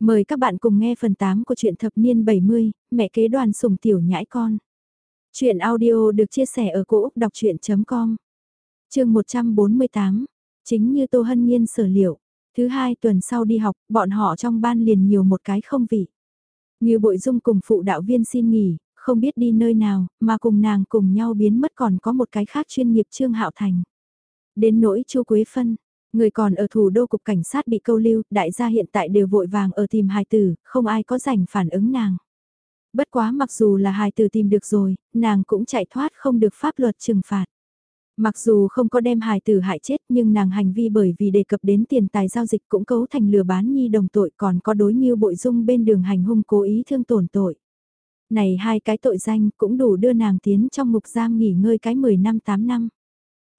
Mời các bạn cùng nghe phần 8 của truyện thập niên 70, mẹ kế đoàn sùng tiểu nhãi con. Chuyện audio được chia sẻ ở cỗ đọc chuyện.com Trường 148, chính như Tô Hân Nhiên sở liệu, thứ hai tuần sau đi học, bọn họ trong ban liền nhiều một cái không vị. Như bội dung cùng phụ đạo viên xin nghỉ, không biết đi nơi nào, mà cùng nàng cùng nhau biến mất còn có một cái khác chuyên nghiệp Trương Hạo Thành. Đến nỗi Chu Quế Phân, Người còn ở thủ đô cục cảnh sát bị câu lưu, đại gia hiện tại đều vội vàng ở tìm hài tử, không ai có rảnh phản ứng nàng. Bất quá mặc dù là hài tử tìm được rồi, nàng cũng chạy thoát không được pháp luật trừng phạt. Mặc dù không có đem hài tử hại chết nhưng nàng hành vi bởi vì đề cập đến tiền tài giao dịch cũng cấu thành lừa bán nhi đồng tội còn có đối như bội dung bên đường hành hung cố ý thương tổn tội. Này hai cái tội danh cũng đủ đưa nàng tiến trong mục giam nghỉ ngơi cái 10 năm 8 năm.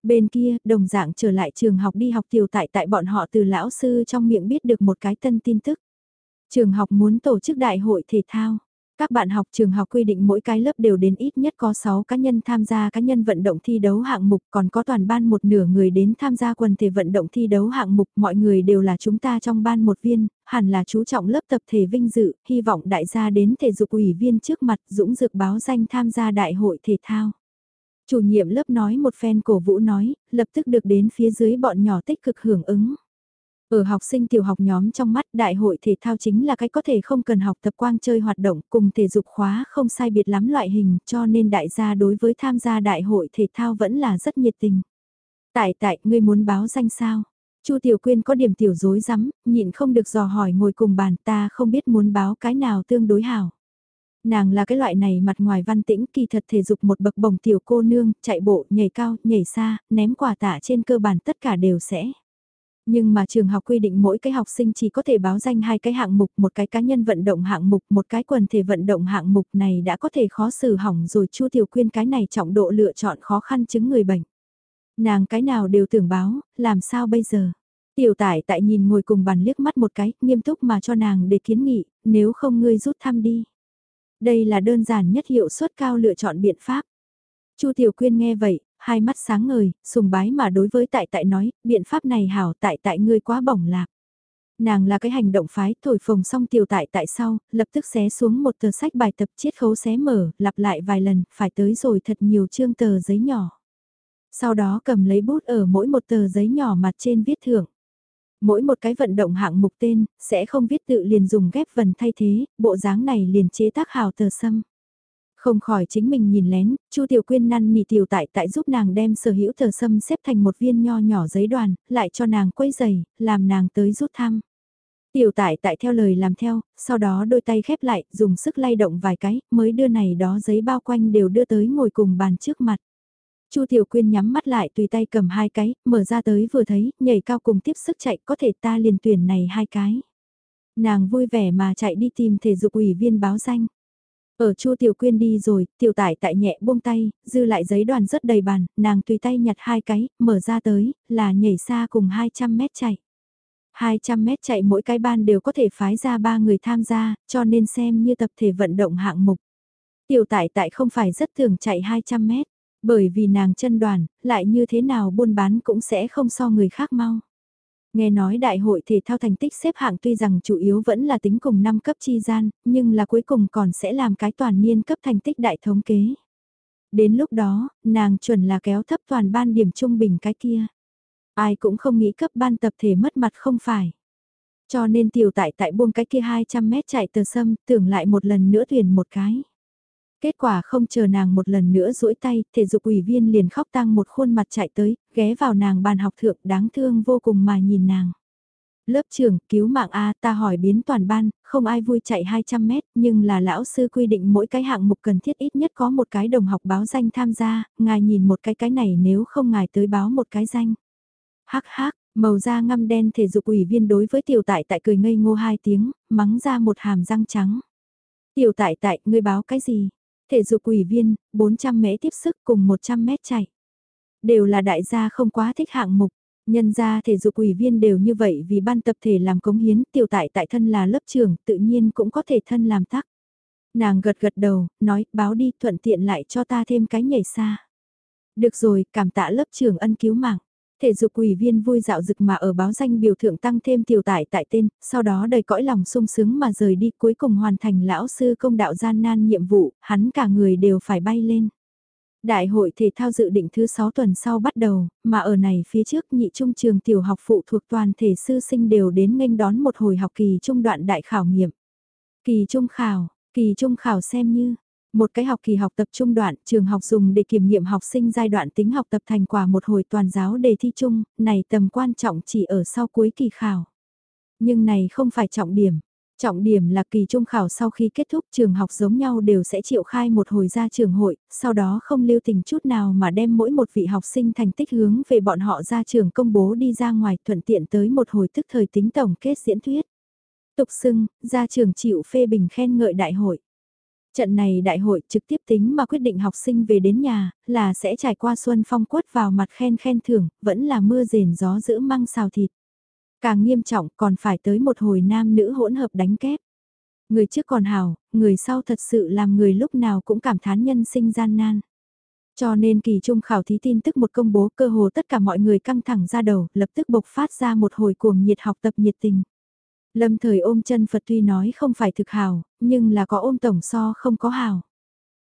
Bên kia, đồng dạng trở lại trường học đi học tiểu tại tại bọn họ từ lão sư trong miệng biết được một cái tân tin tức. Trường học muốn tổ chức đại hội thể thao. Các bạn học trường học quy định mỗi cái lớp đều đến ít nhất có 6 cá nhân tham gia cá nhân vận động thi đấu hạng mục còn có toàn ban một nửa người đến tham gia quần thể vận động thi đấu hạng mục mọi người đều là chúng ta trong ban một viên, hẳn là chú trọng lớp tập thể vinh dự, hy vọng đại gia đến thể dục ủy viên trước mặt dũng dược báo danh tham gia đại hội thể thao. Chủ nhiệm lớp nói một phen cổ vũ nói, lập tức được đến phía dưới bọn nhỏ tích cực hưởng ứng. Ở học sinh tiểu học nhóm trong mắt đại hội thể thao chính là cái có thể không cần học tập quang chơi hoạt động cùng thể dục khóa không sai biệt lắm loại hình cho nên đại gia đối với tham gia đại hội thể thao vẫn là rất nhiệt tình. Tại tại, ngươi muốn báo danh sao? Chu Tiểu Quyên có điểm tiểu dối rắm nhịn không được dò hỏi ngồi cùng bàn ta không biết muốn báo cái nào tương đối hảo. Nàng là cái loại này mặt ngoài văn tĩnh kỳ thật thể dục một bậc bồng tiểu cô nương, chạy bộ, nhảy cao, nhảy xa, ném quả tạ trên cơ bản tất cả đều sẽ. Nhưng mà trường học quy định mỗi cái học sinh chỉ có thể báo danh hai cái hạng mục, một cái cá nhân vận động hạng mục, một cái quần thể vận động hạng mục này đã có thể khó xử hỏng rồi Chu Tiểu Quyên cái này trọng độ lựa chọn khó khăn chứng người bệnh. Nàng cái nào đều tưởng báo, làm sao bây giờ? Tiểu tải tại nhìn ngồi cùng bàn liếc mắt một cái, nghiêm túc mà cho nàng để kiến nghị, nếu không ngươi rút thăm đi. Đây là đơn giản nhất hiệu suất cao lựa chọn biện pháp. Chu Tiểu Quyên nghe vậy, hai mắt sáng ngời, sùng bái mà đối với tại tại nói, biện pháp này hảo tại tại ngươi quá bổng lạc. Nàng là cái hành động phái, thổi phồng xong tiểu tại tại sau, lập tức xé xuống một tờ sách bài tập chiết khấu xé mở, lặp lại vài lần, phải tới rồi thật nhiều chương tờ giấy nhỏ. Sau đó cầm lấy bút ở mỗi một tờ giấy nhỏ mặt trên viết thưởng. Mỗi một cái vận động hạng mục tên, sẽ không viết tự liền dùng ghép vần thay thế, bộ dáng này liền chế tác hào tờ sâm. Không khỏi chính mình nhìn lén, Chu Tiểu Quyên năn nỉ tiểu tại tại giúp nàng đem sở hữu tờ sâm xếp thành một viên nho nhỏ giấy đoàn, lại cho nàng quấy giày, làm nàng tới rút thăm. Tiểu tại tại theo lời làm theo, sau đó đôi tay khép lại, dùng sức lay động vài cái, mới đưa này đó giấy bao quanh đều đưa tới ngồi cùng bàn trước mặt. Chu Tiểu Quyên nhắm mắt lại tùy tay cầm hai cái, mở ra tới vừa thấy, nhảy cao cùng tiếp sức chạy có thể ta liền tuyển này hai cái. Nàng vui vẻ mà chạy đi tìm thể dục ủy viên báo danh. Ở Chu Tiểu Quyên đi rồi, tiểu tải tại nhẹ buông tay, dư lại giấy đoàn rất đầy bàn, nàng tùy tay nhặt hai cái, mở ra tới, là nhảy xa cùng 200 mét chạy. 200 mét chạy mỗi cái ban đều có thể phái ra ba người tham gia, cho nên xem như tập thể vận động hạng mục. Tiểu tải tại không phải rất thường chạy 200 mét. Bởi vì nàng chân đoàn, lại như thế nào buôn bán cũng sẽ không so người khác mau. Nghe nói đại hội thể thao thành tích xếp hạng tuy rằng chủ yếu vẫn là tính cùng năm cấp chi gian, nhưng là cuối cùng còn sẽ làm cái toàn niên cấp thành tích đại thống kế. Đến lúc đó, nàng chuẩn là kéo thấp toàn ban điểm trung bình cái kia. Ai cũng không nghĩ cấp ban tập thể mất mặt không phải. Cho nên tiểu tại tại buông cái kia 200 mét chạy tờ sâm, tưởng lại một lần nữa tuyển một cái. Kết quả không chờ nàng một lần nữa duỗi tay, thể dục ủy viên liền khóc tăng một khuôn mặt chạy tới, ghé vào nàng bàn học thượng đáng thương vô cùng mà nhìn nàng. Lớp trưởng, cứu mạng A ta hỏi biến toàn ban, không ai vui chạy 200 mét, nhưng là lão sư quy định mỗi cái hạng mục cần thiết ít nhất có một cái đồng học báo danh tham gia, ngài nhìn một cái cái này nếu không ngài tới báo một cái danh. Hắc hắc, màu da ngăm đen thể dục ủy viên đối với tiểu tại tại cười ngây ngô hai tiếng, mắng ra một hàm răng trắng. Tiểu tại tại, ngươi báo cái gì? Thể dục ủy viên, 400 mễ tiếp sức cùng 100 mét chạy. Đều là đại gia không quá thích hạng mục. Nhân gia thể dục ủy viên đều như vậy vì ban tập thể làm cống hiến tiểu tại tại thân là lớp trưởng tự nhiên cũng có thể thân làm tắc. Nàng gật gật đầu, nói báo đi thuận tiện lại cho ta thêm cái nhảy xa. Được rồi, cảm tạ lớp trưởng ân cứu mạng. Thể dục ủy viên vui dạo dực mà ở báo danh biểu thượng tăng thêm tiểu tải tại tên, sau đó đầy cõi lòng sung sướng mà rời đi cuối cùng hoàn thành lão sư công đạo gian nan nhiệm vụ, hắn cả người đều phải bay lên. Đại hội thể thao dự định thứ 6 tuần sau bắt đầu, mà ở này phía trước nhị trung trường tiểu học phụ thuộc toàn thể sư sinh đều đến nghênh đón một hồi học kỳ trung đoạn đại khảo nghiệm. Kỳ trung khảo, kỳ trung khảo xem như, một cái học kỳ học tập trung đoạn, trường học dùng để kiểm nghiệm học sinh giai đoạn tính học tập thành quả một hồi toàn giáo đề thi chung, này tầm quan trọng chỉ ở sau cuối kỳ khảo. Nhưng này không phải trọng điểm. Trọng điểm là kỳ trung khảo sau khi kết thúc trường học giống nhau đều sẽ triệu khai một hồi ra trường hội, sau đó không lưu tình chút nào mà đem mỗi một vị học sinh thành tích hướng về bọn họ ra trường công bố đi ra ngoài thuận tiện tới một hồi tức thời tính tổng kết diễn thuyết. Tục xưng, ra trường chịu phê bình khen ngợi đại hội. Trận này đại hội trực tiếp tính mà quyết định học sinh về đến nhà, là sẽ trải qua xuân phong quất vào mặt khen khen thưởng, vẫn là mưa rền gió giữ măng xào thịt. Càng nghiêm trọng còn phải tới một hồi nam nữ hỗn hợp đánh kép. Người trước còn hào, người sau thật sự làm người lúc nào cũng cảm thán nhân sinh gian nan. Cho nên kỳ trung khảo thí tin tức một công bố cơ hồ tất cả mọi người căng thẳng ra đầu, lập tức bộc phát ra một hồi cuồng nhiệt học tập nhiệt tình. Lâm thời ôm chân Phật tuy nói không phải thực hào, nhưng là có ôm tổng so không có hào.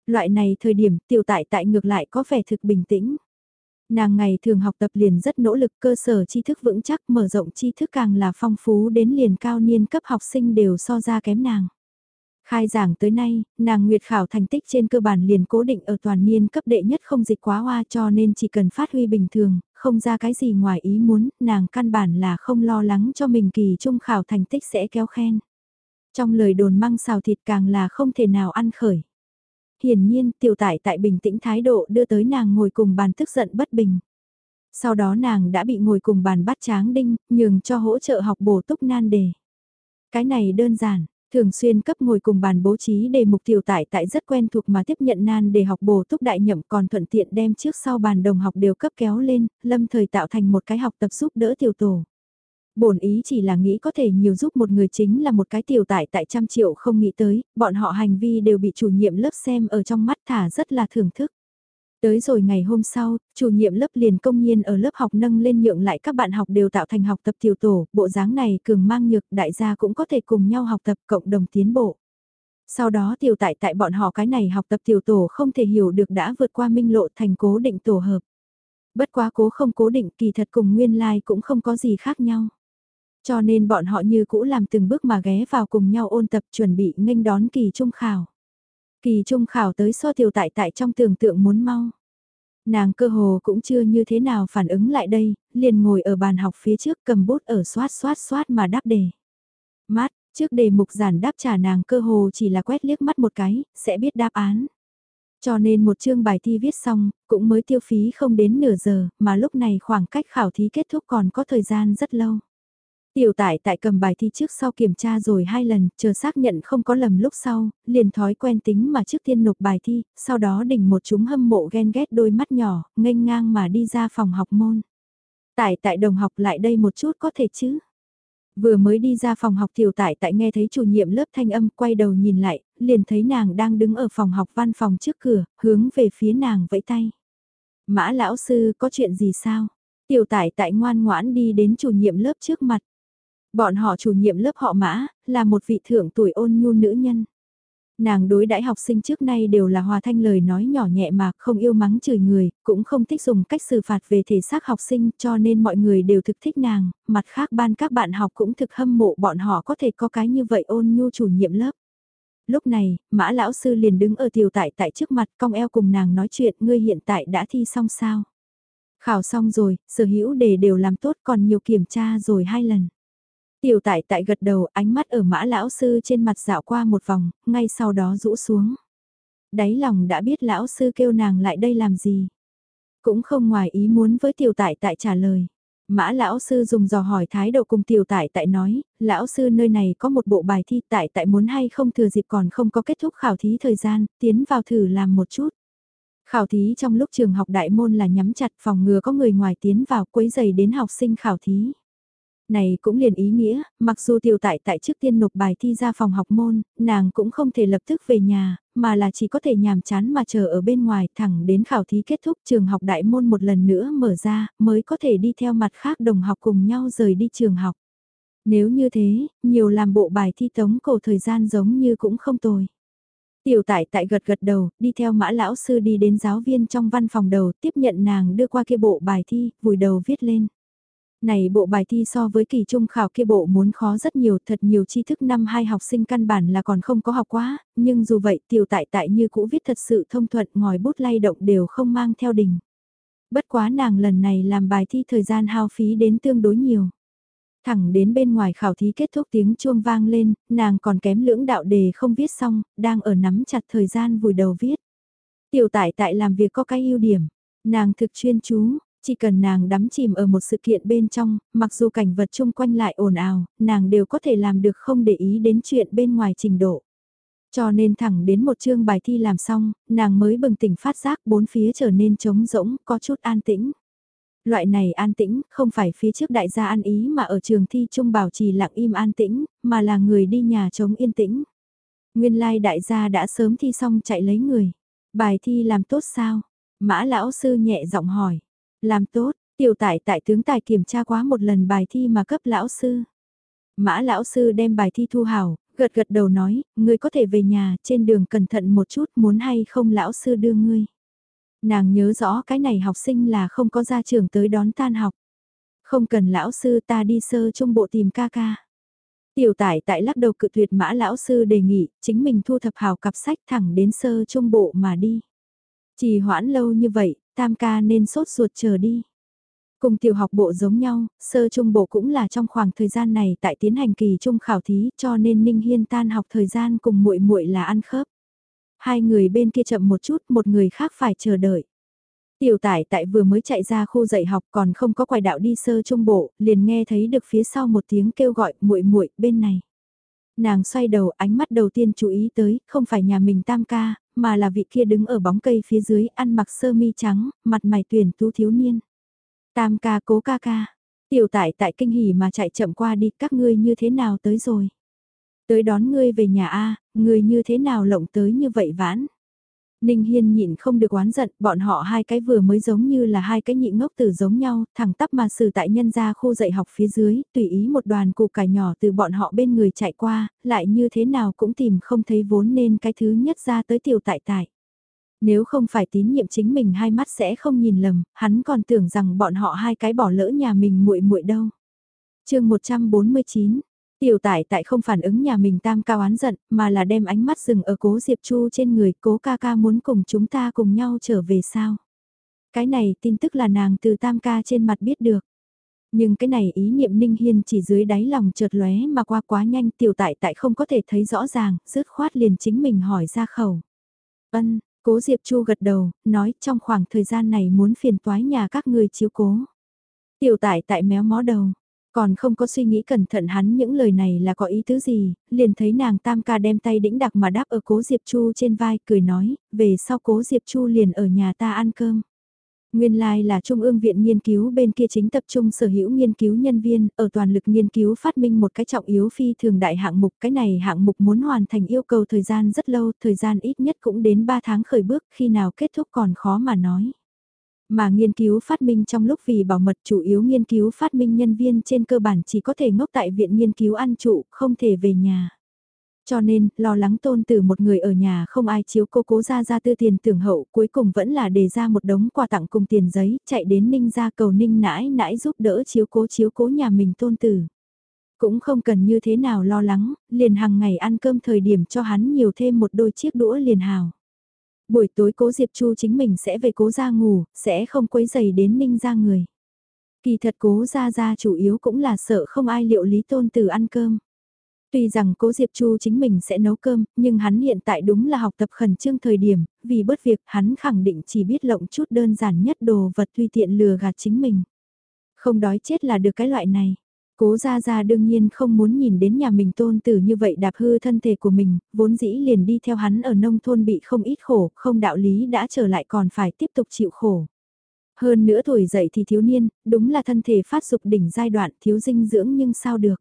Loại này thời điểm tiểu tại tại ngược lại có vẻ thực bình tĩnh. Nàng ngày thường học tập liền rất nỗ lực cơ sở tri thức vững chắc mở rộng tri thức càng là phong phú đến liền cao niên cấp học sinh đều so ra kém nàng. Khai giảng tới nay, nàng nguyệt khảo thành tích trên cơ bản liền cố định ở toàn niên cấp đệ nhất không dịch quá hoa cho nên chỉ cần phát huy bình thường, không ra cái gì ngoài ý muốn, nàng căn bản là không lo lắng cho mình kỳ trung khảo thành tích sẽ kéo khen. Trong lời đồn măng xào thịt càng là không thể nào ăn khởi. Hiển nhiên, tiểu tại tại bình tĩnh thái độ đưa tới nàng ngồi cùng bàn tức giận bất bình. Sau đó nàng đã bị ngồi cùng bàn bắt tráng đinh, nhường cho hỗ trợ học bổ túc nan đề. Cái này đơn giản, Thường xuyên cấp ngồi cùng bàn bố trí đề mục tiểu tại tại rất quen thuộc mà tiếp nhận nan để học bổ túc đại nhậm còn thuận tiện đem trước sau bàn đồng học đều cấp kéo lên, lâm thời tạo thành một cái học tập giúp đỡ tiểu tổ. Bổn ý chỉ là nghĩ có thể nhiều giúp một người chính là một cái tiểu tại tại trăm triệu không nghĩ tới, bọn họ hành vi đều bị chủ nhiệm lớp xem ở trong mắt thả rất là thưởng thức. Tới rồi ngày hôm sau, chủ nhiệm lớp liền công nhiên ở lớp học nâng lên nhượng lại các bạn học đều tạo thành học tập tiểu tổ, bộ dáng này cường mang nhược đại gia cũng có thể cùng nhau học tập cộng đồng tiến bộ. Sau đó tiểu tại tại bọn họ cái này học tập tiểu tổ không thể hiểu được đã vượt qua minh lộ thành cố định tổ hợp. Bất quá cố không cố định kỳ thật cùng nguyên lai like cũng không có gì khác nhau. Cho nên bọn họ như cũ làm từng bước mà ghé vào cùng nhau ôn tập chuẩn bị nghênh đón kỳ trung khảo. Kỳ trung khảo tới so tiểu tại tại trong tưởng tượng muốn mau. Nàng cơ hồ cũng chưa như thế nào phản ứng lại đây, liền ngồi ở bàn học phía trước cầm bút ở xoát xoát xoát mà đáp đề. Mát, trước đề mục giản đáp trả nàng cơ hồ chỉ là quét liếc mắt một cái, sẽ biết đáp án. Cho nên một chương bài thi viết xong, cũng mới tiêu phí không đến nửa giờ, mà lúc này khoảng cách khảo thí kết thúc còn có thời gian rất lâu. Tiểu tải tại cầm bài thi trước sau kiểm tra rồi hai lần, chờ xác nhận không có lầm lúc sau, liền thói quen tính mà trước tiên nộp bài thi, sau đó đỉnh một chúng hâm mộ ghen ghét đôi mắt nhỏ, nghênh ngang mà đi ra phòng học môn. Tải tại đồng học lại đây một chút có thể chứ. Vừa mới đi ra phòng học tiểu tải tại nghe thấy chủ nhiệm lớp thanh âm quay đầu nhìn lại, liền thấy nàng đang đứng ở phòng học văn phòng trước cửa, hướng về phía nàng vẫy tay. Mã lão sư có chuyện gì sao? Tiểu tải tại ngoan ngoãn đi đến chủ nhiệm lớp trước mặt. Bọn họ chủ nhiệm lớp họ mã, là một vị thượng tuổi ôn nhu nữ nhân. Nàng đối đãi học sinh trước nay đều là hòa thanh lời nói nhỏ nhẹ mà không yêu mắng chửi người, cũng không thích dùng cách xử phạt về thể xác học sinh cho nên mọi người đều thực thích nàng, mặt khác ban các bạn học cũng thực hâm mộ bọn họ có thể có cái như vậy ôn nhu chủ nhiệm lớp. Lúc này, mã lão sư liền đứng ở tiểu tại tại trước mặt cong eo cùng nàng nói chuyện ngươi hiện tại đã thi xong sao. Khảo xong rồi, sở hữu đề đều làm tốt còn nhiều kiểm tra rồi hai lần. Tiểu tại tại gật đầu ánh mắt ở mã lão sư trên mặt dạo qua một vòng, ngay sau đó rũ xuống. Đáy lòng đã biết lão sư kêu nàng lại đây làm gì. Cũng không ngoài ý muốn với tiểu tại tại trả lời. Mã lão sư dùng dò hỏi thái độ cùng tiểu tại tại nói, lão sư nơi này có một bộ bài thi tại tại muốn hay không thừa dịp còn không có kết thúc khảo thí thời gian, tiến vào thử làm một chút. Khảo thí trong lúc trường học đại môn là nhắm chặt phòng ngừa có người ngoài tiến vào quấy giày đến học sinh khảo thí. Này cũng liền ý nghĩa, mặc dù tiểu tại tại trước tiên nộp bài thi ra phòng học môn, nàng cũng không thể lập tức về nhà, mà là chỉ có thể nhàm chán mà chờ ở bên ngoài thẳng đến khảo thí kết thúc trường học đại môn một lần nữa mở ra, mới có thể đi theo mặt khác đồng học cùng nhau rời đi trường học. Nếu như thế, nhiều làm bộ bài thi tống cổ thời gian giống như cũng không tồi. Tiểu tại tại gật gật đầu, đi theo mã lão sư đi đến giáo viên trong văn phòng đầu, tiếp nhận nàng đưa qua kia bộ bài thi, vùi đầu viết lên. Này bộ bài thi so với kỳ trung khảo kia bộ muốn khó rất nhiều, thật nhiều tri thức năm hai học sinh căn bản là còn không có học quá, nhưng dù vậy tiểu tại tại như cũ viết thật sự thông thuận ngòi bút lay động đều không mang theo đình. Bất quá nàng lần này làm bài thi thời gian hao phí đến tương đối nhiều. Thẳng đến bên ngoài khảo thí kết thúc tiếng chuông vang lên, nàng còn kém lưỡng đạo đề không viết xong, đang ở nắm chặt thời gian vùi đầu viết. Tiểu tại tại làm việc có cái ưu điểm, nàng thực chuyên chú, chỉ cần nàng đắm chìm ở một sự kiện bên trong, mặc dù cảnh vật chung quanh lại ồn ào, nàng đều có thể làm được không để ý đến chuyện bên ngoài trình độ. Cho nên thẳng đến một chương bài thi làm xong, nàng mới bừng tỉnh phát giác bốn phía trở nên trống rỗng, có chút an tĩnh. Loại này an tĩnh, không phải phía trước đại gia an ý mà ở trường thi trung bảo trì lặng im an tĩnh, mà là người đi nhà trống yên tĩnh. Nguyên lai like đại gia đã sớm thi xong chạy lấy người. Bài thi làm tốt sao? Mã lão sư nhẹ giọng hỏi. Làm tốt, tiểu tại tại tướng tài kiểm tra quá một lần bài thi mà cấp lão sư. Mã lão sư đem bài thi thu hảo, gật gật đầu nói, ngươi có thể về nhà, trên đường cẩn thận một chút, muốn hay không lão sư đưa ngươi. Nàng nhớ rõ cái này học sinh là không có ra trường tới đón tan học. Không cần lão sư ta đi sơ trung bộ tìm ca ca. Tiểu tải tại lắc đầu cự tuyệt mã lão sư đề nghị, chính mình thu thập hào cặp sách thẳng đến sơ trung bộ mà đi. Chỉ hoãn lâu như vậy, tam ca nên sốt ruột chờ đi. Cùng tiểu học bộ giống nhau, sơ trung bộ cũng là trong khoảng thời gian này tại tiến hành kỳ trung khảo thí cho nên Ninh Hiên tan học thời gian cùng muội muội là ăn khớp. Hai người bên kia chậm một chút, một người khác phải chờ đợi. Tiểu tải tại vừa mới chạy ra khu dạy học còn không có quài đạo đi sơ trung bộ, liền nghe thấy được phía sau một tiếng kêu gọi muội muội bên này. Nàng xoay đầu ánh mắt đầu tiên chú ý tới, không phải nhà mình tam ca, mà là vị kia đứng ở bóng cây phía dưới ăn mặc sơ mi trắng, mặt mày tuyển tú thiếu niên. Tam ca cố ca ca, tiểu tại tại kinh hỉ mà chạy chậm qua đi các ngươi như thế nào tới rồi. Tới đón ngươi về nhà A, ngươi như thế nào lộng tới như vậy vãn. Ninh Hiên nhịn không được oán giận, bọn họ hai cái vừa mới giống như là hai cái nhị ngốc tử giống nhau, thẳng tắp mà xử tại nhân gia khu dạy học phía dưới, tùy ý một đoàn cụ cải nhỏ từ bọn họ bên người chạy qua, lại như thế nào cũng tìm không thấy vốn nên cái thứ nhất ra tới tiểu tại tại. Nếu không phải tín nhiệm chính mình hai mắt sẽ không nhìn lầm, hắn còn tưởng rằng bọn họ hai cái bỏ lỡ nhà mình muội muội đâu. chương 149 Tiểu tải tại không phản ứng nhà mình tam cao án giận, mà là đem ánh mắt dừng ở cố Diệp Chu trên người, cố ca ca muốn cùng chúng ta cùng nhau trở về sao. Cái này tin tức là nàng từ tam ca trên mặt biết được. Nhưng cái này ý niệm ninh hiên chỉ dưới đáy lòng chợt lóe mà qua quá nhanh tiểu tại tại không có thể thấy rõ ràng, rứt khoát liền chính mình hỏi ra khẩu. Ân, cố Diệp Chu gật đầu, nói trong khoảng thời gian này muốn phiền toái nhà các người chiếu cố. Tiểu tại tại méo mó đầu, còn không có suy nghĩ cẩn thận hắn những lời này là có ý tứ gì, liền thấy nàng tam ca đem tay đĩnh đặc mà đáp ở cố Diệp Chu trên vai, cười nói, về sau cố Diệp Chu liền ở nhà ta ăn cơm. Nguyên lai like là Trung ương viện nghiên cứu bên kia chính tập trung sở hữu nghiên cứu nhân viên, ở toàn lực nghiên cứu phát minh một cái trọng yếu phi thường đại hạng mục. Cái này hạng mục muốn hoàn thành yêu cầu thời gian rất lâu, thời gian ít nhất cũng đến 3 tháng khởi bước, khi nào kết thúc còn khó mà nói. Mà nghiên cứu phát minh trong lúc vì bảo mật chủ yếu nghiên cứu phát minh nhân viên trên cơ bản chỉ có thể ngốc tại viện nghiên cứu ăn trụ, không thể về nhà. Cho nên, lo lắng tôn từ một người ở nhà không ai chiếu cô cố ra ra tư tiền tưởng hậu, cuối cùng vẫn là đề ra một đống quà tặng cùng tiền giấy, chạy đến ninh ra cầu ninh nãi nãi giúp đỡ chiếu cố chiếu cố nhà mình tôn tử. Cũng không cần như thế nào lo lắng, liền hàng ngày ăn cơm thời điểm cho hắn nhiều thêm một đôi chiếc đũa liền hào. Buổi tối cố Diệp Chu chính mình sẽ về cố ra ngủ, sẽ không quấy dày đến ninh ra người. Kỳ thật cố ra ra chủ yếu cũng là sợ không ai liệu lý tôn từ ăn cơm. Tuy rằng cố Diệp Chu chính mình sẽ nấu cơm, nhưng hắn hiện tại đúng là học tập khẩn trương thời điểm, vì bớt việc hắn khẳng định chỉ biết lộng chút đơn giản nhất đồ vật tùy tiện lừa gạt chính mình. Không đói chết là được cái loại này. Cố Gia Gia đương nhiên không muốn nhìn đến nhà mình tôn tử như vậy đạp hư thân thể của mình, vốn dĩ liền đi theo hắn ở nông thôn bị không ít khổ, không đạo lý đã trở lại còn phải tiếp tục chịu khổ. Hơn nữa tuổi dậy thì thiếu niên, đúng là thân thể phát dục đỉnh giai đoạn thiếu dinh dưỡng nhưng sao được.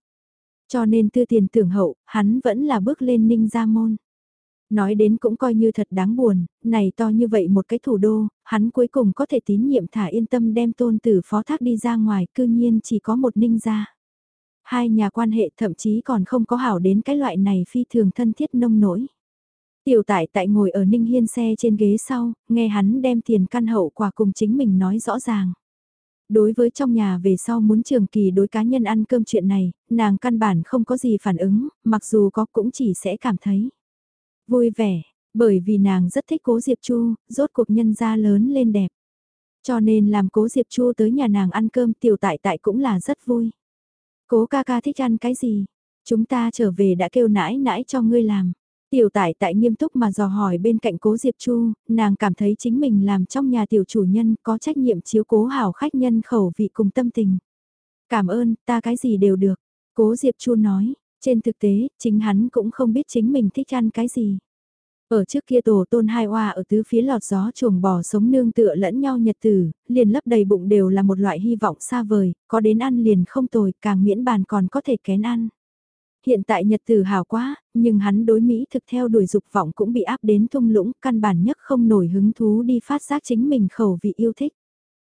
Cho nên tư tiền tưởng hậu, hắn vẫn là bước lên ninh gia môn. Nói đến cũng coi như thật đáng buồn, này to như vậy một cái thủ đô, hắn cuối cùng có thể tín nhiệm thả yên tâm đem tôn tử phó thác đi ra ngoài, cư nhiên chỉ có một ninh gia. Hai nhà quan hệ thậm chí còn không có hảo đến cái loại này phi thường thân thiết nông nổi. Tiểu tại tại ngồi ở Ninh Hiên xe trên ghế sau, nghe hắn đem tiền căn hậu quả cùng chính mình nói rõ ràng. Đối với trong nhà về sau muốn trường kỳ đối cá nhân ăn cơm chuyện này, nàng căn bản không có gì phản ứng, mặc dù có cũng chỉ sẽ cảm thấy vui vẻ, bởi vì nàng rất thích cố Diệp Chu, rốt cuộc nhân gia lớn lên đẹp. Cho nên làm cố Diệp Chu tới nhà nàng ăn cơm tiểu tại tại cũng là rất vui. Cố ca ca thích ăn cái gì? Chúng ta trở về đã kêu nãi nãi cho ngươi làm. Tiểu Tải tại nghiêm túc mà dò hỏi bên cạnh cố Diệp Chu, nàng cảm thấy chính mình làm trong nhà tiểu chủ nhân có trách nhiệm chiếu cố hảo khách nhân khẩu vị cùng tâm tình. Cảm ơn, ta cái gì đều được. Cố Diệp Chu nói, trên thực tế, chính hắn cũng không biết chính mình thích ăn cái gì. Ở trước kia tổ tôn hai oa ở tứ phía lọt gió chuồng bò sống nương tựa lẫn nhau nhật tử, liền lấp đầy bụng đều là một loại hy vọng xa vời, có đến ăn liền không tồi, càng miễn bàn còn có thể kén ăn. Hiện tại nhật tử hào quá, nhưng hắn đối Mỹ thực theo đuổi dục vọng cũng bị áp đến thung lũng, căn bản nhất không nổi hứng thú đi phát giác chính mình khẩu vị yêu thích.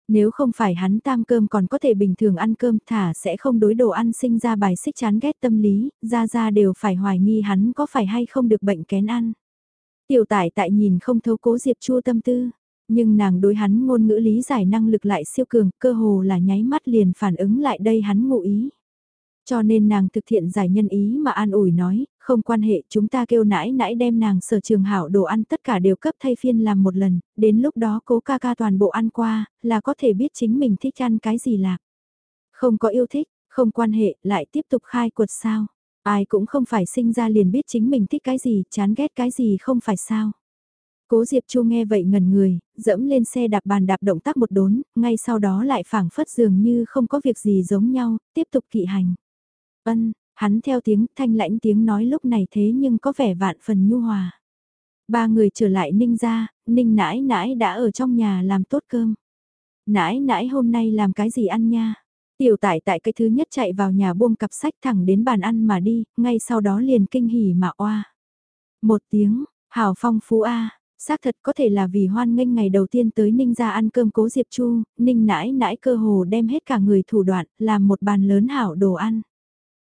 Nếu không phải hắn tam cơm còn có thể bình thường ăn cơm thả sẽ không đối đồ ăn sinh ra bài xích chán ghét tâm lý, ra ra đều phải hoài nghi hắn có phải hay không được bệnh kén ăn. Tiểu tải tại nhìn không thấu cố Diệp Chua tâm tư, nhưng nàng đối hắn ngôn ngữ lý giải năng lực lại siêu cường, cơ hồ là nháy mắt liền phản ứng lại đây hắn ngụ ý. Cho nên nàng thực thiện giải nhân ý mà an ủi nói, không quan hệ chúng ta kêu nãi nãi đem nàng sở trường hảo đồ ăn tất cả đều cấp thay phiên làm một lần, đến lúc đó cố ca ca toàn bộ ăn qua, là có thể biết chính mình thích ăn cái gì lạc. Không có yêu thích, không quan hệ, lại tiếp tục khai quật sao. Ai cũng không phải sinh ra liền biết chính mình thích cái gì, chán ghét cái gì không phải sao. Cố Diệp Chu nghe vậy ngẩn người, dẫm lên xe đạp bàn đạp động tác một đốn, ngay sau đó lại phảng phất dường như không có việc gì giống nhau, tiếp tục kỵ hành. Ân, hắn theo tiếng thanh lãnh tiếng nói lúc này thế nhưng có vẻ vạn phần nhu hòa. Ba người trở lại ninh ra, ninh nãi nãi đã ở trong nhà làm tốt cơm. Nãi nãi hôm nay làm cái gì ăn nha? Tiểu tại tại cái thứ nhất chạy vào nhà buông cặp sách thẳng đến bàn ăn mà đi, ngay sau đó liền kinh hỉ mà oa. Một tiếng, hào phong phú A, xác thật có thể là vì hoan nghênh ngày đầu tiên tới Ninh ra ăn cơm cố Diệp Chu, Ninh nãi nãi cơ hồ đem hết cả người thủ đoạn, làm một bàn lớn hảo đồ ăn.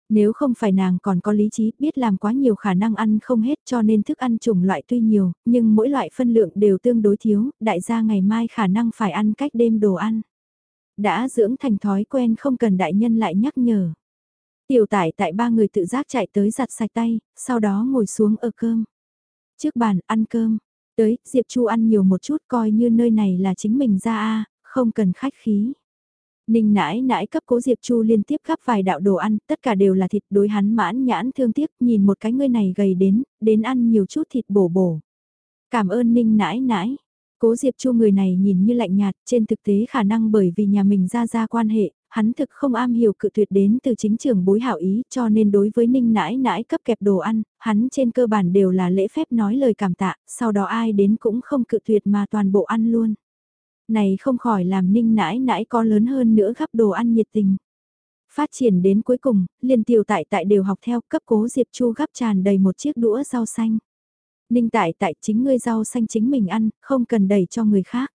Nếu không phải nàng còn có lý trí, biết làm quá nhiều khả năng ăn không hết cho nên thức ăn chủng loại tuy nhiều, nhưng mỗi loại phân lượng đều tương đối thiếu, đại gia ngày mai khả năng phải ăn cách đêm đồ ăn. Đã dưỡng thành thói quen không cần đại nhân lại nhắc nhở. Tiểu tải tại ba người tự giác chạy tới giặt sạch tay, sau đó ngồi xuống ở cơm. Trước bàn ăn cơm, tới, Diệp Chu ăn nhiều một chút coi như nơi này là chính mình ra a không cần khách khí. Ninh nãi nãi cấp cố Diệp Chu liên tiếp gắp vài đạo đồ ăn, tất cả đều là thịt đối hắn mãn nhãn thương tiếc, nhìn một cái ngươi này gầy đến, đến ăn nhiều chút thịt bổ bổ. Cảm ơn Ninh nãi nãi. Cố Diệp Chu người này nhìn như lạnh nhạt, trên thực tế khả năng bởi vì nhà mình ra ra quan hệ, hắn thực không am hiểu cự tuyệt đến từ chính trường bối hảo ý cho nên đối với ninh nãi nãi cấp kẹp đồ ăn, hắn trên cơ bản đều là lễ phép nói lời cảm tạ, sau đó ai đến cũng không cự tuyệt mà toàn bộ ăn luôn này không khỏi làm ninh nãi nãi có lớn hơn nữa gắp đồ ăn nhiệt tình. Phát triển đến cuối cùng, liền tiểu tại tại đều học theo cấp cố Diệp Chu gắp tràn đầy một chiếc đũa rau xanh. Ninh tại tại chính ngươi rau xanh chính mình ăn, không cần đẩy cho người khác.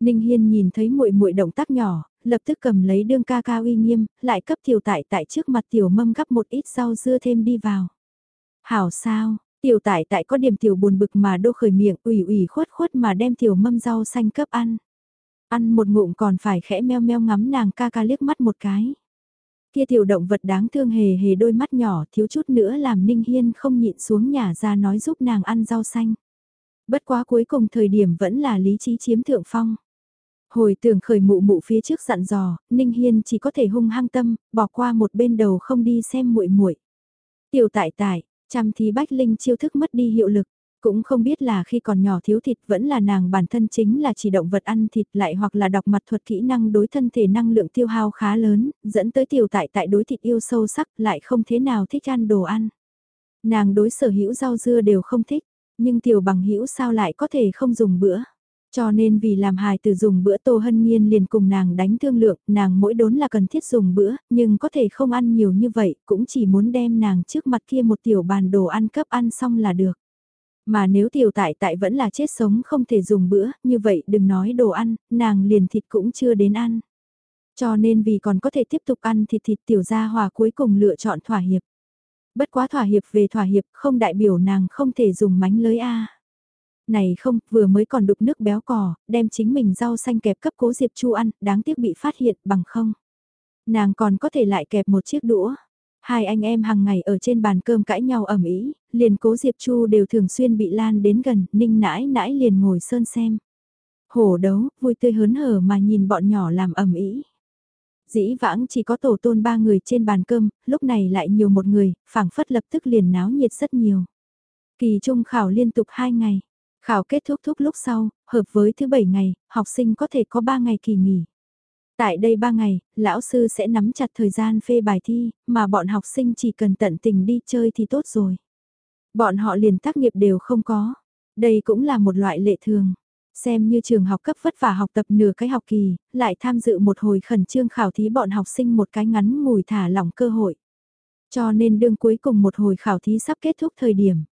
Ninh Hiên nhìn thấy muội muội động tác nhỏ, lập tức cầm lấy đương ca ca uy nghiêm, lại cấp tiểu tại tại trước mặt tiểu mâm gắp một ít rau dưa thêm đi vào. Hảo sao, tiểu tại tại có điểm tiểu buồn bực mà đô khởi miệng ủy ủy khuất khuất mà đem tiểu mâm rau xanh cấp ăn. Ăn một ngụm còn phải khẽ meo meo ngắm nàng ca ca liếc mắt một cái. Kia tiểu động vật đáng thương hề hề đôi mắt nhỏ thiếu chút nữa làm Ninh Hiên không nhịn xuống nhà ra nói giúp nàng ăn rau xanh. Bất quá cuối cùng thời điểm vẫn là lý trí chiếm thượng phong. Hồi tưởng khởi mụ mụ phía trước dặn dò, Ninh Hiên chỉ có thể hung hăng tâm, bỏ qua một bên đầu không đi xem muội muội. Tiểu tại tại, chăm thí bách linh chiêu thức mất đi hiệu lực. Cũng không biết là khi còn nhỏ thiếu thịt vẫn là nàng bản thân chính là chỉ động vật ăn thịt lại hoặc là đọc mặt thuật kỹ năng đối thân thể năng lượng tiêu hao khá lớn, dẫn tới tiểu tại tại đối thịt yêu sâu sắc lại không thế nào thích ăn đồ ăn. Nàng đối sở hữu rau dưa đều không thích, nhưng tiểu bằng hữu sao lại có thể không dùng bữa. Cho nên vì làm hài từ dùng bữa Tô Hân Nhiên liền cùng nàng đánh thương lượng, nàng mỗi đốn là cần thiết dùng bữa, nhưng có thể không ăn nhiều như vậy, cũng chỉ muốn đem nàng trước mặt kia một tiểu bàn đồ ăn cấp ăn xong là được. Mà nếu tiểu tại tại vẫn là chết sống không thể dùng bữa, như vậy đừng nói đồ ăn, nàng liền thịt cũng chưa đến ăn. Cho nên vì còn có thể tiếp tục ăn thịt thịt tiểu gia hòa cuối cùng lựa chọn thỏa hiệp. Bất quá thỏa hiệp về thỏa hiệp không đại biểu nàng không thể dùng mánh lưới A. Này không, vừa mới còn đục nước béo cò, đem chính mình rau xanh kẹp cấp cố Diệp Chu ăn, đáng tiếc bị phát hiện bằng không. Nàng còn có thể lại kẹp một chiếc đũa. Hai anh em hàng ngày ở trên bàn cơm cãi nhau ẩm ý, liền cố Diệp Chu đều thường xuyên bị lan đến gần, ninh nãi nãi liền ngồi sơn xem. Hổ đấu, vui tươi hớn hở mà nhìn bọn nhỏ làm ẩm ý. Dĩ vãng chỉ có tổ tôn ba người trên bàn cơm, lúc này lại nhiều một người, phảng phất lập tức liền náo nhiệt rất nhiều. Kỳ trung khảo liên tục hai ngày, khảo kết thúc thúc lúc sau, hợp với thứ bảy ngày, học sinh có thể có ba ngày kỳ nghỉ. Tại đây ba ngày, lão sư sẽ nắm chặt thời gian phê bài thi, mà bọn học sinh chỉ cần tận tình đi chơi thì tốt rồi. Bọn họ liền tác nghiệp đều không có. Đây cũng là một loại lệ thường. Xem như trường học cấp vất vả học tập nửa cái học kỳ, lại tham dự một hồi khẩn trương khảo thí bọn học sinh một cái ngắn ngủi thả lỏng cơ hội. Cho nên đương cuối cùng một hồi khảo thí sắp kết thúc thời điểm.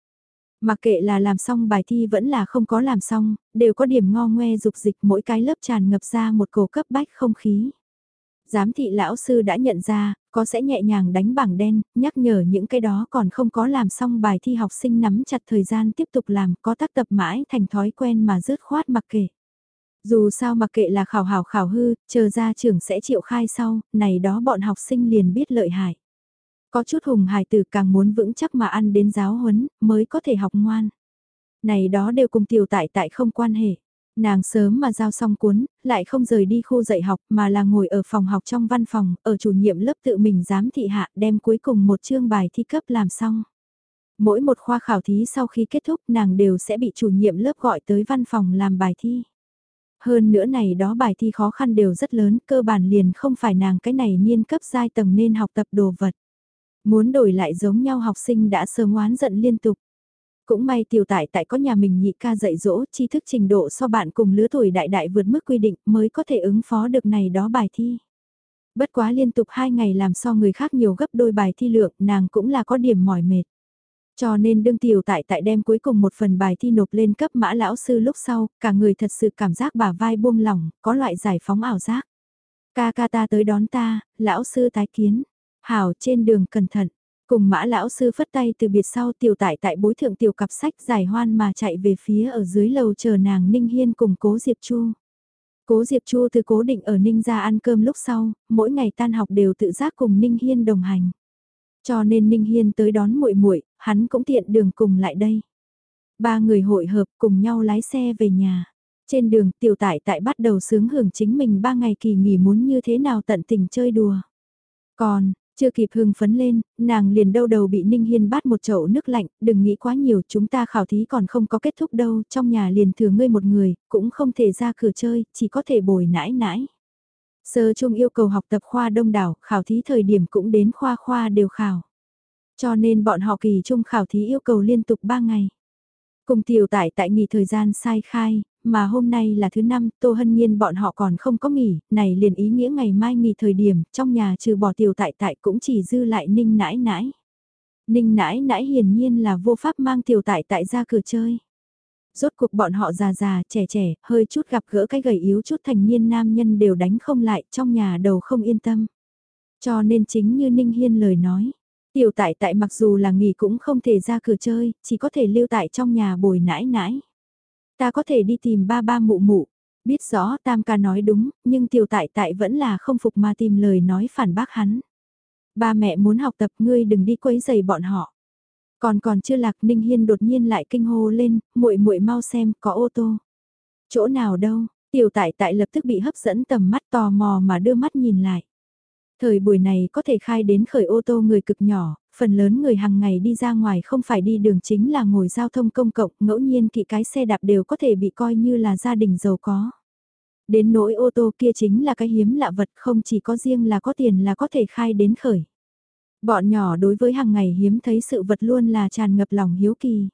Mặc kệ là làm xong bài thi vẫn là không có làm xong, đều có điểm ngo ngoe dục dịch mỗi cái lớp tràn ngập ra một cổ cấp bách không khí. Giám thị lão sư đã nhận ra, có sẽ nhẹ nhàng đánh bảng đen, nhắc nhở những cái đó còn không có làm xong bài thi học sinh nắm chặt thời gian tiếp tục làm, có tác tập mãi thành thói quen mà rớt khoát mặc kệ. Dù sao mặc kệ là khảo hảo khảo hư, chờ ra trưởng sẽ chịu khai sau, này đó bọn học sinh liền biết lợi hại. Có chút hùng hài tử càng muốn vững chắc mà ăn đến giáo huấn, mới có thể học ngoan. Này đó đều cùng tiểu tại tại không quan hệ. Nàng sớm mà giao xong cuốn, lại không rời đi khu dạy học mà là ngồi ở phòng học trong văn phòng, ở chủ nhiệm lớp tự mình giám thị hạ đem cuối cùng một chương bài thi cấp làm xong. Mỗi một khoa khảo thí sau khi kết thúc nàng đều sẽ bị chủ nhiệm lớp gọi tới văn phòng làm bài thi. Hơn nữa này đó bài thi khó khăn đều rất lớn, cơ bản liền không phải nàng cái này niên cấp giai tầng nên học tập đồ vật. Muốn đổi lại giống nhau học sinh đã sớm oán giận liên tục. Cũng may tiểu tại tại có nhà mình nhị ca dạy dỗ, tri thức trình độ so bạn cùng lứa tuổi đại đại vượt mức quy định mới có thể ứng phó được này đó bài thi. Bất quá liên tục hai ngày làm so người khác nhiều gấp đôi bài thi lượng, nàng cũng là có điểm mỏi mệt. Cho nên đương tiểu tại tại đem cuối cùng một phần bài thi nộp lên cấp mã lão sư lúc sau, cả người thật sự cảm giác bả vai buông lỏng, có loại giải phóng ảo giác. Ca ca ta tới đón ta, lão sư tái kiến. Hảo trên đường cẩn thận. Cùng mã lão sư phất tay từ biệt sau tiểu tại tại bối thượng tiểu cặp sách giải hoan mà chạy về phía ở dưới lầu chờ nàng Ninh Hiên cùng cố Diệp Chu. Cố Diệp Chu từ cố định ở Ninh ra ăn cơm lúc sau, mỗi ngày tan học đều tự giác cùng Ninh Hiên đồng hành. Cho nên Ninh Hiên tới đón muội muội, hắn cũng tiện đường cùng lại đây. Ba người hội hợp cùng nhau lái xe về nhà. Trên đường tiểu tại tại bắt đầu sướng hưởng chính mình ba ngày kỳ nghỉ muốn như thế nào tận tình chơi đùa. Còn, chưa kịp hưng phấn lên, nàng liền đâu đầu bị Ninh Hiên bát một chậu nước lạnh, đừng nghĩ quá nhiều chúng ta khảo thí còn không có kết thúc đâu, trong nhà liền thừa ngươi một người, cũng không thể ra cửa chơi, chỉ có thể bồi nãi nãi. Sơ trung yêu cầu học tập khoa đông đảo, khảo thí thời điểm cũng đến khoa khoa đều khảo. Cho nên bọn họ kỳ trung khảo thí yêu cầu liên tục 3 ngày. Cùng tiểu tại tại nghỉ thời gian sai khai, mà hôm nay là thứ năm, Tô Hân Nhiên bọn họ còn không có nghỉ, này liền ý nghĩa ngày mai nghỉ thời điểm, trong nhà trừ bỏ tiểu tại tại cũng chỉ dư lại ninh nãi nãi. Ninh nãi nãi hiển nhiên là vô pháp mang tiểu tại tại ra cửa chơi. Rốt cuộc bọn họ già già, trẻ trẻ, hơi chút gặp gỡ cái gầy yếu chút thành niên nam nhân đều đánh không lại, trong nhà đầu không yên tâm. Cho nên chính như Ninh Hiên lời nói, tiểu tại tại mặc dù là nghỉ cũng không thể ra cửa chơi, chỉ có thể lưu tại trong nhà bồi nãi nãi. Ta có thể đi tìm ba ba mụ mụ. Biết rõ tam ca nói đúng, nhưng tiểu tại tại vẫn là không phục mà tìm lời nói phản bác hắn. Ba mẹ muốn học tập ngươi đừng đi quấy giày bọn họ. Còn còn chưa lạc Ninh Hiên đột nhiên lại kinh hô lên, muội muội mau xem có ô tô. Chỗ nào đâu, tiểu tại tại lập tức bị hấp dẫn tầm mắt tò mò mà đưa mắt nhìn lại. Thời buổi này có thể khai đến khởi ô tô người cực nhỏ, phần lớn người hàng ngày đi ra ngoài không phải đi đường chính là ngồi giao thông công cộng, ngẫu nhiên kỵ cái xe đạp đều có thể bị coi như là gia đình giàu có. Đến nỗi ô tô kia chính là cái hiếm lạ vật không chỉ có riêng là có tiền là có thể khai đến khởi. Bọn nhỏ đối với hàng ngày hiếm thấy sự vật luôn là tràn ngập lòng hiếu kỳ.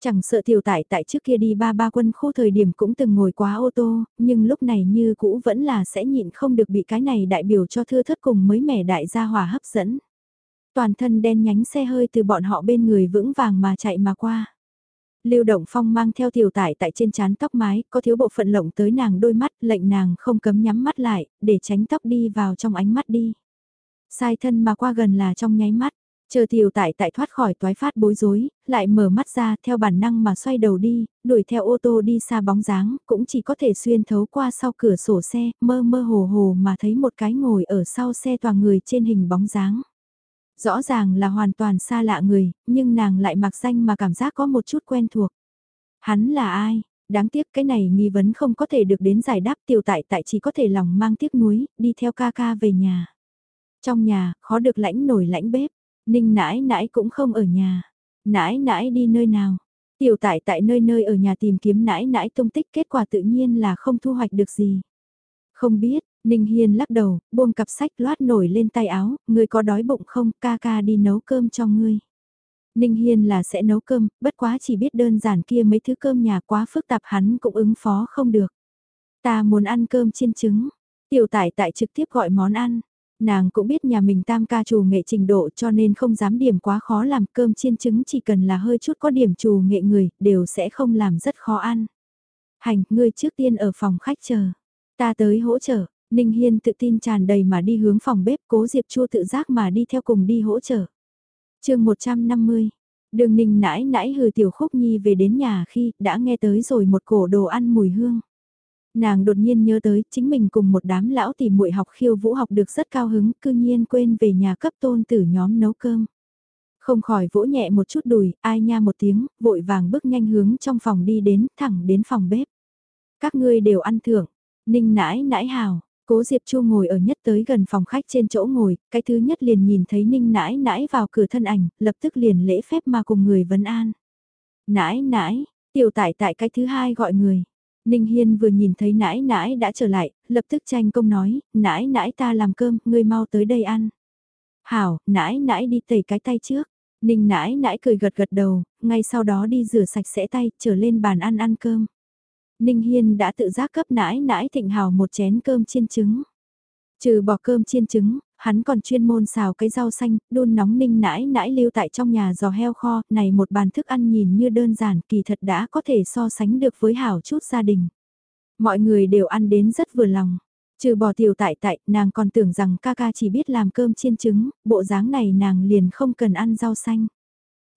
Chẳng sợ tiểu tại tại trước kia đi ba ba quân khu thời điểm cũng từng ngồi quá ô tô, nhưng lúc này như cũ vẫn là sẽ nhịn không được bị cái này đại biểu cho thưa thất cùng mới mẻ đại gia hòa hấp dẫn. Toàn thân đen nhánh xe hơi từ bọn họ bên người vững vàng mà chạy mà qua. Lưu Động Phong mang theo tiểu tải tại trên trán tóc mái, có thiếu bộ phận lộng tới nàng đôi mắt, lệnh nàng không cấm nhắm mắt lại, để tránh tóc đi vào trong ánh mắt đi. Sai thân mà qua gần là trong nháy mắt, chờ tiểu tại tại thoát khỏi toái phát bối rối, lại mở mắt ra theo bản năng mà xoay đầu đi, đuổi theo ô tô đi xa bóng dáng, cũng chỉ có thể xuyên thấu qua sau cửa sổ xe, mơ mơ hồ hồ mà thấy một cái ngồi ở sau xe toàn người trên hình bóng dáng. Rõ ràng là hoàn toàn xa lạ người, nhưng nàng lại mặc danh mà cảm giác có một chút quen thuộc. Hắn là ai? Đáng tiếc cái này nghi vấn không có thể được đến giải đáp tiểu tại tại chỉ có thể lòng mang tiếc nuối, đi theo ca ca về nhà. Trong nhà, khó được lãnh nổi lãnh bếp, ninh nãi nãi cũng không ở nhà. Nãi nãi đi nơi nào? Tiểu tại tại nơi nơi ở nhà tìm kiếm nãi nãi tung tích kết quả tự nhiên là không thu hoạch được gì. Không biết, Ninh Hiên lắc đầu, buông cặp sách loát nổi lên tay áo, ngươi có đói bụng không, ca ca đi nấu cơm cho ngươi. Ninh Hiên là sẽ nấu cơm, bất quá chỉ biết đơn giản kia mấy thứ cơm nhà quá phức tạp hắn cũng ứng phó không được. Ta muốn ăn cơm chiên trứng. Tiểu tải tại trực tiếp gọi món ăn. Nàng cũng biết nhà mình tam ca chủ nghệ trình độ cho nên không dám điểm quá khó làm cơm chiên trứng chỉ cần là hơi chút có điểm chủ nghệ người, đều sẽ không làm rất khó ăn. Hành, ngươi trước tiên ở phòng khách chờ. Ta tới hỗ trợ, Ninh Hiên tự tin tràn đầy mà đi hướng phòng bếp cố Diệp Chua tự giác mà đi theo cùng đi hỗ trợ. chương 150, đường Ninh nãi nãi hừ tiểu khúc nhi về đến nhà khi đã nghe tới rồi một cổ đồ ăn mùi hương. Nàng đột nhiên nhớ tới chính mình cùng một đám lão tỷ muội học khiêu vũ học được rất cao hứng cư nhiên quên về nhà cấp tôn tử nhóm nấu cơm. Không khỏi vỗ nhẹ một chút đùi, ai nha một tiếng, vội vàng bước nhanh hướng trong phòng đi đến, thẳng đến phòng bếp. Các ngươi đều ăn thưởng, ninh nãi nãi hào, Cố Diệp Chu ngồi ở nhất tới gần phòng khách trên chỗ ngồi, cái thứ nhất liền nhìn thấy Ninh nãi nãi vào cửa thân ảnh, lập tức liền lễ phép mà cùng người vấn an. Nãi nãi, tiểu tại tại cái thứ hai gọi người. Ninh Hiên vừa nhìn thấy nãi nãi đã trở lại, lập tức tranh công nói, nãi nãi ta làm cơm, ngươi mau tới đây ăn. Hảo, nãi nãi đi tẩy cái tay trước. Ninh nãi nãi cười gật gật đầu, ngay sau đó đi rửa sạch sẽ tay, trở lên bàn ăn ăn cơm. Ninh Hiên đã tự giác cấp nãi nãi thịnh hào một chén cơm chiên trứng. Trừ bỏ cơm chiên trứng, hắn còn chuyên môn xào cái rau xanh, đun nóng ninh nãi nãi lưu tại trong nhà giò heo kho, này một bàn thức ăn nhìn như đơn giản kỳ thật đã có thể so sánh được với hảo chút gia đình. Mọi người đều ăn đến rất vừa lòng. Trừ bỏ tiểu tại tại, nàng còn tưởng rằng ca ca chỉ biết làm cơm chiên trứng, bộ dáng này nàng liền không cần ăn rau xanh.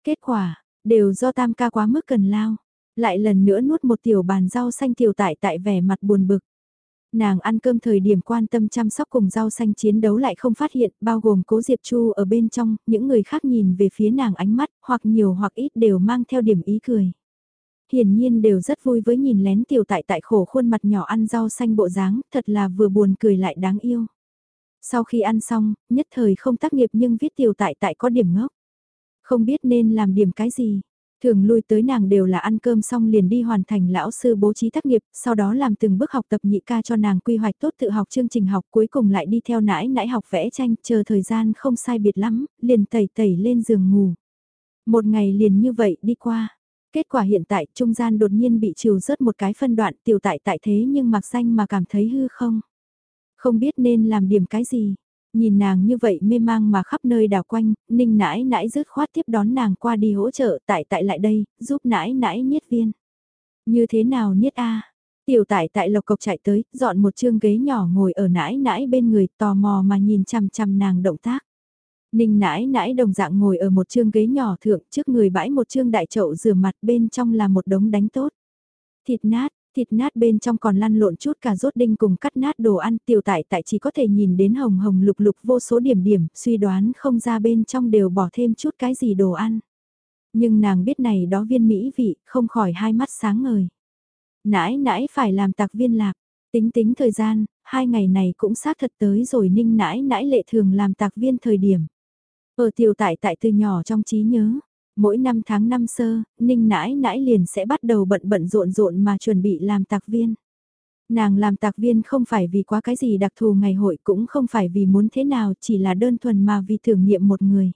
Kết quả, đều do tam ca quá mức cần lao. Lại lần nữa nuốt một tiểu bàn rau xanh tiểu tại tại vẻ mặt buồn bực. Nàng ăn cơm thời điểm quan tâm chăm sóc cùng rau xanh chiến đấu lại không phát hiện, bao gồm cố Diệp Chu ở bên trong, những người khác nhìn về phía nàng ánh mắt, hoặc nhiều hoặc ít đều mang theo điểm ý cười. Hiển nhiên đều rất vui với nhìn lén tiểu tại tại khổ khuôn mặt nhỏ ăn rau xanh bộ dáng, thật là vừa buồn cười lại đáng yêu. Sau khi ăn xong, nhất thời không tác nghiệp nhưng viết tiểu tại tại có điểm ngốc. Không biết nên làm điểm cái gì, Thường lui tới nàng đều là ăn cơm xong liền đi hoàn thành lão sư bố trí tác nghiệp, sau đó làm từng bước học tập nhị ca cho nàng quy hoạch tốt tự học chương trình học cuối cùng lại đi theo nãi nãi học vẽ tranh, chờ thời gian không sai biệt lắm, liền tẩy tẩy lên giường ngủ. Một ngày liền như vậy đi qua. Kết quả hiện tại trung gian đột nhiên bị trừ rớt một cái phân đoạn tiểu tại tại thế nhưng mặc danh mà cảm thấy hư không. Không biết nên làm điểm cái gì, Nhìn nàng như vậy mê mang mà khắp nơi đào quanh, ninh nãi nãi rứt khoát tiếp đón nàng qua đi hỗ trợ tại tại lại đây, giúp nãi nãi niết viên. Như thế nào niết a Tiểu tại tại lộc cộc chạy tới, dọn một chương ghế nhỏ ngồi ở nãi nãi bên người tò mò mà nhìn chằm chằm nàng động tác. Ninh nãi nãi đồng dạng ngồi ở một chương ghế nhỏ thượng trước người bãi một chương đại chậu rửa mặt bên trong là một đống đánh tốt. Thịt nát, thịt nát bên trong còn lăn lộn chút cả rốt đinh cùng cắt nát đồ ăn tiểu tại tại chỉ có thể nhìn đến hồng hồng lục lục vô số điểm điểm, suy đoán không ra bên trong đều bỏ thêm chút cái gì đồ ăn. Nhưng nàng biết này đó viên mỹ vị, không khỏi hai mắt sáng ngời. Nãi nãi phải làm tạc viên lạc, tính tính thời gian, hai ngày này cũng sát thật tới rồi ninh nãi nãi lệ thường làm tạc viên thời điểm. Ở tiểu tại tại từ nhỏ trong trí nhớ, Mỗi năm tháng năm sơ, Ninh nãi nãi liền sẽ bắt đầu bận bận rộn rộn mà chuẩn bị làm tạc viên. Nàng làm tạc viên không phải vì quá cái gì đặc thù ngày hội cũng không phải vì muốn thế nào chỉ là đơn thuần mà vì thử nghiệm một người.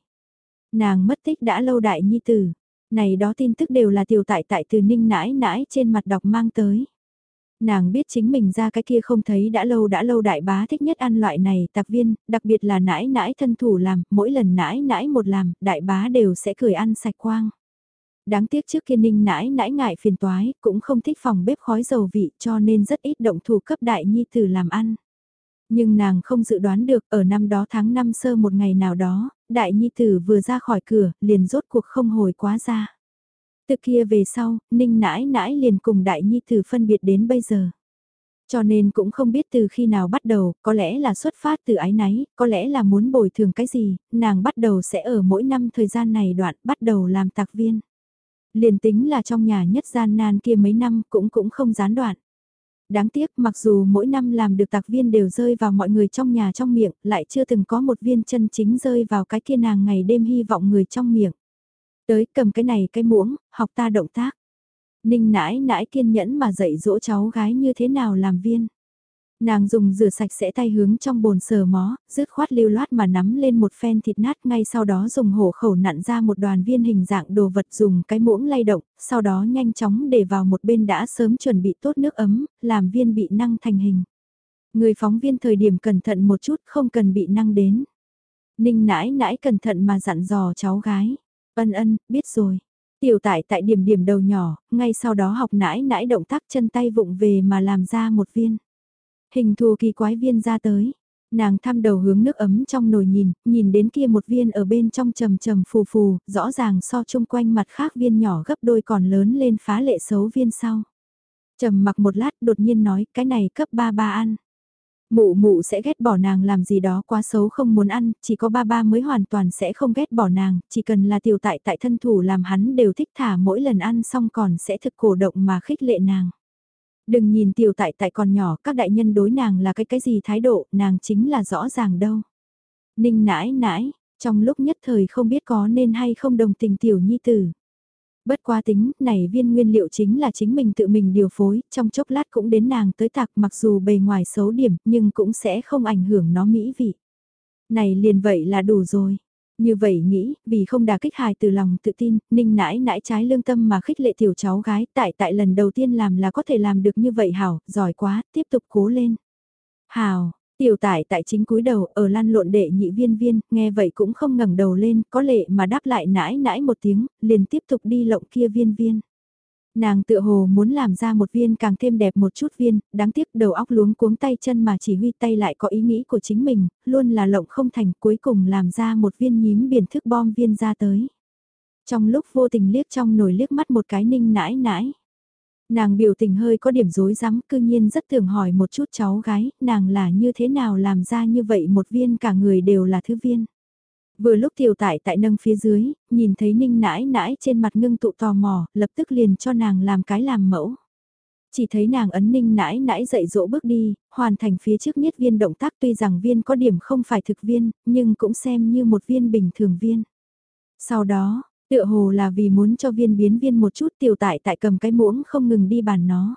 Nàng mất tích đã lâu đại nhi tử, Này đó tin tức đều là tiểu tại tại từ ninh nãi nãi trên mặt đọc mang tới. Nàng biết chính mình ra cái kia không thấy đã lâu đã lâu đại bá thích nhất ăn loại này tạc viên, đặc biệt là nãi nãi thân thủ làm, mỗi lần nãi nãi một làm, đại bá đều sẽ cười ăn sạch quang. Đáng tiếc trước kia ninh nãi nãi ngại phiền toái, cũng không thích phòng bếp khói dầu vị cho nên rất ít động thủ cấp đại nhi tử làm ăn. Nhưng nàng không dự đoán được ở năm đó tháng năm sơ một ngày nào đó, đại nhi tử vừa ra khỏi cửa, liền rốt cuộc không hồi quá ra. Từ kia về sau, ninh nãi nãi liền cùng đại nhi tử phân biệt đến bây giờ. Cho nên cũng không biết từ khi nào bắt đầu, có lẽ là xuất phát từ ái náy, có lẽ là muốn bồi thường cái gì, nàng bắt đầu sẽ ở mỗi năm thời gian này đoạn bắt đầu làm tạc viên. Liền tính là trong nhà nhất gian nan kia mấy năm cũng cũng không gián đoạn. Đáng tiếc mặc dù mỗi năm làm được tạc viên đều rơi vào mọi người trong nhà trong miệng, lại chưa từng có một viên chân chính rơi vào cái kia nàng ngày đêm hy vọng người trong miệng. Tới cầm cái này cái muỗng, học ta động tác. Ninh nãi nãi kiên nhẫn mà dạy dỗ cháu gái như thế nào làm viên. Nàng dùng rửa sạch sẽ tay hướng trong bồn sờ mó, rứt khoát lưu loát mà nắm lên một phen thịt nát ngay sau đó dùng hổ khẩu nặn ra một đoàn viên hình dạng đồ vật dùng cái muỗng lay động, sau đó nhanh chóng để vào một bên đã sớm chuẩn bị tốt nước ấm, làm viên bị năng thành hình. Người phóng viên thời điểm cẩn thận một chút không cần bị năng đến. Ninh nãi nãi cẩn thận mà dặn dò cháu gái. Ân ân, biết rồi. Tiểu tại tại điểm điểm đầu nhỏ, ngay sau đó học nãi nãi động tác chân tay vụng về mà làm ra một viên. Hình thù kỳ quái viên ra tới. Nàng thăm đầu hướng nước ấm trong nồi nhìn, nhìn đến kia một viên ở bên trong trầm trầm phù phù, rõ ràng so chung quanh mặt khác viên nhỏ gấp đôi còn lớn lên phá lệ xấu viên sau. Trầm mặc một lát đột nhiên nói cái này cấp ba ba ăn. Mụ mụ sẽ ghét bỏ nàng làm gì đó quá xấu không muốn ăn, chỉ có ba ba mới hoàn toàn sẽ không ghét bỏ nàng, chỉ cần là tiểu tại tại thân thủ làm hắn đều thích thả mỗi lần ăn xong còn sẽ thực cổ động mà khích lệ nàng. Đừng nhìn tiểu tại tại còn nhỏ, các đại nhân đối nàng là cái cái gì thái độ, nàng chính là rõ ràng đâu. Ninh nãi nãi, trong lúc nhất thời không biết có nên hay không đồng tình tiểu nhi tử. Bất qua tính, này viên nguyên liệu chính là chính mình tự mình điều phối, trong chốc lát cũng đến nàng tới tạc mặc dù bề ngoài xấu điểm nhưng cũng sẽ không ảnh hưởng nó mỹ vị. Này liền vậy là đủ rồi. Như vậy nghĩ, vì không đà kích hài từ lòng tự tin, ninh nãi nãi trái lương tâm mà khích lệ tiểu cháu gái, tại tại lần đầu tiên làm là có thể làm được như vậy hảo, giỏi quá, tiếp tục cố lên. Hảo, tiểu tải tại chính cúi đầu ở lan lộn đệ nhị viên viên, nghe vậy cũng không ngẩng đầu lên, có lệ mà đáp lại nãi nãi một tiếng, liền tiếp tục đi lộng kia viên viên. Nàng tựa hồ muốn làm ra một viên càng thêm đẹp một chút viên, đáng tiếc đầu óc luống cuống tay chân mà chỉ huy tay lại có ý nghĩ của chính mình, luôn là lộng không thành cuối cùng làm ra một viên nhím biển thức bom viên ra tới. Trong lúc vô tình liếc trong nồi liếc mắt một cái ninh nãi nãi. Nàng biểu tình hơi có điểm rối rắm, cư nhiên rất thường hỏi một chút cháu gái, nàng là như thế nào làm ra như vậy một viên cả người đều là thứ viên. Vừa lúc tiểu tại tại nâng phía dưới, nhìn thấy ninh nãi nãi trên mặt ngưng tụ tò mò, lập tức liền cho nàng làm cái làm mẫu. Chỉ thấy nàng ấn ninh nãi nãi dậy dỗ bước đi, hoàn thành phía trước nhất viên động tác tuy rằng viên có điểm không phải thực viên, nhưng cũng xem như một viên bình thường viên. Sau đó, tựa hồ là vì muốn cho viên biến viên một chút tiểu tại tại cầm cái muỗng không ngừng đi bàn nó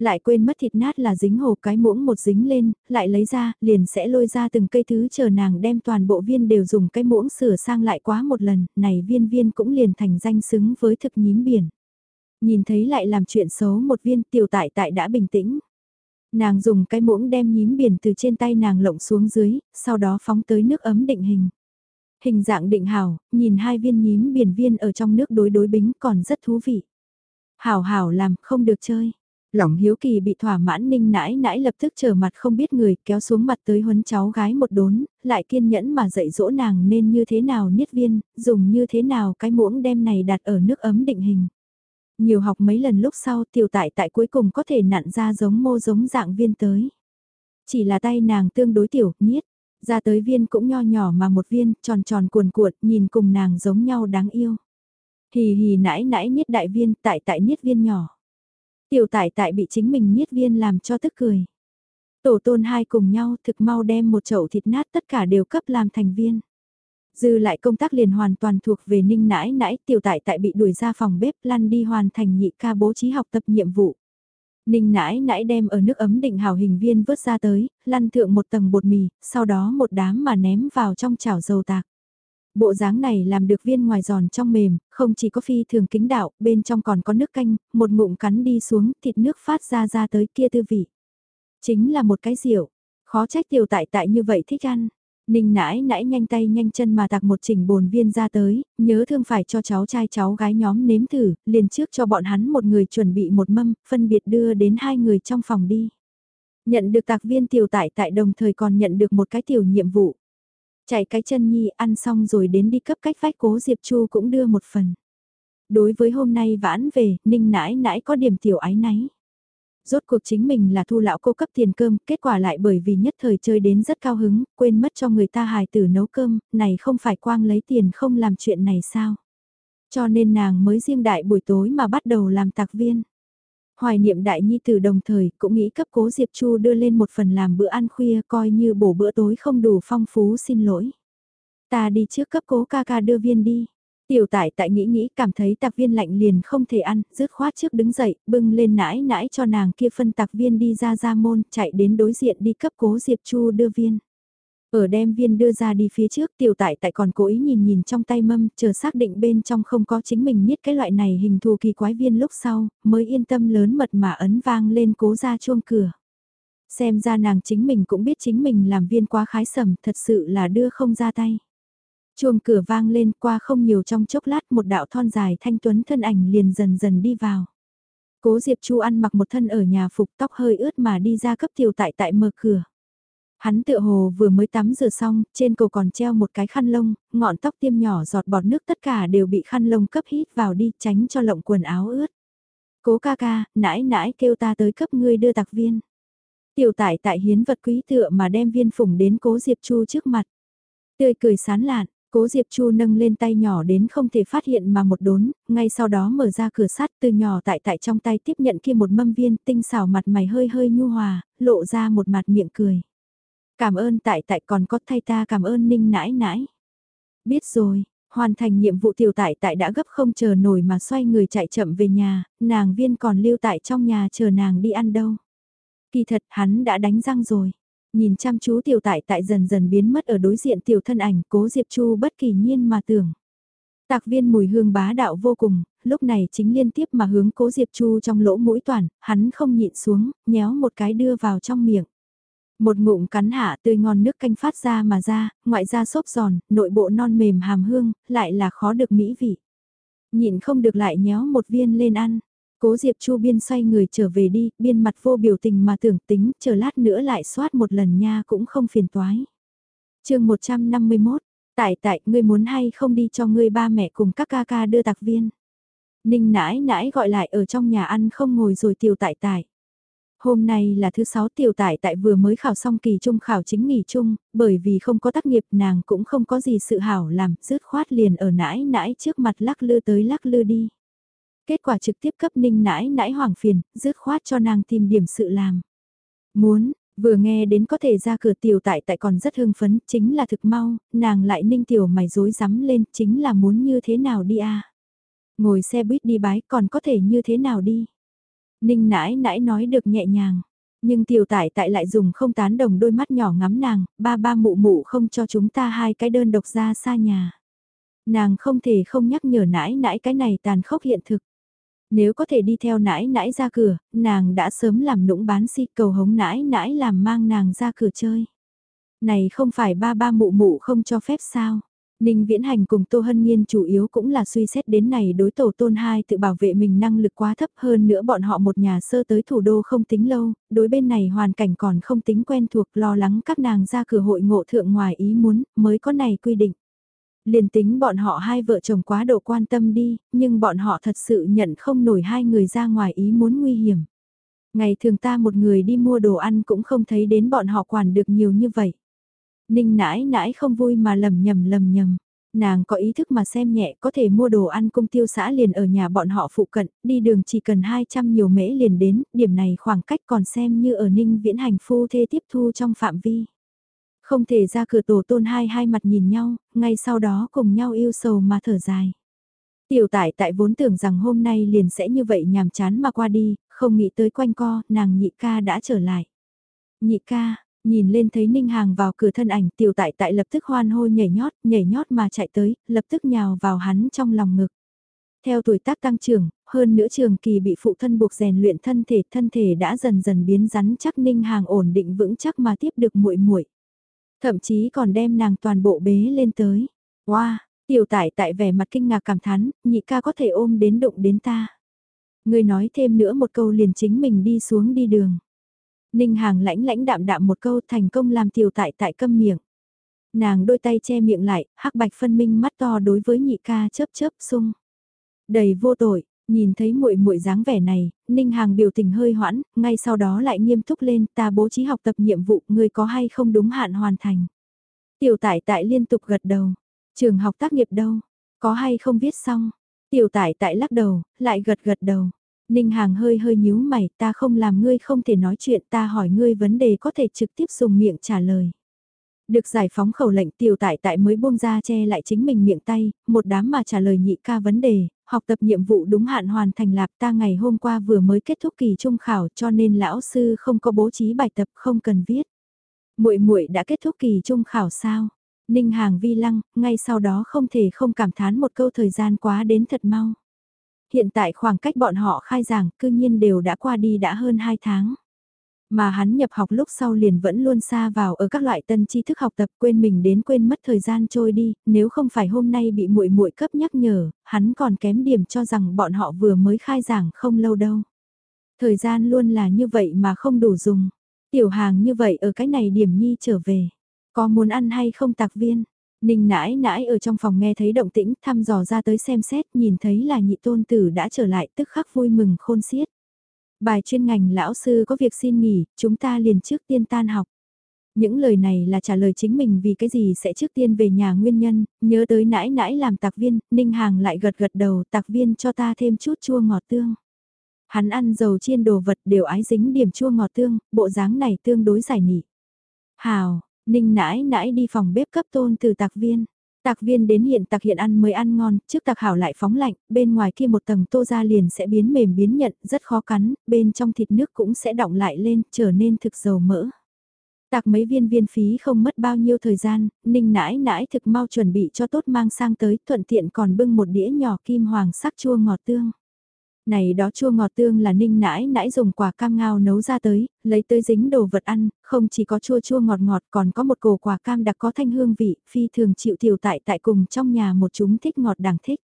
lại quên mất thịt nát là dính hồ cái muỗng một dính lên, lại lấy ra, liền sẽ lôi ra từng cây thứ chờ nàng đem toàn bộ viên đều dùng cái muỗng sửa sang lại quá một lần, này viên viên cũng liền thành danh xứng với thực nhím biển. Nhìn thấy lại làm chuyện xấu một viên tiểu tại tại đã bình tĩnh. Nàng dùng cái muỗng đem nhím biển từ trên tay nàng lộng xuống dưới, sau đó phóng tới nước ấm định hình. Hình dạng định hảo, nhìn hai viên nhím biển viên ở trong nước đối đối bính còn rất thú vị. Hảo hảo làm, không được chơi Lòng hiếu kỳ bị thỏa mãn ninh nãi nãi lập tức trở mặt không biết người kéo xuống mặt tới huấn cháu gái một đốn, lại kiên nhẫn mà dạy dỗ nàng nên như thế nào niết viên, dùng như thế nào cái muỗng đem này đặt ở nước ấm định hình. Nhiều học mấy lần lúc sau tiểu tại tại cuối cùng có thể nặn ra giống mô giống dạng viên tới. Chỉ là tay nàng tương đối tiểu, niết, ra tới viên cũng nho nhỏ mà một viên, tròn tròn cuồn cuộn, nhìn cùng nàng giống nhau đáng yêu. Hì hì nãi nãi niết đại viên, tại tại niết viên nhỏ. Tiểu tại tại bị chính mình niết viên làm cho tức cười. Tổ tôn hai cùng nhau thực mau đem một chậu thịt nát tất cả đều cấp làm thành viên. Dư lại công tác liền hoàn toàn thuộc về ninh nãi nãi tiểu tại tại bị đuổi ra phòng bếp lăn đi hoàn thành nhị ca bố trí học tập nhiệm vụ. Ninh nãi nãi đem ở nước ấm định hào hình viên vớt ra tới, lăn thượng một tầng bột mì, sau đó một đám mà ném vào trong chảo dầu tạc. Bộ dáng này làm được viên ngoài giòn trong mềm, không chỉ có phi thường kính đạo, bên trong còn có nước canh, một ngụm cắn đi xuống, thịt nước phát ra ra tới kia tư vị. Chính là một cái rượu, khó trách tiểu tại tại như vậy thích ăn. Ninh nãi nãi nhanh tay nhanh chân mà tạc một chỉnh bồn viên ra tới, nhớ thương phải cho cháu trai cháu gái nhóm nếm thử, liền trước cho bọn hắn một người chuẩn bị một mâm, phân biệt đưa đến hai người trong phòng đi. Nhận được tạc viên tiểu tại tại đồng thời còn nhận được một cái tiểu nhiệm vụ. Chạy cái chân nhi ăn xong rồi đến đi cấp cách vách cố Diệp Chu cũng đưa một phần. Đối với hôm nay vãn về, ninh nãi nãi có điểm tiểu ái náy. Rốt cuộc chính mình là thu lão cô cấp tiền cơm, kết quả lại bởi vì nhất thời chơi đến rất cao hứng, quên mất cho người ta hài tử nấu cơm, này không phải quang lấy tiền không làm chuyện này sao. Cho nên nàng mới riêng đại buổi tối mà bắt đầu làm tạc viên. Hoài niệm đại nhi tử đồng thời cũng nghĩ cấp cố Diệp Chu đưa lên một phần làm bữa ăn khuya coi như bổ bữa tối không đủ phong phú xin lỗi. Ta đi trước cấp cố ca ca đưa viên đi. Tiểu tải tại nghĩ nghĩ cảm thấy tạc viên lạnh liền không thể ăn, rứt khoát trước đứng dậy, bưng lên nãi nãi cho nàng kia phân tạc viên đi ra ra môn, chạy đến đối diện đi cấp cố Diệp Chu đưa viên. Ở đem viên đưa ra đi phía trước tiểu tại tại còn cố ý nhìn nhìn trong tay mâm, chờ xác định bên trong không có chính mình niết cái loại này hình thù kỳ quái viên lúc sau, mới yên tâm lớn mật mà ấn vang lên cố ra chuông cửa. Xem ra nàng chính mình cũng biết chính mình làm viên quá khái sầm, thật sự là đưa không ra tay. Chuông cửa vang lên qua không nhiều trong chốc lát một đạo thon dài thanh tuấn thân ảnh liền dần dần đi vào. Cố Diệp Chu ăn mặc một thân ở nhà phục tóc hơi ướt mà đi ra cấp tiểu tại tại mở cửa. Hắn tựa hồ vừa mới tắm rửa xong, trên cổ còn treo một cái khăn lông, ngọn tóc tiêm nhỏ giọt bọt nước tất cả đều bị khăn lông cấp hít vào đi tránh cho lộng quần áo ướt. Cố ca ca, nãi nãi kêu ta tới cấp ngươi đưa tạc viên. Tiểu tại tại hiến vật quý tựa mà đem viên phủng đến cố Diệp Chu trước mặt. Tươi cười sán lạn, Cố Diệp Chu nâng lên tay nhỏ đến không thể phát hiện mà một đốn, ngay sau đó mở ra cửa sắt từ nhỏ tại tại trong tay tiếp nhận kia một mâm viên tinh xảo mặt mày hơi hơi nhu hòa, lộ ra một mặt miệng cười. Cảm ơn tại tại còn có thay ta cảm ơn ninh nãi nãi. Biết rồi, hoàn thành nhiệm vụ tiểu tại tại đã gấp không chờ nổi mà xoay người chạy chậm về nhà, nàng viên còn lưu tại trong nhà chờ nàng đi ăn đâu. Kỳ thật hắn đã đánh răng rồi. Nhìn chăm chú tiểu tại tại dần dần biến mất ở đối diện tiểu thân ảnh cố Diệp Chu bất kỳ nhiên mà tưởng. Tạc viên mùi hương bá đạo vô cùng, lúc này chính liên tiếp mà hướng cố Diệp Chu trong lỗ mũi toàn, hắn không nhịn xuống, nhéo một cái đưa vào trong miệng. Một ngụm cắn hạ tươi ngon nước canh phát ra mà ra, ngoại ra xốp giòn, nội bộ non mềm hàm hương, lại là khó được mỹ vị. Nhịn không được lại nhéo một viên lên ăn. Cố Diệp Chu biên xoay người trở về đi, biên mặt vô biểu tình mà tưởng tính, chờ lát nữa lại soát một lần nha cũng không phiền toái. chương 151, tại tại, ngươi muốn hay không đi cho ngươi ba mẹ cùng các ca ca đưa tạc viên. Ninh nãi nãi gọi lại ở trong nhà ăn không ngồi rồi tiểu tại tại. Hôm nay là thứ sáu tiểu tại tại vừa mới khảo xong kỳ trung khảo chính nghỉ chung, bởi vì không có tác nghiệp nàng cũng không có gì sự hảo làm, rứt khoát liền ở nãi nãi trước mặt lắc lư tới lắc lư đi. Kết quả trực tiếp cấp ninh nãi nãi hoàng phiền, dứt khoát cho nàng tìm điểm sự làm. Muốn, vừa nghe đến có thể ra cửa tiểu tại tại còn rất hưng phấn, chính là thực mau, nàng lại ninh tiểu mày rối rắm lên, chính là muốn như thế nào đi à. Ngồi xe buýt đi bái còn có thể như thế nào đi. Ninh nãi nãi nói được nhẹ nhàng. Nhưng tiểu tại tại lại dùng không tán đồng đôi mắt nhỏ ngắm nàng, ba ba mụ mụ không cho chúng ta hai cái đơn độc ra xa nhà. Nàng không thể không nhắc nhở nãi nãi cái này tàn khốc hiện thực. Nếu có thể đi theo nãi nãi ra cửa, nàng đã sớm làm nũng bán si cầu hống nãi nãi làm mang nàng ra cửa chơi. Này không phải ba ba mụ mụ không cho phép sao? Ninh Viễn Hành cùng Tô Hân Nhiên chủ yếu cũng là suy xét đến này đối tổ tôn hai tự bảo vệ mình năng lực quá thấp hơn nữa bọn họ một nhà sơ tới thủ đô không tính lâu, đối bên này hoàn cảnh còn không tính quen thuộc lo lắng các nàng ra cửa hội ngộ thượng ngoài ý muốn mới có này quy định. Liền tính bọn họ hai vợ chồng quá độ quan tâm đi, nhưng bọn họ thật sự nhận không nổi hai người ra ngoài ý muốn nguy hiểm. Ngày thường ta một người đi mua đồ ăn cũng không thấy đến bọn họ quản được nhiều như vậy. Ninh nãi nãi không vui mà lầm nhầm lầm nhầm. Nàng có ý thức mà xem nhẹ có thể mua đồ ăn cung tiêu xã liền ở nhà bọn họ phụ cận, đi đường chỉ cần 200 nhiều mễ liền đến, điểm này khoảng cách còn xem như ở ninh viễn hành phu thê tiếp thu trong phạm vi. Không thể ra cửa tổ tôn hai hai mặt nhìn nhau, ngay sau đó cùng nhau yêu sầu mà thở dài. Tiểu tải tại vốn tưởng rằng hôm nay liền sẽ như vậy nhàm chán mà qua đi, không nghĩ tới quanh co, nàng nhị ca đã trở lại. Nhị ca, Nhìn lên thấy Ninh Hàng vào cửa thân ảnh tiểu tại tại lập tức hoan hô nhảy nhót, nhảy nhót mà chạy tới, lập tức nhào vào hắn trong lòng ngực. Theo tuổi tác tăng trưởng, hơn nữa trường kỳ bị phụ thân buộc rèn luyện thân thể, thân thể đã dần dần biến rắn chắc Ninh Hàng ổn định vững chắc mà tiếp được muội muội. Thậm chí còn đem nàng toàn bộ bế lên tới. Wow, tiểu tại tại vẻ mặt kinh ngạc cảm thán, nhị ca có thể ôm đến đụng đến ta. Người nói thêm nữa một câu liền chính mình đi xuống đi đường. Ninh Hàng lãnh lãnh đạm đạm một câu thành công làm tiểu tại tại câm miệng. Nàng đôi tay che miệng lại, hắc bạch phân minh mắt to đối với nhị ca chớp chớp sung. Đầy vô tội, nhìn thấy muội muội dáng vẻ này, Ninh Hàng biểu tình hơi hoãn, ngay sau đó lại nghiêm túc lên, ta bố trí học tập nhiệm vụ, ngươi có hay không đúng hạn hoàn thành. Tiểu tại tại liên tục gật đầu, trường học tác nghiệp đâu, có hay không viết xong. Tiểu tại tại lắc đầu, lại gật gật đầu. Ninh Hàng hơi hơi nhíu mày, ta không làm ngươi không thể nói chuyện, ta hỏi ngươi vấn đề có thể trực tiếp dùng miệng trả lời. Được giải phóng khẩu lệnh tiểu tại tại mới buông ra che lại chính mình miệng tay, một đám mà trả lời nhị ca vấn đề, học tập nhiệm vụ đúng hạn hoàn thành lạp ta ngày hôm qua vừa mới kết thúc kỳ trung khảo cho nên lão sư không có bố trí bài tập không cần viết. muội muội đã kết thúc kỳ trung khảo sao? Ninh Hàng vi lăng, ngay sau đó không thể không cảm thán một câu thời gian quá đến thật mau. Hiện tại khoảng cách bọn họ khai giảng cư nhiên đều đã qua đi đã hơn 2 tháng. Mà hắn nhập học lúc sau liền vẫn luôn xa vào ở các loại tân tri thức học tập quên mình đến quên mất thời gian trôi đi, nếu không phải hôm nay bị muội muội cấp nhắc nhở, hắn còn kém điểm cho rằng bọn họ vừa mới khai giảng không lâu đâu. Thời gian luôn là như vậy mà không đủ dùng. Tiểu hàng như vậy ở cái này điểm nhi trở về. Có muốn ăn hay không tạc viên? Ninh nãi nãi ở trong phòng nghe thấy động tĩnh thăm dò ra tới xem xét nhìn thấy là nhị tôn tử đã trở lại tức khắc vui mừng khôn xiết. Bài chuyên ngành lão sư có việc xin nghỉ, chúng ta liền trước tiên tan học. Những lời này là trả lời chính mình vì cái gì sẽ trước tiên về nhà nguyên nhân, nhớ tới nãi nãi làm tạc viên, Ninh Hàng lại gật gật đầu tạc viên cho ta thêm chút chua ngọt tương. Hắn ăn dầu chiên đồ vật đều ái dính điểm chua ngọt tương, bộ dáng này tương đối giải nị. Hào, Ninh nãi nãi đi phòng bếp cấp tôn từ tạc viên. Tạc viên đến hiện tạc hiện ăn mới ăn ngon, trước tạc hảo lại phóng lạnh, bên ngoài kia một tầng tô ra liền sẽ biến mềm biến nhận, rất khó cắn, bên trong thịt nước cũng sẽ đọng lại lên, trở nên thực dầu mỡ. Tạc mấy viên viên phí không mất bao nhiêu thời gian, ninh nãi nãi thực mau chuẩn bị cho tốt mang sang tới, thuận tiện còn bưng một đĩa nhỏ kim hoàng sắc chua ngọt tương. Này đó chua ngọt tương là ninh nãi nãi dùng quả cam ngao nấu ra tới, lấy tới dính đồ vật ăn, không chỉ có chua chua ngọt ngọt còn có một cổ quả cam đặc có thanh hương vị, phi thường chịu tiểu tại tại cùng trong nhà một chúng thích ngọt đẳng thích.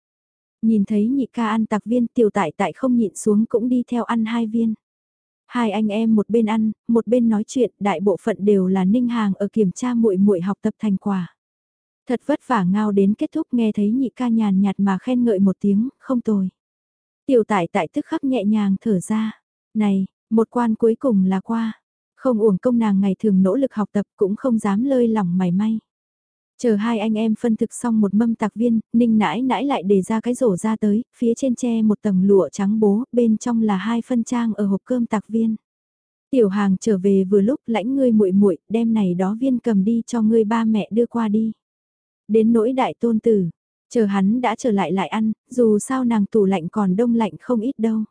Nhìn thấy nhị ca ăn tạc viên tiểu tại tại không nhịn xuống cũng đi theo ăn hai viên. Hai anh em một bên ăn, một bên nói chuyện, đại bộ phận đều là ninh hàng ở kiểm tra muội muội học tập thành quả. Thật vất vả ngao đến kết thúc nghe thấy nhị ca nhàn nhạt mà khen ngợi một tiếng, không tồi. Tiểu tại tại tức khắc nhẹ nhàng thở ra. Này, một quan cuối cùng là qua. Không uổng công nàng ngày thường nỗ lực học tập cũng không dám lơi lỏng mày may. Chờ hai anh em phân thực xong một mâm tạc viên, ninh nãi nãi lại để ra cái rổ ra tới, phía trên tre một tầng lụa trắng bố, bên trong là hai phân trang ở hộp cơm tạc viên. Tiểu hàng trở về vừa lúc lãnh ngươi muội muội đem này đó viên cầm đi cho ngươi ba mẹ đưa qua đi. Đến nỗi đại tôn tử, Chờ hắn đã trở lại lại ăn, dù sao nàng tủ lạnh còn đông lạnh không ít đâu.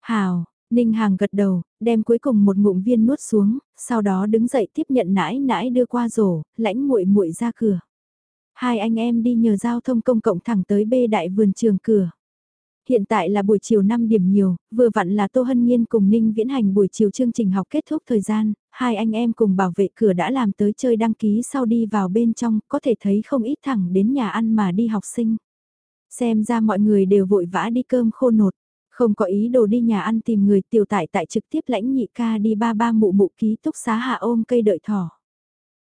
Hào, Ninh Hàng gật đầu, đem cuối cùng một ngụm viên nuốt xuống, sau đó đứng dậy tiếp nhận nãi nãi đưa qua rổ, lãnh muội muội ra cửa. Hai anh em đi nhờ giao thông công cộng thẳng tới bê đại vườn trường cửa hiện tại là buổi chiều 5 điểm nhiều, vừa vặn là Tô Hân Nhiên cùng Ninh Viễn Hành buổi chiều chương trình học kết thúc thời gian, hai anh em cùng bảo vệ cửa đã làm tới chơi đăng ký sau đi vào bên trong, có thể thấy không ít thẳng đến nhà ăn mà đi học sinh. Xem ra mọi người đều vội vã đi cơm khô nột, không có ý đồ đi nhà ăn tìm người tiểu tại tại trực tiếp lãnh nhị ca đi ba ba mụ mụ ký túc xá hạ ôm cây đợi thỏ.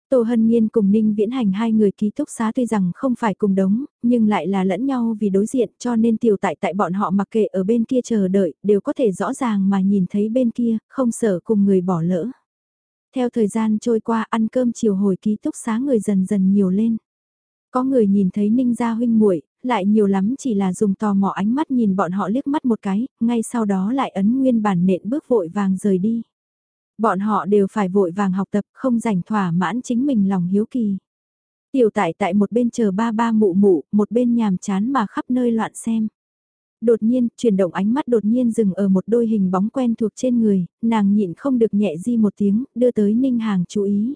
Tô Hân Nhiên cùng Ninh Viễn Hành hai người ký túc xá tuy rằng không phải cùng đống, nhưng lại là lẫn nhau vì đối diện cho nên tiểu tại tại bọn họ mặc kệ ở bên kia chờ đợi, đều có thể rõ ràng mà nhìn thấy bên kia, không sợ cùng người bỏ lỡ. Theo thời gian trôi qua ăn cơm chiều hồi ký túc xá người dần dần nhiều lên. Có người nhìn thấy Ninh gia huynh muội lại nhiều lắm chỉ là dùng tò mò ánh mắt nhìn bọn họ liếc mắt một cái, ngay sau đó lại ấn nguyên bản nện bước vội vàng rời đi. Bọn họ đều phải vội vàng học tập, không rảnh thỏa mãn chính mình lòng hiếu kỳ. Tiểu tại tại một bên chờ ba ba mụ mụ, một bên nhàm chán mà khắp nơi loạn xem. Đột nhiên, chuyển động ánh mắt đột nhiên dừng ở một đôi hình bóng quen thuộc trên người, nàng nhịn không được nhẹ di một tiếng, đưa tới Ninh Hàng chú ý.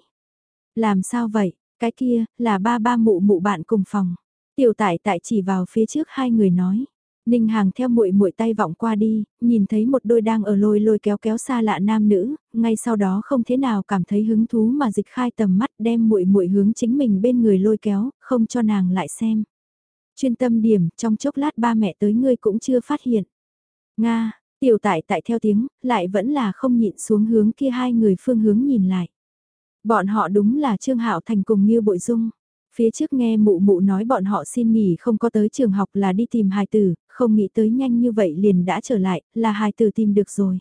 Làm sao vậy, cái kia, là ba ba mụ mụ bạn cùng phòng. Tiểu tại tại chỉ vào phía trước hai người nói. Ninh Hàng theo muội muội tay vọng qua đi, nhìn thấy một đôi đang ở lôi lôi kéo kéo xa lạ nam nữ, ngay sau đó không thế nào cảm thấy hứng thú mà dịch khai tầm mắt đem muội muội hướng chính mình bên người lôi kéo, không cho nàng lại xem. Chuyên tâm điểm, trong chốc lát ba mẹ tới ngươi cũng chưa phát hiện. Nga, tiểu tại tại theo tiếng, lại vẫn là không nhịn xuống hướng kia hai người phương hướng nhìn lại. Bọn họ đúng là Trương Hạo Thành cùng như Bội Dung. Phía trước nghe mụ mụ nói bọn họ xin nghỉ không có tới trường học là đi tìm hài tử, không nghĩ tới nhanh như vậy liền đã trở lại, là hài tử tìm được rồi.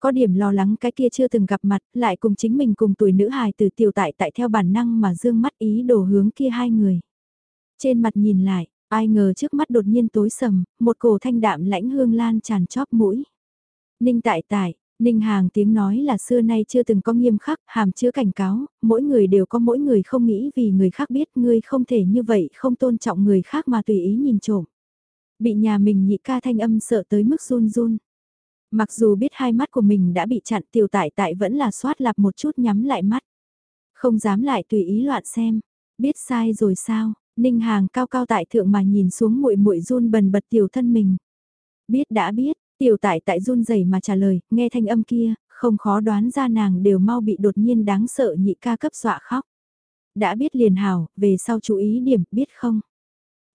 Có điểm lo lắng cái kia chưa từng gặp mặt, lại cùng chính mình cùng tuổi nữ hài tử tiểu tại tại theo bản năng mà dương mắt ý đồ hướng kia hai người. Trên mặt nhìn lại, ai ngờ trước mắt đột nhiên tối sầm, một cổ thanh đạm lãnh hương lan tràn chóp mũi. Ninh tại tại, Ninh Hàng tiếng nói là xưa nay chưa từng có nghiêm khắc, hàm chứa cảnh cáo, mỗi người đều có mỗi người không nghĩ vì người khác biết ngươi không thể như vậy không tôn trọng người khác mà tùy ý nhìn trộm. Bị nhà mình nhị ca thanh âm sợ tới mức run run. Mặc dù biết hai mắt của mình đã bị chặn tiểu tại tại vẫn là soát lạp một chút nhắm lại mắt. Không dám lại tùy ý loạn xem, biết sai rồi sao, Ninh Hàng cao cao tại thượng mà nhìn xuống muội muội run bần bật tiểu thân mình. Biết đã biết, tiểu tại tại run rẩy mà trả lời, nghe thanh âm kia, không khó đoán ra nàng đều mau bị đột nhiên đáng sợ nhị ca cấp dọa khóc. Đã biết liền hào, về sau chú ý điểm, biết không?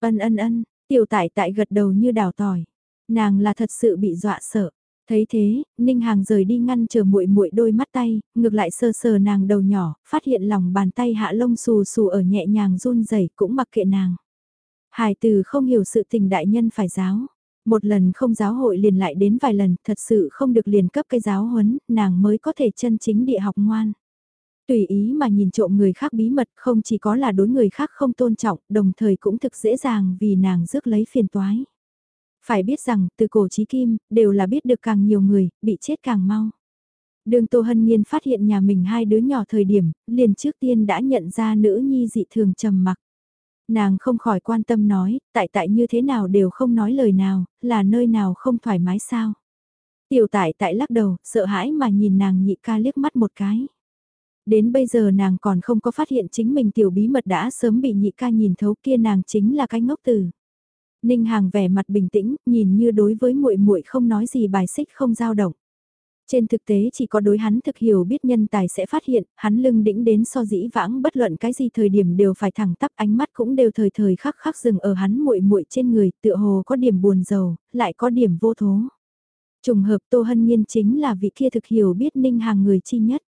Ân ân ân, tiểu tại tại gật đầu như đào tỏi. Nàng là thật sự bị dọa sợ. Thấy thế, Ninh Hàng rời đi ngăn chờ muội muội đôi mắt tay, ngược lại sờ sờ nàng đầu nhỏ, phát hiện lòng bàn tay hạ lông xù xù ở nhẹ nhàng run rẩy cũng mặc kệ nàng. Hải từ không hiểu sự tình đại nhân phải giáo. Một lần không giáo hội liền lại đến vài lần, thật sự không được liền cấp cái giáo huấn, nàng mới có thể chân chính địa học ngoan. Tùy ý mà nhìn trộm người khác bí mật không chỉ có là đối người khác không tôn trọng, đồng thời cũng thực dễ dàng vì nàng rước lấy phiền toái. Phải biết rằng, từ cổ chí kim, đều là biết được càng nhiều người, bị chết càng mau. Đường Tô Hân Nhiên phát hiện nhà mình hai đứa nhỏ thời điểm, liền trước tiên đã nhận ra nữ nhi dị thường trầm mặc. Nàng không khỏi quan tâm nói, tại tại như thế nào đều không nói lời nào, là nơi nào không thoải mái sao. Tiểu tại tại lắc đầu, sợ hãi mà nhìn nàng nhị ca liếc mắt một cái. Đến bây giờ nàng còn không có phát hiện chính mình tiểu bí mật đã sớm bị nhị ca nhìn thấu kia nàng chính là cái ngốc tử. Ninh Hàng vẻ mặt bình tĩnh, nhìn như đối với muội muội không nói gì bài xích không dao động. Trên thực tế chỉ có đối hắn thực hiểu biết nhân tài sẽ phát hiện, hắn lưng đĩnh đến so dĩ vãng bất luận cái gì thời điểm đều phải thẳng tắp ánh mắt cũng đều thời thời khắc khắc dừng ở hắn muội muội trên người, tựa hồ có điểm buồn giàu, lại có điểm vô thố. Trùng hợp Tô Hân Nhiên chính là vị kia thực hiểu biết Ninh Hàng người chi nhất.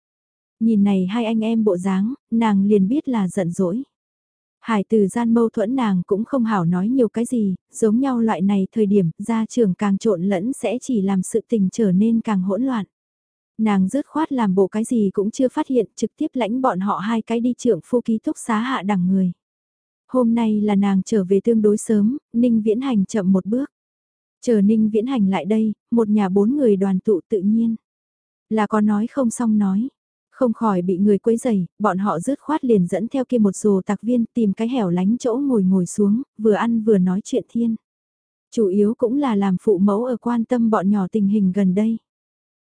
Nhìn này hai anh em bộ dáng, nàng liền biết là giận dỗi. Hải từ gian mâu thuẫn nàng cũng không hảo nói nhiều cái gì, giống nhau loại này thời điểm gia trưởng càng trộn lẫn sẽ chỉ làm sự tình trở nên càng hỗn loạn. Nàng rớt khoát làm bộ cái gì cũng chưa phát hiện trực tiếp lãnh bọn họ hai cái đi trưởng phu ký túc xá hạ đẳng người. Hôm nay là nàng trở về tương đối sớm, Ninh Viễn Hành chậm một bước. Chờ Ninh Viễn Hành lại đây, một nhà bốn người đoàn tụ tự nhiên. Là có nói không xong nói, không khỏi bị người quấy dày, bọn họ rứt khoát liền dẫn theo kia một rồ tạc viên tìm cái hẻo lánh chỗ ngồi ngồi xuống, vừa ăn vừa nói chuyện thiên. Chủ yếu cũng là làm phụ mẫu ở quan tâm bọn nhỏ tình hình gần đây.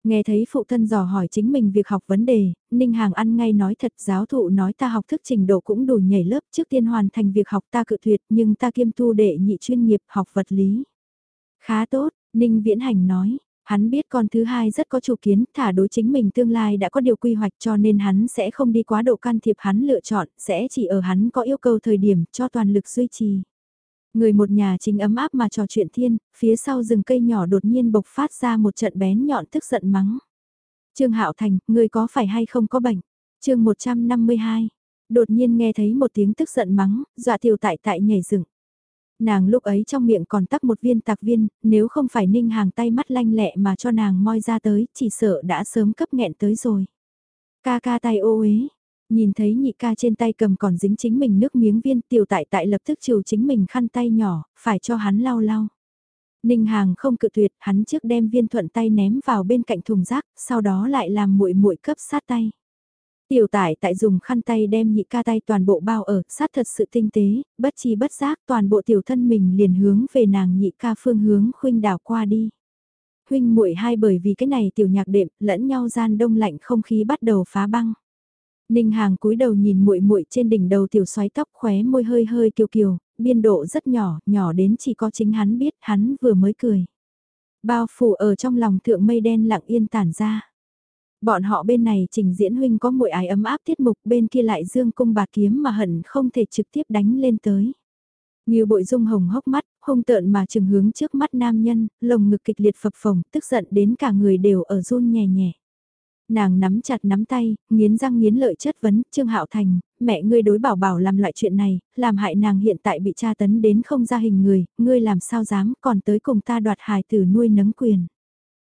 Nghe thấy phụ thân dò hỏi chính mình việc học vấn đề, Ninh Hàng ăn ngay nói thật giáo thụ nói ta học thức trình độ cũng đủ nhảy lớp trước tiên hoàn thành việc học ta cự tuyệt nhưng ta kiêm tu đệ nhị chuyên nghiệp học vật lý. Khá tốt, Ninh Viễn Hành nói, Hắn biết con thứ hai rất có chủ kiến, thả đối chính mình tương lai đã có điều quy hoạch cho nên hắn sẽ không đi quá độ can thiệp hắn lựa chọn, sẽ chỉ ở hắn có yêu cầu thời điểm cho toàn lực duy trì. Người một nhà chính ấm áp mà trò chuyện thiên, phía sau rừng cây nhỏ đột nhiên bộc phát ra một trận bén nhọn tức giận mắng. Trương Hạo Thành, người có phải hay không có bệnh? chương 152, đột nhiên nghe thấy một tiếng tức giận mắng, dọa tiểu tại tại nhảy dựng Nàng lúc ấy trong miệng còn tắc một viên tạc viên, nếu không phải ninh hàng tay mắt lanh lẹ mà cho nàng moi ra tới, chỉ sợ đã sớm cấp nghẹn tới rồi. Ca ca tay ô uế, nhìn thấy nhị ca trên tay cầm còn dính chính mình nước miếng viên tiểu tại tại lập tức chiều chính mình khăn tay nhỏ, phải cho hắn lau lau. Ninh Hàng không cự tuyệt, hắn trước đem viên thuận tay ném vào bên cạnh thùng rác, sau đó lại làm muội muội cấp sát tay. Tiểu tải tại dùng khăn tay đem nhị ca tay toàn bộ bao ở, sát thật sự tinh tế, bất chi bất giác toàn bộ tiểu thân mình liền hướng về nàng nhị ca phương hướng khuynh đảo qua đi. Huynh muội hai bởi vì cái này tiểu nhạc đệm, lẫn nhau gian đông lạnh không khí bắt đầu phá băng. Ninh Hàng cúi đầu nhìn muội muội trên đỉnh đầu tiểu xoáy tóc khóe môi hơi hơi kiều kiều, biên độ rất nhỏ, nhỏ đến chỉ có chính hắn biết, hắn vừa mới cười. Bao phủ ở trong lòng thượng mây đen lặng yên tản ra. Bọn họ bên này trình diễn huynh có muội ái ấm áp tiết mục bên kia lại dương cung bà kiếm mà hận không thể trực tiếp đánh lên tới. Như bội dung hồng hốc mắt, hung tợn mà trừng hướng trước mắt nam nhân, lồng ngực kịch liệt phập phồng, tức giận đến cả người đều ở run nhẹ nhẹ. Nàng nắm chặt nắm tay, nghiến răng nghiến lợi chất vấn, Trương Hạo Thành, mẹ ngươi đối bảo bảo làm loại chuyện này, làm hại nàng hiện tại bị tra tấn đến không ra hình người, ngươi làm sao dám còn tới cùng ta đoạt hài tử nuôi nấng quyền.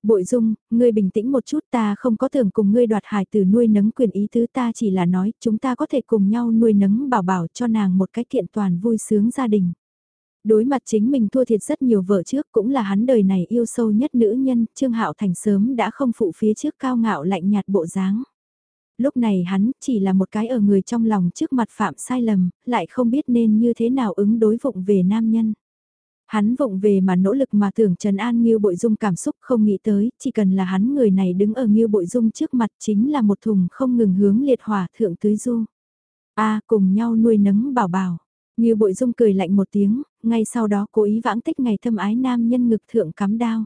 Bội dung, ngươi bình tĩnh một chút ta không có tưởng cùng ngươi đoạt hài tử nuôi nấng quyền ý tứ ta chỉ là nói chúng ta có thể cùng nhau nuôi nấng bảo bảo cho nàng một cái kiện toàn vui sướng gia đình. Đối mặt chính mình thua thiệt rất nhiều vợ trước cũng là hắn đời này yêu sâu nhất nữ nhân, Trương Hạo Thành sớm đã không phụ phía trước cao ngạo lạnh nhạt bộ dáng. Lúc này hắn chỉ là một cái ở người trong lòng trước mặt phạm sai lầm, lại không biết nên như thế nào ứng đối vụng về nam nhân. Hắn vụng về mà nỗ lực mà tưởng Trần An Nghiêu Bội Dung cảm xúc không nghĩ tới, chỉ cần là hắn người này đứng ở Nghiêu Bội Dung trước mặt chính là một thùng không ngừng hướng liệt hỏa thượng tưới du. a cùng nhau nuôi nấng bảo bảo. Nghiêu Bội Dung cười lạnh một tiếng, ngay sau đó cố ý vãng tích ngày thâm ái nam nhân ngực thượng cắm đao.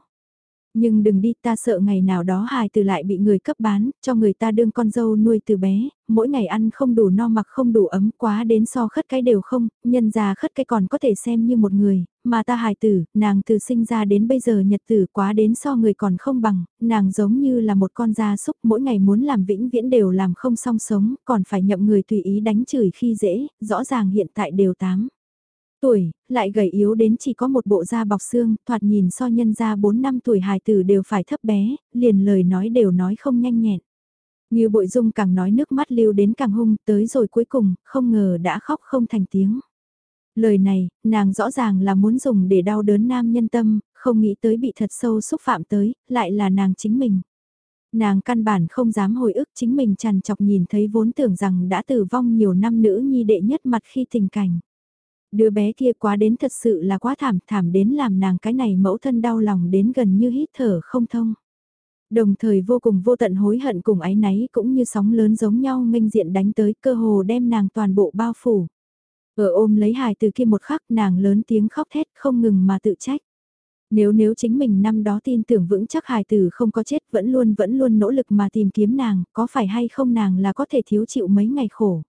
Nhưng đừng đi ta sợ ngày nào đó hài từ lại bị người cấp bán, cho người ta đương con dâu nuôi từ bé, mỗi ngày ăn không đủ no mặc không đủ ấm quá đến so khất cái đều không, nhân già khất cái còn có thể xem như một người, mà ta hài tử, nàng từ sinh ra đến bây giờ nhật tử quá đến so người còn không bằng, nàng giống như là một con gia súc mỗi ngày muốn làm vĩnh viễn đều làm không song sống, còn phải nhậm người tùy ý đánh chửi khi dễ, rõ ràng hiện tại đều tám tuổi, lại gầy yếu đến chỉ có một bộ da bọc xương, thoạt nhìn so nhân ra 4 năm tuổi hài tử đều phải thấp bé, liền lời nói đều nói không nhanh nhẹn. Như bội dung càng nói nước mắt lưu đến càng hung, tới rồi cuối cùng, không ngờ đã khóc không thành tiếng. Lời này, nàng rõ ràng là muốn dùng để đau đớn nam nhân tâm, không nghĩ tới bị thật sâu xúc phạm tới, lại là nàng chính mình. Nàng căn bản không dám hồi ức chính mình chằn chọc nhìn thấy vốn tưởng rằng đã tử vong nhiều năm nữ nhi đệ nhất mặt khi tình cảnh. Đứa bé kia quá đến thật sự là quá thảm, thảm đến làm nàng cái này mẫu thân đau lòng đến gần như hít thở không thông. Đồng thời vô cùng vô tận hối hận cùng ái náy cũng như sóng lớn giống nhau nghênh diện đánh tới cơ hồ đem nàng toàn bộ bao phủ. Ở ôm lấy hài từ kia một khắc nàng lớn tiếng khóc thét không ngừng mà tự trách. Nếu nếu chính mình năm đó tin tưởng vững chắc hài tử không có chết vẫn luôn vẫn luôn nỗ lực mà tìm kiếm nàng, có phải hay không nàng là có thể thiếu chịu mấy ngày khổ.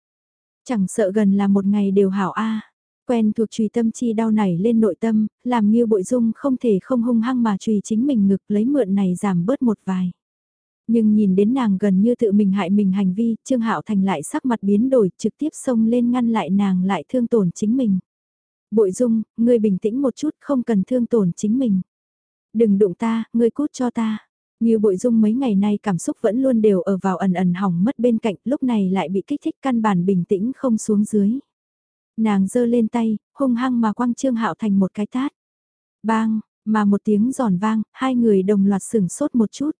Chẳng sợ gần là một ngày đều hảo a Quen thuộc trùy tâm chi đau nảy lên nội tâm, làm như bội dung không thể không hung hăng mà trùy chính mình ngực lấy mượn này giảm bớt một vài. Nhưng nhìn đến nàng gần như tự mình hại mình hành vi, Trương Hạo Thành lại sắc mặt biến đổi trực tiếp xông lên ngăn lại nàng lại thương tổn chính mình. Bội dung, ngươi bình tĩnh một chút không cần thương tổn chính mình. Đừng đụng ta, ngươi cút cho ta. Như bội dung mấy ngày nay cảm xúc vẫn luôn đều ở vào ẩn ẩn hỏng mất bên cạnh, lúc này lại bị kích thích căn bản bình tĩnh không xuống dưới. Nàng giơ lên tay, hung hăng mà quăng Trương Hạo Thành một cái tát. Bang, mà một tiếng giòn vang, hai người đồng loạt sửng sốt một chút.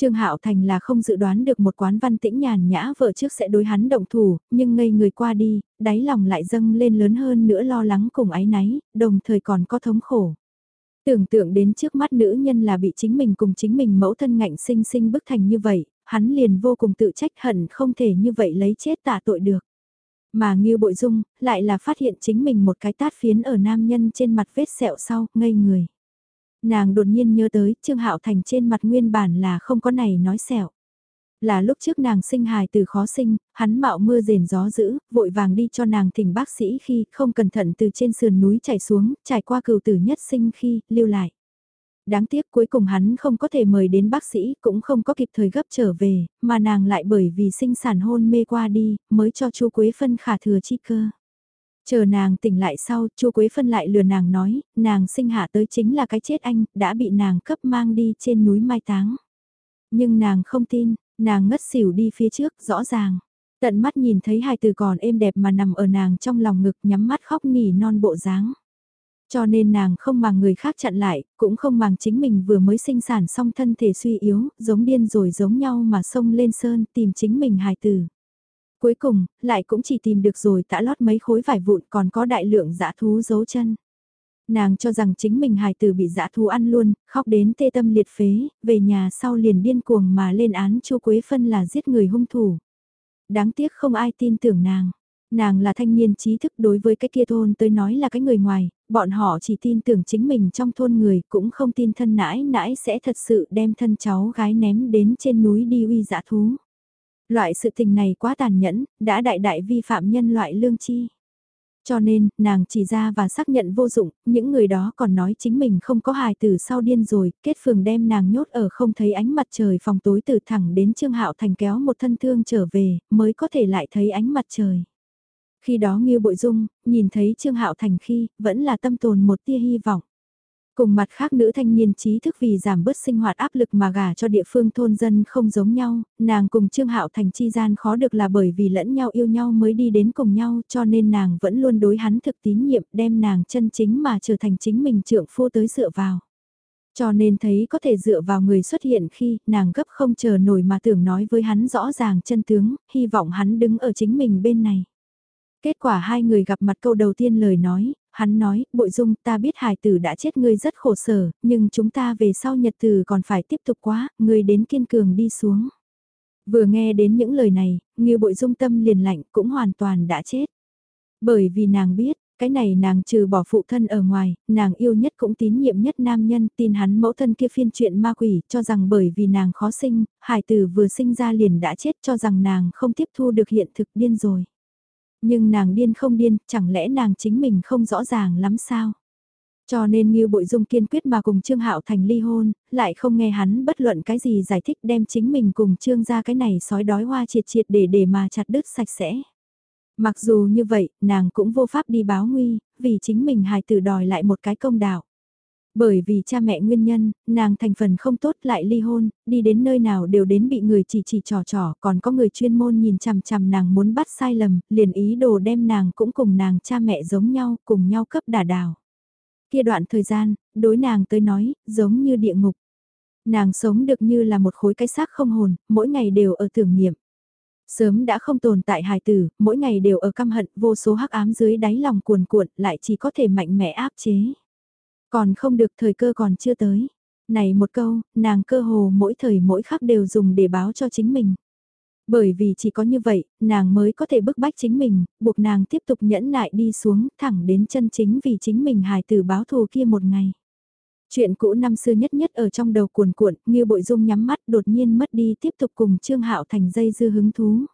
Trương Hạo Thành là không dự đoán được một quán văn tĩnh nhàn nhã vợ trước sẽ đối hắn động thủ, nhưng ngây người qua đi, đáy lòng lại dâng lên lớn hơn nữa lo lắng cùng ái náy, đồng thời còn có thống khổ. Tưởng tượng đến trước mắt nữ nhân là bị chính mình cùng chính mình mẫu thân ngạnh sinh sinh bức thành như vậy, hắn liền vô cùng tự trách hận không thể như vậy lấy chết tạ tội được. Mà Ngưu Bội Dung, lại là phát hiện chính mình một cái tát phiến ở nam nhân trên mặt vết sẹo sau, ngây người. Nàng đột nhiên nhớ tới, Trương Hạo Thành trên mặt nguyên bản là không có này nói sẹo. Là lúc trước nàng sinh hài từ khó sinh, hắn mạo mưa rền gió dữ, vội vàng đi cho nàng thỉnh bác sĩ khi không cẩn thận từ trên sườn núi chảy xuống, trải qua cừu tử nhất sinh khi, lưu lại. Đáng tiếc cuối cùng hắn không có thể mời đến bác sĩ, cũng không có kịp thời gấp trở về, mà nàng lại bởi vì sinh sản hôn mê qua đi, mới cho chu Quế Phân khả thừa chi cơ. Chờ nàng tỉnh lại sau, chu Quế Phân lại lừa nàng nói, nàng sinh hạ tới chính là cái chết anh, đã bị nàng cấp mang đi trên núi mai táng. Nhưng nàng không tin, nàng ngất xỉu đi phía trước, rõ ràng. Tận mắt nhìn thấy hai từ còn êm đẹp mà nằm ở nàng trong lòng ngực nhắm mắt khóc nỉ non bộ dáng. Cho nên nàng không màng người khác chặn lại, cũng không màng chính mình vừa mới sinh sản xong thân thể suy yếu, giống điên rồi giống nhau mà xông lên sơn tìm chính mình hài tử. Cuối cùng, lại cũng chỉ tìm được rồi tã lót mấy khối vải vụn còn có đại lượng dã thú giấu chân. Nàng cho rằng chính mình hài tử bị dã thú ăn luôn, khóc đến tê tâm liệt phế, về nhà sau liền điên cuồng mà lên án Chu Quế Phân là giết người hung thủ. Đáng tiếc không ai tin tưởng nàng. Nàng là thanh niên trí thức đối với cái kia thôn tới nói là cái người ngoài, bọn họ chỉ tin tưởng chính mình trong thôn người cũng không tin thân nãi nãi sẽ thật sự đem thân cháu gái ném đến trên núi đi uy dã thú. Loại sự tình này quá tàn nhẫn, đã đại đại vi phạm nhân loại lương chi. Cho nên, nàng chỉ ra và xác nhận vô dụng, những người đó còn nói chính mình không có hài tử sau điên rồi, kết phường đem nàng nhốt ở không thấy ánh mặt trời phòng tối từ thẳng đến Trương Hạo Thành kéo một thân thương trở về, mới có thể lại thấy ánh mặt trời. Khi đó Ngưu Bội Dung, nhìn thấy Trương Hạo Thành khi, vẫn là tâm tồn một tia hy vọng. Cùng mặt khác nữ thanh niên trí thức vì giảm bớt sinh hoạt áp lực mà gả cho địa phương thôn dân không giống nhau, nàng cùng Trương Hạo Thành chi gian khó được là bởi vì lẫn nhau yêu nhau mới đi đến cùng nhau cho nên nàng vẫn luôn đối hắn thực tín nhiệm đem nàng chân chính mà trở thành chính mình trượng phu tới dựa vào. Cho nên thấy có thể dựa vào người xuất hiện khi nàng gấp không chờ nổi mà tưởng nói với hắn rõ ràng chân tướng, hy vọng hắn đứng ở chính mình bên này. Kết quả hai người gặp mặt câu đầu tiên lời nói, hắn nói, bội dung ta biết hài tử đã chết ngươi rất khổ sở, nhưng chúng ta về sau nhật tử còn phải tiếp tục quá, ngươi đến kiên cường đi xuống. Vừa nghe đến những lời này, như bội dung tâm liền lạnh cũng hoàn toàn đã chết. Bởi vì nàng biết, cái này nàng trừ bỏ phụ thân ở ngoài, nàng yêu nhất cũng tín nhiệm nhất nam nhân tin hắn mẫu thân kia phiên chuyện ma quỷ cho rằng bởi vì nàng khó sinh, hải tử vừa sinh ra liền đã chết cho rằng nàng không tiếp thu được hiện thực điên rồi. Nhưng nàng điên không điên, chẳng lẽ nàng chính mình không rõ ràng lắm sao? Cho nên Ngưu Bội Dung kiên quyết mà cùng Trương Hạo Thành ly hôn, lại không nghe hắn bất luận cái gì giải thích đem chính mình cùng Trương ra cái này sói đói hoa triệt triệt để để mà chặt đứt sạch sẽ. Mặc dù như vậy, nàng cũng vô pháp đi báo nguy, vì chính mình hài tử đòi lại một cái công đạo. Bởi vì cha mẹ nguyên nhân, nàng thành phần không tốt lại ly hôn, đi đến nơi nào đều đến bị người chỉ chỉ trò trò, còn có người chuyên môn nhìn chằm chằm nàng muốn bắt sai lầm, liền ý đồ đem nàng cũng cùng nàng cha mẹ giống nhau, cùng nhau cấp đà đào. Kia đoạn thời gian, đối nàng tới nói, giống như địa ngục. Nàng sống được như là một khối cái xác không hồn, mỗi ngày đều ở tưởng niệm. Sớm đã không tồn tại hài tử, mỗi ngày đều ở căm hận vô số hắc ám dưới đáy lòng cuồn cuộn lại chỉ có thể mạnh mẽ áp chế. Còn không được thời cơ còn chưa tới. Này một câu, nàng cơ hồ mỗi thời mỗi khắc đều dùng để báo cho chính mình. Bởi vì chỉ có như vậy, nàng mới có thể bức bách chính mình, buộc nàng tiếp tục nhẫn nại đi xuống, thẳng đến chân chính vì chính mình hài tử báo thù kia một ngày. Chuyện cũ năm xưa nhất nhất ở trong đầu cuồn cuộn, như bội dung nhắm mắt đột nhiên mất đi tiếp tục cùng Trương Hạo thành dây dư hứng thú.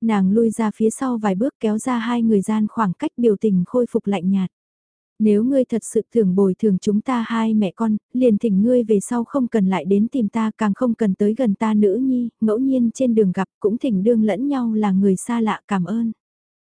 Nàng lui ra phía sau vài bước kéo ra hai người gian khoảng cách biểu tình khôi phục lạnh nhạt. Nếu ngươi thật sự thường bồi thường chúng ta hai mẹ con, liền thỉnh ngươi về sau không cần lại đến tìm ta càng không cần tới gần ta nữ nhi, ngẫu nhiên trên đường gặp cũng thỉnh đương lẫn nhau là người xa lạ cảm ơn.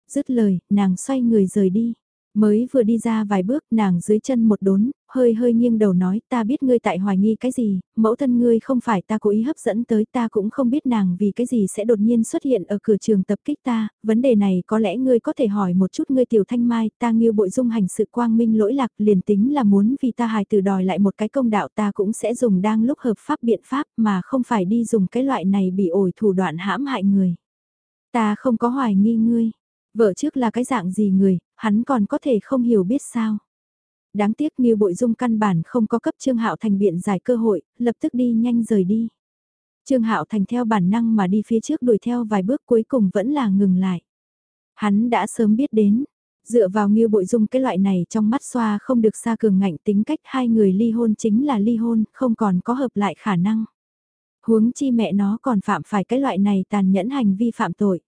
Dứt lời, nàng xoay người rời đi. Mới vừa đi ra vài bước nàng dưới chân một đốn, hơi hơi nghiêng đầu nói ta biết ngươi tại hoài nghi cái gì, mẫu thân ngươi không phải ta cố ý hấp dẫn tới ta cũng không biết nàng vì cái gì sẽ đột nhiên xuất hiện ở cửa trường tập kích ta, vấn đề này có lẽ ngươi có thể hỏi một chút ngươi tiểu thanh mai, ta nghiêu bội dung hành sự quang minh lỗi lạc liền tính là muốn vì ta hài từ đòi lại một cái công đạo ta cũng sẽ dùng đang lúc hợp pháp biện pháp mà không phải đi dùng cái loại này bị ổi thủ đoạn hãm hại người. Ta không có hoài nghi ngươi, vợ trước là cái dạng gì người, hắn còn có thể không hiểu biết sao đáng tiếc như bội dung căn bản không có cấp Trương Hạo Thành biện giải cơ hội, lập tức đi nhanh rời đi. Trương Hạo Thành theo bản năng mà đi phía trước đuổi theo vài bước cuối cùng vẫn là ngừng lại. Hắn đã sớm biết đến, dựa vào như bội dung cái loại này trong mắt xoa không được xa cường ngạnh tính cách hai người ly hôn chính là ly hôn, không còn có hợp lại khả năng. Huống chi mẹ nó còn phạm phải cái loại này tàn nhẫn hành vi phạm tội.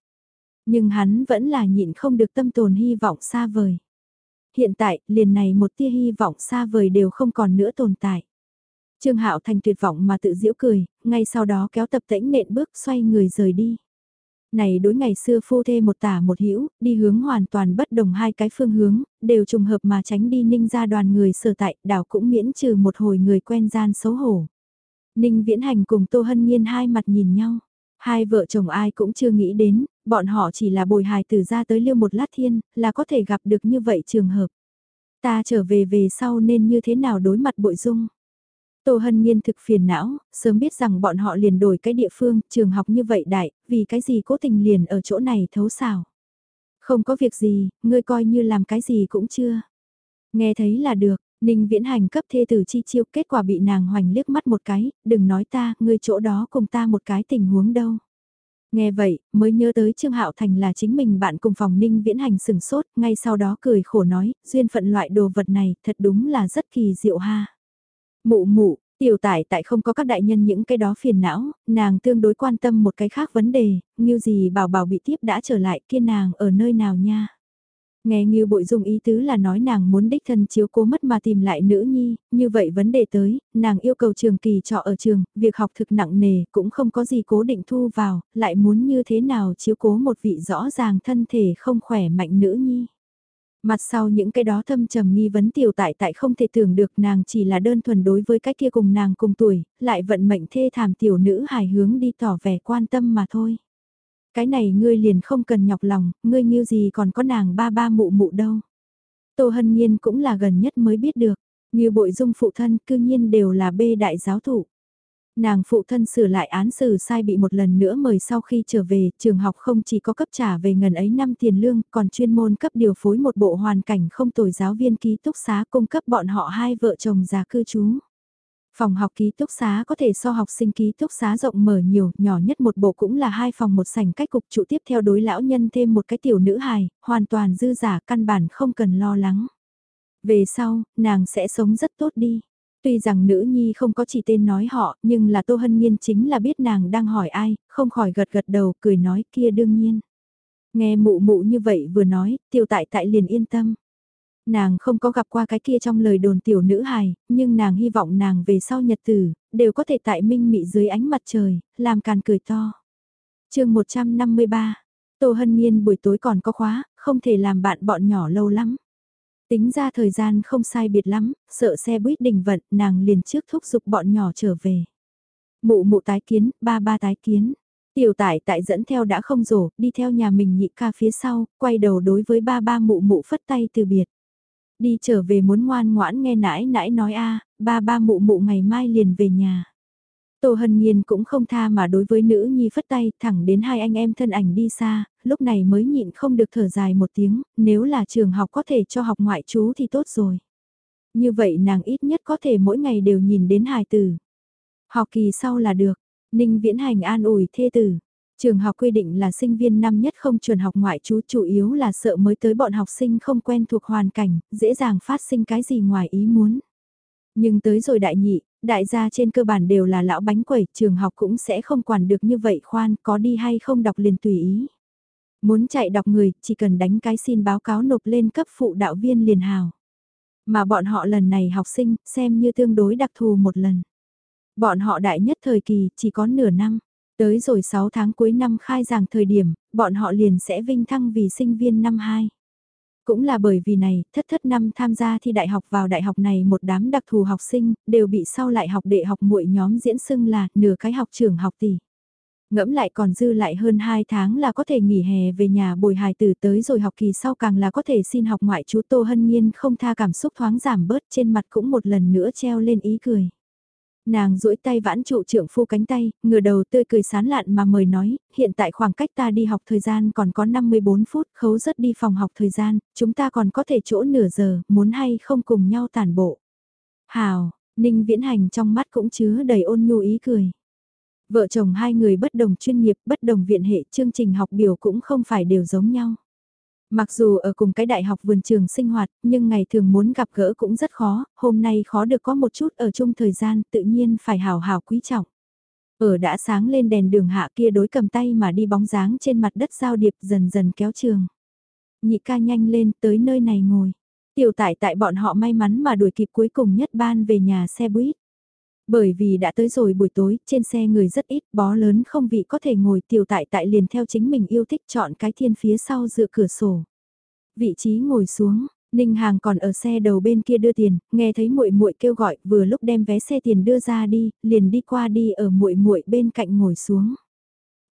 Nhưng hắn vẫn là nhịn không được tâm tồn hy vọng xa vời. Hiện tại, liền này một tia hy vọng xa vời đều không còn nữa tồn tại. Trương Hạo Thành tuyệt vọng mà tự giễu cười, ngay sau đó kéo tập tễnh nện bước xoay người rời đi. Này đối ngày xưa phu thê một tả một hữu đi hướng hoàn toàn bất đồng hai cái phương hướng, đều trùng hợp mà tránh đi ninh ra đoàn người sở tại, đảo cũng miễn trừ một hồi người quen gian xấu hổ. Ninh Viễn Hành cùng Tô Hân Nhiên hai mặt nhìn nhau. Hai vợ chồng ai cũng chưa nghĩ đến, bọn họ chỉ là bồi hài từ ra tới liêu một lát thiên, là có thể gặp được như vậy trường hợp. Ta trở về về sau nên như thế nào đối mặt bội dung. Tô Hân Nhiên thực phiền não, sớm biết rằng bọn họ liền đổi cái địa phương, trường học như vậy đại, vì cái gì cố tình liền ở chỗ này thấu xào. Không có việc gì, ngươi coi như làm cái gì cũng chưa. Nghe thấy là được, Ninh Viễn Hành cấp thê tử chi chiêu kết quả bị nàng hoành liếc mắt một cái, đừng nói ta, ngươi chỗ đó cùng ta một cái tình huống đâu. Nghe vậy, mới nhớ tới Trương Hạo Thành là chính mình bạn cùng phòng Ninh Viễn Hành sừng sốt, ngay sau đó cười khổ nói, duyên phận loại đồ vật này thật đúng là rất kỳ diệu ha. Mụ mụ, tiểu tải tại không có các đại nhân những cái đó phiền não, nàng tương đối quan tâm một cái khác vấn đề, như gì bảo bảo bị tiếp đã trở lại kia nàng ở nơi nào nha. Nghe như bội dung ý tứ là nói nàng muốn đích thân chiếu cố mất mà tìm lại nữ nhi, như vậy vấn đề tới, nàng yêu cầu trường kỳ trọ ở trường, việc học thực nặng nề cũng không có gì cố định thu vào, lại muốn như thế nào chiếu cố một vị rõ ràng thân thể không khỏe mạnh nữ nhi. Mặt sau những cái đó thâm trầm nghi vấn tiểu tại tại không thể tưởng được nàng chỉ là đơn thuần đối với cái kia cùng nàng cùng tuổi, lại vận mệnh thê thảm tiểu nữ hài hướng đi tỏ vẻ quan tâm mà thôi. Cái này ngươi liền không cần nhọc lòng, ngươi như gì còn có nàng ba ba mụ mụ đâu. Tô Hân Nhiên cũng là gần nhất mới biết được, như bội dung phụ thân cư nhiên đều là bê đại giáo thủ. Nàng phụ thân sửa lại án xử sai bị một lần nữa mời sau khi trở về, trường học không chỉ có cấp trả về ngần ấy năm tiền lương, còn chuyên môn cấp điều phối một bộ hoàn cảnh không tồi giáo viên ký túc xá cung cấp bọn họ hai vợ chồng già cư trú. Phòng học ký túc xá có thể so học sinh ký túc xá rộng mở nhiều, nhỏ nhất một bộ cũng là hai phòng một sảnh cách cục trụ tiếp theo đối lão nhân thêm một cái tiểu nữ hài, hoàn toàn dư giả căn bản không cần lo lắng. Về sau, nàng sẽ sống rất tốt đi. Tuy rằng nữ nhi không có chỉ tên nói họ, nhưng là Tô Hân Nhiên chính là biết nàng đang hỏi ai, không khỏi gật gật đầu, cười nói kia đương nhiên. Nghe mụ mụ như vậy vừa nói, tiêu tại tại liền yên tâm. Nàng không có gặp qua cái kia trong lời đồn tiểu nữ hài, nhưng nàng hy vọng nàng về sau nhật tử, đều có thể tại minh mị dưới ánh mặt trời, làm càn cười to. chương 153, Tô Hân Nhiên buổi tối còn có khóa, không thể làm bạn bọn nhỏ lâu lắm. Tính ra thời gian không sai biệt lắm, sợ xe buýt đình vận, nàng liền trước thúc giục bọn nhỏ trở về. Mụ mụ tái kiến, ba ba tái kiến. Tiểu tải tại dẫn theo đã không rổ, đi theo nhà mình nhị ca phía sau, quay đầu đối với ba ba mụ mụ phất tay từ biệt. Đi trở về muốn ngoan ngoãn nghe nãi nãi nói a ba ba mụ mụ ngày mai liền về nhà. Tô Hân Nhiên cũng không tha mà đối với nữ nhi phất tay thẳng đến hai anh em thân ảnh đi xa, lúc này mới nhịn không được thở dài một tiếng, nếu là trường học có thể cho học ngoại trú thì tốt rồi. Như vậy nàng ít nhất có thể mỗi ngày đều nhìn đến hài tử. Học kỳ sau là được, Ninh Viễn Hành an ủi thê tử. Trường học quy định là sinh viên năm nhất không chuẩn học ngoại trú chủ yếu là sợ mới tới bọn học sinh không quen thuộc hoàn cảnh, dễ dàng phát sinh cái gì ngoài ý muốn. Nhưng tới rồi đại nhị, đại gia trên cơ bản đều là lão bánh quẩy, trường học cũng sẽ không quản được như vậy khoan, có đi hay không đọc liền tùy ý. Muốn chạy đọc người, chỉ cần đánh cái xin báo cáo nộp lên cấp phụ đạo viên liền hào. Mà bọn họ lần này học sinh, xem như tương đối đặc thù một lần. Bọn họ đại nhất thời kỳ, chỉ có nửa năm. Tới rồi 6 tháng cuối năm khai giảng thời điểm, bọn họ liền sẽ vinh thăng vì sinh viên năm 2. Cũng là bởi vì này, thất thất năm tham gia thi đại học vào đại học này một đám đặc thù học sinh, đều bị sau lại học đệ học muội nhóm diễn xưng là nửa cái học trưởng học tỷ. Ngẫm lại còn dư lại hơn 2 tháng là có thể nghỉ hè về nhà bồi hài tử tới rồi học kỳ sau càng là có thể xin học ngoại chú Tô Hân Nhiên không tha cảm xúc thoáng giảm bớt trên mặt cũng một lần nữa treo lên ý cười. Nàng duỗi tay vãn trụ trưởng phu cánh tay, ngửa đầu tươi cười sán lạn mà mời nói, hiện tại khoảng cách ta đi học thời gian còn có 54 phút, khấu rất đi phòng học thời gian, chúng ta còn có thể chỗ nửa giờ, muốn hay không cùng nhau tản bộ. Hào, Ninh Viễn Hành trong mắt cũng chứa đầy ôn nhu ý cười. Vợ chồng hai người bất đồng chuyên nghiệp, bất đồng viện hệ, chương trình học biểu cũng không phải đều giống nhau. Mặc dù ở cùng cái đại học vườn trường sinh hoạt, nhưng ngày thường muốn gặp gỡ cũng rất khó, hôm nay khó được có một chút ở chung thời gian tự nhiên phải hào hào quý trọng. Ở đã sáng lên đèn đường hạ kia đối cầm tay mà đi bóng dáng trên mặt đất giao điệp dần dần kéo trường. Nhị ca nhanh lên tới nơi này ngồi. Tiểu tại tại bọn họ may mắn mà đuổi kịp cuối cùng nhất ban về nhà xe buýt. Bởi vì đã tới rồi buổi tối, trên xe người rất ít, bó lớn không vị có thể ngồi tiểu tại tại liền theo chính mình yêu thích chọn cái thiên phía sau dựa cửa sổ. Vị trí ngồi xuống, Ninh Hàng còn ở xe đầu bên kia đưa tiền, nghe thấy muội muội kêu gọi, vừa lúc đem vé xe tiền đưa ra đi, liền đi qua đi ở muội muội bên cạnh ngồi xuống.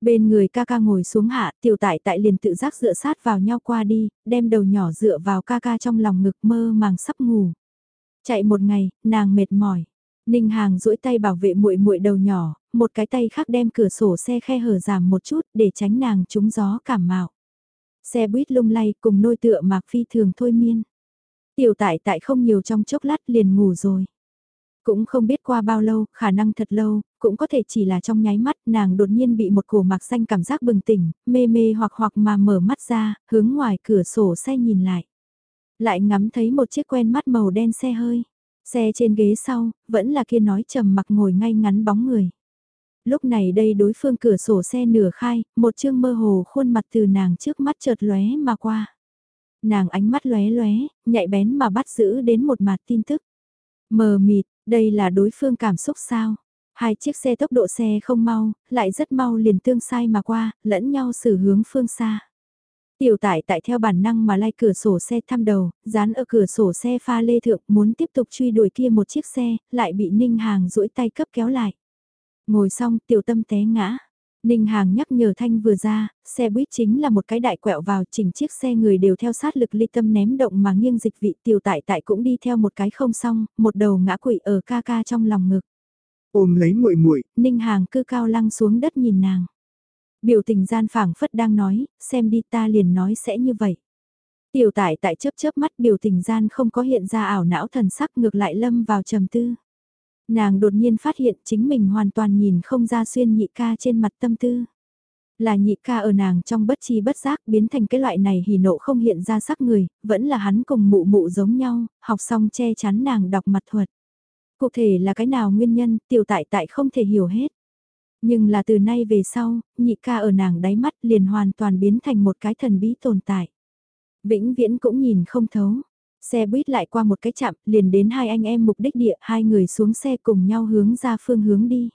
Bên người ca ca ngồi xuống hạ, tiểu tại tại liền tự giác dựa sát vào nhau qua đi, đem đầu nhỏ dựa vào ca ca trong lòng ngực mơ màng sắp ngủ. Chạy một ngày, nàng mệt mỏi. Ninh Hàng duỗi tay bảo vệ muội muội đầu nhỏ, một cái tay khác đem cửa sổ xe khe hở giảm một chút để tránh nàng trúng gió cảm mạo. Xe buýt lung lay cùng nôi tựa mạc phi thường thôi miên. Tiểu tại tại không nhiều trong chốc lát liền ngủ rồi. Cũng không biết qua bao lâu, khả năng thật lâu, cũng có thể chỉ là trong nháy mắt nàng đột nhiên bị một cổ mạc xanh cảm giác bừng tỉnh, mê mê hoặc hoặc mà mở mắt ra, hướng ngoài cửa sổ xe nhìn lại. Lại ngắm thấy một chiếc quen mắt màu đen xe hơi. Xe trên ghế sau, vẫn là kia nói trầm mặc ngồi ngay ngắn bóng người. Lúc này đây đối phương cửa sổ xe nửa khai, một chương mơ hồ khuôn mặt từ nàng trước mắt chợt lóe mà qua. Nàng ánh mắt lóe lóe, nhạy bén mà bắt giữ đến một mặt tin tức. Mờ mịt, đây là đối phương cảm xúc sao? Hai chiếc xe tốc độ xe không mau, lại rất mau liền tương sai mà qua, lẫn nhau xử hướng phương xa. Tiểu tải tại theo bản năng mà lay cửa sổ xe thăm đầu, dán ở cửa sổ xe pha lê thượng muốn tiếp tục truy đuổi kia một chiếc xe, lại bị Ninh Hàng duỗi tay cấp kéo lại. Ngồi xong tiểu tâm té ngã. Ninh Hàng nhắc nhở Thanh vừa ra, xe buýt chính là một cái đại quẹo vào chỉnh chiếc xe người đều theo sát lực ly tâm ném động mà nghiêng dịch vị tiểu tại tại cũng đi theo một cái không xong, một đầu ngã quỵ ở ca ca trong lòng ngực. Ôm lấy muội muội Ninh Hàng cư cao lăng xuống đất nhìn nàng. Biểu tình gian phảng phất đang nói, xem đi ta liền nói sẽ như vậy. Tiểu tải tại chớp chớp mắt biểu tình gian không có hiện ra ảo não thần sắc ngược lại lâm vào trầm tư. Nàng đột nhiên phát hiện chính mình hoàn toàn nhìn không ra xuyên nhị ca trên mặt tâm tư. Là nhị ca ở nàng trong bất chi bất giác biến thành cái loại này hỉ nộ không hiện ra sắc người, vẫn là hắn cùng mụ mụ giống nhau, học xong che chắn nàng đọc mặt thuật. Cụ thể là cái nào nguyên nhân, tiểu tại tại không thể hiểu hết. Nhưng là từ nay về sau, nhị ca ở nàng đáy mắt liền hoàn toàn biến thành một cái thần bí tồn tại. Vĩnh viễn cũng nhìn không thấu. Xe buýt lại qua một cái chạm, liền đến hai anh em mục đích địa, hai người xuống xe cùng nhau hướng ra phương hướng đi.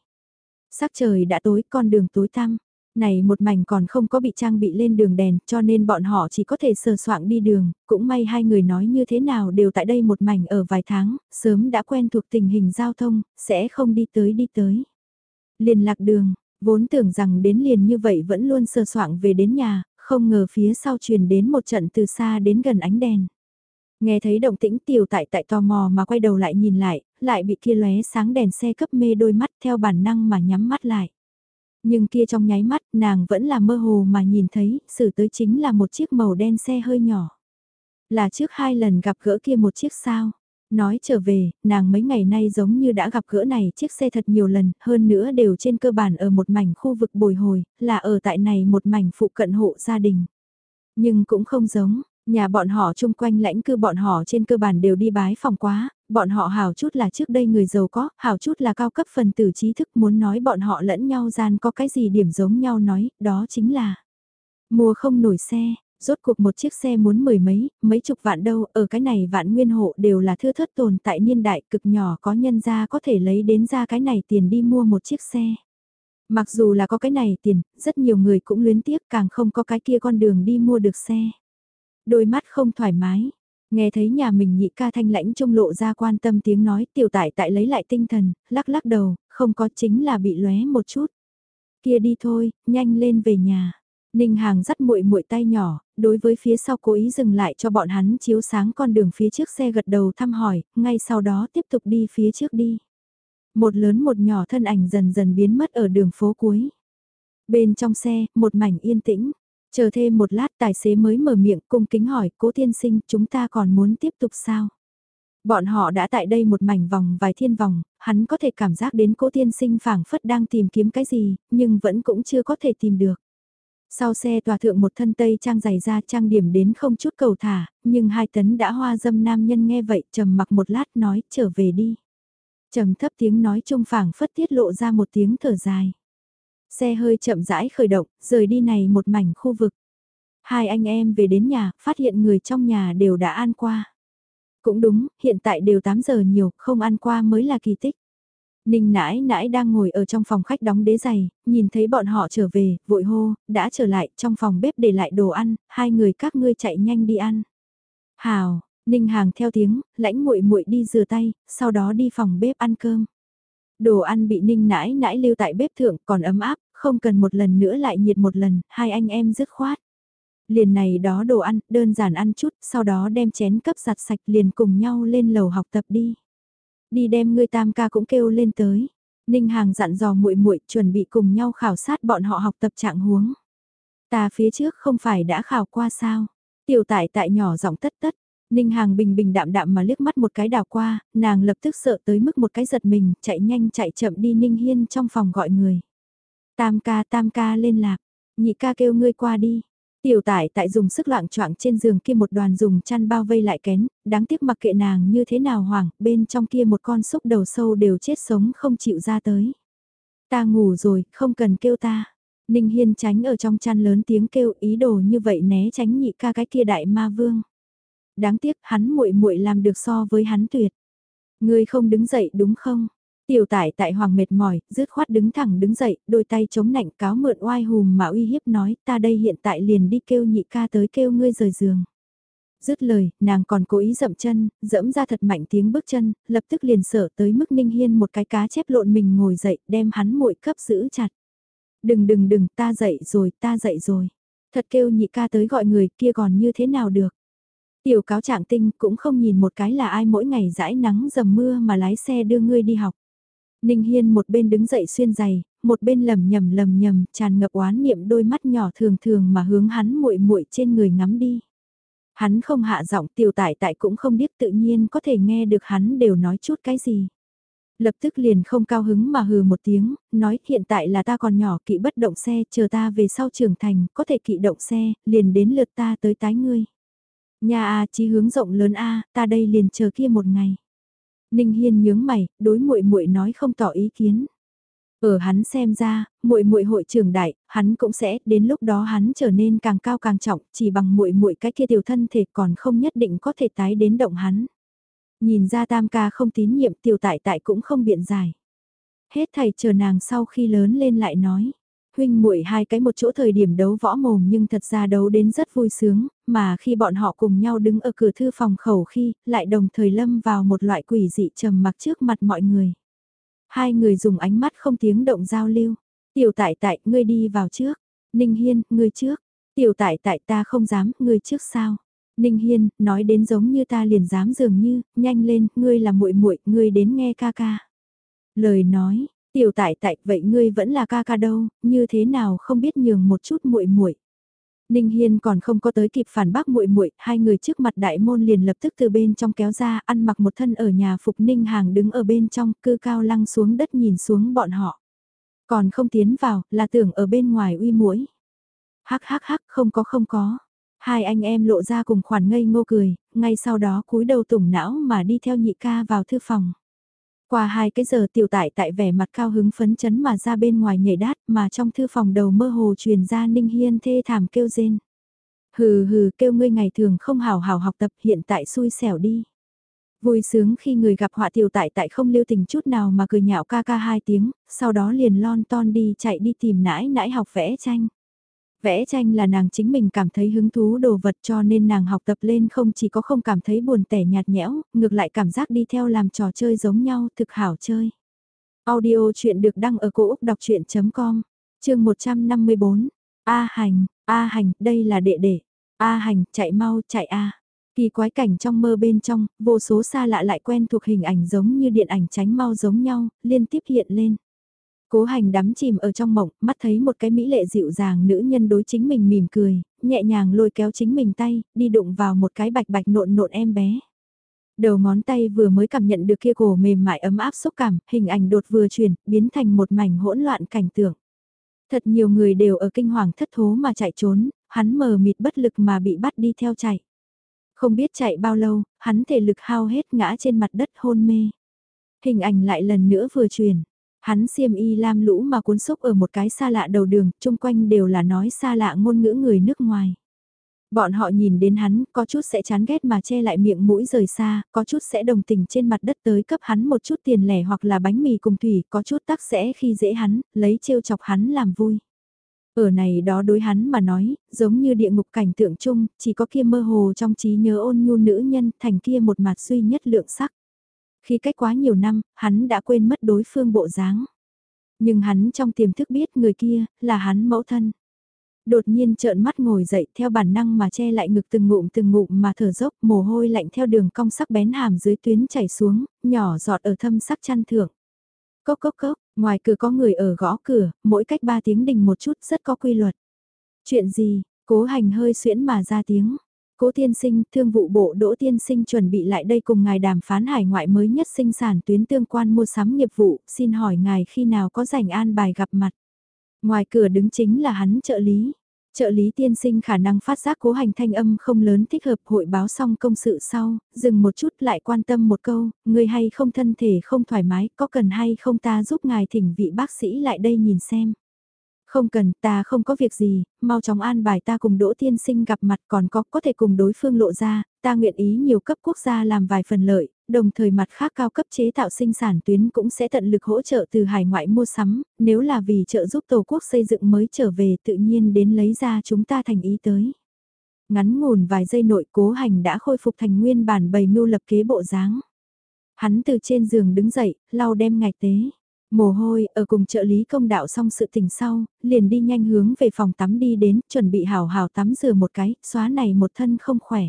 Sắc trời đã tối, con đường tối tăm. Này một mảnh còn không có bị trang bị lên đường đèn, cho nên bọn họ chỉ có thể sờ soạng đi đường, cũng may hai người nói như thế nào đều tại đây một mảnh ở vài tháng, sớm đã quen thuộc tình hình giao thông, sẽ không đi tới đi tới. Liền lạc đường, vốn tưởng rằng đến liền như vậy vẫn luôn sơ soạng về đến nhà, không ngờ phía sau truyền đến một trận từ xa đến gần ánh đèn. Nghe thấy động tĩnh tiểu tại tại tò mò mà quay đầu lại nhìn lại, lại bị kia lóe sáng đèn xe cấp mê đôi mắt theo bản năng mà nhắm mắt lại. Nhưng kia trong nháy mắt nàng vẫn là mơ hồ mà nhìn thấy, xử tới chính là một chiếc màu đen xe hơi nhỏ. Là trước hai lần gặp gỡ kia một chiếc sao. Nói trở về, nàng mấy ngày nay giống như đã gặp gỡ này chiếc xe thật nhiều lần, hơn nữa đều trên cơ bản ở một mảnh khu vực bồi hồi, là ở tại này một mảnh phụ cận hộ gia đình. Nhưng cũng không giống, nhà bọn họ chung quanh lãnh cư bọn họ trên cơ bản đều đi bái phòng quá, bọn họ hào chút là trước đây người giàu có, hào chút là cao cấp phần tử trí thức muốn nói bọn họ lẫn nhau gian có cái gì điểm giống nhau nói, đó chính là mua không nổi xe, rốt cuộc một chiếc xe muốn mười mấy, mấy chục vạn đâu, ở cái này vạn nguyên hộ đều là thưa thất tồn tại niên đại cực nhỏ có nhân ra có thể lấy đến ra cái này tiền đi mua một chiếc xe. Mặc dù là có cái này tiền, rất nhiều người cũng luyến tiếc càng không có cái kia con đường đi mua được xe. Đôi mắt không thoải mái, nghe thấy nhà mình nhị ca thanh lãnh trung lộ ra quan tâm tiếng nói tiểu tại tại lấy lại tinh thần, lắc lắc đầu, không có chính là bị lóe một chút. Kia đi thôi, nhanh lên về nhà. Ninh Hàng dắt muội muội tay nhỏ, đối với phía sau cố ý dừng lại cho bọn hắn chiếu sáng con đường phía trước xe gật đầu thăm hỏi, ngay sau đó tiếp tục đi phía trước đi. Một lớn một nhỏ thân ảnh dần dần biến mất ở đường phố cuối. Bên trong xe, một mảnh yên tĩnh. Chờ thêm một lát tài xế mới mở miệng cung kính hỏi cố tiên sinh chúng ta còn muốn tiếp tục sao? Bọn họ đã tại đây một mảnh vòng vài thiên vòng, hắn có thể cảm giác đến cố tiên sinh phảng phất đang tìm kiếm cái gì, nhưng vẫn cũng chưa có thể tìm được. Sau xe tòa thượng một thân tây trang giày ra trang điểm đến không chút cầu thả, nhưng hai tấn đã hoa dâm nam nhân nghe vậy trầm mặc một lát nói trở về đi. trầm thấp tiếng nói trung phảng phất tiết lộ ra một tiếng thở dài. Xe hơi chậm rãi khởi động, rời đi này một mảnh khu vực. Hai anh em về đến nhà, phát hiện người trong nhà đều đã ăn qua. Cũng đúng, hiện tại đều 8 giờ nhiều, không ăn qua mới là kỳ tích. Ninh nãi nãi đang ngồi ở trong phòng khách đóng đế giày, nhìn thấy bọn họ trở về, vội hô, đã trở lại, trong phòng bếp để lại đồ ăn, hai người các ngươi chạy nhanh đi ăn. Hào, Ninh hàng theo tiếng, lãnh muội muội đi rửa tay, sau đó đi phòng bếp ăn cơm. Đồ ăn bị Ninh nãi nãi lưu tại bếp thượng còn ấm áp, không cần một lần nữa lại nhiệt một lần, hai anh em dứt khoát. Liền này đó đồ ăn, đơn giản ăn chút, sau đó đem chén cấp giặt sạch liền cùng nhau lên lầu học tập đi. Đi đem ngươi tam ca cũng kêu lên tới. Ninh Hàng dặn dò muội muội chuẩn bị cùng nhau khảo sát bọn họ học tập trạng huống. Ta phía trước không phải đã khảo qua sao? Tiểu tại tại nhỏ giọng tất tất. Ninh Hàng bình bình đạm đạm mà liếc mắt một cái đào qua, nàng lập tức sợ tới mức một cái giật mình, chạy nhanh chạy chậm đi Ninh Hiên trong phòng gọi người. Tam ca tam ca lên lạc, nhị ca kêu ngươi qua đi. Tiểu tải tại dùng sức loạn choạng trên giường kia một đoàn dùng chăn bao vây lại kén, đáng tiếc mặc kệ nàng như thế nào hoảng, bên trong kia một con xúc đầu sâu đều chết sống không chịu ra tới. Ta ngủ rồi, không cần kêu ta. Ninh Hiên tránh ở trong chăn lớn tiếng kêu ý đồ như vậy né tránh nhị ca cái kia đại ma vương. Đáng tiếc hắn muội muội làm được so với hắn tuyệt. Ngươi không đứng dậy đúng không? Tiểu tải tại hoàng mệt mỏi, rứt khoát đứng thẳng đứng dậy, đôi tay chống nạnh cáo mượn oai hùm mà uy hiếp nói ta đây hiện tại liền đi kêu nhị ca tới kêu ngươi rời giường. Dứt lời, nàng còn cố ý dậm chân, dẫm ra thật mạnh tiếng bước chân, lập tức liền sợ tới mức ninh hiên một cái cá chép lộn mình ngồi dậy đem hắn muội cấp giữ chặt. Đừng đừng đừng ta dậy rồi ta dậy rồi. Thật kêu nhị ca tới gọi người kia còn như thế nào được. Tiểu cáo trạng tinh cũng không nhìn một cái là ai mỗi ngày dãi nắng dầm mưa mà lái xe đưa ngươi đi học. Ninh Hiên một bên đứng dậy xuyên giày, một bên lầm nhầm lầm nhầm, tràn ngập oán niệm đôi mắt nhỏ thường thường mà hướng hắn muội muội trên người ngắm đi. Hắn không hạ giọng tiểu tại tại cũng không biết tự nhiên có thể nghe được hắn đều nói chút cái gì. Lập tức liền không cao hứng mà hừ một tiếng, nói hiện tại là ta còn nhỏ kỵ bất động xe, chờ ta về sau trưởng thành, có thể kỵ động xe, liền đến lượt ta tới tái ngươi. Nhà a chí hướng rộng lớn a, ta đây liền chờ kia một ngày. Ninh Hiên nhướng mày, đối muội muội nói không tỏ ý kiến. Ở hắn xem ra, muội muội hội trưởng đại, hắn cũng sẽ, đến lúc đó hắn trở nên càng cao càng trọng, chỉ bằng muội muội cái kia tiểu thân thể còn không nhất định có thể tái đến động hắn. Nhìn ra tam ca không tín nhiệm tiểu tại tại cũng không biện giải. Hết thầy chờ nàng sau khi lớn lên lại nói huynh muội hai cái một chỗ thời điểm đấu võ mồm nhưng thật ra đấu đến rất vui sướng, mà khi bọn họ cùng nhau đứng ở cửa thư phòng khẩu khi, lại đồng thời lâm vào một loại quỷ dị trầm mặc trước mặt mọi người. Hai người dùng ánh mắt không tiếng động giao lưu. Tiểu tại tại, ngươi đi vào trước. Ninh Hiên, ngươi trước. Tiểu tại tại ta không dám, ngươi trước sao? Ninh Hiên, nói đến giống như ta liền dám dường như, nhanh lên, ngươi là muội muội, ngươi đến nghe ca ca. Lời nói, Tiểu tại tại vậy ngươi vẫn là ca ca đâu, như thế nào không biết nhường một chút muội muội. Ninh Hiên còn không có tới kịp phản bác muội muội, hai người trước mặt đại môn liền lập tức từ bên trong kéo ra, ăn mặc một thân ở nhà phục Ninh Hàng đứng ở bên trong, cư cao lăng xuống đất nhìn xuống bọn họ. Còn không tiến vào, là tưởng ở bên ngoài uy muỗi. Hắc hắc hắc, không có không có. Hai anh em lộ ra cùng khoản ngây ngô cười, ngay sau đó cúi đầu tủng não mà đi theo nhị ca vào thư phòng. Qua hai cái giờ tiểu tại tại vẻ mặt cao hứng phấn chấn mà ra bên ngoài nhảy đát mà trong thư phòng đầu mơ hồ truyền ra ninh hiên thê thảm kêu rên. Hừ hừ kêu ngươi ngày thường không hào hào học tập hiện tại xui xẻo đi. Vui sướng khi người gặp họa tiểu tại tại không lưu tình chút nào mà cười nhạo ca ca hai tiếng, sau đó liền lon ton đi chạy đi tìm nãi nãi học vẽ tranh. Vẽ tranh là nàng chính mình cảm thấy hứng thú đồ vật cho nên nàng học tập lên không chỉ có không cảm thấy buồn tẻ nhạt nhẽo, ngược lại cảm giác đi theo làm trò chơi giống nhau thực hảo chơi. Audio chuyện được đăng ở cổ Úc đọc chuyện.com, chương 154, A hành, A hành, đây là đệ đệ. A hành, chạy mau, chạy A. Kỳ quái cảnh trong mơ bên trong, vô số xa lạ lại quen thuộc hình ảnh giống như điện ảnh tránh mau giống nhau, liên tiếp hiện lên. Cố hành đắm chìm ở trong mộng, mắt thấy một cái mỹ lệ dịu dàng nữ nhân đối chính mình mỉm cười, nhẹ nhàng lôi kéo chính mình tay, đi đụng vào một cái bạch bạch nộn nộn em bé. Đầu ngón tay vừa mới cảm nhận được kia cổ mềm mại ấm áp xúc cảm, hình ảnh đột vừa chuyển, biến thành một mảnh hỗn loạn cảnh tượng. Thật nhiều người đều ở kinh hoàng thất thố mà chạy trốn, hắn mờ mịt bất lực mà bị bắt đi theo chạy. Không biết chạy bao lâu, hắn thể lực hao hết ngã trên mặt đất hôn mê. Hình ảnh lại lần nữa vừa chuyển, Hắn xiêm y lam lũ mà cuốn xúc ở một cái xa lạ đầu đường, chung quanh đều là nói xa lạ ngôn ngữ người nước ngoài. Bọn họ nhìn đến hắn, có chút sẽ chán ghét mà che lại miệng mũi rời xa, có chút sẽ đồng tình trên mặt đất tới cấp hắn một chút tiền lẻ hoặc là bánh mì cùng thủy, có chút tắc sẽ khi dễ hắn, lấy trêu chọc hắn làm vui. Ở này đó đối hắn mà nói, giống như địa ngục cảnh tượng chung, chỉ có kia mơ hồ trong trí nhớ ôn nhu nữ nhân thành kia một mặt duy nhất lượng sắc. Khi cách quá nhiều năm, hắn đã quên mất đối phương bộ dáng. Nhưng hắn trong tiềm thức biết người kia, là hắn mẫu thân. Đột nhiên trợn mắt ngồi dậy theo bản năng mà che lại ngực từng ngụm từng ngụm mà thở dốc mồ hôi lạnh theo đường cong sắc bén hàm dưới tuyến chảy xuống, nhỏ giọt ở thâm sắc chăn thượng. Cốc cốc cốc, ngoài cửa có người ở gõ cửa, mỗi cách ba tiếng đình một chút rất có quy luật. Chuyện gì, cố hành hơi xuyễn mà ra tiếng. Cố tiên sinh, thương vụ bộ đỗ tiên sinh chuẩn bị lại đây cùng ngài đàm phán hải ngoại mới nhất sinh sản tuyến tương quan mua sắm nghiệp vụ, xin hỏi ngài khi nào có rảnh an bài gặp mặt. Ngoài cửa đứng chính là hắn trợ lý. Trợ lý tiên sinh khả năng phát giác cố hành thanh âm không lớn thích hợp hội báo xong công sự sau, dừng một chút lại quan tâm một câu, người hay không thân thể không thoải mái, có cần hay không ta giúp ngài thỉnh vị bác sĩ lại đây nhìn xem. Không cần, ta không có việc gì, mau chóng an bài ta cùng Đỗ Tiên Sinh gặp mặt còn có có thể cùng đối phương lộ ra, ta nguyện ý nhiều cấp quốc gia làm vài phần lợi, đồng thời mặt khác cao cấp chế tạo sinh sản tuyến cũng sẽ tận lực hỗ trợ từ hải ngoại mua sắm, nếu là vì trợ giúp Tổ quốc xây dựng mới trở về tự nhiên đến lấy ra chúng ta thành ý tới. Ngắn ngủn vài giây nội cố hành đã khôi phục thành nguyên bản bày mưu lập kế bộ dáng. Hắn từ trên giường đứng dậy, lau đem ngạch tế. Mồ hôi, ở cùng trợ lý công đạo xong sự tình sau, liền đi nhanh hướng về phòng tắm đi đến, chuẩn bị hào hào tắm rửa một cái, xóa này một thân không khỏe.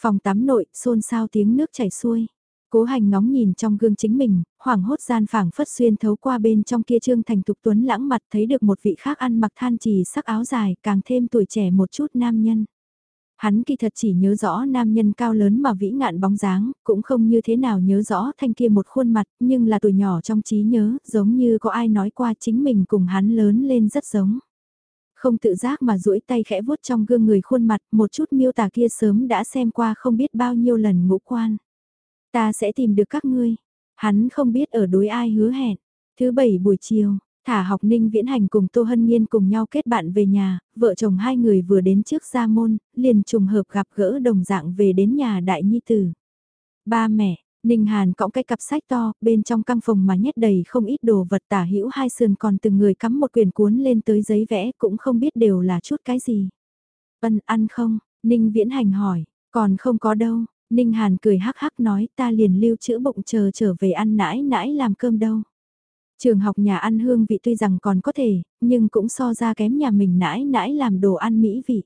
Phòng tắm nội, xôn xao tiếng nước chảy xuôi. Cố hành ngóng nhìn trong gương chính mình, hoảng hốt gian phảng phất xuyên thấu qua bên trong kia trương thành thục tuấn lãng mặt thấy được một vị khác ăn mặc than trì sắc áo dài càng thêm tuổi trẻ một chút nam nhân. Hắn kỳ thật chỉ nhớ rõ nam nhân cao lớn mà vĩ ngạn bóng dáng, cũng không như thế nào nhớ rõ thanh kia một khuôn mặt, nhưng là tuổi nhỏ trong trí nhớ, giống như có ai nói qua chính mình cùng hắn lớn lên rất giống. Không tự giác mà duỗi tay khẽ vuốt trong gương người khuôn mặt, một chút miêu tả kia sớm đã xem qua không biết bao nhiêu lần ngũ quan. Ta sẽ tìm được các ngươi. Hắn không biết ở đối ai hứa hẹn. Thứ bảy buổi chiều, Thả học ninh viễn hành cùng Tô Hân Nhiên cùng nhau kết bạn về nhà, vợ chồng hai người vừa đến trước gia môn, liền trùng hợp gặp gỡ đồng dạng về đến nhà đại nhi tử. Ba mẹ, Ninh Hàn cõng cái cặp sách to, bên trong căn phòng mà nhét đầy không ít đồ vật tả hữu hai sườn còn từng người cắm một quyển cuốn lên tới giấy vẽ cũng không biết đều là chút cái gì. Ân ăn không? Ninh Viễn Hành hỏi, còn không có đâu. Ninh Hàn cười hắc hắc nói ta liền lưu chữ bụng chờ trở về ăn nãi nãi làm cơm đâu. Trường học nhà ăn hương vị tuy rằng còn có thể, nhưng cũng so ra kém nhà mình nãi nãi làm đồ ăn mỹ vị.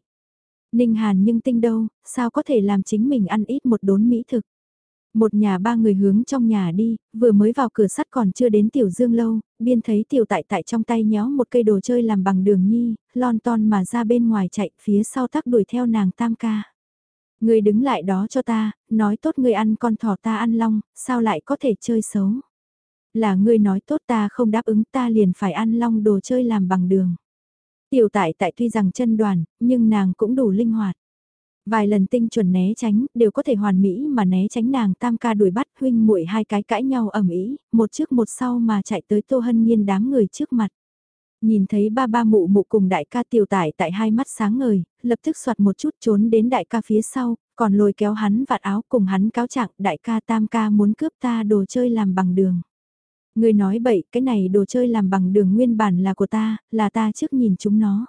Ninh Hàn nhưng tinh đâu, sao có thể làm chính mình ăn ít một đốn mỹ thực. Một nhà ba người hướng trong nhà đi, vừa mới vào cửa sắt còn chưa đến tiểu dương lâu, biên thấy tiểu tại tại trong tay nhéo một cây đồ chơi làm bằng đường nhi, lon ton mà ra bên ngoài chạy phía sau tắc đuổi theo nàng tam ca. Người đứng lại đó cho ta, nói tốt người ăn con thỏ ta ăn long, sao lại có thể chơi xấu. Là ngươi nói tốt ta không đáp ứng ta liền phải ăn long đồ chơi làm bằng đường. Tiểu tại tại tuy rằng chân đoàn, nhưng nàng cũng đủ linh hoạt. Vài lần tinh chuẩn né tránh, đều có thể hoàn mỹ mà né tránh nàng tam ca đuổi bắt huynh muội hai cái cãi nhau ẩm ý, một trước một sau mà chạy tới tô hân nhiên đám người trước mặt. Nhìn thấy ba ba mụ mụ cùng đại ca tiểu tải tại hai mắt sáng ngời, lập tức soạt một chút trốn đến đại ca phía sau, còn lôi kéo hắn vạt áo cùng hắn cáo trạng đại ca tam ca muốn cướp ta đồ chơi làm bằng đường. Người nói bậy, cái này đồ chơi làm bằng đường nguyên bản là của ta, là ta trước nhìn chúng nó.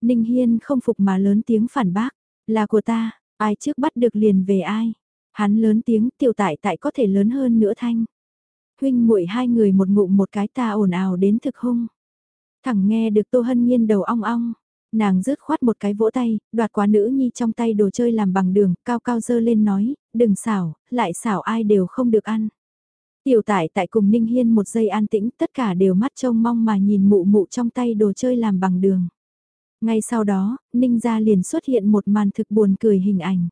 Ninh Hiên không phục mà lớn tiếng phản bác, là của ta, ai trước bắt được liền về ai. Hắn lớn tiếng tiểu tại tại có thể lớn hơn nữa thanh. Huynh muội hai người một ngụm một cái ta ồn ào đến thực hung. Thẳng nghe được Tô Hân Nhiên đầu ong ong. Nàng rứt khoát một cái vỗ tay, đoạt quá nữ nhi trong tay đồ chơi làm bằng đường, cao cao dơ lên nói, đừng xảo, lại xảo ai đều không được ăn. Tiểu tải tại cùng Ninh Hiên một giây an tĩnh tất cả đều mắt trông mong mà nhìn mụ mụ trong tay đồ chơi làm bằng đường. Ngay sau đó, Ninh gia liền xuất hiện một màn thực buồn cười hình ảnh.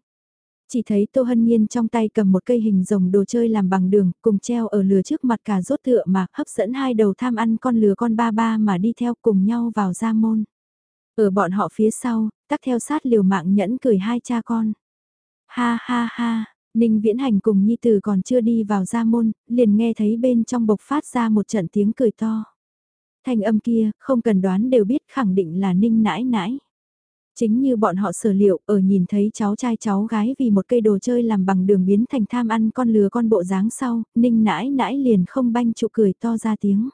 Chỉ thấy Tô Hân Nhiên trong tay cầm một cây hình rồng đồ chơi làm bằng đường, cùng treo ở lừa trước mặt cả rốt tựa mà hấp dẫn hai đầu tham ăn con lừa con ba ba mà đi theo cùng nhau vào gia môn. Ở bọn họ phía sau, tắc theo sát liều mạng nhẫn cười hai cha con. Ha ha ha, Ninh Viễn Hành cùng Nhi Tử còn chưa đi vào gia môn, liền nghe thấy bên trong bộc phát ra một trận tiếng cười to. Thanh âm kia, không cần đoán đều biết khẳng định là Ninh nãi nãi. Chính như bọn họ sở liệu, ở nhìn thấy cháu trai cháu gái vì một cây đồ chơi làm bằng đường biến thành tham ăn con lừa con bộ dáng sau, Ninh nãi nãi liền không banh trụ cười to ra tiếng.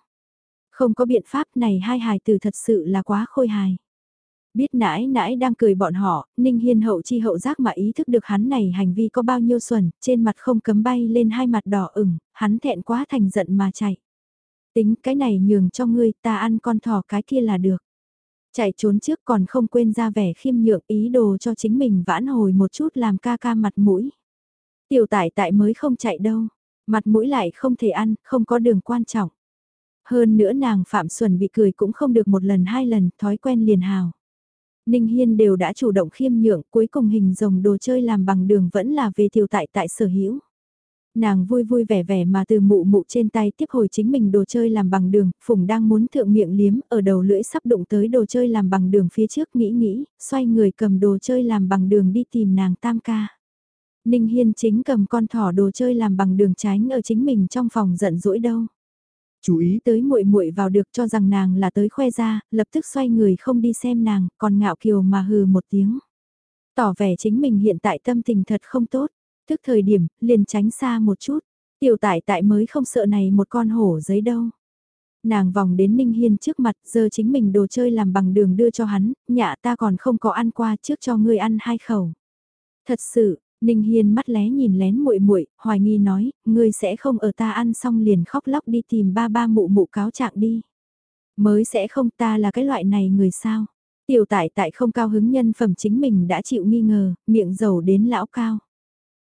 Không có biện pháp này hai hài từ thật sự là quá khôi hài. Biết nãi nãi đang cười bọn họ, Ninh Hiên hậu chi hậu giác mà ý thức được hắn này hành vi có bao nhiêu xuẩn, trên mặt không cấm bay lên hai mặt đỏ ửng, hắn thẹn quá thành giận mà chạy. Tính cái này nhường cho ngươi ta ăn con thỏ cái kia là được. Chạy trốn trước còn không quên ra vẻ khiêm nhượng ý đồ cho chính mình vãn hồi một chút làm ca ca mặt mũi. Tiểu tải tại mới không chạy đâu, mặt mũi lại không thể ăn, không có đường quan trọng. Hơn nữa nàng Phạm Xuân bị cười cũng không được một lần hai lần, thói quen liền hào. Ninh Hiên đều đã chủ động khiêm nhượng, cuối cùng hình rồng đồ chơi làm bằng đường vẫn là về tiểu tại tại sở hữu. Nàng vui vui vẻ vẻ mà từ mụ mụ trên tay tiếp hồi chính mình đồ chơi làm bằng đường, Phùng đang muốn thượng miệng liếm, ở đầu lưỡi sắp đụng tới đồ chơi làm bằng đường phía trước nghĩ nghĩ, xoay người cầm đồ chơi làm bằng đường đi tìm nàng tam ca. Ninh Hiên chính cầm con thỏ đồ chơi làm bằng đường tránh ở chính mình trong phòng giận dỗi đâu. Chú ý tới muội muội vào được cho rằng nàng là tới khoe ra, lập tức xoay người không đi xem nàng, còn ngạo kiều mà hừ một tiếng. Tỏ vẻ chính mình hiện tại tâm tình thật không tốt, thức thời điểm, liền tránh xa một chút. Tiểu tại tại mới không sợ này một con hổ giấy đâu. Nàng vòng đến Ninh Hiên trước mặt, giờ chính mình đồ chơi làm bằng đường đưa cho hắn, nhà ta còn không có ăn qua trước cho ngươi ăn hai khẩu. Thật sự, Ninh Hiên mắt lé nhìn lén muội muội, hoài nghi nói, ngươi sẽ không ở ta ăn xong liền khóc lóc đi tìm ba ba mụ mụ cáo trạng đi. Mới sẽ không ta là cái loại này người sao. Tiểu tại tại không cao hứng nhân phẩm chính mình đã chịu nghi ngờ, miệng dầu đến lão cao.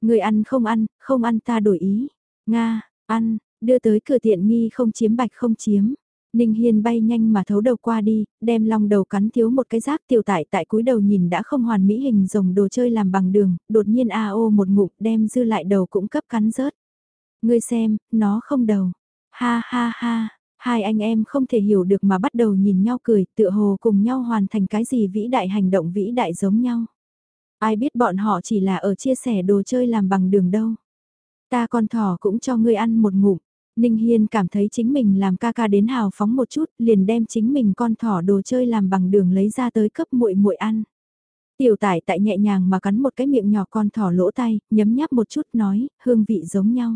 Ngươi ăn không ăn, không ăn ta đổi ý. Nga, ăn, đưa tới cửa tiện nghi không chiếm bạch không chiếm. Ninh Hiên bay nhanh mà thấu đầu qua đi, đem long đầu cắn thiếu một cái rác tiểu tại tại cúi đầu nhìn đã không hoàn mỹ hình rồng đồ chơi làm bằng đường, đột nhiên a ô một ngụm đem dư lại đầu cũng cấp cắn rớt. Ngươi xem, nó không đầu. Ha ha ha, hai anh em không thể hiểu được mà bắt đầu nhìn nhau cười, tựa hồ cùng nhau hoàn thành cái gì vĩ đại hành động vĩ đại giống nhau. Ai biết bọn họ chỉ là ở chia sẻ đồ chơi làm bằng đường đâu. Ta con thỏ cũng cho ngươi ăn một ngụm. Ninh Hiên cảm thấy chính mình làm ca ca đến hào phóng một chút, liền đem chính mình con thỏ đồ chơi làm bằng đường lấy ra tới cấp muội muội ăn. Tiểu tải tại nhẹ nhàng mà cắn một cái miệng nhỏ con thỏ lỗ tay, nhấm nháp một chút nói, hương vị giống nhau.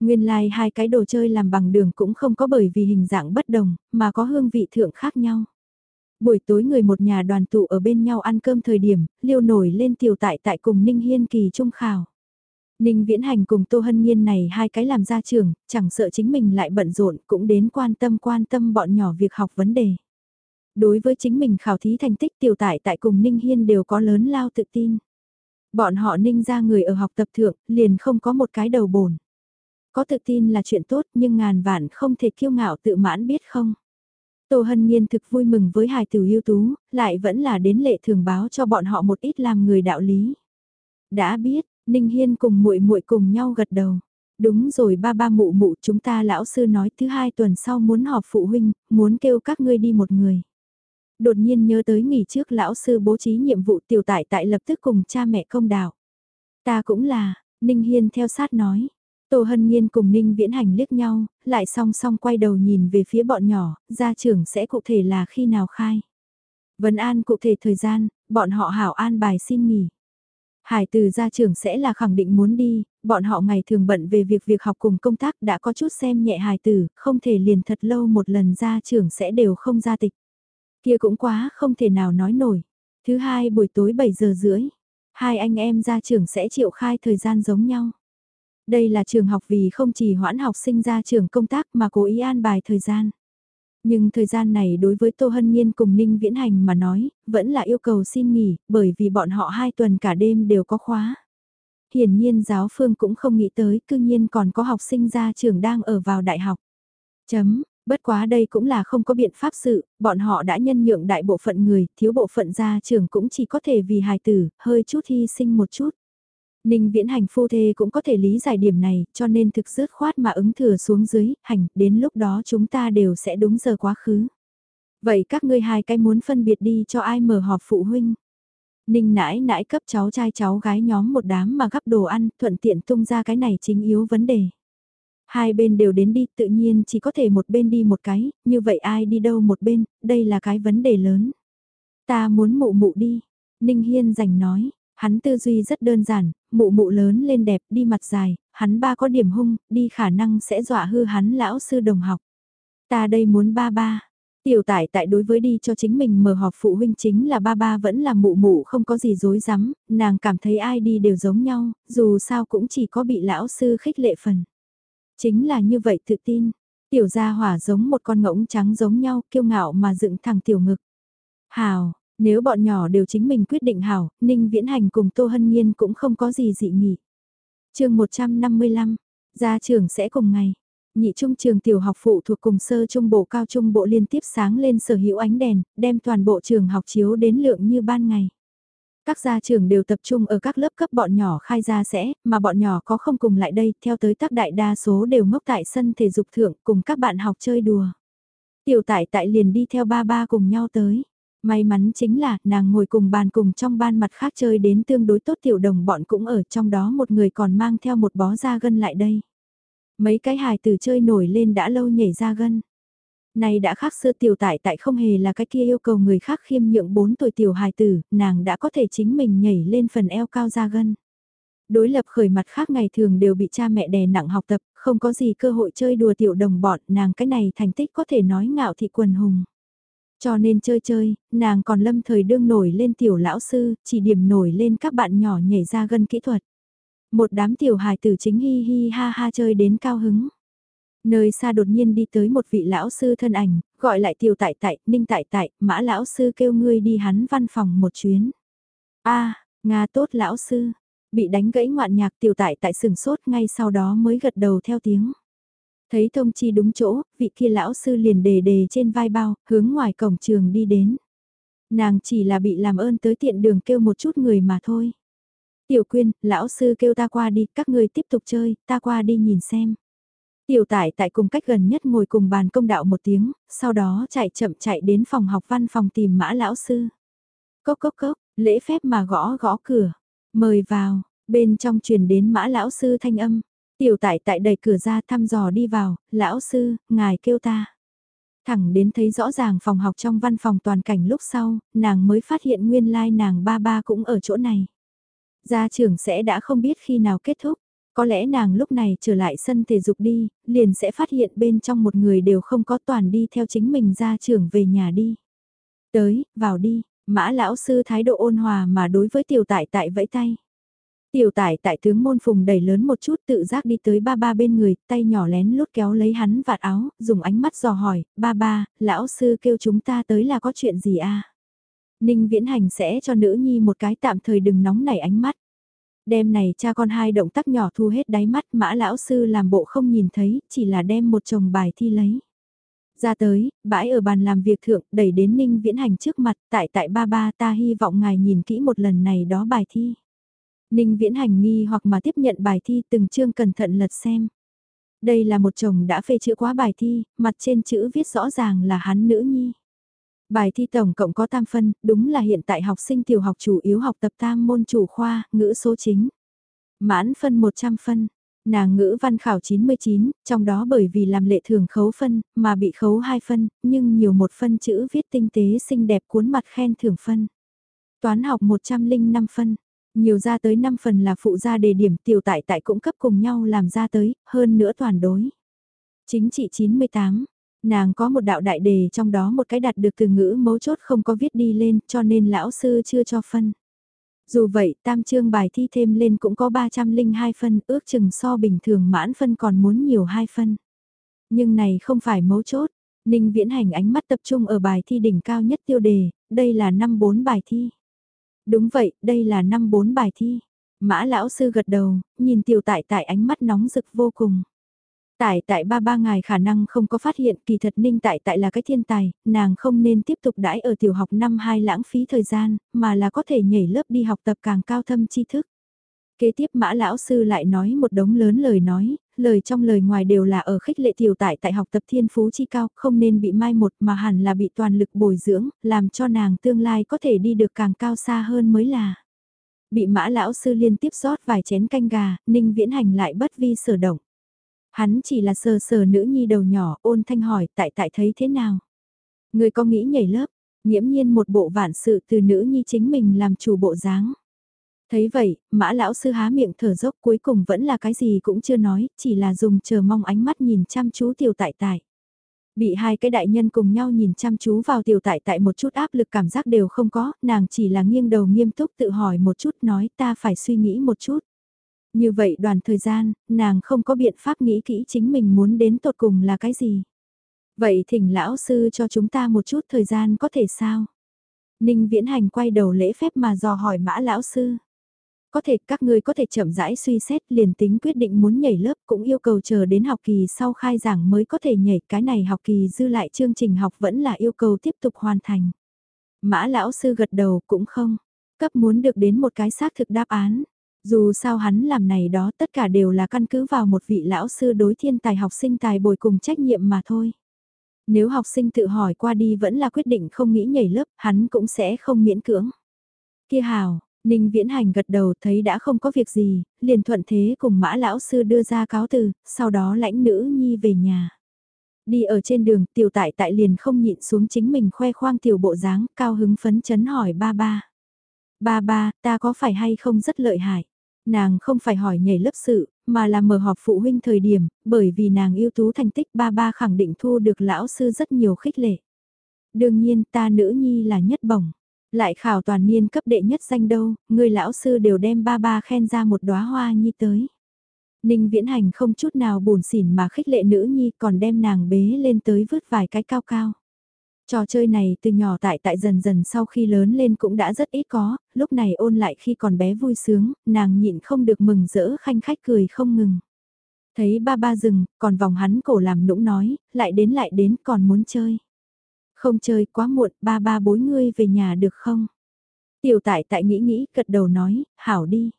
Nguyên lai like hai cái đồ chơi làm bằng đường cũng không có bởi vì hình dạng bất đồng, mà có hương vị thượng khác nhau. Buổi tối người một nhà đoàn tụ ở bên nhau ăn cơm thời điểm, liêu nổi lên tiểu tại tại cùng Ninh Hiên kỳ trung khảo. Ninh Viễn Hành cùng Tô Hân Nhiên này hai cái làm gia trưởng, chẳng sợ chính mình lại bận rộn cũng đến quan tâm quan tâm bọn nhỏ việc học vấn đề. Đối với chính mình khảo thí thành tích tiểu tại tại cùng Ninh Hiên đều có lớn lao tự tin. Bọn họ Ninh ra người ở học tập thượng, liền không có một cái đầu bổn. Có tự tin là chuyện tốt nhưng ngàn vạn không thể kiêu ngạo tự mãn biết không. Tô Hân Nhiên thực vui mừng với hài tử ưu tú, lại vẫn là đến lệ thường báo cho bọn họ một ít làm người đạo lý. Đã biết, Ninh Hiên cùng muội muội cùng nhau gật đầu. Đúng rồi ba ba mụ mụ chúng ta lão sư nói thứ hai tuần sau muốn họp phụ huynh, muốn kêu các ngươi đi một người. Đột nhiên nhớ tới nghỉ trước lão sư bố trí nhiệm vụ tiểu tại tại lập tức cùng cha mẹ công đạo. Ta cũng là, Ninh Hiên theo sát nói. Tô Hân Nhiên cùng Ninh Viễn Hành liếc nhau, lại song song quay đầu nhìn về phía bọn nhỏ, gia trưởng sẽ cụ thể là khi nào khai. Vấn an cụ thể thời gian, bọn họ hảo an bài xin nghỉ. Hải từ gia trưởng sẽ là khẳng định muốn đi, bọn họ ngày thường bận về việc việc học cùng công tác đã có chút xem nhẹ Hải tử, không thể liền thật lâu một lần gia trưởng sẽ đều không ra tịch. Kia cũng quá không thể nào nói nổi. Thứ hai buổi tối 7 giờ rưỡi, hai anh em gia trưởng sẽ chịu khai thời gian giống nhau. Đây là trường học vì không chỉ hoãn học sinh ra trường công tác mà cố ý an bài thời gian. Nhưng thời gian này đối với Tô Hân Nhiên cùng Ninh Viễn Hành mà nói, vẫn là yêu cầu xin nghỉ, bởi vì bọn họ hai tuần cả đêm đều có khóa. Hiển nhiên giáo phương cũng không nghĩ tới, cư nhiên còn có học sinh ra trường đang ở vào đại học. Chấm, bất quá đây cũng là không có biện pháp sự, bọn họ đã nhân nhượng đại bộ phận người, thiếu bộ phận ra trường cũng chỉ có thể vì hài tử, hơi chút hy sinh một chút. Ninh viễn hành phu thê cũng có thể lý giải điểm này, cho nên thực dứt khoát mà ứng thừa xuống dưới, hành, đến lúc đó chúng ta đều sẽ đúng giờ quá khứ. Vậy các ngươi hai cái muốn phân biệt đi cho ai mở họp phụ huynh? Ninh nãi nãi cấp cháu trai cháu gái nhóm một đám mà gắp đồ ăn, thuận tiện tung ra cái này chính yếu vấn đề. Hai bên đều đến đi, tự nhiên chỉ có thể một bên đi một cái, như vậy ai đi đâu một bên, đây là cái vấn đề lớn. Ta muốn mụ mụ đi, Ninh Hiên rành nói, Hắn tư duy rất đơn giản, mụ mụ lớn lên đẹp, đi mặt dài, hắn ba có điểm hung, đi khả năng sẽ dọa hư hắn lão sư đồng học. Ta đây muốn ba ba. Tiểu tải tại đối với đi cho chính mình mở họp phụ huynh chính là ba ba vẫn là mụ mụ không có gì dối rắm nàng cảm thấy ai đi đều giống nhau, dù sao cũng chỉ có bị lão sư khích lệ phần. Chính là như vậy tự tin, Tiểu gia hỏa giống một con ngỗng trắng giống nhau, kiêu ngạo mà dựng thẳng tiểu ngực. Hào, nếu bọn nhỏ đều chính mình quyết định hảo, Ninh Viễn Hành cùng Tô Hân Nhiên cũng không có gì dị nghị. chương 155, gia trường sẽ cùng ngày. Nhị trung trường tiểu học phụ thuộc cùng sơ trung bộ cao trung bộ liên tiếp sáng lên sở hữu ánh đèn, đem toàn bộ trường học chiếu đến lượng như ban ngày. Các gia trưởng đều tập trung ở các lớp cấp bọn nhỏ khai ra sẽ, mà bọn nhỏ có không cùng lại đây, theo tới tác đại đa số đều ngốc tại sân thể dục thượng cùng các bạn học chơi đùa. Tiểu tại tại liền đi theo ba ba cùng nhau tới. May mắn chính là nàng ngồi cùng bàn cùng trong ban mặt khác chơi đến tương đối tốt tiểu đồng bọn cũng ở trong đó một người còn mang theo một bó da gân lại đây. Mấy cái hài tử chơi nổi lên đã lâu nhảy ra gân. Này đã khác xưa tiểu tại tại không hề là cái kia yêu cầu người khác khiêm nhượng 4 tuổi tiểu hài tử, nàng đã có thể chính mình nhảy lên phần eo cao ra gân. Đối lập khởi mặt khác ngày thường đều bị cha mẹ đè nặng học tập, không có gì cơ hội chơi đùa tiểu đồng bọn, nàng cái này thành tích có thể nói ngạo thị quần hùng. Cho nên chơi chơi, nàng còn lâm thời đương nổi lên tiểu lão sư, chỉ điểm nổi lên các bạn nhỏ nhảy ra gân kỹ thuật. Một đám tiểu hài tử chính hi hi ha ha chơi đến cao hứng. Nơi xa đột nhiên đi tới một vị lão sư thân ảnh, gọi lại tiểu tại tại, ninh tại tại, mã lão sư kêu ngươi đi hắn văn phòng một chuyến. a Nga tốt lão sư, bị đánh gãy ngoạn nhạc tiểu tại tại sừng sốt ngay sau đó mới gật đầu theo tiếng. Thấy thông chi đúng chỗ, vị kia lão sư liền đề đề trên vai bao, hướng ngoài cổng trường đi đến. Nàng chỉ là bị làm ơn tới tiện đường kêu một chút người mà thôi. Tiểu quyên, lão sư kêu ta qua đi, các người tiếp tục chơi, ta qua đi nhìn xem. Tiểu tải tại cùng cách gần nhất ngồi cùng bàn công đạo một tiếng, sau đó chạy chậm chạy đến phòng học văn phòng tìm mã lão sư. Cốc cốc cốc, lễ phép mà gõ gõ cửa. Mời vào, bên trong truyền đến mã lão sư thanh âm. Tiểu tại tại đẩy cửa ra thăm dò đi vào, lão sư, ngài kêu ta. Thẳng đến thấy rõ ràng phòng học trong văn phòng toàn cảnh lúc sau, nàng mới phát hiện nguyên lai like nàng ba ba cũng ở chỗ này. Gia trưởng sẽ đã không biết khi nào kết thúc, có lẽ nàng lúc này trở lại sân thể dục đi, liền sẽ phát hiện bên trong một người đều không có toàn đi theo chính mình ra trưởng về nhà đi. Tới, vào đi, mã lão sư thái độ ôn hòa mà đối với tiểu tại tại vẫy tay. Tiểu tải tại tướng môn phùng đẩy lớn một chút tự giác đi tới ba ba bên người, tay nhỏ lén lút kéo lấy hắn vạt áo, dùng ánh mắt dò hỏi, ba ba, lão sư kêu chúng ta tới là có chuyện gì à? Ninh viễn hành sẽ cho nữ nhi một cái tạm thời đừng nóng nảy ánh mắt. Đêm này cha con hai động tác nhỏ thu hết đáy mắt mã lão sư làm bộ không nhìn thấy, chỉ là đem một chồng bài thi lấy. Ra tới, bãi ở bàn làm việc thượng, đẩy đến ninh viễn hành trước mặt, tại tại ba ba ta hy vọng ngài nhìn kỹ một lần này đó bài thi. Ninh viễn hành nghi hoặc mà tiếp nhận bài thi từng chương cẩn thận lật xem. Đây là một chồng đã phê chữ quá bài thi, mặt trên chữ viết rõ ràng là hắn nữ nhi. Bài thi tổng cộng có tam phân, đúng là hiện tại học sinh tiểu học chủ yếu học tập tam môn chủ khoa, ngữ số chính. Mãn phân 100 phân, nàng ngữ văn khảo 99, trong đó bởi vì làm lệ thường khấu phân, mà bị khấu 2 phân, nhưng nhiều một phân chữ viết tinh tế xinh đẹp cuốn mặt khen thưởng phân. Toán học 105 phân, nhiều ra tới 5 phần là phụ gia đề điểm tiểu tại tại cũng cấp cùng nhau làm ra tới, hơn nữa toàn đối. Chính trị 98, nàng có một đạo đại đề trong đó một cái đặt được từ ngữ mấu chốt không có viết đi lên cho nên lão sư chưa cho phân. Dù vậy, tam chương bài thi thêm lên cũng có 302 phân, ước chừng so bình thường mãn phân còn muốn nhiều 2 phân. Nhưng này không phải mấu chốt. Ninh viễn hành ánh mắt tập trung ở bài thi đỉnh cao nhất tiêu đề, đây là năm 4 bài thi. Đúng vậy, đây là năm bốn bài thi. Mã lão sư gật đầu, nhìn tiểu tại tại ánh mắt nóng rực vô cùng. Tại tại ba ba ngài khả năng không có phát hiện kỳ thật ninh tại tại là cái thiên tài, nàng không nên tiếp tục đãi ở tiểu học năm hai lãng phí thời gian, mà là có thể nhảy lớp đi học tập càng cao thâm tri thức. Kế tiếp mã lão sư lại nói một đống lớn lời nói, lời trong lời ngoài đều là ở khích lệ tiểu tại tại học tập thiên phú chi cao, không nên bị mai một mà hẳn là bị toàn lực bồi dưỡng, làm cho nàng tương lai có thể đi được càng cao xa hơn mới là. Bị mã lão sư liên tiếp rót vài chén canh gà, ninh viễn hành lại bất vi sở động. Hắn chỉ là sờ sờ nữ nhi đầu nhỏ ôn thanh hỏi tại tại thấy thế nào. Người có nghĩ nhảy lớp, nghiễm nhiên một bộ vạn sự từ nữ nhi chính mình làm chủ bộ dáng. Thấy vậy, mã lão sư há miệng thở dốc cuối cùng vẫn là cái gì cũng chưa nói, chỉ là dùng chờ mong ánh mắt nhìn chăm chú tiểu tại tại. Bị hai cái đại nhân cùng nhau nhìn chăm chú vào tiểu tại tại một chút áp lực cảm giác đều không có, nàng chỉ là nghiêng đầu nghiêm túc tự hỏi một chút nói ta phải suy nghĩ một chút. Như vậy đoàn thời gian, nàng không có biện pháp nghĩ kỹ chính mình muốn đến tột cùng là cái gì. Vậy thỉnh lão sư cho chúng ta một chút thời gian có thể sao? Ninh Viễn Hành quay đầu lễ phép mà dò hỏi mã lão sư. Có thể các ngươi có thể chậm rãi suy xét liền tính quyết định muốn nhảy lớp cũng yêu cầu chờ đến học kỳ sau khai giảng mới có thể nhảy cái này học kỳ dư lại chương trình học vẫn là yêu cầu tiếp tục hoàn thành. Mã lão sư gật đầu cũng không, cấp muốn được đến một cái xác thực đáp án. Dù sao hắn làm này đó tất cả đều là căn cứ vào một vị lão sư đối thiên tài học sinh tài bồi cùng trách nhiệm mà thôi. Nếu học sinh tự hỏi qua đi vẫn là quyết định không nghĩ nhảy lớp, hắn cũng sẽ không miễn cưỡng. Kia hào, Ninh Viễn Hành gật đầu thấy đã không có việc gì, liền thuận thế cùng mã lão sư đưa ra cáo từ, sau đó lãnh nữ nhi về nhà. Đi ở trên đường, tiểu tại tại liền không nhịn xuống chính mình khoe khoang tiểu bộ dáng, cao hứng phấn chấn hỏi ba ba. Ba ba, ta có phải hay không rất lợi hại? Nàng không phải hỏi nhảy lớp sự, mà là mở họp phụ huynh thời điểm, bởi vì nàng yêu tú thành tích ba ba khẳng định thu được lão sư rất nhiều khích lệ. Đương nhiên ta nữ nhi là nhất bổng. Lại khảo toàn niên cấp đệ nhất danh đâu, người lão sư đều đem ba ba khen ra một đóa hoa nhi tới. Ninh viễn hành không chút nào buồn xỉn mà khích lệ nữ nhi còn đem nàng bế lên tới vứt vài cái cao cao. Trò chơi này từ nhỏ tại tại dần dần sau khi lớn lên cũng đã rất ít có, lúc này ôn lại khi còn bé vui sướng, nàng nhịn không được mừng rỡ khanh khách cười không ngừng. Thấy ba ba dừng, còn vòng hắn cổ làm nũng nói, lại đến lại đến còn muốn chơi. Không chơi quá muộn, ba ba bối ngươi về nhà được không? Tiểu tại tại nghĩ nghĩ, cật đầu nói, hảo đi.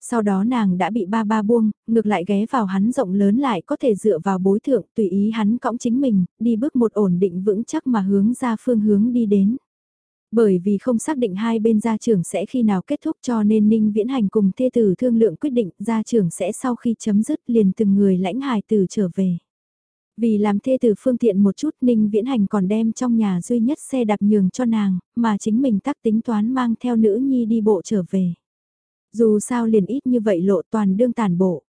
Sau đó nàng đã bị ba ba buông, ngược lại ghé vào hắn rộng lớn lại có thể dựa vào bối thượng tùy ý hắn cõng chính mình, đi bước một ổn định vững chắc mà hướng ra phương hướng đi đến. Bởi vì không xác định hai bên gia trưởng sẽ khi nào kết thúc cho nên Ninh Viễn Hành cùng thê tử thương lượng quyết định gia trưởng sẽ sau khi chấm dứt liền từng người lãnh hài tử trở về. Vì làm thê từ phương tiện một chút Ninh Viễn Hành còn đem trong nhà duy nhất xe đạp nhường cho nàng, mà chính mình tắc tính toán mang theo nữ nhi đi bộ trở về. Dù sao liền ít như vậy lộ toàn đương tàn bộ.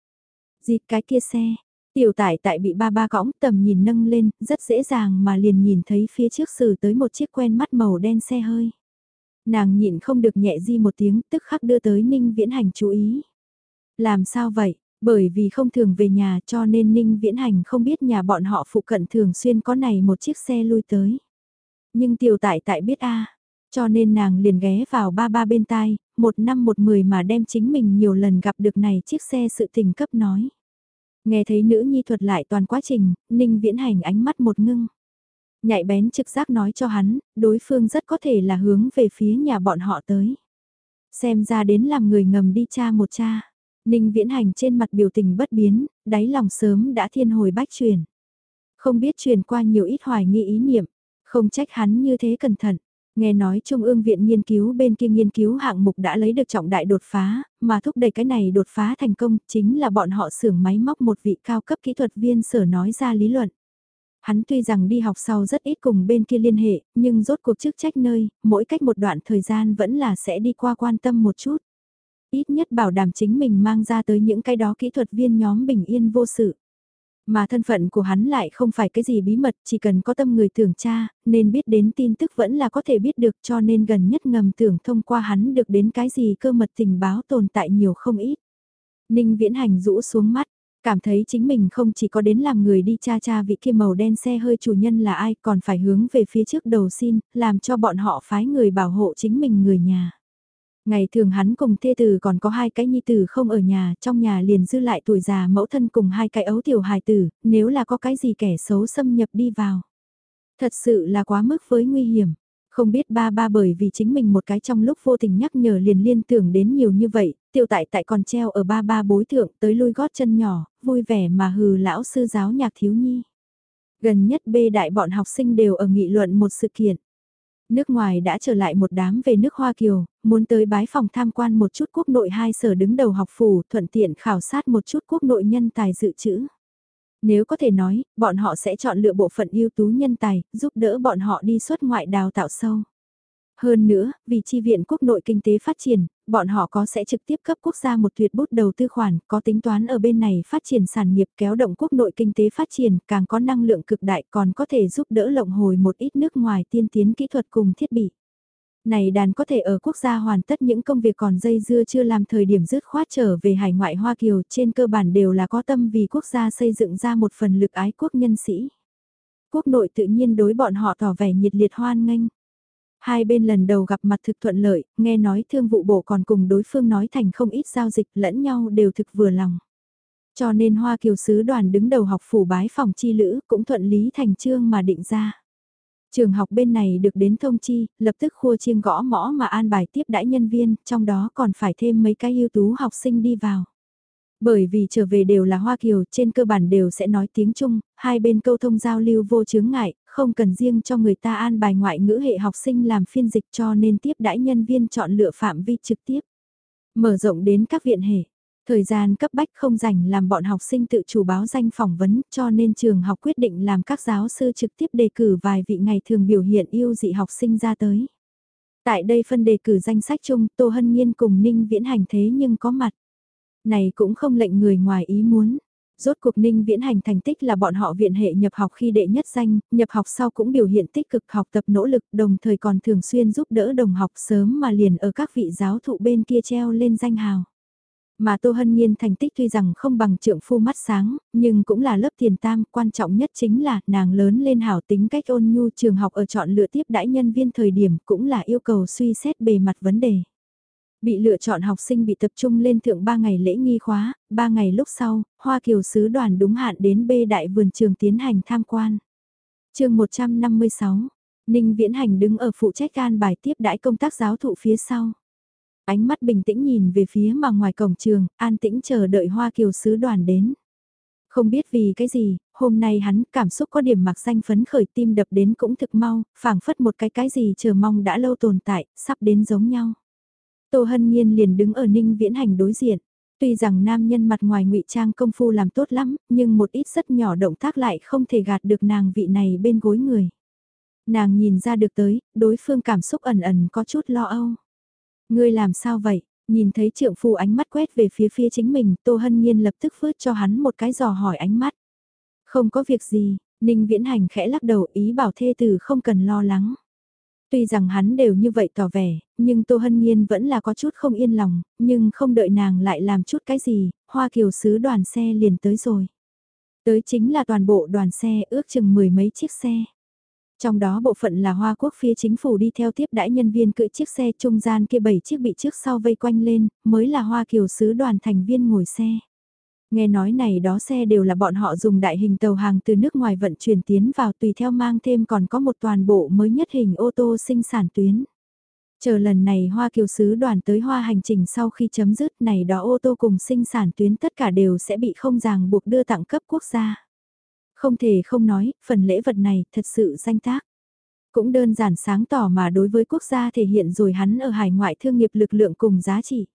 Dịt cái kia xe, tiểu tải tại bị ba ba cõng tầm nhìn nâng lên, rất dễ dàng mà liền nhìn thấy phía trước xử tới một chiếc quen mắt màu đen xe hơi. Nàng nhịn không được nhẹ di một tiếng tức khắc đưa tới Ninh Viễn Hành chú ý. Làm sao vậy? Bởi vì không thường về nhà cho nên Ninh Viễn Hành không biết nhà bọn họ phụ cận thường xuyên có này một chiếc xe lui tới. Nhưng tiểu tại tại biết a cho nên nàng liền ghé vào ba ba bên tai, một năm một mười mà đem chính mình nhiều lần gặp được này chiếc xe sự tình cấp nói. Nghe thấy nữ nhi thuật lại toàn quá trình, Ninh Viễn Hành ánh mắt một ngưng. Nhạy bén trực giác nói cho hắn, đối phương rất có thể là hướng về phía nhà bọn họ tới. Xem ra đến làm người ngầm đi cha một cha. Ninh Viễn Hành trên mặt biểu tình bất biến, đáy lòng sớm đã thiên hồi bách truyền. Không biết truyền qua nhiều ít hoài nghi ý niệm, không trách hắn như thế cẩn thận. Nghe nói Trung ương viện nghiên cứu bên kia nghiên cứu hạng mục đã lấy được trọng đại đột phá, mà thúc đẩy cái này đột phá thành công chính là bọn họ xưởng máy móc một vị cao cấp kỹ thuật viên sở nói ra lý luận. Hắn tuy rằng đi học sau rất ít cùng bên kia liên hệ, nhưng rốt cuộc chức trách nơi, mỗi cách một đoạn thời gian vẫn là sẽ đi qua quan tâm một chút. Ít nhất bảo đảm chính mình mang ra tới những cái đó kỹ thuật viên nhóm bình yên vô sự. Mà thân phận của hắn lại không phải cái gì bí mật, chỉ cần có tâm người tưởng tra, nên biết đến tin tức vẫn là có thể biết được cho nên gần nhất ngầm tưởng thông qua hắn được đến cái gì cơ mật tình báo tồn tại nhiều không ít. Ninh viễn hành rũ xuống mắt, cảm thấy chính mình không chỉ có đến làm người đi cha cha vị kia màu đen xe hơi chủ nhân là ai còn phải hướng về phía trước đầu xin, làm cho bọn họ phái người bảo hộ chính mình người nhà. Ngày thường hắn cùng thê tử còn có hai cái nhi tử không ở nhà, trong nhà liền dư lại tuổi già mẫu thân cùng hai cái ấu tiểu hài tử, nếu là có cái gì kẻ xấu xâm nhập đi vào. Thật sự là quá mức với nguy hiểm. Không biết ba ba bởi vì chính mình một cái trong lúc vô tình nhắc nhở liền liên tưởng đến nhiều như vậy, tiểu tại tại còn treo ở ba ba bối thượng tới lui gót chân nhỏ, vui vẻ mà hừ lão sư giáo nhạc thiếu nhi. Gần nhất bê đại bọn học sinh đều ở nghị luận một sự kiện. Nước ngoài đã trở lại một đám về nước Hoa Kiều, muốn tới bái phòng tham quan một chút quốc nội hai sở đứng đầu học phủ thuận tiện khảo sát một chút quốc nội nhân tài dự trữ. Nếu có thể nói, bọn họ sẽ chọn lựa bộ phận ưu tú nhân tài, giúp đỡ bọn họ đi xuất ngoại đào tạo sâu. Hơn nữa, vì chi viện quốc nội kinh tế phát triển, bọn họ có sẽ trực tiếp cấp quốc gia một tuyệt bút đầu tư khoản, có tính toán ở bên này phát triển sản nghiệp kéo động quốc nội kinh tế phát triển, càng có năng lượng cực đại còn có thể giúp đỡ lộng hồi một ít nước ngoài tiên tiến kỹ thuật cùng thiết bị. Này đàn có thể ở quốc gia hoàn tất những công việc còn dây dưa chưa làm thời điểm dứt khoát trở về hải ngoại Hoa Kiều trên cơ bản đều là có tâm vì quốc gia xây dựng ra một phần lực ái quốc nhân sĩ. Quốc nội tự nhiên đối bọn họ tỏ vẻ nhiệt liệt hoan nghênh. Hai bên lần đầu gặp mặt thực thuận lợi, nghe nói thương vụ bộ còn cùng đối phương nói thành không ít giao dịch lẫn nhau đều thực vừa lòng. Cho nên Hoa Kiều Sứ đoàn đứng đầu học phủ bái phòng chi lữ cũng thuận lý thành trương mà định ra. Trường học bên này được đến thông chi, lập tức khua chiêng gõ mõ mà an bài tiếp đãi nhân viên, trong đó còn phải thêm mấy cái ưu tú học sinh đi vào. Bởi vì trở về đều là Hoa Kiều, trên cơ bản đều sẽ nói tiếng Trung, hai bên câu thông giao lưu vô chướng ngại, không cần riêng cho người ta an bài ngoại ngữ hệ học sinh làm phiên dịch cho nên tiếp đãi nhân viên chọn lựa phạm vi trực tiếp. Mở rộng đến các viện hệ. Thời gian cấp bách không dành làm bọn học sinh tự chủ báo danh phỏng vấn cho nên trường học quyết định làm các giáo sư trực tiếp đề cử vài vị ngày thường biểu hiện yêu dị học sinh ra tới. Tại đây phân đề cử danh sách chung, Tô Hân Nhiên cùng Ninh Viễn Hành thế nhưng có mặt. Này cũng không lệnh người ngoài ý muốn. Rốt cuộc ninh viễn hành thành tích là bọn họ viện hệ nhập học khi đệ nhất danh, nhập học sau cũng biểu hiện tích cực học tập nỗ lực đồng thời còn thường xuyên giúp đỡ đồng học sớm mà liền ở các vị giáo thụ bên kia treo lên danh hào. Mà Tô Hân Nhiên thành tích tuy rằng không bằng trượng phu mắt sáng, nhưng cũng là lớp tiền tam, quan trọng nhất chính là nàng lớn lên hảo tính cách ôn nhu trường học ở chọn lựa tiếp đãi nhân viên thời điểm cũng là yêu cầu suy xét bề mặt vấn đề. Bị lựa chọn học sinh bị tập trung lên thượng 3 ngày lễ nghi khóa, 3 ngày lúc sau, Hoa Kiều Sứ đoàn đúng hạn đến B đại vườn trường tiến hành tham quan. chương 156, Ninh Viễn Hành đứng ở phụ trách can bài tiếp đãi công tác giáo thụ phía sau. Ánh mắt bình tĩnh nhìn về phía mà ngoài cổng trường, an tĩnh chờ đợi Hoa Kiều Sứ đoàn đến. Không biết vì cái gì, hôm nay hắn cảm xúc có điểm mặc danh phấn khởi tim đập đến cũng thực mau, phảng phất một cái cái gì chờ mong đã lâu tồn tại, sắp đến giống nhau. Tô Hân Nhiên liền đứng ở Ninh Viễn Hành đối diện. Tuy rằng nam nhân mặt ngoài ngụy trang công phu làm tốt lắm, nhưng một ít rất nhỏ động tác lại không thể gạt được nàng vị này bên gối người. Nàng nhìn ra được tới, đối phương cảm xúc ẩn ẩn có chút lo âu. Ngươi làm sao vậy? Nhìn thấy trượng phu ánh mắt quét về phía phía chính mình, Tô Hân Nhiên lập tức phớt cho hắn một cái dò hỏi ánh mắt. Không có việc gì, Ninh Viễn Hành khẽ lắc đầu ý bảo thê tử không cần lo lắng. Tuy rằng hắn đều như vậy tỏ vẻ, nhưng Tô Hân Nhiên vẫn là có chút không yên lòng, nhưng không đợi nàng lại làm chút cái gì, Hoa Kiều sứ đoàn xe liền tới rồi. Tới chính là toàn bộ đoàn xe ước chừng mười mấy chiếc xe. Trong đó bộ phận là Hoa Quốc phía chính phủ đi theo tiếp đãi nhân viên cưỡi chiếc xe trung gian kia bảy chiếc bị trước sau vây quanh lên, mới là Hoa Kiều sứ đoàn thành viên ngồi xe. Nghe nói này đó xe đều là bọn họ dùng đại hình tàu hàng từ nước ngoài vận chuyển tiến vào tùy theo mang thêm còn có một toàn bộ mới nhất hình ô tô sinh sản tuyến. Chờ lần này Hoa Kiều Sứ đoàn tới Hoa hành trình sau khi chấm dứt này đó ô tô cùng sinh sản tuyến tất cả đều sẽ bị không ràng buộc đưa tặng cấp quốc gia. Không thể không nói, phần lễ vật này thật sự danh tác. Cũng đơn giản sáng tỏ mà đối với quốc gia thể hiện rồi hắn ở hải ngoại thương nghiệp lực lượng cùng giá trị.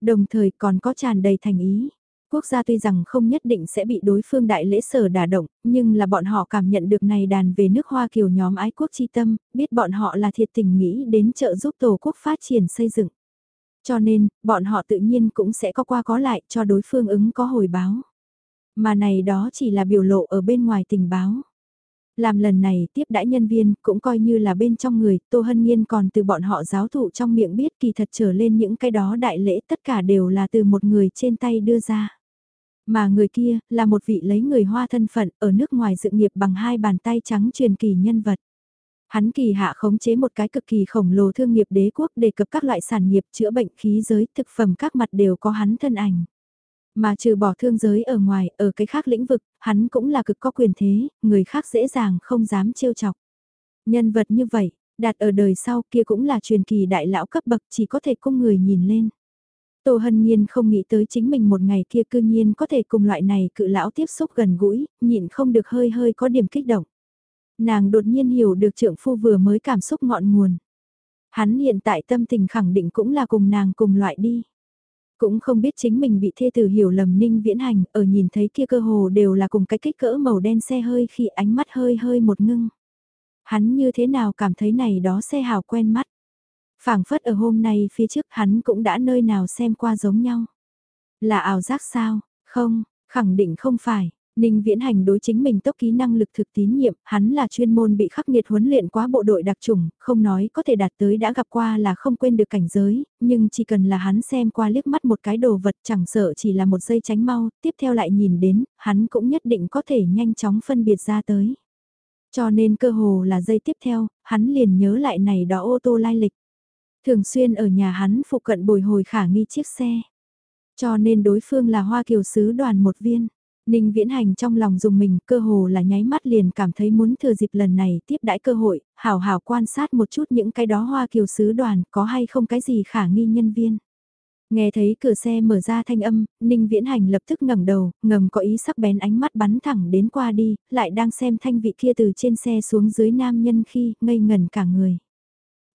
Đồng thời còn có tràn đầy thành ý. Quốc gia tuy rằng không nhất định sẽ bị đối phương đại lễ sở đả động, nhưng là bọn họ cảm nhận được này đàn về nước Hoa Kiều nhóm ái quốc chi tâm, biết bọn họ là thiệt tình nghĩ đến trợ giúp Tổ quốc phát triển xây dựng. Cho nên, bọn họ tự nhiên cũng sẽ có qua có lại cho đối phương ứng có hồi báo. Mà này đó chỉ là biểu lộ ở bên ngoài tình báo. Làm lần này tiếp đãi nhân viên cũng coi như là bên trong người, Tô Hân Nhiên còn từ bọn họ giáo thụ trong miệng biết kỳ thật trở lên những cái đó đại lễ tất cả đều là từ một người trên tay đưa ra. Mà người kia, là một vị lấy người hoa thân phận ở nước ngoài dự nghiệp bằng hai bàn tay trắng truyền kỳ nhân vật. Hắn kỳ hạ khống chế một cái cực kỳ khổng lồ thương nghiệp đế quốc đề cập các loại sản nghiệp chữa bệnh khí giới thực phẩm các mặt đều có hắn thân ảnh. Mà trừ bỏ thương giới ở ngoài, ở cái khác lĩnh vực, hắn cũng là cực có quyền thế, người khác dễ dàng không dám trêu chọc. Nhân vật như vậy, đặt ở đời sau kia cũng là truyền kỳ đại lão cấp bậc chỉ có thể cung người nhìn lên. Tô Hân Nhiên không nghĩ tới chính mình một ngày kia cư nhiên có thể cùng loại này cự lão tiếp xúc gần gũi, nhịn không được hơi hơi có điểm kích động. Nàng đột nhiên hiểu được trượng phu vừa mới cảm xúc ngọn nguồn. Hắn hiện tại tâm tình khẳng định cũng là cùng nàng cùng loại đi. Cũng không biết chính mình bị thê tử hiểu lầm ninh viễn hành, ở nhìn thấy kia cơ hồ đều là cùng cái kích cỡ màu đen xe hơi khi ánh mắt hơi hơi một ngưng. Hắn như thế nào cảm thấy này đó xe hào quen mắt phảng phất ở hôm nay phía trước hắn cũng đã nơi nào xem qua giống nhau. Là ảo giác sao? Không, khẳng định không phải. Ninh Viễn Hành đối chính mình tốc ký năng lực thực tín nhiệm, hắn là chuyên môn bị khắc nghiệt huấn luyện quá bộ đội đặc trùng, không nói có thể đạt tới đã gặp qua là không quên được cảnh giới, nhưng chỉ cần là hắn xem qua liếc mắt một cái đồ vật chẳng sợ chỉ là một giây tránh mau, tiếp theo lại nhìn đến, hắn cũng nhất định có thể nhanh chóng phân biệt ra tới. Cho nên cơ hồ là giây tiếp theo, hắn liền nhớ lại này đó ô tô lai lịch. Thường xuyên ở nhà hắn phụ cận bồi hồi khả nghi chiếc xe. Cho nên đối phương là Hoa Kiều Sứ đoàn một viên. Ninh Viễn Hành trong lòng dùng mình cơ hồ là nháy mắt liền cảm thấy muốn thừa dịp lần này tiếp đãi cơ hội, hào hào quan sát một chút những cái đó hoa kiều sứ đoàn có hay không cái gì khả nghi nhân viên. Nghe thấy cửa xe mở ra thanh âm, Ninh Viễn Hành lập tức ngẩng đầu, ngầm có ý sắc bén ánh mắt bắn thẳng đến qua đi, lại đang xem thanh vị kia từ trên xe xuống dưới nam nhân khi ngây ngẩn cả người.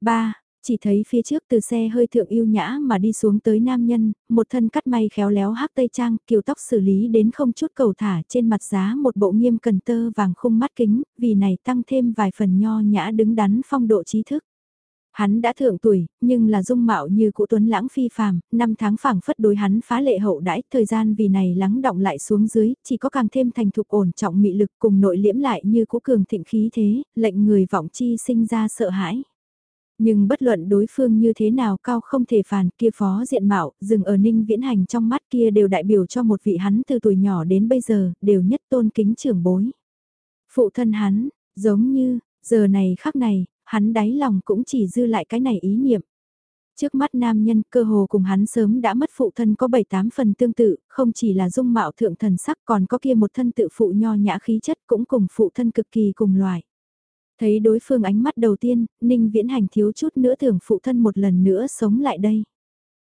Ba, chỉ thấy phía trước từ xe hơi thượng yêu nhã mà đi xuống tới nam nhân, một thân cắt may khéo léo hắc tây trang, kiều tóc xử lý đến không chút cầu thả trên mặt giá một bộ nghiêm cần tơ vàng khung mắt kính, vì này tăng thêm vài phần nho nhã đứng đắn phong độ trí thức. Hắn đã thượng tuổi, nhưng là dung mạo như cụ tuấn lãng phi phàm, năm tháng phảng phất đối hắn phá lệ hậu đãi, thời gian vì này lắng động lại xuống dưới, chỉ có càng thêm thành thục ổn trọng mị lực cùng nội liễm lại như cũ cường thịnh khí thế, lệnh người vọng chi sinh ra sợ hãi. Nhưng bất luận đối phương như thế nào cao không thể phản kia phó diện mạo, dừng ở ninh viễn hành trong mắt kia đều đại biểu cho một vị hắn từ tuổi nhỏ đến bây giờ, đều nhất tôn kính trưởng bối. Phụ thân hắn, giống như, giờ này khắc này, hắn đáy lòng cũng chỉ dư lại cái này ý niệm. Trước mắt nam nhân cơ hồ cùng hắn sớm đã mất phụ thân có 7-8 phần tương tự, không chỉ là dung mạo thượng thần sắc còn có kia một thân tự phụ nho nhã khí chất cũng cùng phụ thân cực kỳ cùng loài. Thấy đối phương ánh mắt đầu tiên, Ninh Viễn Hành thiếu chút nữa tưởng phụ thân một lần nữa sống lại đây.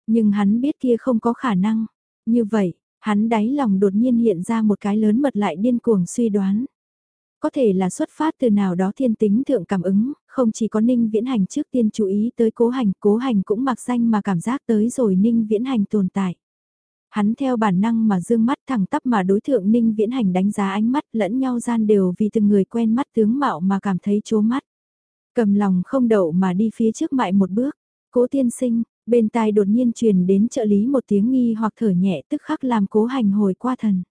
Nhưng hắn biết kia không có khả năng. Như vậy, hắn đáy lòng đột nhiên hiện ra một cái lớn mật lại điên cuồng suy đoán. Có thể là xuất phát từ nào đó thiên tính thượng cảm ứng, không chỉ có Ninh Viễn Hành trước tiên chú ý tới cố hành, cố hành cũng mặc danh mà cảm giác tới rồi Ninh Viễn Hành tồn tại. Hắn theo bản năng mà dương mắt thẳng tắp mà đối thượng Ninh Viễn Hành đánh giá ánh mắt lẫn nhau gian đều vì từng người quen mắt tướng mạo mà cảm thấy chố mắt. Cầm lòng không đậu mà đi phía trước mại một bước. Cố tiên sinh, bên tai đột nhiên truyền đến trợ lý một tiếng nghi hoặc thở nhẹ tức khắc làm cố hành hồi qua thần.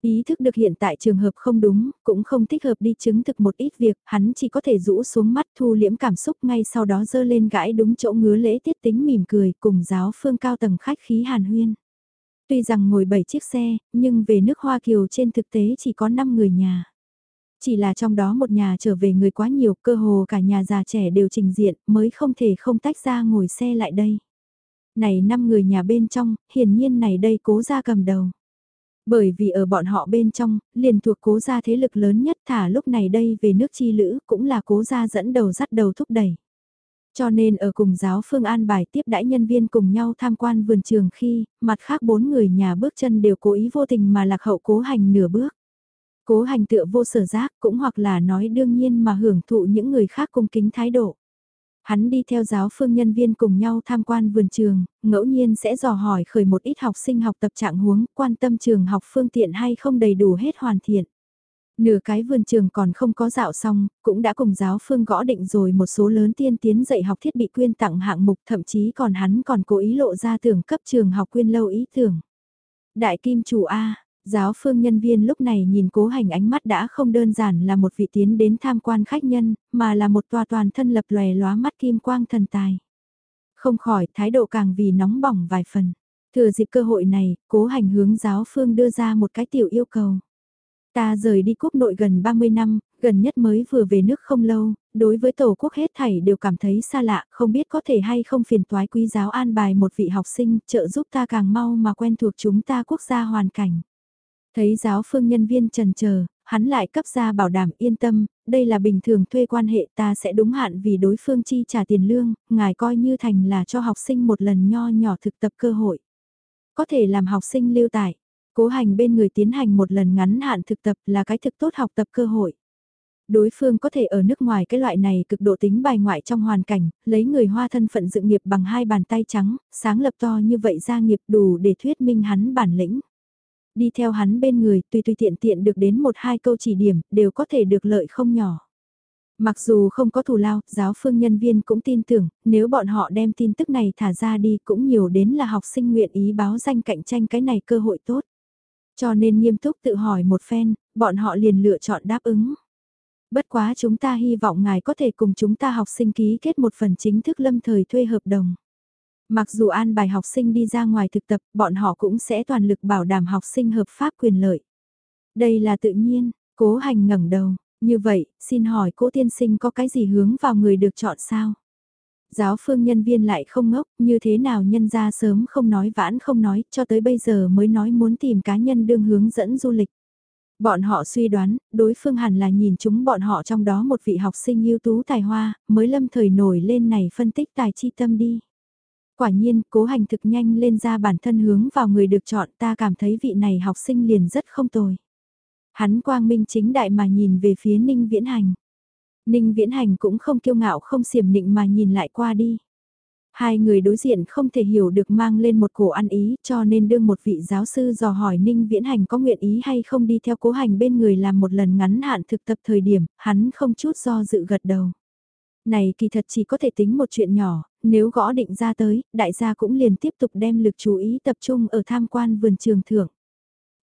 Ý thức được hiện tại trường hợp không đúng, cũng không thích hợp đi chứng thực một ít việc, hắn chỉ có thể rũ xuống mắt thu liễm cảm xúc ngay sau đó dơ lên gãi đúng chỗ ngứa lễ tiết tính mỉm cười cùng giáo phương cao tầng khách khí hàn huyên. Tuy rằng ngồi 7 chiếc xe, nhưng về nước Hoa Kiều trên thực tế chỉ có 5 người nhà. Chỉ là trong đó một nhà trở về người quá nhiều, cơ hồ cả nhà già trẻ đều trình diện, mới không thể không tách ra ngồi xe lại đây. Này 5 người nhà bên trong, hiển nhiên này đây cố ra cầm đầu. Bởi vì ở bọn họ bên trong, liền thuộc cố gia thế lực lớn nhất thả lúc này đây về nước chi lữ cũng là cố gia dẫn đầu dắt đầu thúc đẩy. Cho nên ở cùng giáo phương an bài tiếp đãi nhân viên cùng nhau tham quan vườn trường khi, mặt khác bốn người nhà bước chân đều cố ý vô tình mà lạc hậu cố hành nửa bước. Cố hành tựa vô sở giác cũng hoặc là nói đương nhiên mà hưởng thụ những người khác cung kính thái độ. Hắn đi theo giáo phương nhân viên cùng nhau tham quan vườn trường, ngẫu nhiên sẽ dò hỏi khởi một ít học sinh học tập trạng huống, quan tâm trường học phương tiện hay không đầy đủ hết hoàn thiện. Nửa cái vườn trường còn không có dạo xong, cũng đã cùng giáo phương gõ định rồi một số lớn tiên tiến dạy học thiết bị quyên tặng hạng mục thậm chí còn hắn còn cố ý lộ ra tưởng cấp trường học quyên lâu ý tưởng. Đại kim chủ A, giáo phương nhân viên lúc này nhìn cố hành ánh mắt đã không đơn giản là một vị tiến đến tham quan khách nhân, mà là một tòa toàn thân lập lòe lóa mắt kim quang thần tài. Không khỏi thái độ càng vì nóng bỏng vài phần. Thừa dịp cơ hội này, cố hành hướng giáo phương đưa ra một cái tiểu yêu cầu. Ta rời đi quốc nội gần 30 năm, gần nhất mới vừa về nước không lâu, đối với tổ quốc hết thảy đều cảm thấy xa lạ, không biết có thể hay không phiền toái quý giáo an bài một vị học sinh trợ giúp ta càng mau mà quen thuộc chúng ta quốc gia hoàn cảnh. Thấy giáo phương nhân viên trần chờ hắn lại cấp ra bảo đảm yên tâm, đây là bình thường thuê quan hệ ta sẽ đúng hạn vì đối phương chi trả tiền lương, ngài coi như thành là cho học sinh một lần nho nhỏ thực tập cơ hội. Có thể làm học sinh lưu tại. Cố hành bên người tiến hành một lần ngắn hạn thực tập là cái thực tốt học tập cơ hội. Đối phương có thể ở nước ngoài cái loại này cực độ tính bài ngoại trong hoàn cảnh, lấy người hoa thân phận dự nghiệp bằng hai bàn tay trắng, sáng lập to như vậy ra nghiệp đủ để thuyết minh hắn bản lĩnh. Đi theo hắn bên người, tùy tùy tiện tiện được đến một hai câu chỉ điểm, đều có thể được lợi không nhỏ. Mặc dù không có thù lao, giáo phương nhân viên cũng tin tưởng, nếu bọn họ đem tin tức này thả ra đi cũng nhiều đến là học sinh nguyện ý báo danh cạnh tranh cái này cơ hội tốt. Cho nên nghiêm túc tự hỏi một phen, bọn họ liền lựa chọn đáp ứng. Bất quá chúng ta hy vọng ngài có thể cùng chúng ta học sinh ký kết một phần chính thức lâm thời thuê hợp đồng. Mặc dù an bài học sinh đi ra ngoài thực tập, bọn họ cũng sẽ toàn lực bảo đảm học sinh hợp pháp quyền lợi. Đây là tự nhiên, cố hành ngẩng đầu, như vậy, xin hỏi cố tiên sinh có cái gì hướng vào người được chọn sao? Giáo phương nhân viên lại không ngốc, như thế nào nhân ra sớm không nói vãn không nói, cho tới bây giờ mới nói muốn tìm cá nhân đương hướng dẫn du lịch. Bọn họ suy đoán, đối phương hẳn là nhìn chúng bọn họ trong đó một vị học sinh ưu tú tài hoa, mới lâm thời nổi lên này phân tích tài chi tâm đi. Quả nhiên, cố hành thực nhanh lên ra bản thân hướng vào người được chọn ta cảm thấy vị này học sinh liền rất không tồi. Hắn quang minh chính đại mà nhìn về phía Ninh Viễn Hành. Ninh Viễn Hành cũng không kiêu ngạo không xiểm nịnh mà nhìn lại qua đi. Hai người đối diện không thể hiểu được mang lên một cổ ăn ý cho nên đương một vị giáo sư dò hỏi Ninh Viễn Hành có nguyện ý hay không đi theo cố hành bên người làm một lần ngắn hạn thực tập thời điểm, hắn không chút do dự gật đầu. Này kỳ thật chỉ có thể tính một chuyện nhỏ, nếu gõ định ra tới, đại gia cũng liền tiếp tục đem lực chú ý tập trung ở tham quan vườn trường thưởng.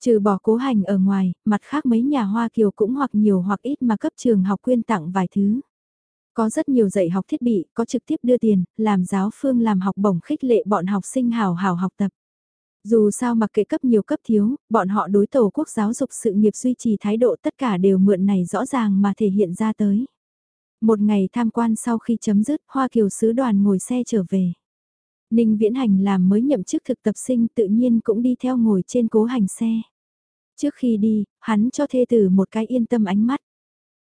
Trừ bỏ cố hành ở ngoài, mặt khác mấy nhà Hoa Kiều cũng hoặc nhiều hoặc ít mà cấp trường học quyên tặng vài thứ. Có rất nhiều dạy học thiết bị, có trực tiếp đưa tiền, làm giáo phương làm học bổng khích lệ bọn học sinh hào hào học tập. Dù sao mặc kệ cấp nhiều cấp thiếu, bọn họ đối tổ quốc giáo dục sự nghiệp duy trì thái độ tất cả đều mượn này rõ ràng mà thể hiện ra tới. Một ngày tham quan sau khi chấm dứt, Hoa Kiều sứ đoàn ngồi xe trở về. Ninh Viễn Hành làm mới nhậm chức thực tập sinh tự nhiên cũng đi theo ngồi trên cố hành xe. Trước khi đi, hắn cho thê tử một cái yên tâm ánh mắt.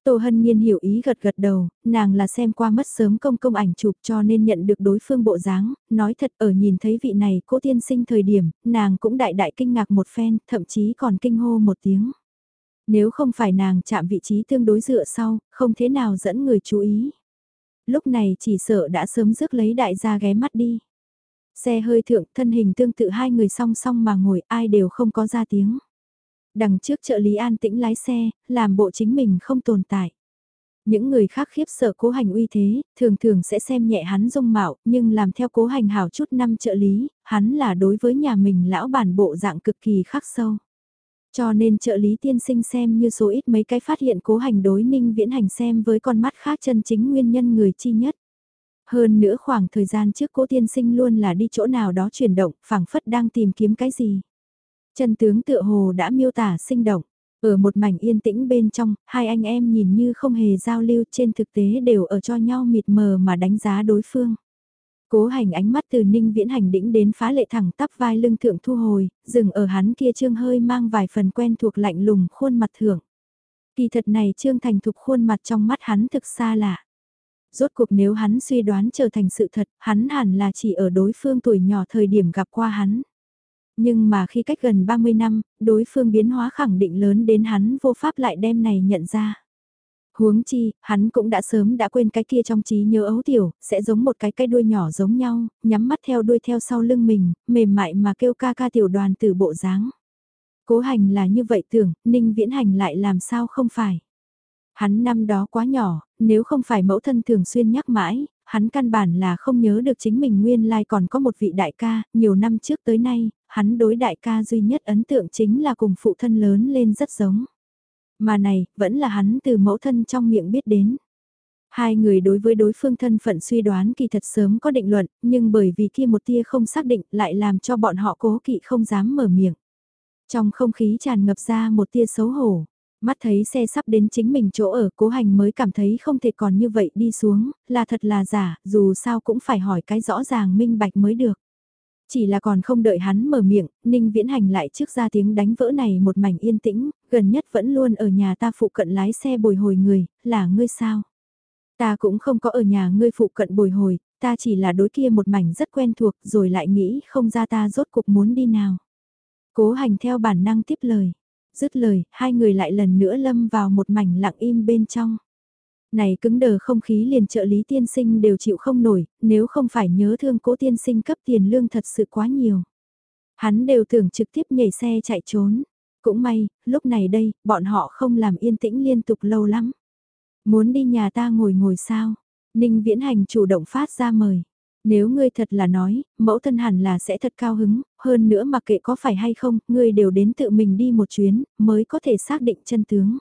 Tô Hân Nhiên hiểu ý gật gật đầu, nàng là xem qua mất sớm công công ảnh chụp cho nên nhận được đối phương bộ dáng, nói thật ở nhìn thấy vị này cố tiên sinh thời điểm, nàng cũng đại đại kinh ngạc một phen, thậm chí còn kinh hô một tiếng. Nếu không phải nàng chạm vị trí tương đối dựa sau, không thế nào dẫn người chú ý. Lúc này chỉ sợ đã sớm rước lấy đại gia ghé mắt đi. Xe hơi thượng thân hình tương tự hai người song song mà ngồi ai đều không có ra tiếng. Đằng trước trợ lý an tĩnh lái xe, làm bộ chính mình không tồn tại. Những người khác khiếp sợ cố hành uy thế, thường thường sẽ xem nhẹ hắn dung mạo, nhưng làm theo cố hành hảo chút năm trợ lý, hắn là đối với nhà mình lão bản bộ dạng cực kỳ khắc sâu. Cho nên trợ lý tiên sinh xem như số ít mấy cái phát hiện cố hành đối ninh viễn hành xem với con mắt khác chân chính nguyên nhân người chi nhất. Hơn nữa khoảng thời gian trước cố tiên sinh luôn là đi chỗ nào đó chuyển động, phảng phất đang tìm kiếm cái gì. Chân tướng tựa hồ đã miêu tả sinh động. Ở một mảnh yên tĩnh bên trong, hai anh em nhìn như không hề giao lưu trên thực tế đều ở cho nhau mịt mờ mà đánh giá đối phương. Cố hành ánh mắt từ ninh viễn hành đĩnh đến phá lệ thẳng tắp vai lưng thượng thu hồi, dừng ở hắn kia trương hơi mang vài phần quen thuộc lạnh lùng khuôn mặt thượng Kỳ thật này trương thành thục khuôn mặt trong mắt hắn thực xa lạ. Rốt cuộc nếu hắn suy đoán trở thành sự thật, hắn hẳn là chỉ ở đối phương tuổi nhỏ thời điểm gặp qua hắn. Nhưng mà khi cách gần 30 năm, đối phương biến hóa khẳng định lớn đến hắn vô pháp lại đem này nhận ra. Huống chi, hắn cũng đã sớm đã quên cái kia trong trí nhớ ấu tiểu, sẽ giống một cái cái đuôi nhỏ giống nhau, nhắm mắt theo đuôi theo sau lưng mình, mềm mại mà kêu ca ca tiểu đoàn từ bộ dáng. Cố hành là như vậy tưởng, ninh viễn hành lại làm sao không phải. Hắn năm đó quá nhỏ, nếu không phải mẫu thân thường xuyên nhắc mãi, hắn căn bản là không nhớ được chính mình nguyên lai còn có một vị đại ca, nhiều năm trước tới nay, hắn đối đại ca duy nhất ấn tượng chính là cùng phụ thân lớn lên rất giống. Mà này, vẫn là hắn từ mẫu thân trong miệng biết đến. Hai người đối với đối phương thân phận suy đoán kỳ thật sớm có định luận, nhưng bởi vì kia một tia không xác định lại làm cho bọn họ cố kỵ không dám mở miệng. Trong không khí tràn ngập ra một tia xấu hổ, mắt thấy xe sắp đến chính mình chỗ ở cố hành mới cảm thấy không thể còn như vậy đi xuống, là thật là giả, dù sao cũng phải hỏi cái rõ ràng minh bạch mới được. Chỉ là còn không đợi hắn mở miệng, Ninh Viễn Hành lại trước ra tiếng đánh vỡ này một mảnh yên tĩnh, gần nhất vẫn luôn ở nhà ta phụ cận lái xe bồi hồi người, là ngươi sao? Ta cũng không có ở nhà ngươi phụ cận bồi hồi, ta chỉ là đối kia một mảnh rất quen thuộc rồi lại nghĩ không ra ta rốt cuộc muốn đi nào. Cố hành theo bản năng tiếp lời. Dứt lời, hai người lại lần nữa lâm vào một mảnh lặng im bên trong. Này cứng đờ không khí liền trợ lý tiên sinh đều chịu không nổi, nếu không phải nhớ thương cố tiên sinh cấp tiền lương thật sự quá nhiều. Hắn đều tưởng trực tiếp nhảy xe chạy trốn. Cũng may, lúc này đây, bọn họ không làm yên tĩnh liên tục lâu lắm. Muốn đi nhà ta ngồi ngồi sao? Ninh Viễn Hành chủ động phát ra mời. Nếu ngươi thật là nói, mẫu thân hẳn là sẽ thật cao hứng, hơn nữa mặc kệ có phải hay không, ngươi đều đến tự mình đi một chuyến, mới có thể xác định chân tướng.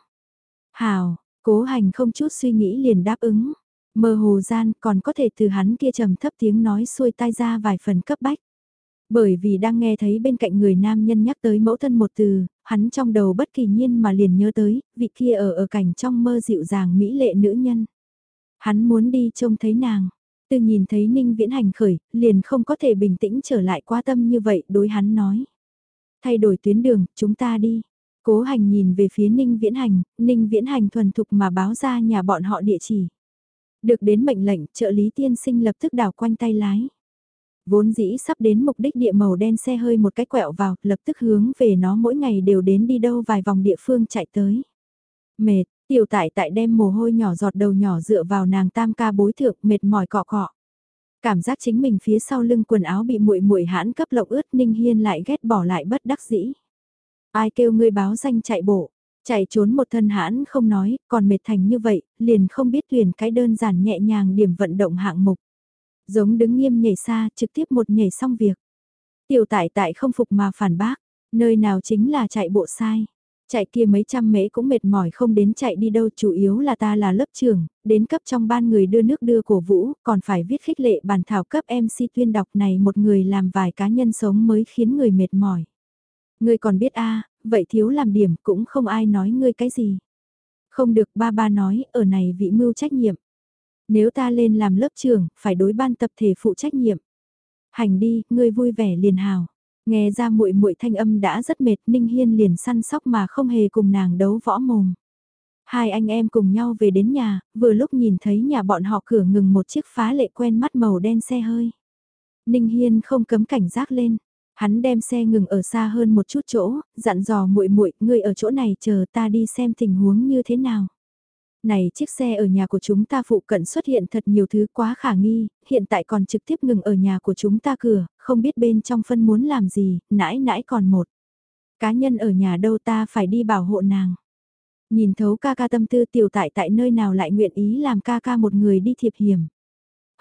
Hào, cố hành không chút suy nghĩ liền đáp ứng. Mơ hồ gian còn có thể từ hắn kia trầm thấp tiếng nói xuôi tai ra vài phần cấp bách. Bởi vì đang nghe thấy bên cạnh người nam nhân nhắc tới mẫu thân một từ, hắn trong đầu bất kỳ nhiên mà liền nhớ tới, vị kia ở ở cảnh trong mơ dịu dàng mỹ lệ nữ nhân. Hắn muốn đi trông thấy nàng. Từ nhìn thấy Ninh Viễn Hành khởi, liền không có thể bình tĩnh trở lại quá tâm như vậy đối hắn nói. Thay đổi tuyến đường, chúng ta đi. Cố hành nhìn về phía Ninh Viễn Hành, Ninh Viễn Hành thuần thục mà báo ra nhà bọn họ địa chỉ. Được đến mệnh lệnh, trợ lý tiên sinh lập tức đảo quanh tay lái. Vốn dĩ sắp đến mục đích địa màu đen xe hơi một cái quẹo vào, lập tức hướng về nó mỗi ngày đều đến đi đâu vài vòng địa phương chạy tới. Mệt, tiểu tại tại đem mồ hôi nhỏ giọt đầu nhỏ dựa vào nàng tam ca bối thượng mệt mỏi cọ cọ. Cảm giác chính mình phía sau lưng quần áo bị muội muội hãn cấp lộng ướt Ninh Hiên lại ghét bỏ lại bất đắc dĩ. Ai kêu ngươi báo danh chạy bộ, chạy trốn một thân hãn không nói, còn mệt thành như vậy, liền không biết tuyển cái đơn giản nhẹ nhàng điểm vận động hạng mục. Giống đứng nghiêm nhảy xa, trực tiếp một nhảy xong việc. Tiểu tại tại không phục mà phản bác, nơi nào chính là chạy bộ sai. Chạy kia mấy trăm mễ cũng mệt mỏi không đến chạy đi đâu chủ yếu là ta là lớp trưởng, đến cấp trong ban người đưa nước đưa cổ vũ, còn phải viết khích lệ bản thảo cấp MC tuyên đọc này một người làm vài cá nhân sống mới khiến người mệt mỏi. Ngươi còn biết a vậy thiếu làm điểm cũng không ai nói ngươi cái gì. Không được ba ba nói, ở này vị mưu trách nhiệm. Nếu ta lên làm lớp trưởng, phải đối ban tập thể phụ trách nhiệm. Hành đi, ngươi vui vẻ liền hào. Nghe ra muội muội thanh âm đã rất mệt, Ninh Hiên liền săn sóc mà không hề cùng nàng đấu võ mồm. Hai anh em cùng nhau về đến nhà, vừa lúc nhìn thấy nhà bọn họ cửa ngừng một chiếc phá lệ quen mắt màu đen xe hơi. Ninh Hiên không cấm cảnh giác lên, hắn đem xe ngừng ở xa hơn một chút chỗ, dặn dò muội muội, ngươi ở chỗ này chờ ta đi xem tình huống như thế nào. Này chiếc xe ở nhà của chúng ta phụ cận xuất hiện thật nhiều thứ quá khả nghi, hiện tại còn trực tiếp ngừng ở nhà của chúng ta cửa, không biết bên trong phân muốn làm gì, nãi nãi còn một. Cá nhân ở nhà đâu ta phải đi bảo hộ nàng. Nhìn thấu ca ca tâm tư tiểu tại tại nơi nào lại nguyện ý làm ca ca một người đi thiệp hiểm.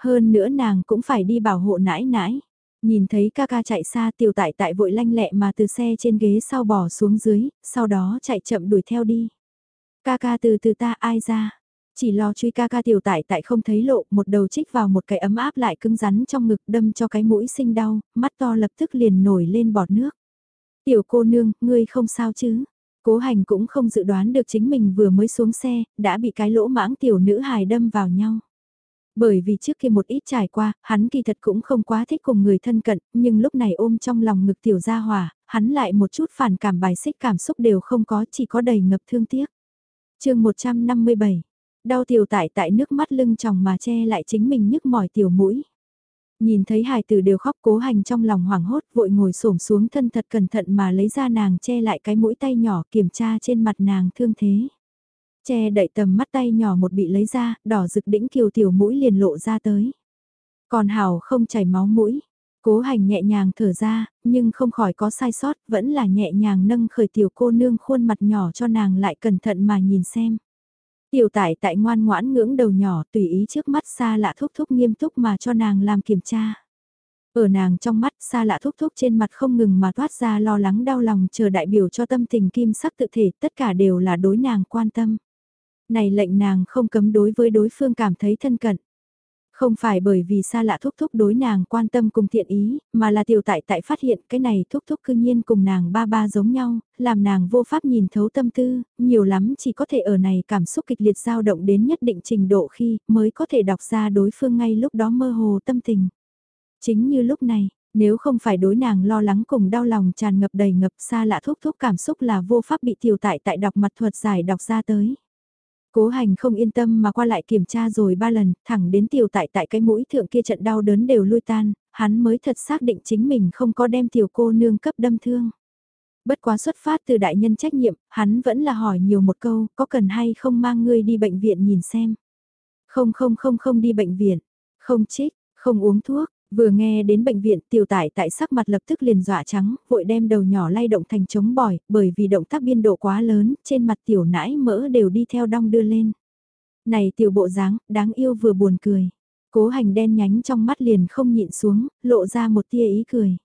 Hơn nữa nàng cũng phải đi bảo hộ nãi nãi. Nhìn thấy ca ca chạy xa tiểu tại tại vội lanh lẹ mà từ xe trên ghế sau bỏ xuống dưới, sau đó chạy chậm đuổi theo đi. Ca ca từ từ ta ai ra? Chỉ lo truy ca ca tiểu tại tại không thấy lộ, một đầu chích vào một cái ấm áp lại cứng rắn trong ngực đâm cho cái mũi sinh đau, mắt to lập tức liền nổi lên bọt nước. Tiểu cô nương, ngươi không sao chứ? Cố hành cũng không dự đoán được chính mình vừa mới xuống xe, đã bị cái lỗ mãng tiểu nữ hài đâm vào nhau. Bởi vì trước kia một ít trải qua, hắn kỳ thật cũng không quá thích cùng người thân cận, nhưng lúc này ôm trong lòng ngực tiểu gia hòa hắn lại một chút phản cảm bài xích cảm xúc đều không có, chỉ có đầy ngập thương tiếc chương 157, đau tiểu tại tại nước mắt lưng tròng mà che lại chính mình nhức mỏi tiểu mũi. Nhìn thấy hài tử đều khóc cố hành trong lòng hoảng hốt vội ngồi xổm xuống thân thật cẩn thận mà lấy ra nàng che lại cái mũi tay nhỏ kiểm tra trên mặt nàng thương thế. Che đậy tầm mắt tay nhỏ một bị lấy ra, đỏ rực đĩnh kiều tiểu mũi liền lộ ra tới. Còn hào không chảy máu mũi, Cố hành nhẹ nhàng thở ra, nhưng không khỏi có sai sót, vẫn là nhẹ nhàng nâng khởi tiểu cô nương khuôn mặt nhỏ cho nàng lại cẩn thận mà nhìn xem. Tiểu tải tại ngoan ngoãn ngưỡng đầu nhỏ tùy ý trước mắt xa lạ thúc thúc nghiêm túc mà cho nàng làm kiểm tra. Ở nàng trong mắt xa lạ thúc thúc trên mặt không ngừng mà toát ra lo lắng đau lòng chờ đại biểu cho tâm tình kim sắc tự thể tất cả đều là đối nàng quan tâm. Này lệnh nàng không cấm đối với đối phương cảm thấy thân cận. Không phải bởi vì xa lạ thúc thúc đối nàng quan tâm cùng thiện ý, mà là tiểu tại tại phát hiện cái này thúc thúc cư nhiên cùng nàng ba ba giống nhau, làm nàng vô pháp nhìn thấu tâm tư, nhiều lắm chỉ có thể ở này cảm xúc kịch liệt dao động đến nhất định trình độ khi mới có thể đọc ra đối phương ngay lúc đó mơ hồ tâm tình. Chính như lúc này, nếu không phải đối nàng lo lắng cùng đau lòng tràn ngập đầy ngập xa lạ thúc thúc cảm xúc là vô pháp bị tiểu tại tại đọc mặt thuật giải đọc ra tới. Cố hành không yên tâm mà qua lại kiểm tra rồi ba lần, thẳng đến tiểu tại tại cái mũi thượng kia trận đau đớn đều lui tan, hắn mới thật xác định chính mình không có đem tiểu cô nương cấp đâm thương. Bất quá xuất phát từ đại nhân trách nhiệm, hắn vẫn là hỏi nhiều một câu, có cần hay không mang ngươi đi bệnh viện nhìn xem. Không không không không đi bệnh viện, không chích, không uống thuốc, Vừa nghe đến bệnh viện tiểu tải tại sắc mặt lập tức liền dọa trắng, vội đem đầu nhỏ lay động thành chống bỏi, bởi vì động tác biên độ quá lớn, trên mặt tiểu nãi mỡ đều đi theo đong đưa lên. Này tiểu bộ dáng, đáng yêu vừa buồn cười. Cố hành đen nhánh trong mắt liền không nhịn xuống, lộ ra một tia ý cười.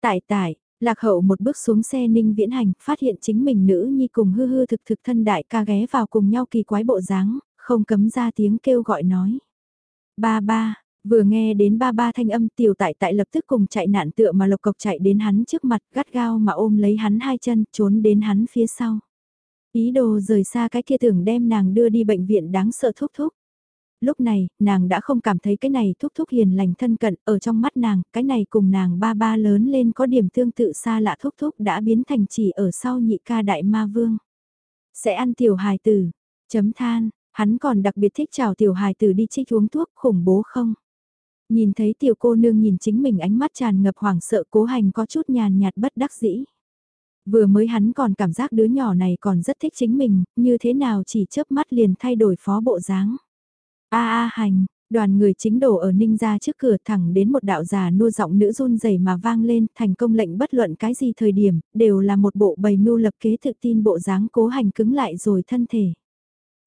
Tại tại, lạc hậu một bước xuống xe ninh viễn hành, phát hiện chính mình nữ nhi cùng hư hư thực thực thân đại ca ghé vào cùng nhau kỳ quái bộ dáng, không cấm ra tiếng kêu gọi nói. Ba ba, vừa nghe đến ba ba thanh âm tiểu tại tại lập tức cùng chạy nạn tựa mà lộc cộc chạy đến hắn trước mặt gắt gao mà ôm lấy hắn hai chân trốn đến hắn phía sau. Ý đồ rời xa cái kia tưởng đem nàng đưa đi bệnh viện đáng sợ thúc thúc. Lúc này, nàng đã không cảm thấy cái này thúc thúc hiền lành thân cận, ở trong mắt nàng, cái này cùng nàng ba ba lớn lên có điểm tương tự xa lạ thúc thúc đã biến thành chỉ ở sau nhị ca đại ma vương. Sẽ ăn tiểu hài tử, chấm than, hắn còn đặc biệt thích chào tiểu hài tử đi trích uống thuốc khủng bố không? Nhìn thấy tiểu cô nương nhìn chính mình ánh mắt tràn ngập hoảng sợ cố hành có chút nhàn nhạt bất đắc dĩ. Vừa mới hắn còn cảm giác đứa nhỏ này còn rất thích chính mình, như thế nào chỉ chớp mắt liền thay đổi phó bộ dáng. A a hành, đoàn người chính đổ ở ninh ra trước cửa thẳng đến một đạo già nua giọng nữ run rẩy mà vang lên thành công lệnh bất luận cái gì thời điểm, đều là một bộ bầy mưu lập kế thực tin bộ dáng cố hành cứng lại rồi thân thể.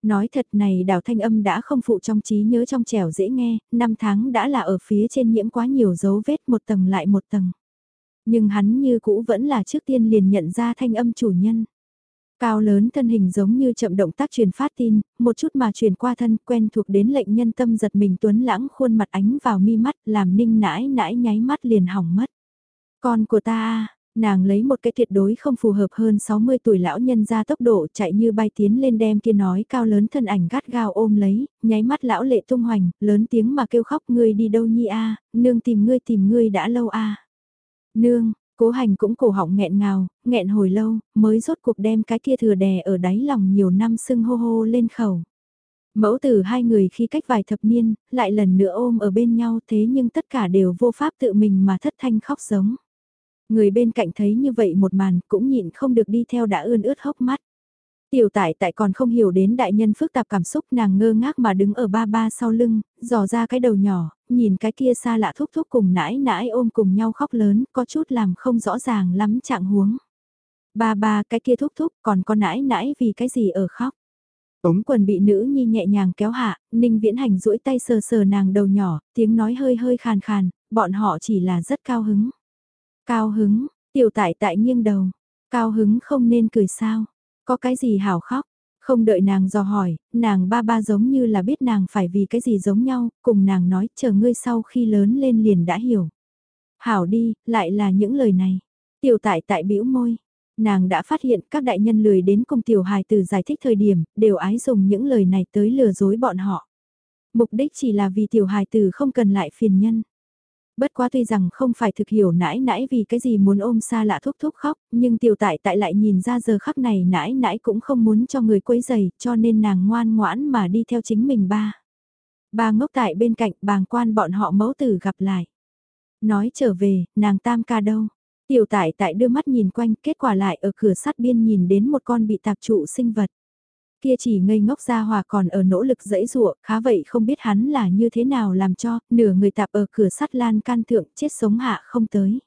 Nói thật này đào thanh âm đã không phụ trong trí nhớ trong trẻo dễ nghe, năm tháng đã là ở phía trên nhiễm quá nhiều dấu vết một tầng lại một tầng. Nhưng hắn như cũ vẫn là trước tiên liền nhận ra thanh âm chủ nhân. Cao lớn thân hình giống như chậm động tác truyền phát tin, một chút mà truyền qua thân quen thuộc đến lệnh nhân tâm giật mình tuấn lãng khuôn mặt ánh vào mi mắt làm ninh nãi nãi nháy mắt liền hỏng mất. Con của ta nàng lấy một cái tuyệt đối không phù hợp hơn 60 tuổi lão nhân ra tốc độ chạy như bay tiến lên đem kia nói cao lớn thân ảnh gắt gao ôm lấy, nháy mắt lão lệ tung hoành, lớn tiếng mà kêu khóc ngươi đi đâu nhi a nương tìm ngươi tìm ngươi đã lâu a Nương, cố hành cũng cổ họng nghẹn ngào, nghẹn hồi lâu, mới rốt cuộc đem cái kia thừa đè ở đáy lòng nhiều năm sưng hô hô lên khẩu. Mẫu tử hai người khi cách vài thập niên, lại lần nữa ôm ở bên nhau thế nhưng tất cả đều vô pháp tự mình mà thất thanh khóc giống. Người bên cạnh thấy như vậy một màn cũng nhịn không được đi theo đã ươn ướt hốc mắt. Tiểu tại tại còn không hiểu đến đại nhân phức tạp cảm xúc nàng ngơ ngác mà đứng ở ba ba sau lưng, dò ra cái đầu nhỏ, nhìn cái kia xa lạ thúc thúc cùng nãi nãi ôm cùng nhau khóc lớn, có chút làm không rõ ràng lắm trạng huống. Ba ba cái kia thúc thúc còn có nãi nãi vì cái gì ở khóc. Ống quần bị nữ nhi nhẹ nhàng kéo hạ, ninh viễn hành duỗi tay sờ sờ nàng đầu nhỏ, tiếng nói hơi hơi khàn khàn, bọn họ chỉ là rất cao hứng. Cao hứng, tiểu tại tại nghiêng đầu, cao hứng không nên cười sao, có cái gì hảo khóc, không đợi nàng dò hỏi, nàng ba ba giống như là biết nàng phải vì cái gì giống nhau, cùng nàng nói chờ ngươi sau khi lớn lên liền đã hiểu. Hảo đi, lại là những lời này. Tiểu tại tại bĩu môi, nàng đã phát hiện các đại nhân lười đến cùng tiểu hài từ giải thích thời điểm, đều ái dùng những lời này tới lừa dối bọn họ. Mục đích chỉ là vì tiểu hài từ không cần lại phiền nhân. Bất quá tuy rằng không phải thực hiểu nãi nãi vì cái gì muốn ôm xa lạ thúc thúc khóc, nhưng tiểu tại tại lại nhìn ra giờ khắc này nãi nãi cũng không muốn cho người quấy giày, cho nên nàng ngoan ngoãn mà đi theo chính mình ba. Ba ngốc tại bên cạnh bàng quan bọn họ mẫu tử gặp lại. Nói trở về, nàng tam ca đâu? Tiểu tại tại đưa mắt nhìn quanh, kết quả lại ở cửa sắt biên nhìn đến một con bị tạp trụ sinh vật. Kia chỉ ngây ngốc ra hòa còn ở nỗ lực dẫy dụa, khá vậy không biết hắn là như thế nào làm cho, nửa người tạp ở cửa sắt lan can thượng chết sống hạ không tới.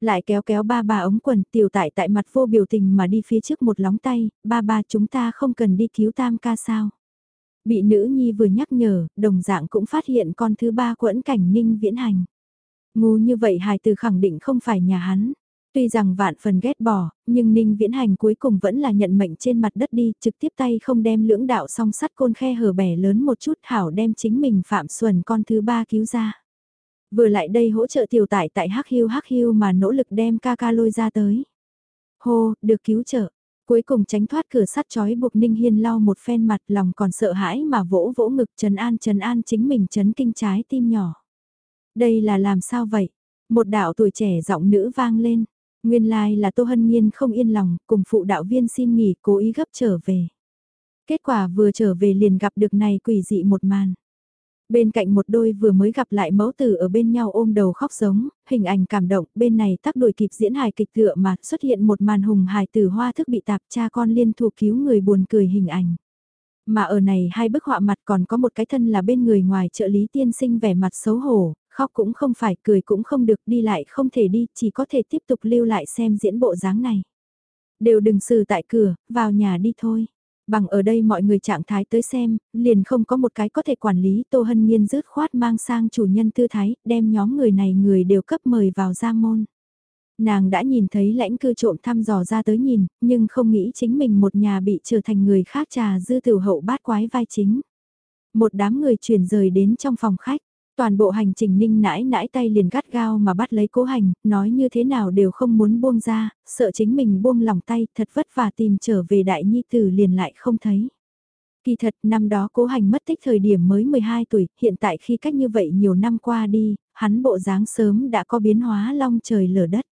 Lại kéo kéo ba ba ống quần tiểu tại tại mặt vô biểu tình mà đi phía trước một lóng tay, ba ba chúng ta không cần đi cứu tam ca sao. Bị nữ nhi vừa nhắc nhở, đồng dạng cũng phát hiện con thứ ba quẫn cảnh ninh viễn hành. Ngu như vậy hài từ khẳng định không phải nhà hắn. Tuy rằng vạn phần ghét bỏ, nhưng Ninh Viễn Hành cuối cùng vẫn là nhận mệnh trên mặt đất đi, trực tiếp tay không đem lưỡng đạo song sắt côn khe hở bẻ lớn một chút hảo đem chính mình phạm xuân con thứ ba cứu ra. Vừa lại đây hỗ trợ tiểu tải tại Hắc hiu Hắc hiu mà nỗ lực đem ca ca lôi ra tới. Hô, được cứu trợ. Cuối cùng tránh thoát cửa sắt chói buộc Ninh Hiên lau một phen mặt lòng còn sợ hãi mà vỗ vỗ ngực trần an trần an chính mình chấn kinh trái tim nhỏ. Đây là làm sao vậy? Một đạo tuổi trẻ giọng nữ vang lên. Nguyên lai like là Tô Hân Nhiên không yên lòng, cùng phụ đạo viên xin nghỉ cố ý gấp trở về. Kết quả vừa trở về liền gặp được này quỷ dị một màn. Bên cạnh một đôi vừa mới gặp lại mẫu tử ở bên nhau ôm đầu khóc giống, hình ảnh cảm động, bên này tác đuổi kịp diễn hài kịch tựa mà xuất hiện một màn hùng hài tử hoa thức bị tạp cha con liên thủ cứu người buồn cười hình ảnh. Mà ở này hai bức họa mặt còn có một cái thân là bên người ngoài trợ lý tiên sinh vẻ mặt xấu hổ, khóc cũng không phải, cười cũng không được, đi lại không thể đi, chỉ có thể tiếp tục lưu lại xem diễn bộ dáng này. Đều đừng xử tại cửa, vào nhà đi thôi. Bằng ở đây mọi người trạng thái tới xem, liền không có một cái có thể quản lý Tô Hân Nhiên rứt khoát mang sang chủ nhân tư thái, đem nhóm người này người đều cấp mời vào gia môn. Nàng đã nhìn thấy lãnh cư trộm thăm dò ra tới nhìn, nhưng không nghĩ chính mình một nhà bị trở thành người khác trà dư tiểu hậu bát quái vai chính. Một đám người chuyển rời đến trong phòng khách. Toàn bộ hành trình ninh nãi nãi tay liền gắt gao mà bắt lấy cố hành, nói như thế nào đều không muốn buông ra, sợ chính mình buông lòng tay, thật vất vả tìm trở về đại nhi tử liền lại không thấy. Kỳ thật năm đó cố hành mất tích thời điểm mới 12 tuổi, hiện tại khi cách như vậy nhiều năm qua đi, hắn bộ dáng sớm đã có biến hóa long trời lở đất.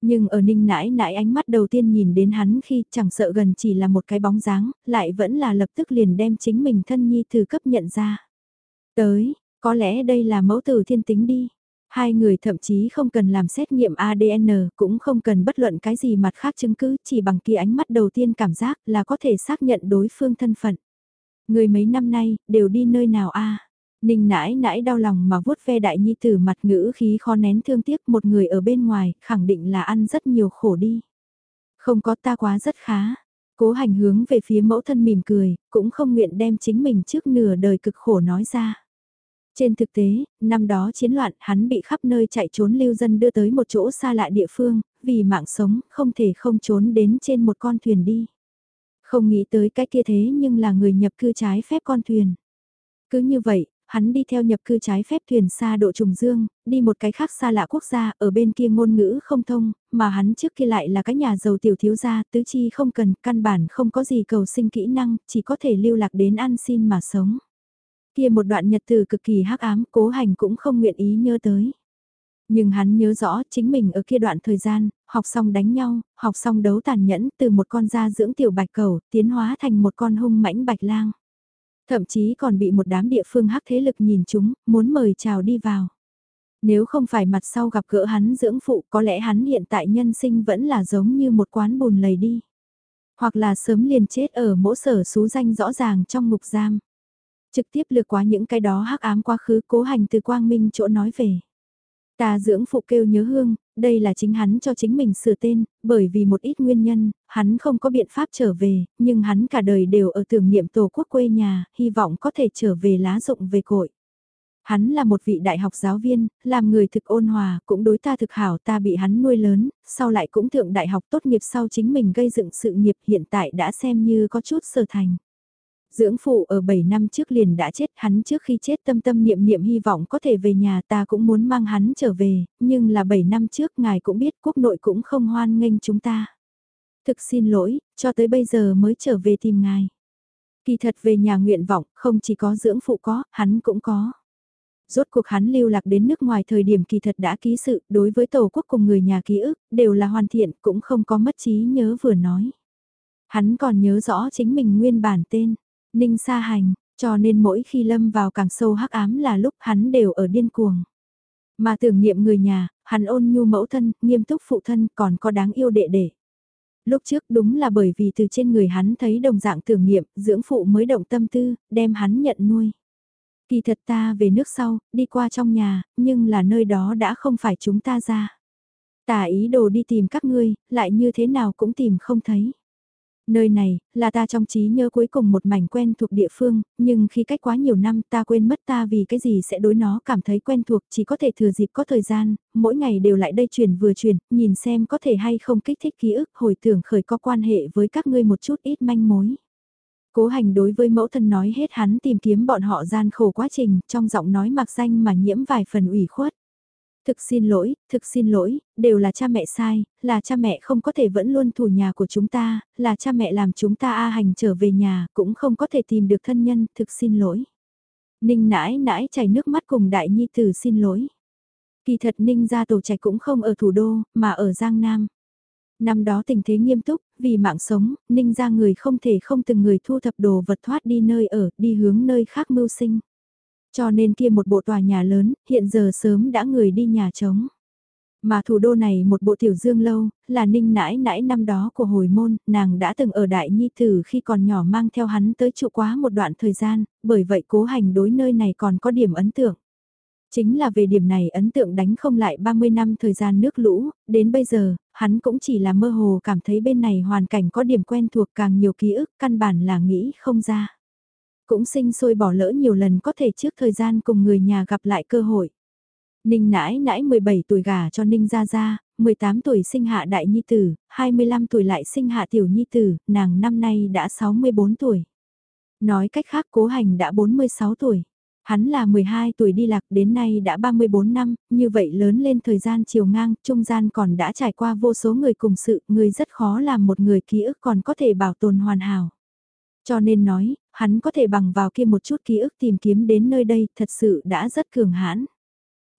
Nhưng ở ninh nãi nãi ánh mắt đầu tiên nhìn đến hắn khi chẳng sợ gần chỉ là một cái bóng dáng, lại vẫn là lập tức liền đem chính mình thân nhi từ cấp nhận ra. Tới, có lẽ đây là mẫu tử thiên tính đi. Hai người thậm chí không cần làm xét nghiệm ADN, cũng không cần bất luận cái gì mặt khác chứng cứ, chỉ bằng kia ánh mắt đầu tiên cảm giác là có thể xác nhận đối phương thân phận. Người mấy năm nay, đều đi nơi nào a Ninh nãi nãi đau lòng mà vuốt ve đại nhi tử mặt ngữ khí khó nén thương tiếc một người ở bên ngoài, khẳng định là ăn rất nhiều khổ đi. Không có ta quá rất khá. Cố hành hướng về phía mẫu thân mỉm cười, cũng không nguyện đem chính mình trước nửa đời cực khổ nói ra. Trên thực tế, năm đó chiến loạn hắn bị khắp nơi chạy trốn lưu dân đưa tới một chỗ xa lạ địa phương, vì mạng sống không thể không trốn đến trên một con thuyền đi. Không nghĩ tới cái kia thế nhưng là người nhập cư trái phép con thuyền. Cứ như vậy, hắn đi theo nhập cư trái phép thuyền xa độ trùng dương, đi một cái khác xa lạ quốc gia, ở bên kia ngôn ngữ không thông, mà hắn trước kia lại là cái nhà giàu tiểu thiếu gia, tứ chi không cần, căn bản không có gì cầu sinh kỹ năng, chỉ có thể lưu lạc đến ăn xin mà sống. Kia một đoạn nhật từ cực kỳ hắc ám, cố hành cũng không nguyện ý nhớ tới. Nhưng hắn nhớ rõ chính mình ở kia đoạn thời gian, học xong đánh nhau, học xong đấu tàn nhẫn từ một con da dưỡng tiểu bạch cầu, tiến hóa thành một con hung mãnh bạch lang. Thậm chí còn bị một đám địa phương hắc thế lực nhìn chúng, muốn mời chào đi vào. Nếu không phải mặt sau gặp gỡ hắn dưỡng phụ có lẽ hắn hiện tại nhân sinh vẫn là giống như một quán bùn lầy đi. Hoặc là sớm liền chết ở mỗi sở xú danh rõ ràng trong ngục giam. Trực tiếp lược qua những cái đó hắc ám quá khứ cố hành từ quang minh chỗ nói về. Ta dưỡng phụ kêu nhớ hương, đây là chính hắn cho chính mình sửa tên, bởi vì một ít nguyên nhân, hắn không có biện pháp trở về, nhưng hắn cả đời đều ở tưởng niệm tổ quốc quê nhà, hy vọng có thể trở về lá rụng về cội. Hắn là một vị đại học giáo viên, làm người thực ôn hòa, cũng đối ta thực hảo ta bị hắn nuôi lớn, sau lại cũng thượng đại học tốt nghiệp sau chính mình gây dựng sự nghiệp hiện tại đã xem như có chút sở thành. Dưỡng phụ ở 7 năm trước liền đã chết hắn trước khi chết tâm tâm niệm niệm hy vọng có thể về nhà ta cũng muốn mang hắn trở về, nhưng là 7 năm trước ngài cũng biết quốc nội cũng không hoan nghênh chúng ta. Thực xin lỗi, cho tới bây giờ mới trở về tìm ngài. Kỳ thật về nhà nguyện vọng, không chỉ có dưỡng phụ có, hắn cũng có. Rốt cuộc hắn lưu lạc đến nước ngoài thời điểm kỳ thật đã ký sự, đối với tổ quốc cùng người nhà ký ức, đều là hoàn thiện, cũng không có mất trí nhớ vừa nói. Hắn còn nhớ rõ chính mình nguyên bản tên. Ninh Sa Hành, cho nên mỗi khi lâm vào càng sâu hắc ám là lúc hắn đều ở điên cuồng. Mà tưởng niệm người nhà, hắn ôn nhu mẫu thân, nghiêm túc phụ thân còn có đáng yêu đệ đệ. Lúc trước đúng là bởi vì từ trên người hắn thấy đồng dạng tưởng niệm, dưỡng phụ mới động tâm tư, đem hắn nhận nuôi. Kỳ thật ta về nước sau, đi qua trong nhà, nhưng là nơi đó đã không phải chúng ta ra. Ta ý đồ đi tìm các ngươi, lại như thế nào cũng tìm không thấy. Nơi này, là ta trong trí nhớ cuối cùng một mảnh quen thuộc địa phương, nhưng khi cách quá nhiều năm ta quên mất ta vì cái gì sẽ đối nó cảm thấy quen thuộc chỉ có thể thừa dịp có thời gian, mỗi ngày đều lại đây truyền vừa truyền, nhìn xem có thể hay không kích thích ký ức hồi tưởng khởi có quan hệ với các ngươi một chút ít manh mối. Cố hành đối với mẫu thân nói hết hắn tìm kiếm bọn họ gian khổ quá trình, trong giọng nói mặc danh mà nhiễm vài phần ủy khuất thực xin lỗi, thực xin lỗi, đều là cha mẹ sai, là cha mẹ không có thể vẫn luôn thủ nhà của chúng ta, là cha mẹ làm chúng ta A hành trở về nhà, cũng không có thể tìm được thân nhân, thực xin lỗi. Ninh nãi nãi chảy nước mắt cùng đại nhi tử xin lỗi. Kỳ thật Ninh gia tổ trạch cũng không ở thủ đô, mà ở Giang Nam. Năm đó tình thế nghiêm túc, vì mạng sống, Ninh gia người không thể không từng người thu thập đồ vật thoát đi nơi ở, đi hướng nơi khác mưu sinh. Cho nên kia một bộ tòa nhà lớn, hiện giờ sớm đã người đi nhà trống. Mà thủ đô này một bộ tiểu dương lâu, là ninh nãi nãi năm đó của hồi môn, nàng đã từng ở Đại Nhi Tử khi còn nhỏ mang theo hắn tới trụ quá một đoạn thời gian, bởi vậy cố hành đối nơi này còn có điểm ấn tượng. Chính là về điểm này ấn tượng đánh không lại 30 năm thời gian nước lũ, đến bây giờ, hắn cũng chỉ là mơ hồ cảm thấy bên này hoàn cảnh có điểm quen thuộc càng nhiều ký ức căn bản là nghĩ không ra. Cũng sinh sôi bỏ lỡ nhiều lần có thể trước thời gian cùng người nhà gặp lại cơ hội. Ninh nãi nãi 17 tuổi gả cho Ninh Gia Gia, 18 tuổi sinh hạ đại nhi tử, 25 tuổi lại sinh hạ tiểu nhi tử, nàng năm nay đã 64 tuổi. Nói cách khác cố hành đã 46 tuổi. Hắn là 12 tuổi đi lạc đến nay đã 34 năm, như vậy lớn lên thời gian chiều ngang, trung gian còn đã trải qua vô số người cùng sự, người rất khó làm một người ký ức còn có thể bảo tồn hoàn hảo. Cho nên nói, hắn có thể bằng vào kia một chút ký ức tìm kiếm đến nơi đây thật sự đã rất cường hãn.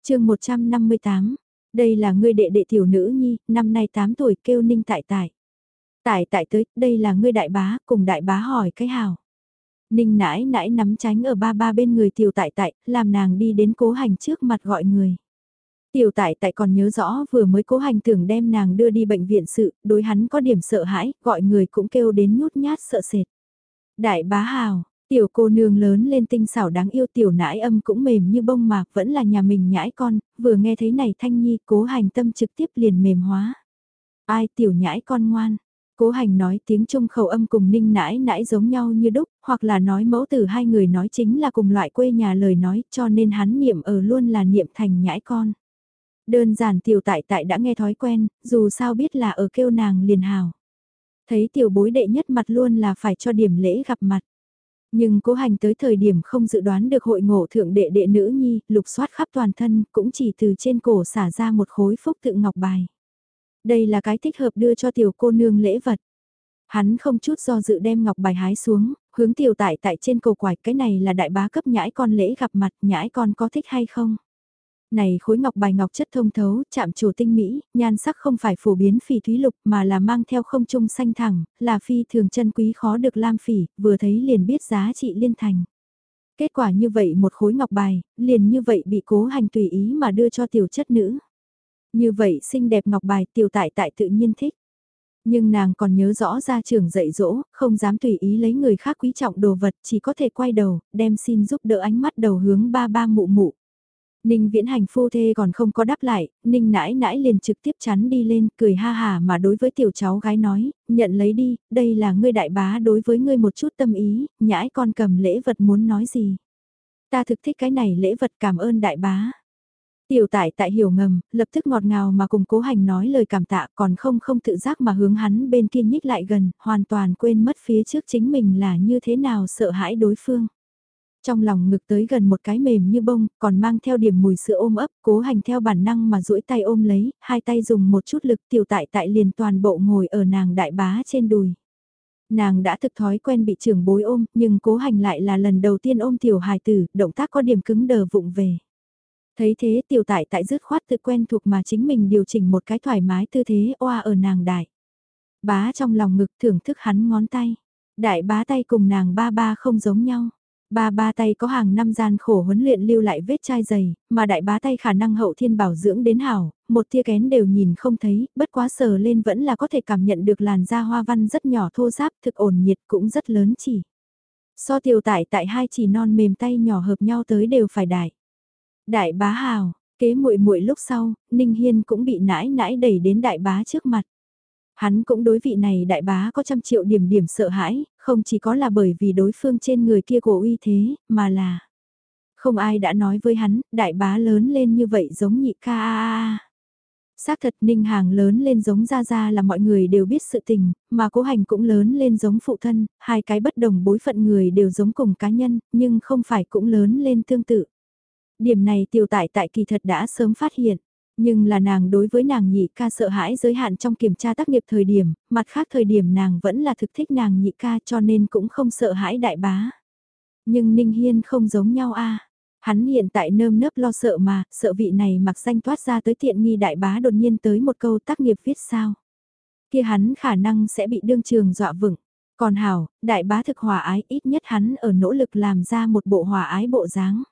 chương 158, đây là ngươi đệ đệ tiểu nữ nhi, năm nay 8 tuổi kêu ninh tại tại. Tại tại tới, đây là ngươi đại bá, cùng đại bá hỏi cái hào. Ninh nãi nãi nắm tránh ở ba ba bên người tiểu tại tại, làm nàng đi đến cố hành trước mặt gọi người. Tiểu tại tại còn nhớ rõ vừa mới cố hành tưởng đem nàng đưa đi bệnh viện sự, đối hắn có điểm sợ hãi, gọi người cũng kêu đến nhút nhát sợ sệt. Đại bá hào, tiểu cô nương lớn lên tinh xảo đáng yêu tiểu nãi âm cũng mềm như bông mạc vẫn là nhà mình nhãi con, vừa nghe thấy này thanh nhi cố hành tâm trực tiếp liền mềm hóa. Ai tiểu nhãi con ngoan, Cố hành nói tiếng trung khẩu âm cùng ninh nãi nãi giống nhau như đúc, hoặc là nói mẫu từ hai người nói chính là cùng loại quê nhà lời nói cho nên hắn niệm ở luôn là niệm thành nhãi con. Đơn giản tiểu tại tại đã nghe thói quen, dù sao biết là ở kêu nàng liền hào. Thấy tiểu bối đệ nhất mặt luôn là phải cho điểm lễ gặp mặt. Nhưng cố hành tới thời điểm không dự đoán được hội ngộ thượng đệ đệ nữ nhi, lục soát khắp toàn thân, cũng chỉ từ trên cổ xả ra một khối phúc tự ngọc bài. Đây là cái thích hợp đưa cho tiểu cô nương lễ vật. Hắn không chút do dự đem ngọc bài hái xuống, hướng tiểu tại tại trên cầu quải cái này là đại bá cấp nhãi con lễ gặp mặt nhãi con có thích hay không? Này khối ngọc bài ngọc chất thông thấu, chạm trổ tinh mỹ, nhan sắc không phải phổ biến phỉ thúy lục mà là mang theo không trung xanh thẳng, là phi thường chân quý khó được lam phỉ, vừa thấy liền biết giá trị liên thành. Kết quả như vậy một khối ngọc bài, liền như vậy bị cố hành tùy ý mà đưa cho tiểu chất nữ. Như vậy xinh đẹp ngọc bài tiểu tại tại tự nhiên thích. Nhưng nàng còn nhớ rõ ra trường dạy dỗ, không dám tùy ý lấy người khác quý trọng đồ vật, chỉ có thể quay đầu, đem xin giúp đỡ ánh mắt đầu hướng ba ba mụ mụ. Ninh viễn hành phu thê còn không có đáp lại, Ninh nãi nãi liền trực tiếp chắn đi lên, cười ha hà mà đối với tiểu cháu gái nói, nhận lấy đi, đây là ngươi đại bá đối với ngươi một chút tâm ý, nhãi con cầm lễ vật muốn nói gì. Ta thực thích cái này lễ vật cảm ơn đại bá. Tiểu tại tại hiểu ngầm, lập tức ngọt ngào mà cùng cố hành nói lời cảm tạ còn không không tự giác mà hướng hắn bên kia nhích lại gần, hoàn toàn quên mất phía trước chính mình là như thế nào sợ hãi đối phương. Trong lòng ngực tới gần một cái mềm như bông, còn mang theo điểm mùi sữa ôm ấp, cố hành theo bản năng mà duỗi tay ôm lấy, hai tay dùng một chút lực tiểu tại tại liền toàn bộ ngồi ở nàng đại bá trên đùi. Nàng đã thực thói quen bị trưởng bối ôm, nhưng cố hành lại là lần đầu tiên ôm tiểu hài tử, động tác có điểm cứng đờ vụng về. Thấy thế tiểu tại tại dứt khoát tự quen thuộc mà chính mình điều chỉnh một cái thoải mái tư thế oa ở nàng đại. Bá trong lòng ngực thưởng thức hắn ngón tay. Đại bá tay cùng nàng ba ba không giống nhau. Ba ba tay có hàng năm gian khổ huấn luyện lưu lại vết chai dày, mà đại bá tay khả năng hậu thiên bảo dưỡng đến hảo, một tia kén đều nhìn không thấy, bất quá sờ lên vẫn là có thể cảm nhận được làn da hoa văn rất nhỏ thô giáp thực ổn nhiệt cũng rất lớn chỉ. So tiểu tại tại hai chỉ non mềm tay nhỏ hợp nhau tới đều phải đại. Đại bá hào, kế muội muội lúc sau, Ninh Hiên cũng bị nãi nãi đẩy đến đại bá trước mặt. Hắn cũng đối vị này đại bá có trăm triệu điểm điểm sợ hãi, không chỉ có là bởi vì đối phương trên người kia cổ uy thế, mà là... Không ai đã nói với hắn, đại bá lớn lên như vậy giống nhị ca a a Xác thật Ninh Hàng lớn lên giống Gia Gia là mọi người đều biết sự tình, mà cố hành cũng lớn lên giống phụ thân, hai cái bất đồng bối phận người đều giống cùng cá nhân, nhưng không phải cũng lớn lên tương tự. Điểm này tiểu tại tại kỳ thật đã sớm phát hiện. Nhưng là nàng đối với nàng nhị ca sợ hãi giới hạn trong kiểm tra tác nghiệp thời điểm, mặt khác thời điểm nàng vẫn là thực thích nàng nhị ca cho nên cũng không sợ hãi đại bá. Nhưng Ninh Hiên không giống nhau a Hắn hiện tại nơm nớp lo sợ mà, sợ vị này mặc danh toát ra tới tiện nghi đại bá đột nhiên tới một câu tác nghiệp viết sao. Kia hắn khả năng sẽ bị đương trường dọa vững. Còn hảo, đại bá thực hòa ái ít nhất hắn ở nỗ lực làm ra một bộ hòa ái bộ dáng.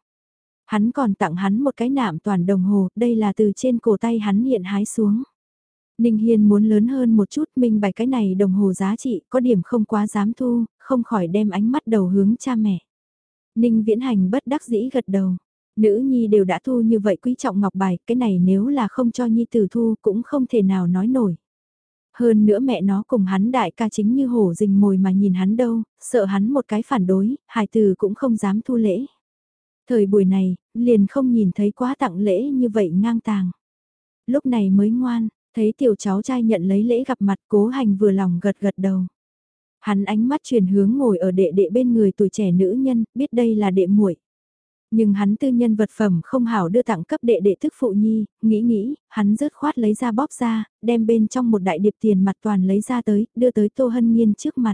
Hắn còn tặng hắn một cái nạm toàn đồng hồ, đây là từ trên cổ tay hắn hiện hái xuống. Ninh Hiên muốn lớn hơn một chút minh bạch cái này đồng hồ giá trị, có điểm không quá dám thu, không khỏi đem ánh mắt đầu hướng cha mẹ. Ninh Viễn Hành bất đắc dĩ gật đầu. Nữ nhi đều đã thu như vậy quý trọng ngọc bài, cái này nếu là không cho nhi tử thu cũng không thể nào nói nổi. Hơn nữa mẹ nó cùng hắn đại ca chính như hổ rình mồi mà nhìn hắn đâu, sợ hắn một cái phản đối, hài từ cũng không dám thu lễ. Thời buổi này, liền không nhìn thấy quá tặng lễ như vậy ngang tàng. Lúc này mới ngoan, thấy tiểu cháu trai nhận lấy lễ gặp mặt cố hành vừa lòng gật gật đầu. Hắn ánh mắt chuyển hướng ngồi ở đệ đệ bên người tuổi trẻ nữ nhân, biết đây là đệ muội. Nhưng hắn tư nhân vật phẩm không hảo đưa tặng cấp đệ đệ thức phụ nhi, nghĩ nghĩ, hắn rớt khoát lấy ra bóp ra, đem bên trong một đại điệp tiền mặt toàn lấy ra tới, đưa tới Tô Hân Nhiên trước mặt.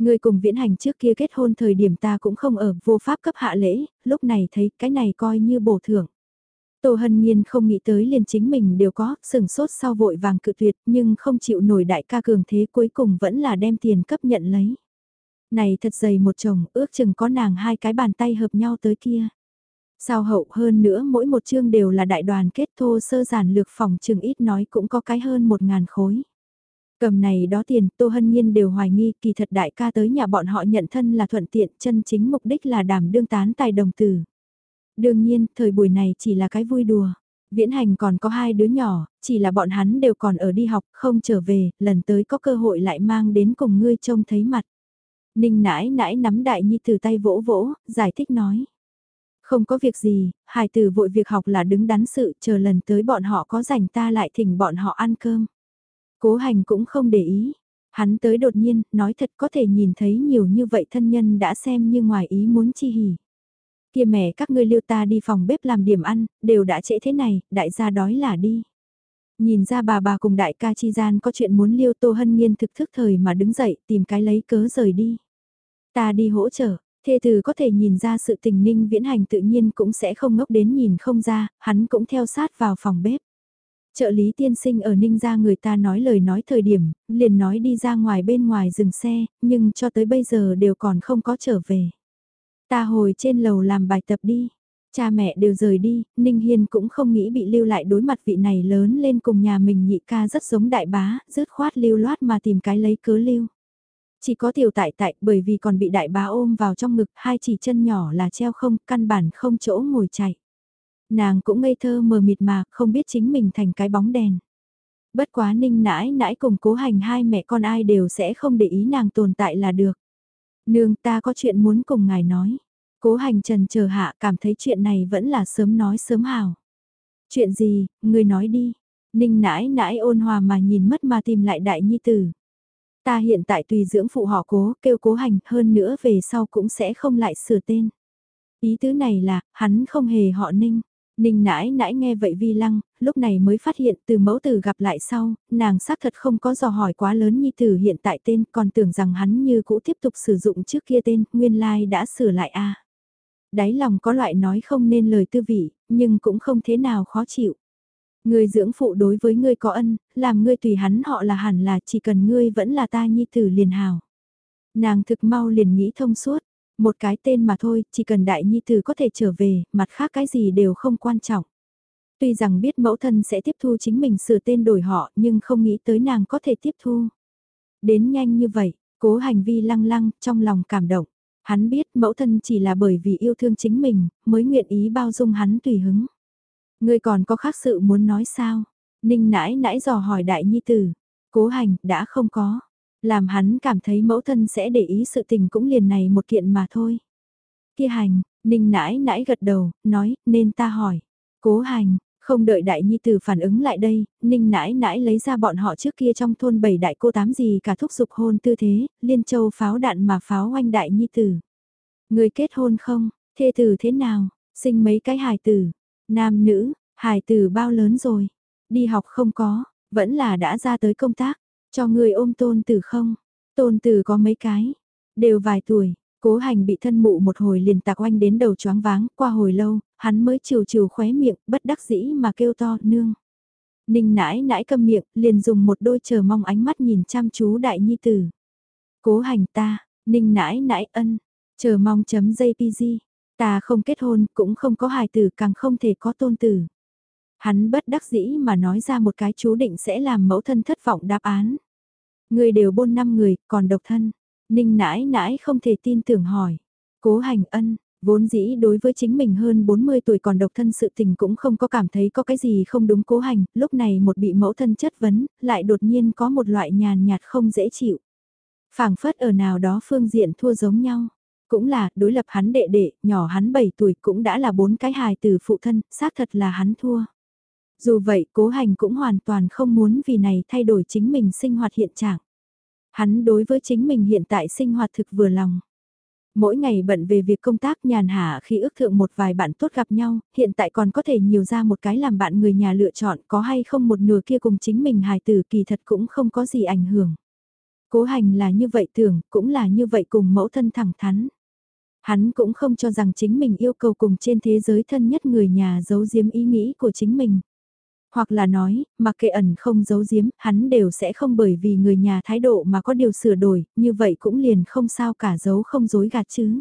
Người cùng viễn hành trước kia kết hôn thời điểm ta cũng không ở vô pháp cấp hạ lễ, lúc này thấy cái này coi như bổ thưởng. Tô Hân Nhiên không nghĩ tới liền chính mình đều có, sừng sốt sau vội vàng cự tuyệt nhưng không chịu nổi đại ca cường thế cuối cùng vẫn là đem tiền cấp nhận lấy. Này thật dày một chồng, ước chừng có nàng hai cái bàn tay hợp nhau tới kia. Sao hậu hơn nữa mỗi một chương đều là đại đoàn kết thô sơ giản lược phòng chừng ít nói cũng có cái hơn một ngàn khối. Cầm này đó tiền, Tô Hân Nhiên đều hoài nghi kỳ thật đại ca tới nhà bọn họ nhận thân là thuận tiện chân chính mục đích là đảm đương tán tài đồng tử. Đương nhiên, thời buổi này chỉ là cái vui đùa. Viễn hành còn có hai đứa nhỏ, chỉ là bọn hắn đều còn ở đi học, không trở về, lần tới có cơ hội lại mang đến cùng ngươi trông thấy mặt. Ninh nãi nãi nắm đại nhi từ tay vỗ vỗ, giải thích nói. Không có việc gì, hài tử vội việc học là đứng đắn sự, chờ lần tới bọn họ có rảnh ta lại thỉnh bọn họ ăn cơm. Cố hành cũng không để ý. Hắn tới đột nhiên, nói thật có thể nhìn thấy nhiều như vậy thân nhân đã xem như ngoài ý muốn chi hỉ. Kia mẹ các ngươi lưu ta đi phòng bếp làm điểm ăn, đều đã trễ thế này, đại gia đói là đi. Nhìn ra bà bà cùng đại ca chi gian có chuyện muốn liêu Tô Hân Nhiên thực thức thời mà đứng dậy tìm cái lấy cớ rời đi. Ta đi hỗ trợ, thê từ có thể nhìn ra sự tình ninh viễn hành tự nhiên cũng sẽ không ngốc đến nhìn không ra, hắn cũng theo sát vào phòng bếp. Trợ lý tiên sinh ở ninh ra người ta nói lời nói thời điểm, liền nói đi ra ngoài bên ngoài dừng xe, nhưng cho tới bây giờ đều còn không có trở về. Ta hồi trên lầu làm bài tập đi. Cha mẹ đều rời đi, Ninh Hiên cũng không nghĩ bị lưu lại đối mặt vị này lớn lên cùng nhà mình nhị ca rất giống đại bá, rớt khoát lưu loát mà tìm cái lấy cớ lưu. Chỉ có tiểu tại tại bởi vì còn bị đại bá ôm vào trong ngực, hai chỉ chân nhỏ là treo không, căn bản không chỗ ngồi chạy. Nàng cũng ngây thơ mờ mịt mà, không biết chính mình thành cái bóng đèn. Bất quá ninh nãi nãi cùng cố hành hai mẹ con ai đều sẽ không để ý nàng tồn tại là được. Nương ta có chuyện muốn cùng ngài nói. Cố hành trần chờ hạ cảm thấy chuyện này vẫn là sớm nói sớm hào. Chuyện gì, người nói đi. Ninh nãi nãi ôn hòa mà nhìn mất mà tìm lại đại nhi tử. Ta hiện tại tùy dưỡng phụ họ cố, kêu cố hành, hơn nữa về sau cũng sẽ không lại sửa tên. Ý tứ này là, hắn không hề họ ninh. Ninh nãi nãi nghe vậy vi lăng, lúc này mới phát hiện từ mẫu tử gặp lại sau, nàng xác thật không có dò hỏi quá lớn nhi tử hiện tại tên còn tưởng rằng hắn như cũ tiếp tục sử dụng trước kia tên, nguyên lai like đã sửa lại a Đáy lòng có loại nói không nên lời tư vị, nhưng cũng không thế nào khó chịu. Người dưỡng phụ đối với ngươi có ân, làm ngươi tùy hắn họ là hẳn là chỉ cần ngươi vẫn là ta nhi tử liền hào. Nàng thực mau liền nghĩ thông suốt, một cái tên mà thôi, chỉ cần đại nhi tử có thể trở về, mặt khác cái gì đều không quan trọng. Tuy rằng biết mẫu thân sẽ tiếp thu chính mình sửa tên đổi họ nhưng không nghĩ tới nàng có thể tiếp thu. Đến nhanh như vậy, cố hành vi lăng lăng, trong lòng cảm động. Hắn biết mẫu thân chỉ là bởi vì yêu thương chính mình, mới nguyện ý bao dung hắn tùy hứng. Ngươi còn có khác sự muốn nói sao? Ninh nãi nãi dò hỏi đại nhi tử. Cố hành, đã không có. Làm hắn cảm thấy mẫu thân sẽ để ý sự tình cũng liền này một kiện mà thôi. Kia hành, ninh nãi nãi gật đầu, nói, nên ta hỏi. Cố hành, không đợi đại nhi tử phản ứng lại đây, ninh nãi nãi lấy ra bọn họ trước kia trong thôn bảy đại cô tám gì cả thúc dục hôn tư thế, liên châu pháo đạn mà pháo oanh đại nhi tử. Người kết hôn không, thê tử thế nào, sinh mấy cái hài tử, nam nữ, hài tử bao lớn rồi, đi học không có, vẫn là đã ra tới công tác, cho người ôm tôn tử không, tôn tử có mấy cái, đều vài tuổi, Cố hành bị thân mụ một hồi liền tạc oanh đến đầu choáng váng, qua hồi lâu, hắn mới chiều chiều khóe miệng, bất đắc dĩ mà kêu to, nương. Ninh nãi nãi câm miệng, liền dùng một đôi chờ mong ánh mắt nhìn chăm chú đại nhi tử. Cố hành ta, ninh nãi nãi ân, chờ mong chấm JPG, ta không kết hôn, cũng không có hài tử, càng không thể có tôn tử. Hắn bất đắc dĩ mà nói ra một cái chú định sẽ làm mẫu thân thất vọng đáp án. Người đều bôn năm người, còn độc thân. Ninh nãi nãi không thể tin tưởng hỏi. Cố hành ân, Vốn dĩ đối với chính mình hơn 40 tuổi còn độc thân sự tình cũng không có cảm thấy có cái gì không đúng cố hành, lúc này một bị mẫu thân chất vấn, lại đột nhiên có một loại nhàn nhạt không dễ chịu. phảng phất ở nào đó phương diện thua giống nhau. Cũng là, đối lập hắn đệ đệ, nhỏ hắn 7 tuổi cũng đã là bốn cái hài từ phụ thân, xác thật là hắn thua. Dù vậy, cố hành cũng hoàn toàn không muốn vì này thay đổi chính mình sinh hoạt hiện trạng. Hắn đối với chính mình hiện tại sinh hoạt thực vừa lòng. Mỗi ngày bận về việc công tác nhàn hạ khi ước thượng một vài bạn tốt gặp nhau, hiện tại còn có thể nhiều ra một cái làm bạn người nhà lựa chọn có hay không một nửa kia cùng chính mình hài tử kỳ thật cũng không có gì ảnh hưởng. Cố hành là như vậy tưởng, cũng là như vậy cùng mẫu thân thẳng thắn. Hắn cũng không cho rằng chính mình yêu cầu cùng trên thế giới thân nhất người nhà giấu giếm ý nghĩ của chính mình. Hoặc là nói, mặc kệ ẩn không giấu giếm, hắn đều sẽ không bởi vì người nhà thái độ mà có điều sửa đổi, như vậy cũng liền không sao cả giấu không dối gạt chứ.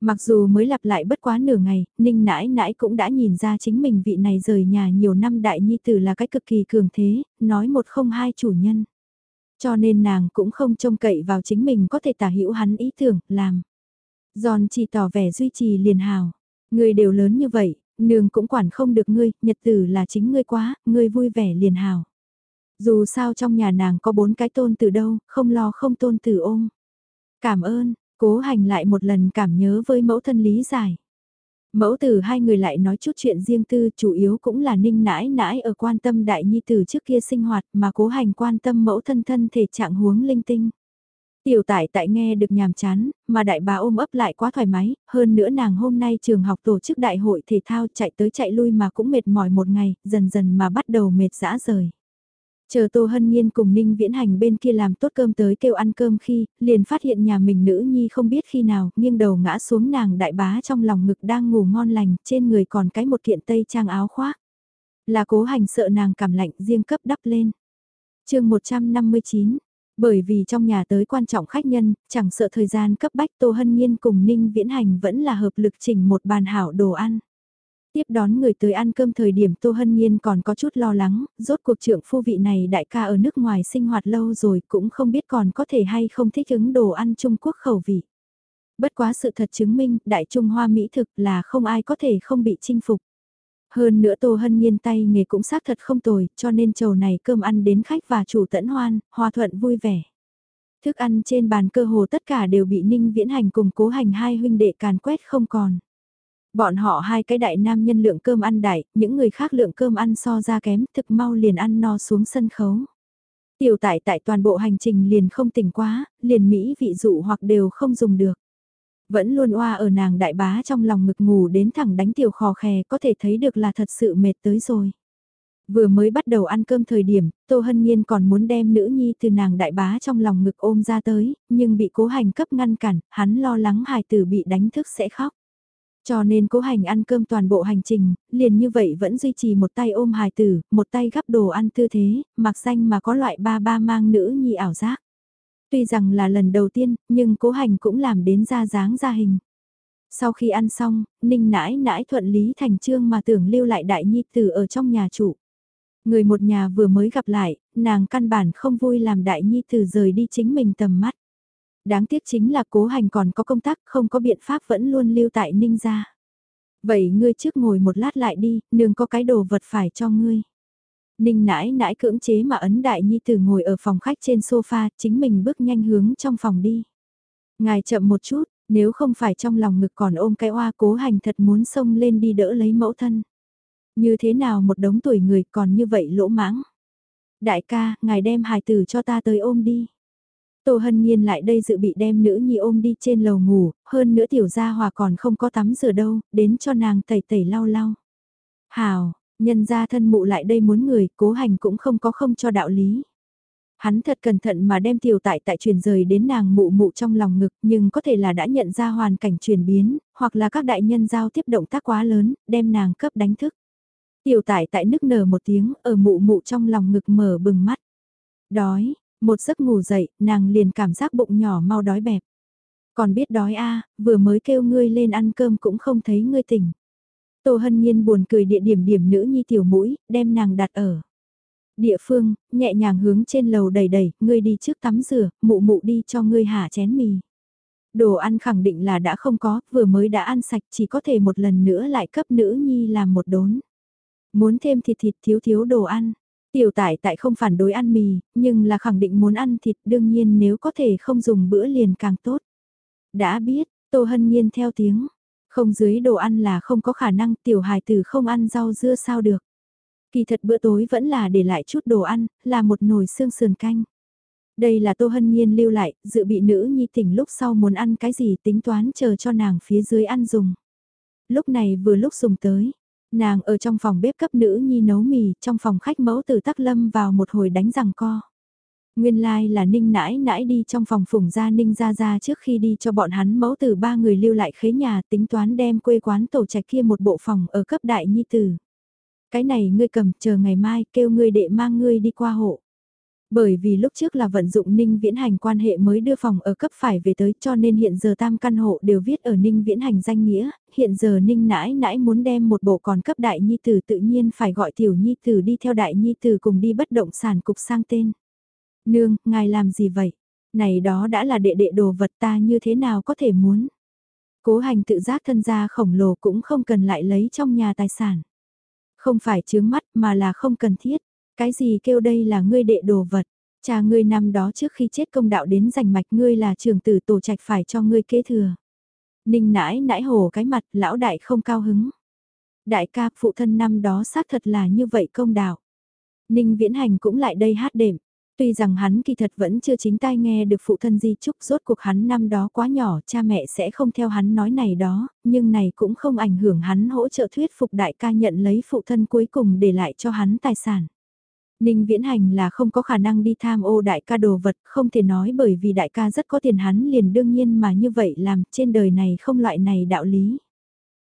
Mặc dù mới lặp lại bất quá nửa ngày, Ninh nãi nãi cũng đã nhìn ra chính mình vị này rời nhà nhiều năm đại nhi tử là cái cực kỳ cường thế, nói một không hai chủ nhân. Cho nên nàng cũng không trông cậy vào chính mình có thể tả hữu hắn ý tưởng, làm. Giòn chỉ tỏ vẻ duy trì liền hào. Người đều lớn như vậy, nương cũng quản không được ngươi, nhật tử là chính ngươi quá, ngươi vui vẻ liền hào. Dù sao trong nhà nàng có bốn cái tôn từ đâu, không lo không tôn từ ôm. Cảm ơn, cố hành lại một lần cảm nhớ với mẫu thân lý giải. Mẫu tử hai người lại nói chút chuyện riêng tư chủ yếu cũng là ninh nãi nãi ở quan tâm đại nhi tử trước kia sinh hoạt mà cố hành quan tâm mẫu thân thân thể trạng huống linh tinh. Tiểu tại tại nghe được nhàm chán, mà đại bà ôm ấp lại quá thoải mái, hơn nữa nàng hôm nay trường học tổ chức đại hội thể thao chạy tới chạy lui mà cũng mệt mỏi một ngày, dần dần mà bắt đầu mệt dã rời. Chờ Tô Hân Nhiên cùng Ninh Viễn Hành bên kia làm tốt cơm tới kêu ăn cơm khi, liền phát hiện nhà mình nữ nhi không biết khi nào, nghiêng đầu ngã xuống nàng đại bá trong lòng ngực đang ngủ ngon lành, trên người còn cái một kiện tây trang áo khoác. Là cố hành sợ nàng cảm lạnh riêng cấp đắp lên. chương 159 bởi vì trong nhà tới quan trọng khách nhân, chẳng sợ thời gian cấp bách Tô Hân Nhiên cùng Ninh Viễn Hành vẫn là hợp lực chỉnh một bàn hảo đồ ăn. Tiếp đón người tới ăn cơm thời điểm Tô Hân Nhiên còn có chút lo lắng, rốt cuộc trưởng phu vị này đại ca ở nước ngoài sinh hoạt lâu rồi cũng không biết còn có thể hay không thích ứng đồ ăn Trung Quốc khẩu vị. Bất quá sự thật chứng minh Đại Trung Hoa Mỹ thực là không ai có thể không bị chinh phục. Hơn nữa Tô Hân Nhiên tay nghề cũng xác thật không tồi, cho nên chầu này cơm ăn đến khách và chủ tẫn hoan, hòa thuận vui vẻ. Thức ăn trên bàn cơ hồ tất cả đều bị Ninh Viễn Hành cùng cố hành hai huynh đệ càn quét không còn. Bọn họ hai cái đại nam nhân lượng cơm ăn đại, những người khác lượng cơm ăn so ra kém, thực mau liền ăn no xuống sân khấu. Tiểu tại tại toàn bộ hành trình liền không tỉnh quá, liền Mỹ vị dụ hoặc đều không dùng được. Vẫn luôn oa ở nàng đại bá trong lòng ngực ngủ đến thẳng đánh tiểu khò khè có thể thấy được là thật sự mệt tới rồi. Vừa mới bắt đầu ăn cơm thời điểm, Tô Hân Nhiên còn muốn đem nữ nhi từ nàng đại bá trong lòng ngực ôm ra tới, nhưng bị cố hành cấp ngăn cản, hắn lo lắng hài tử bị đánh thức sẽ khóc. Cho nên cố hành ăn cơm toàn bộ hành trình, liền như vậy vẫn duy trì một tay ôm hài tử, một tay gắp đồ ăn tư thế, mặc danh mà có loại ba ba mang nữ nhi ảo giác. Tuy rằng là lần đầu tiên, nhưng cố hành cũng làm đến ra dáng ra hình. Sau khi ăn xong, Ninh nãi nãi thuận lý thành trương mà tưởng lưu lại đại nhi tử ở trong nhà chủ. Người một nhà vừa mới gặp lại, nàng căn bản không vui làm đại nhi tử rời đi chính mình tầm mắt. Đáng tiếc chính là cố hành còn có công tác không có biện pháp vẫn luôn lưu tại Ninh gia. Vậy ngươi trước ngồi một lát lại đi, nương có cái đồ vật phải cho ngươi. Ninh nãi nãi cưỡng chế mà ấn đại nhi tử ngồi ở phòng khách trên sofa, chính mình bước nhanh hướng trong phòng đi. Ngài chậm một chút, nếu không phải trong lòng ngực còn ôm cái oa cố hành thật muốn xông lên đi đỡ lấy mẫu thân. Như thế nào một đống tuổi người còn như vậy lỗ mãng. Đại ca, ngài đem hài tử cho ta tới ôm đi. Tô Hân Nhiên lại đây dự bị đem nữ nhi ôm đi trên lầu ngủ, hơn nữa tiểu gia hòa còn không có tắm rửa đâu, đến cho nàng tẩy tẩy lau lau. Hào, Nhân ra thân mụ lại đây muốn người, cố hành cũng không có không cho đạo lý. Hắn thật cẩn thận mà đem tiểu tại tại truyền rời đến nàng mụ mụ trong lòng ngực nhưng có thể là đã nhận ra hoàn cảnh chuyển biến, hoặc là các đại nhân giao tiếp động tác quá lớn, đem nàng cấp đánh thức. Tiểu tại tại nức nở một tiếng ở mụ mụ trong lòng ngực mở bừng mắt. Đói, một giấc ngủ dậy, nàng liền cảm giác bụng nhỏ mau đói bẹp. Còn biết đói a vừa mới kêu ngươi lên ăn cơm cũng không thấy ngươi tỉnh. Tô Hân Nhiên buồn cười địa điểm điểm nữ nhi tiểu mũi, đem nàng đặt ở. Địa phương, nhẹ nhàng hướng trên lầu đầy đầy, ngươi đi trước tắm rửa, mụ mụ đi cho ngươi hạ chén mì. Đồ ăn khẳng định là đã không có, vừa mới đã ăn sạch chỉ có thể một lần nữa lại cấp nữ nhi làm một đốn. Muốn thêm thịt thịt thiếu thiếu đồ ăn. Tiểu tại tại không phản đối ăn mì, nhưng là khẳng định muốn ăn thịt đương nhiên nếu có thể không dùng bữa liền càng tốt. Đã biết, Tô Hân Nhiên theo tiếng. Không dưới đồ ăn là không có khả năng tiểu hài tử không ăn rau dưa sao được. Kỳ thật bữa tối vẫn là để lại chút đồ ăn, là một nồi xương sườn canh. Đây là Tô Hân Nhiên lưu lại, dự bị nữ nhi tỉnh lúc sau muốn ăn cái gì tính toán chờ cho nàng phía dưới ăn dùng. Lúc này vừa lúc dùng tới, nàng ở trong phòng bếp cấp nữ nhi nấu mì, trong phòng khách mẫu từ tắc lâm vào một hồi đánh rằng co. Nguyên lai like là ninh nãi nãi đi trong phòng phủng gia ninh ra ra trước khi đi cho bọn hắn mẫu từ ba người lưu lại khế nhà tính toán đem quê quán tổ trạch kia một bộ phòng ở cấp đại nhi tử. Cái này ngươi cầm chờ ngày mai kêu ngươi đệ mang ngươi đi qua hộ. Bởi vì lúc trước là vận dụng Ninh Viễn Hành quan hệ mới đưa phòng ở cấp phải về tới cho nên hiện giờ tam căn hộ đều viết ở Ninh Viễn Hành danh nghĩa, hiện giờ Ninh nãi nãi muốn đem một bộ còn cấp đại nhi tử tự nhiên phải gọi tiểu nhi tử đi theo đại nhi tử cùng đi bất động sản cục sang tên. Nương, ngài làm gì vậy? Này đó đã là đệ đệ đồ vật ta như thế nào có thể muốn? Cố hành tự giác thân gia khổng lồ cũng không cần lại lấy trong nhà tài sản. Không phải chướng mắt mà là không cần thiết. Cái gì kêu đây là ngươi đệ đồ vật? Cha ngươi năm đó trước khi chết công đạo đến giành mạch ngươi là trường tử tổ trạch phải cho ngươi kế thừa. Ninh nãi nãi hồ cái mặt lão đại không cao hứng. Đại ca phụ thân năm đó xác thật là như vậy công đạo. Ninh viễn hành cũng lại đây hát đệm. Tuy rằng hắn kỳ thật vẫn chưa chính tai nghe được phụ thân di chúc rốt cuộc hắn năm đó quá nhỏ cha mẹ sẽ không theo hắn nói này đó, nhưng này cũng không ảnh hưởng hắn hỗ trợ thuyết phục đại ca nhận lấy phụ thân cuối cùng để lại cho hắn tài sản. Ninh Viễn Hành là không có khả năng đi tham ô đại ca đồ vật, không thể nói bởi vì đại ca rất có tiền hắn liền đương nhiên mà như vậy làm trên đời này không loại này đạo lý.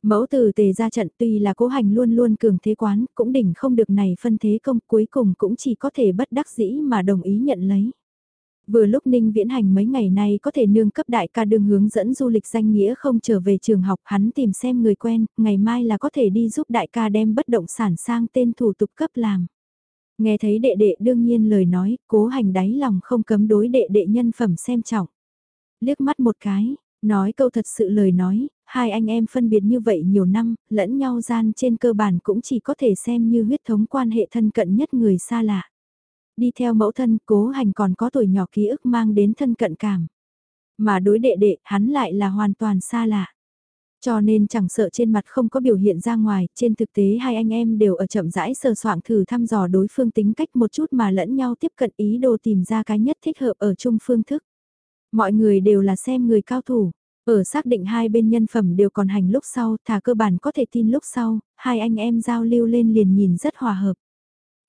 Mẫu từ tề ra trận tuy là cố hành luôn luôn cường thế quán, cũng đỉnh không được này phân thế công cuối cùng cũng chỉ có thể bất đắc dĩ mà đồng ý nhận lấy. Vừa lúc Ninh Viễn Hành mấy ngày nay có thể nương cấp đại ca đường hướng dẫn du lịch danh nghĩa không trở về trường học hắn tìm xem người quen, ngày mai là có thể đi giúp đại ca đem bất động sản sang tên thủ tục cấp làm. Nghe thấy đệ đệ đương nhiên lời nói, cố hành đáy lòng không cấm đối đệ đệ nhân phẩm xem trọng. Liếc mắt một cái, nói câu thật sự lời nói, hai anh em phân biệt như vậy nhiều năm, lẫn nhau gian trên cơ bản cũng chỉ có thể xem như huyết thống quan hệ thân cận nhất người xa lạ. Đi theo mẫu thân, cố hành còn có tuổi nhỏ ký ức mang đến thân cận cảm. Mà đối đệ đệ, hắn lại là hoàn toàn xa lạ. Cho nên chẳng sợ trên mặt không có biểu hiện ra ngoài, trên thực tế hai anh em đều ở chậm rãi sờ soạng thử thăm dò đối phương tính cách một chút mà lẫn nhau tiếp cận ý đồ tìm ra cái nhất thích hợp ở chung phương thức. Mọi người đều là xem người cao thủ, ở xác định hai bên nhân phẩm đều còn hành lúc sau, thả cơ bản có thể tin lúc sau, hai anh em giao lưu lên liền nhìn rất hòa hợp.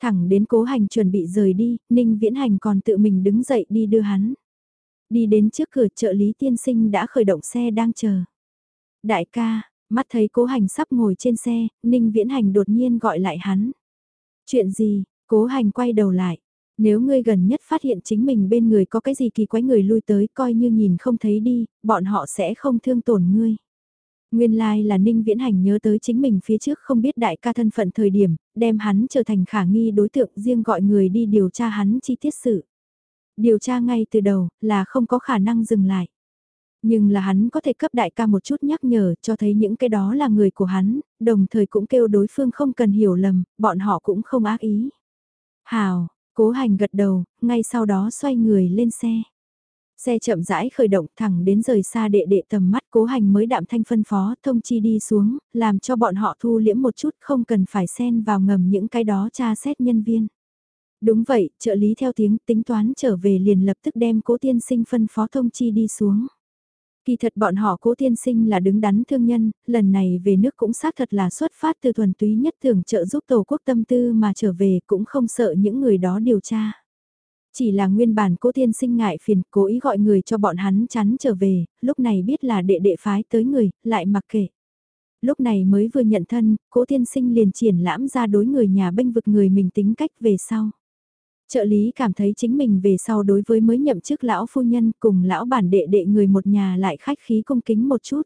Thẳng đến cố hành chuẩn bị rời đi, Ninh Viễn Hành còn tự mình đứng dậy đi đưa hắn. Đi đến trước cửa trợ lý tiên sinh đã khởi động xe đang chờ. Đại ca, mắt thấy cố hành sắp ngồi trên xe, Ninh Viễn Hành đột nhiên gọi lại hắn. Chuyện gì, cố hành quay đầu lại. Nếu ngươi gần nhất phát hiện chính mình bên người có cái gì kỳ quái người lui tới coi như nhìn không thấy đi, bọn họ sẽ không thương tổn ngươi. Nguyên lai like là Ninh Viễn Hành nhớ tới chính mình phía trước không biết đại ca thân phận thời điểm, đem hắn trở thành khả nghi đối tượng riêng gọi người đi điều tra hắn chi tiết sự. Điều tra ngay từ đầu là không có khả năng dừng lại. Nhưng là hắn có thể cấp đại ca một chút nhắc nhở cho thấy những cái đó là người của hắn, đồng thời cũng kêu đối phương không cần hiểu lầm, bọn họ cũng không ác ý. Hào, cố hành gật đầu, ngay sau đó xoay người lên xe. Xe chậm rãi khởi động thẳng đến rời xa đệ đệ tầm mắt cố hành mới đạm thanh phân phó thông chi đi xuống, làm cho bọn họ thu liễm một chút không cần phải xen vào ngầm những cái đó tra xét nhân viên. Đúng vậy, trợ lý theo tiếng tính toán trở về liền lập tức đem cố tiên sinh phân phó thông chi đi xuống. Kỳ thật bọn họ cố tiên sinh là đứng đắn thương nhân, lần này về nước cũng xác thật là xuất phát từ thuần túy nhất thường trợ giúp tổ quốc tâm tư mà trở về cũng không sợ những người đó điều tra. Chỉ là nguyên bản cố tiên sinh ngại phiền cố ý gọi người cho bọn hắn chắn trở về, lúc này biết là đệ đệ phái tới người, lại mặc kệ. Lúc này mới vừa nhận thân, cố tiên sinh liền triển lãm ra đối người nhà bênh vực người mình tính cách về sau. Trợ lý cảm thấy chính mình về sau đối với mới nhậm chức lão phu nhân cùng lão bản đệ đệ người một nhà lại khách khí cung kính một chút.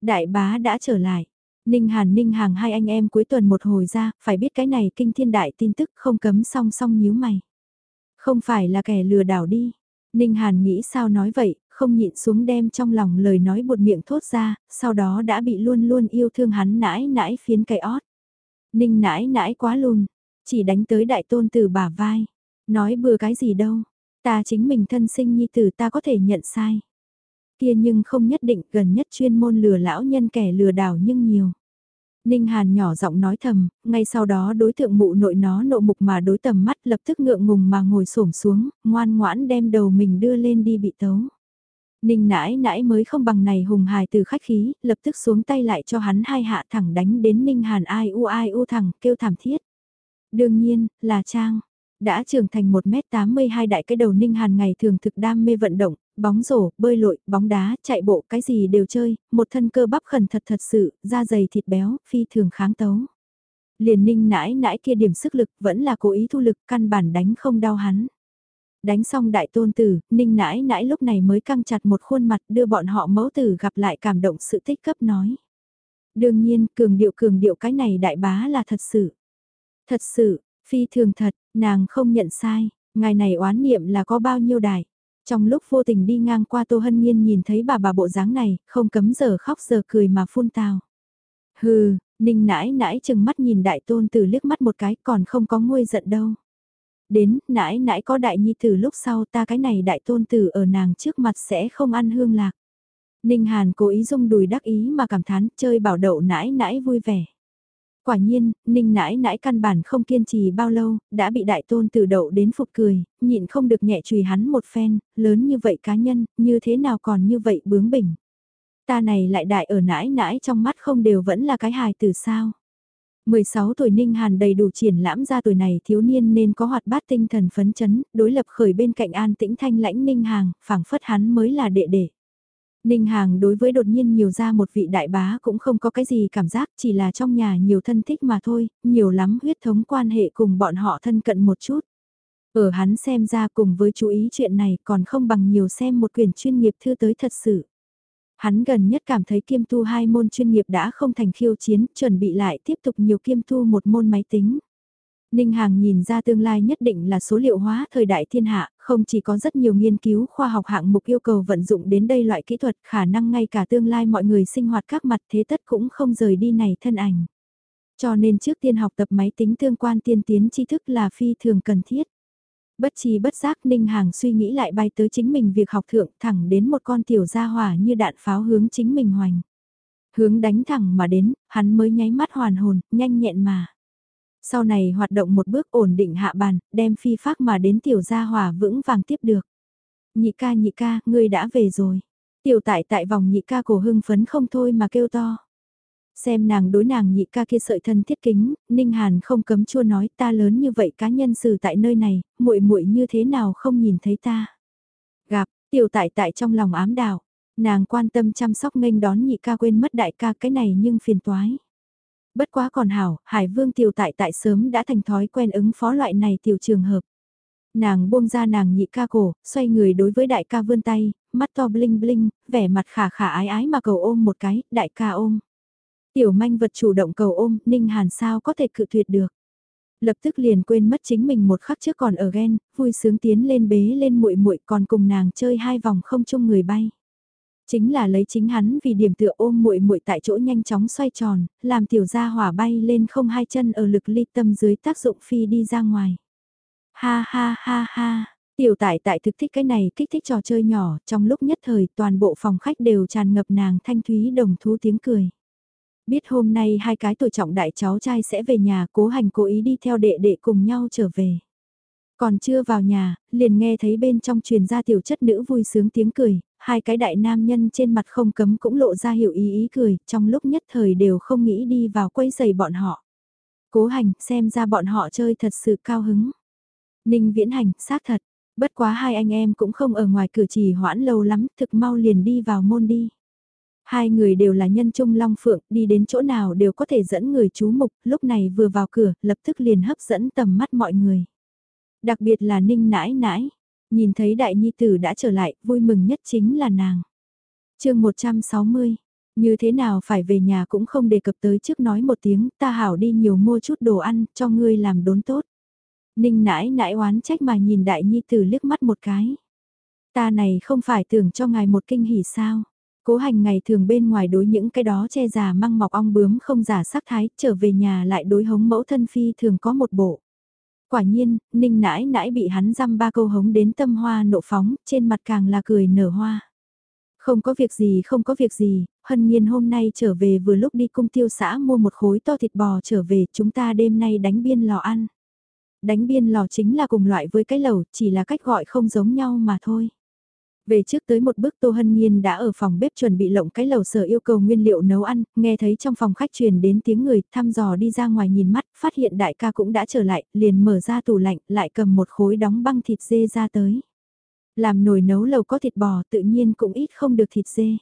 Đại bá đã trở lại. Ninh Hàn Ninh Hàng hai anh em cuối tuần một hồi ra, phải biết cái này kinh thiên đại tin tức không cấm song song nhíu mày. Không phải là kẻ lừa đảo đi. Ninh Hàn nghĩ sao nói vậy, không nhịn xuống đem trong lòng lời nói buột miệng thốt ra, sau đó đã bị luôn luôn yêu thương hắn nãi nãi phiến cây ót. Ninh nãi nãi quá lùn, chỉ đánh tới đại tôn từ bả vai. Nói bừa cái gì đâu, ta chính mình thân sinh nhi tử ta có thể nhận sai. Kia nhưng không nhất định gần nhất chuyên môn lừa lão nhân kẻ lừa đảo nhưng nhiều. Ninh Hàn nhỏ giọng nói thầm, ngay sau đó đối tượng mụ nội nó nộ mục mà đối tầm mắt lập tức ngượng ngùng mà ngồi xổm xuống, ngoan ngoãn đem đầu mình đưa lên đi bị tấu. Ninh nãi nãi mới không bằng này hùng hài từ khách khí, lập tức xuống tay lại cho hắn hai hạ thẳng đánh đến Ninh Hàn ai u ai u thẳng kêu thảm thiết. Đương nhiên, là Trang. Đã trưởng thành 1m82 đại cái đầu Ninh Hàn ngày thường thực đam mê vận động, bóng rổ, bơi lội, bóng đá, chạy bộ, cái gì đều chơi, một thân cơ bắp khẩn thật thật sự, da dày thịt béo, phi thường kháng tấu. Liền Ninh nãi nãi kia điểm sức lực vẫn là cố ý thu lực căn bản đánh không đau hắn. Đánh xong đại tôn tử, Ninh nãi nãi lúc này mới căng chặt một khuôn mặt đưa bọn họ mẫu tử gặp lại cảm động sự tích cấp nói. Đương nhiên, cường điệu cường điệu cái này đại bá là thật sự. Thật sự, phi thường thật, nàng không nhận sai, ngài này oán niệm là có bao nhiêu đại. Trong lúc vô tình đi ngang qua Tô Hân Nhiên nhìn thấy bà bà bộ dáng này, không cấm giờ khóc giờ cười mà phun tào. Hừ, Ninh nãi nãi chừng mắt nhìn đại tôn tử liếc mắt một cái còn không có nguôi giận đâu. Đến, nãi nãi có đại nhi tử lúc sau ta cái này đại tôn tử ở nàng trước mặt sẽ không ăn hương lạc. Ninh Hàn cố ý dung đùi đắc ý mà cảm thán chơi bảo đậu nãi nãi vui vẻ. Quả nhiên, ninh nãi nãi căn bản không kiên trì bao lâu, đã bị đại tôn từ đậu đến phục cười, nhịn không được nhẹ chùy hắn một phen, lớn như vậy cá nhân, như thế nào còn như vậy bướng bỉnh. Ta này lại đại ở nãi nãi trong mắt không đều vẫn là cái hài từ sao. 16 tuổi Ninh Hàn đầy đủ triển lãm ra tuổi này thiếu niên nên có hoạt bát tinh thần phấn chấn, đối lập khởi bên cạnh an tĩnh thanh lãnh Ninh Hàng, phảng phất hắn mới là đệ đệ. Ninh Hàng đối với đột nhiên nhiều ra một vị đại bá cũng không có cái gì cảm giác chỉ là trong nhà nhiều thân thích mà thôi, nhiều lắm huyết thống quan hệ cùng bọn họ thân cận một chút. Ở hắn xem ra cùng với chú ý chuyện này còn không bằng nhiều xem một quyển chuyên nghiệp thư tới thật sự. Hắn gần nhất cảm thấy kiêm tu hai môn chuyên nghiệp đã không thành khiêu chiến, chuẩn bị lại tiếp tục nhiều kiêm tu một môn máy tính. Ninh Hàng nhìn ra tương lai nhất định là số liệu hóa thời đại thiên hạ, không chỉ có rất nhiều nghiên cứu khoa học hạng mục yêu cầu vận dụng đến đây loại kỹ thuật khả năng ngay cả tương lai mọi người sinh hoạt các mặt thế tất cũng không rời đi này thân ảnh. Cho nên trước tiên học tập máy tính tương quan tiên tiến tri thức là phi thường cần thiết. Bất chi bất giác Ninh Hàng suy nghĩ lại bay tới chính mình việc học thượng thẳng đến một con tiểu gia hỏa như đạn pháo hướng chính mình hoành. Hướng đánh thẳng mà đến, hắn mới nháy mắt hoàn hồn, nhanh nhẹn mà. Sau này hoạt động một bước ổn định hạ bàn, đem phi phác mà đến tiểu gia hòa vững vàng tiếp được. Nhị ca nhị ca, ngươi đã về rồi. Tiểu tại tại vòng nhị ca cổ hưng phấn không thôi mà kêu to. Xem nàng đối nàng nhị ca kia sợi thân thiết kính, Ninh Hàn không cấm chua nói ta lớn như vậy cá nhân xử tại nơi này, muội muội như thế nào không nhìn thấy ta. Gặp, tiểu tại tại trong lòng ám đảo, nàng quan tâm chăm sóc nghênh đón nhị ca quên mất đại ca cái này nhưng phiền toái. Bất quá còn hảo, Hải Vương tiểu tại tại sớm đã thành thói quen ứng phó loại này tiểu trường hợp. Nàng buông ra nàng nhị ca cổ, xoay người đối với đại ca vươn tay, mắt to bling bling, vẻ mặt khả khả ái ái mà cầu ôm một cái, đại ca ôm. Tiểu manh vật chủ động cầu ôm, Ninh Hàn sao có thể cự tuyệt được. Lập tức liền quên mất chính mình một khắc trước còn ở ghen, vui sướng tiến lên bế lên muội muội còn cùng nàng chơi hai vòng không chung người bay. Chính là lấy chính hắn vì điểm tựa ôm muội muội tại chỗ nhanh chóng xoay tròn, làm tiểu gia hỏa bay lên không hai chân ở lực ly tâm dưới tác dụng phi đi ra ngoài. Ha ha ha ha, tiểu tại tại thực thích cái này kích thích trò chơi nhỏ, trong lúc nhất thời toàn bộ phòng khách đều tràn ngập nàng thanh thúy đồng thú tiếng cười. Biết hôm nay hai cái tuổi trọng đại cháu trai sẽ về nhà cố hành cố ý đi theo đệ đệ cùng nhau trở về. Còn chưa vào nhà, liền nghe thấy bên trong truyền ra tiểu chất nữ vui sướng tiếng cười, hai cái đại nam nhân trên mặt không cấm cũng lộ ra hiểu ý ý cười, trong lúc nhất thời đều không nghĩ đi vào quấy giày bọn họ. Cố hành, xem ra bọn họ chơi thật sự cao hứng. Ninh viễn hành, xác thật, bất quá hai anh em cũng không ở ngoài cửa trì hoãn lâu lắm, thực mau liền đi vào môn đi. Hai người đều là nhân trung long phượng, đi đến chỗ nào đều có thể dẫn người chú mục, lúc này vừa vào cửa, lập tức liền hấp dẫn tầm mắt mọi người. Đặc biệt là ninh nãi nãi, nhìn thấy đại nhi tử đã trở lại, vui mừng nhất chính là nàng. chương 160, như thế nào phải về nhà cũng không đề cập tới trước nói một tiếng, ta hảo đi nhiều mua chút đồ ăn, cho ngươi làm đốn tốt. Ninh nãi nãi oán trách mà nhìn đại nhi tử liếc mắt một cái. Ta này không phải tưởng cho ngài một kinh hỉ sao. Cố hành ngày thường bên ngoài đối những cái đó che già măng mọc ong bướm không giả sắc thái, trở về nhà lại đối hống mẫu thân phi thường có một bộ. Quả nhiên, ninh nãi nãi bị hắn dăm ba câu hống đến tâm hoa nộ phóng, trên mặt càng là cười nở hoa. Không có việc gì không có việc gì, hân nhiên hôm nay trở về vừa lúc đi cung tiêu xã mua một khối to thịt bò trở về chúng ta đêm nay đánh biên lò ăn. Đánh biên lò chính là cùng loại với cái lẩu, chỉ là cách gọi không giống nhau mà thôi. Về trước tới một bước Tô Hân Nhiên đã ở phòng bếp chuẩn bị lộng cái lẩu sở yêu cầu nguyên liệu nấu ăn, nghe thấy trong phòng khách truyền đến tiếng người, thăm dò đi ra ngoài nhìn mắt, phát hiện đại ca cũng đã trở lại, liền mở ra tủ lạnh, lại cầm một khối đóng băng thịt dê ra tới. Làm nồi nấu lẩu có thịt bò tự nhiên cũng ít không được thịt dê.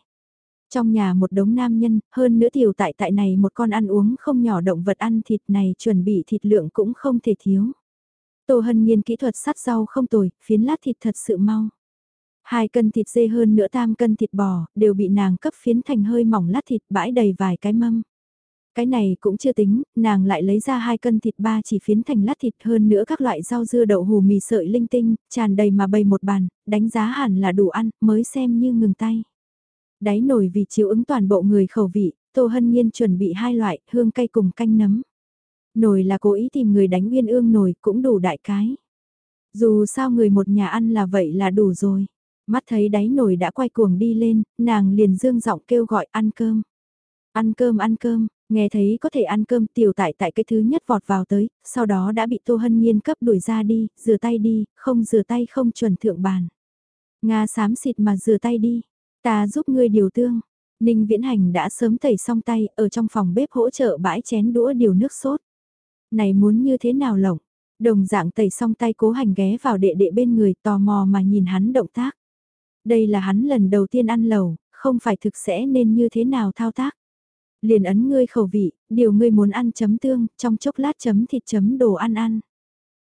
Trong nhà một đống nam nhân, hơn nữa tiểu tại tại này một con ăn uống không nhỏ động vật ăn thịt này chuẩn bị thịt lượng cũng không thể thiếu. Tô Hân Nhiên kỹ thuật sắt rau không tồi, phiến lát thịt thật sự mau. Hai cân thịt dê hơn nữa tam cân thịt bò, đều bị nàng cấp phiến thành hơi mỏng lát thịt bãi đầy vài cái mâm. Cái này cũng chưa tính, nàng lại lấy ra hai cân thịt ba chỉ phiến thành lát thịt hơn nữa các loại rau dưa đậu hù mì sợi linh tinh, tràn đầy mà bày một bàn, đánh giá hẳn là đủ ăn, mới xem như ngừng tay. Đáy nổi vì chiếu ứng toàn bộ người khẩu vị, Tô Hân Nhiên chuẩn bị hai loại, hương cay cùng canh nấm. Nồi là cố ý tìm người đánh uyên ương nồi cũng đủ đại cái. Dù sao người một nhà ăn là vậy là đủ rồi. Mắt thấy đáy nồi đã quay cuồng đi lên, nàng liền dương giọng kêu gọi ăn cơm. Ăn cơm ăn cơm, nghe thấy có thể ăn cơm tiểu tại tại cái thứ nhất vọt vào tới, sau đó đã bị Tô Hân Nhiên cấp đuổi ra đi, rửa tay đi, không rửa tay không chuẩn thượng bàn. Nga xám xịt mà rửa tay đi, ta giúp ngươi điều tương. Ninh Viễn Hành đã sớm tẩy xong tay, ở trong phòng bếp hỗ trợ bãi chén đũa điều nước sốt. Này muốn như thế nào lỏng, Đồng dạng tẩy xong tay cố hành ghé vào đệ đệ bên người tò mò mà nhìn hắn động tác. Đây là hắn lần đầu tiên ăn lẩu, không phải thực sẽ nên như thế nào thao tác. Liền ấn ngươi khẩu vị, điều ngươi muốn ăn chấm tương, trong chốc lát chấm thịt chấm đồ ăn ăn.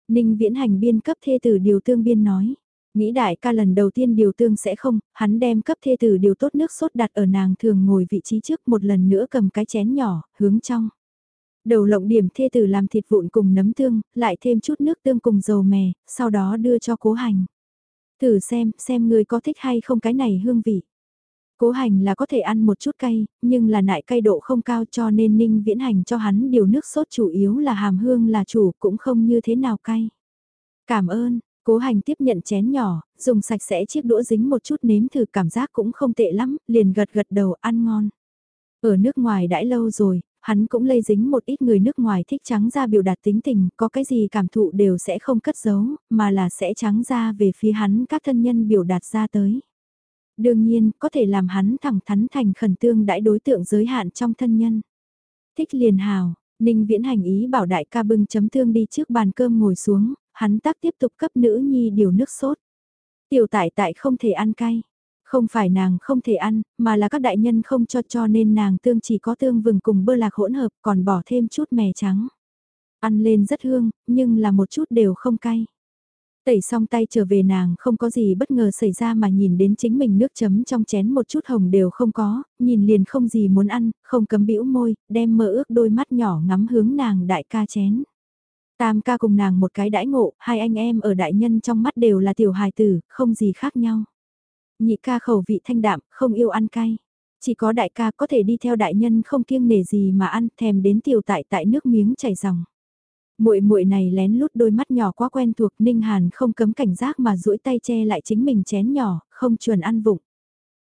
Ninh viễn hành biên cấp thê tử điều tương biên nói. Nghĩ đại ca lần đầu tiên điều tương sẽ không, hắn đem cấp thê tử điều tốt nước sốt đặt ở nàng thường ngồi vị trí trước một lần nữa cầm cái chén nhỏ, hướng trong. Đầu lộng điểm thê tử làm thịt vụn cùng nấm tương, lại thêm chút nước tương cùng dầu mè, sau đó đưa cho cố hành. Thử xem, xem người có thích hay không cái này hương vị. Cố hành là có thể ăn một chút cay, nhưng là nại cay độ không cao cho nên ninh viễn hành cho hắn điều nước sốt chủ yếu là hàm hương là chủ cũng không như thế nào cay. Cảm ơn, cố hành tiếp nhận chén nhỏ, dùng sạch sẽ chiếc đũa dính một chút nếm thử cảm giác cũng không tệ lắm, liền gật gật đầu ăn ngon. Ở nước ngoài đãi lâu rồi, hắn cũng lây dính một ít người nước ngoài thích trắng ra biểu đạt tính tình, có cái gì cảm thụ đều sẽ không cất giấu, mà là sẽ trắng ra về phía hắn các thân nhân biểu đạt ra tới. Đương nhiên, có thể làm hắn thẳng thắn thành khẩn tương đãi đối tượng giới hạn trong thân nhân. Thích liền hào, Ninh Viễn hành ý bảo đại ca bưng chấm thương đi trước bàn cơm ngồi xuống, hắn tác tiếp tục cấp nữ nhi điều nước sốt. Tiểu tại tại không thể ăn cay. Không phải nàng không thể ăn, mà là các đại nhân không cho cho nên nàng tương chỉ có tương vừng cùng bơ lạc hỗn hợp còn bỏ thêm chút mè trắng. Ăn lên rất hương, nhưng là một chút đều không cay. Tẩy xong tay trở về nàng không có gì bất ngờ xảy ra mà nhìn đến chính mình nước chấm trong chén một chút hồng đều không có, nhìn liền không gì muốn ăn, không cấm bĩu môi, đem mơ ước đôi mắt nhỏ ngắm hướng nàng đại ca chén. Tam ca cùng nàng một cái đãi ngộ, hai anh em ở đại nhân trong mắt đều là tiểu hài tử, không gì khác nhau. Nhị ca khẩu vị thanh đạm, không yêu ăn cay. Chỉ có đại ca có thể đi theo đại nhân không kiêng nể gì mà ăn thèm đến tiểu tại tại nước miếng chảy ròng. Muội muội này lén lút đôi mắt nhỏ quá quen thuộc, Ninh Hàn không cấm cảnh giác mà duỗi tay che lại chính mình chén nhỏ, không chuẩn ăn vụng.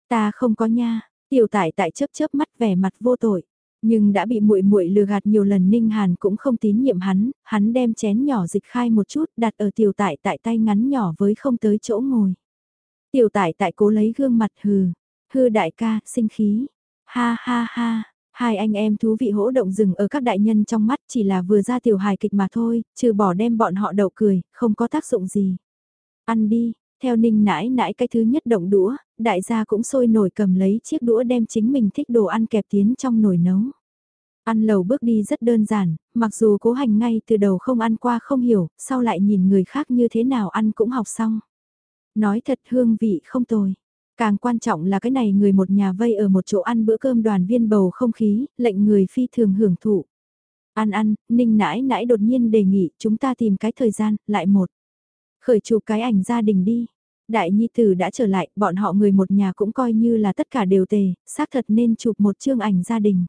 Ta không có nha, tiểu tại tại chớp chớp mắt vẻ mặt vô tội. Nhưng đã bị muội muội lừa gạt nhiều lần Ninh Hàn cũng không tín nhiệm hắn, hắn đem chén nhỏ dịch khai một chút đặt ở tiểu tại tại tay ngắn nhỏ với không tới chỗ ngồi. Tiểu tại tại cố lấy gương mặt hừ, hư đại ca, sinh khí, ha ha ha, hai anh em thú vị hỗ động rừng ở các đại nhân trong mắt chỉ là vừa ra tiểu hài kịch mà thôi, trừ bỏ đem bọn họ đậu cười, không có tác dụng gì. Ăn đi, theo ninh nãi nãi cái thứ nhất động đũa, đại gia cũng sôi nổi cầm lấy chiếc đũa đem chính mình thích đồ ăn kẹp tiến trong nồi nấu. Ăn lầu bước đi rất đơn giản, mặc dù cố hành ngay từ đầu không ăn qua không hiểu, sau lại nhìn người khác như thế nào ăn cũng học xong. Nói thật hương vị không tồi. Càng quan trọng là cái này người một nhà vây ở một chỗ ăn bữa cơm đoàn viên bầu không khí, lệnh người phi thường hưởng thụ. Ăn ăn, ninh nãi nãi đột nhiên đề nghị chúng ta tìm cái thời gian, lại một. Khởi chụp cái ảnh gia đình đi. Đại nhi tử đã trở lại, bọn họ người một nhà cũng coi như là tất cả đều tề, xác thật nên chụp một chương ảnh gia đình.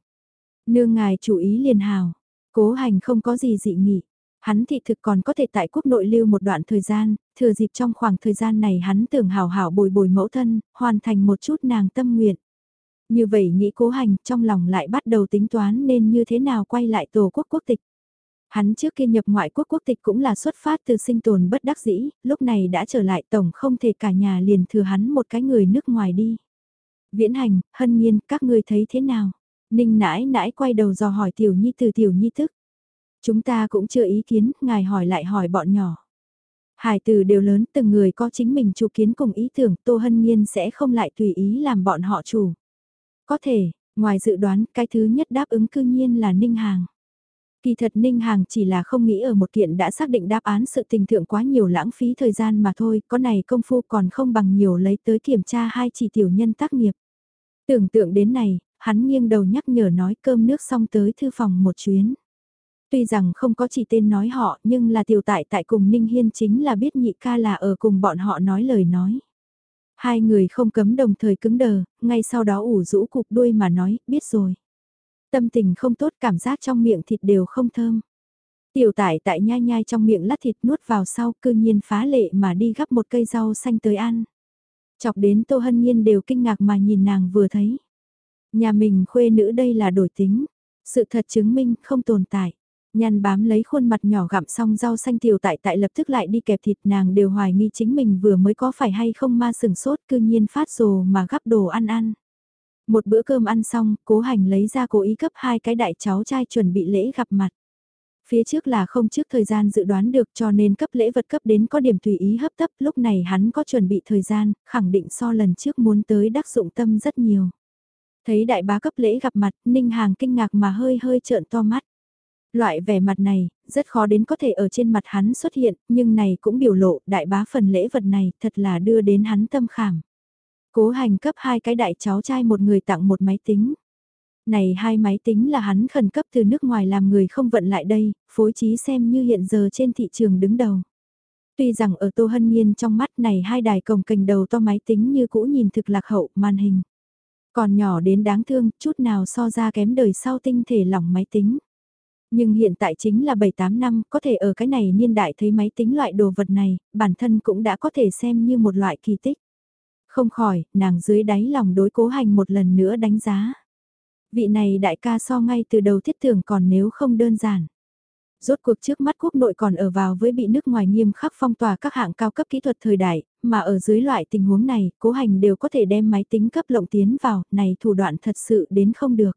Nương ngài chủ ý liền hào, cố hành không có gì dị nghị. Hắn thị thực còn có thể tại quốc nội lưu một đoạn thời gian, thừa dịp trong khoảng thời gian này hắn tưởng hào hảo bồi bồi mẫu thân, hoàn thành một chút nàng tâm nguyện. Như vậy nghĩ cố hành, trong lòng lại bắt đầu tính toán nên như thế nào quay lại tổ quốc quốc tịch. Hắn trước kia nhập ngoại quốc quốc tịch cũng là xuất phát từ sinh tồn bất đắc dĩ, lúc này đã trở lại tổng không thể cả nhà liền thừa hắn một cái người nước ngoài đi. Viễn hành, hân nhiên, các ngươi thấy thế nào? Ninh nãi nãi quay đầu dò hỏi tiểu nhi từ tiểu nhi thức. Chúng ta cũng chưa ý kiến, ngài hỏi lại hỏi bọn nhỏ. Hải tử đều lớn, từng người có chính mình chủ kiến cùng ý tưởng, Tô Hân Nhiên sẽ không lại tùy ý làm bọn họ chủ. Có thể, ngoài dự đoán, cái thứ nhất đáp ứng cư nhiên là Ninh Hàng. Kỳ thật Ninh Hàng chỉ là không nghĩ ở một kiện đã xác định đáp án sự tình thượng quá nhiều lãng phí thời gian mà thôi, có này công phu còn không bằng nhiều lấy tới kiểm tra hai chỉ tiểu nhân tác nghiệp. Tưởng tượng đến này, hắn nghiêng đầu nhắc nhở nói cơm nước xong tới thư phòng một chuyến. Tuy rằng không có chỉ tên nói họ nhưng là tiểu tại tại cùng Ninh Hiên chính là biết nhị ca là ở cùng bọn họ nói lời nói. Hai người không cấm đồng thời cứng đờ, ngay sau đó ủ rũ cục đuôi mà nói, biết rồi. Tâm tình không tốt cảm giác trong miệng thịt đều không thơm. Tiểu tải tại nhai nhai trong miệng lát thịt nuốt vào sau cư nhiên phá lệ mà đi gắp một cây rau xanh tới ăn. Chọc đến Tô Hân Nhiên đều kinh ngạc mà nhìn nàng vừa thấy. Nhà mình khuê nữ đây là đổi tính. Sự thật chứng minh không tồn tại. Nhăn bám lấy khuôn mặt nhỏ gặm xong rau xanh tiểu tại tại lập tức lại đi kẹp thịt nàng đều hoài nghi chính mình vừa mới có phải hay không ma sừng sốt cư nhiên phát rồ mà gắp đồ ăn ăn. Một bữa cơm ăn xong, cố hành lấy ra cố ý cấp hai cái đại cháu trai chuẩn bị lễ gặp mặt. Phía trước là không trước thời gian dự đoán được cho nên cấp lễ vật cấp đến có điểm tùy ý hấp tấp lúc này hắn có chuẩn bị thời gian, khẳng định so lần trước muốn tới đắc dụng tâm rất nhiều. Thấy đại bá cấp lễ gặp mặt, Ninh Hàng kinh ngạc mà hơi hơi trợn to mắt. Loại vẻ mặt này, rất khó đến có thể ở trên mặt hắn xuất hiện, nhưng này cũng biểu lộ đại bá phần lễ vật này thật là đưa đến hắn tâm khảm. Cố hành cấp hai cái đại cháu trai một người tặng một máy tính. Này hai máy tính là hắn khẩn cấp từ nước ngoài làm người không vận lại đây, phối trí xem như hiện giờ trên thị trường đứng đầu. Tuy rằng ở Tô Hân Nhiên trong mắt này hai đài cồng cành đầu to máy tính như cũ nhìn thực lạc hậu màn hình. Còn nhỏ đến đáng thương, chút nào so ra kém đời sau tinh thể lỏng máy tính. Nhưng hiện tại chính là 7-8 năm, có thể ở cái này niên đại thấy máy tính loại đồ vật này, bản thân cũng đã có thể xem như một loại kỳ tích. Không khỏi, nàng dưới đáy lòng đối cố hành một lần nữa đánh giá. Vị này đại ca so ngay từ đầu thiết tưởng còn nếu không đơn giản. Rốt cuộc trước mắt quốc nội còn ở vào với bị nước ngoài nghiêm khắc phong tỏa các hạng cao cấp kỹ thuật thời đại, mà ở dưới loại tình huống này, cố hành đều có thể đem máy tính cấp lộng tiến vào, này thủ đoạn thật sự đến không được.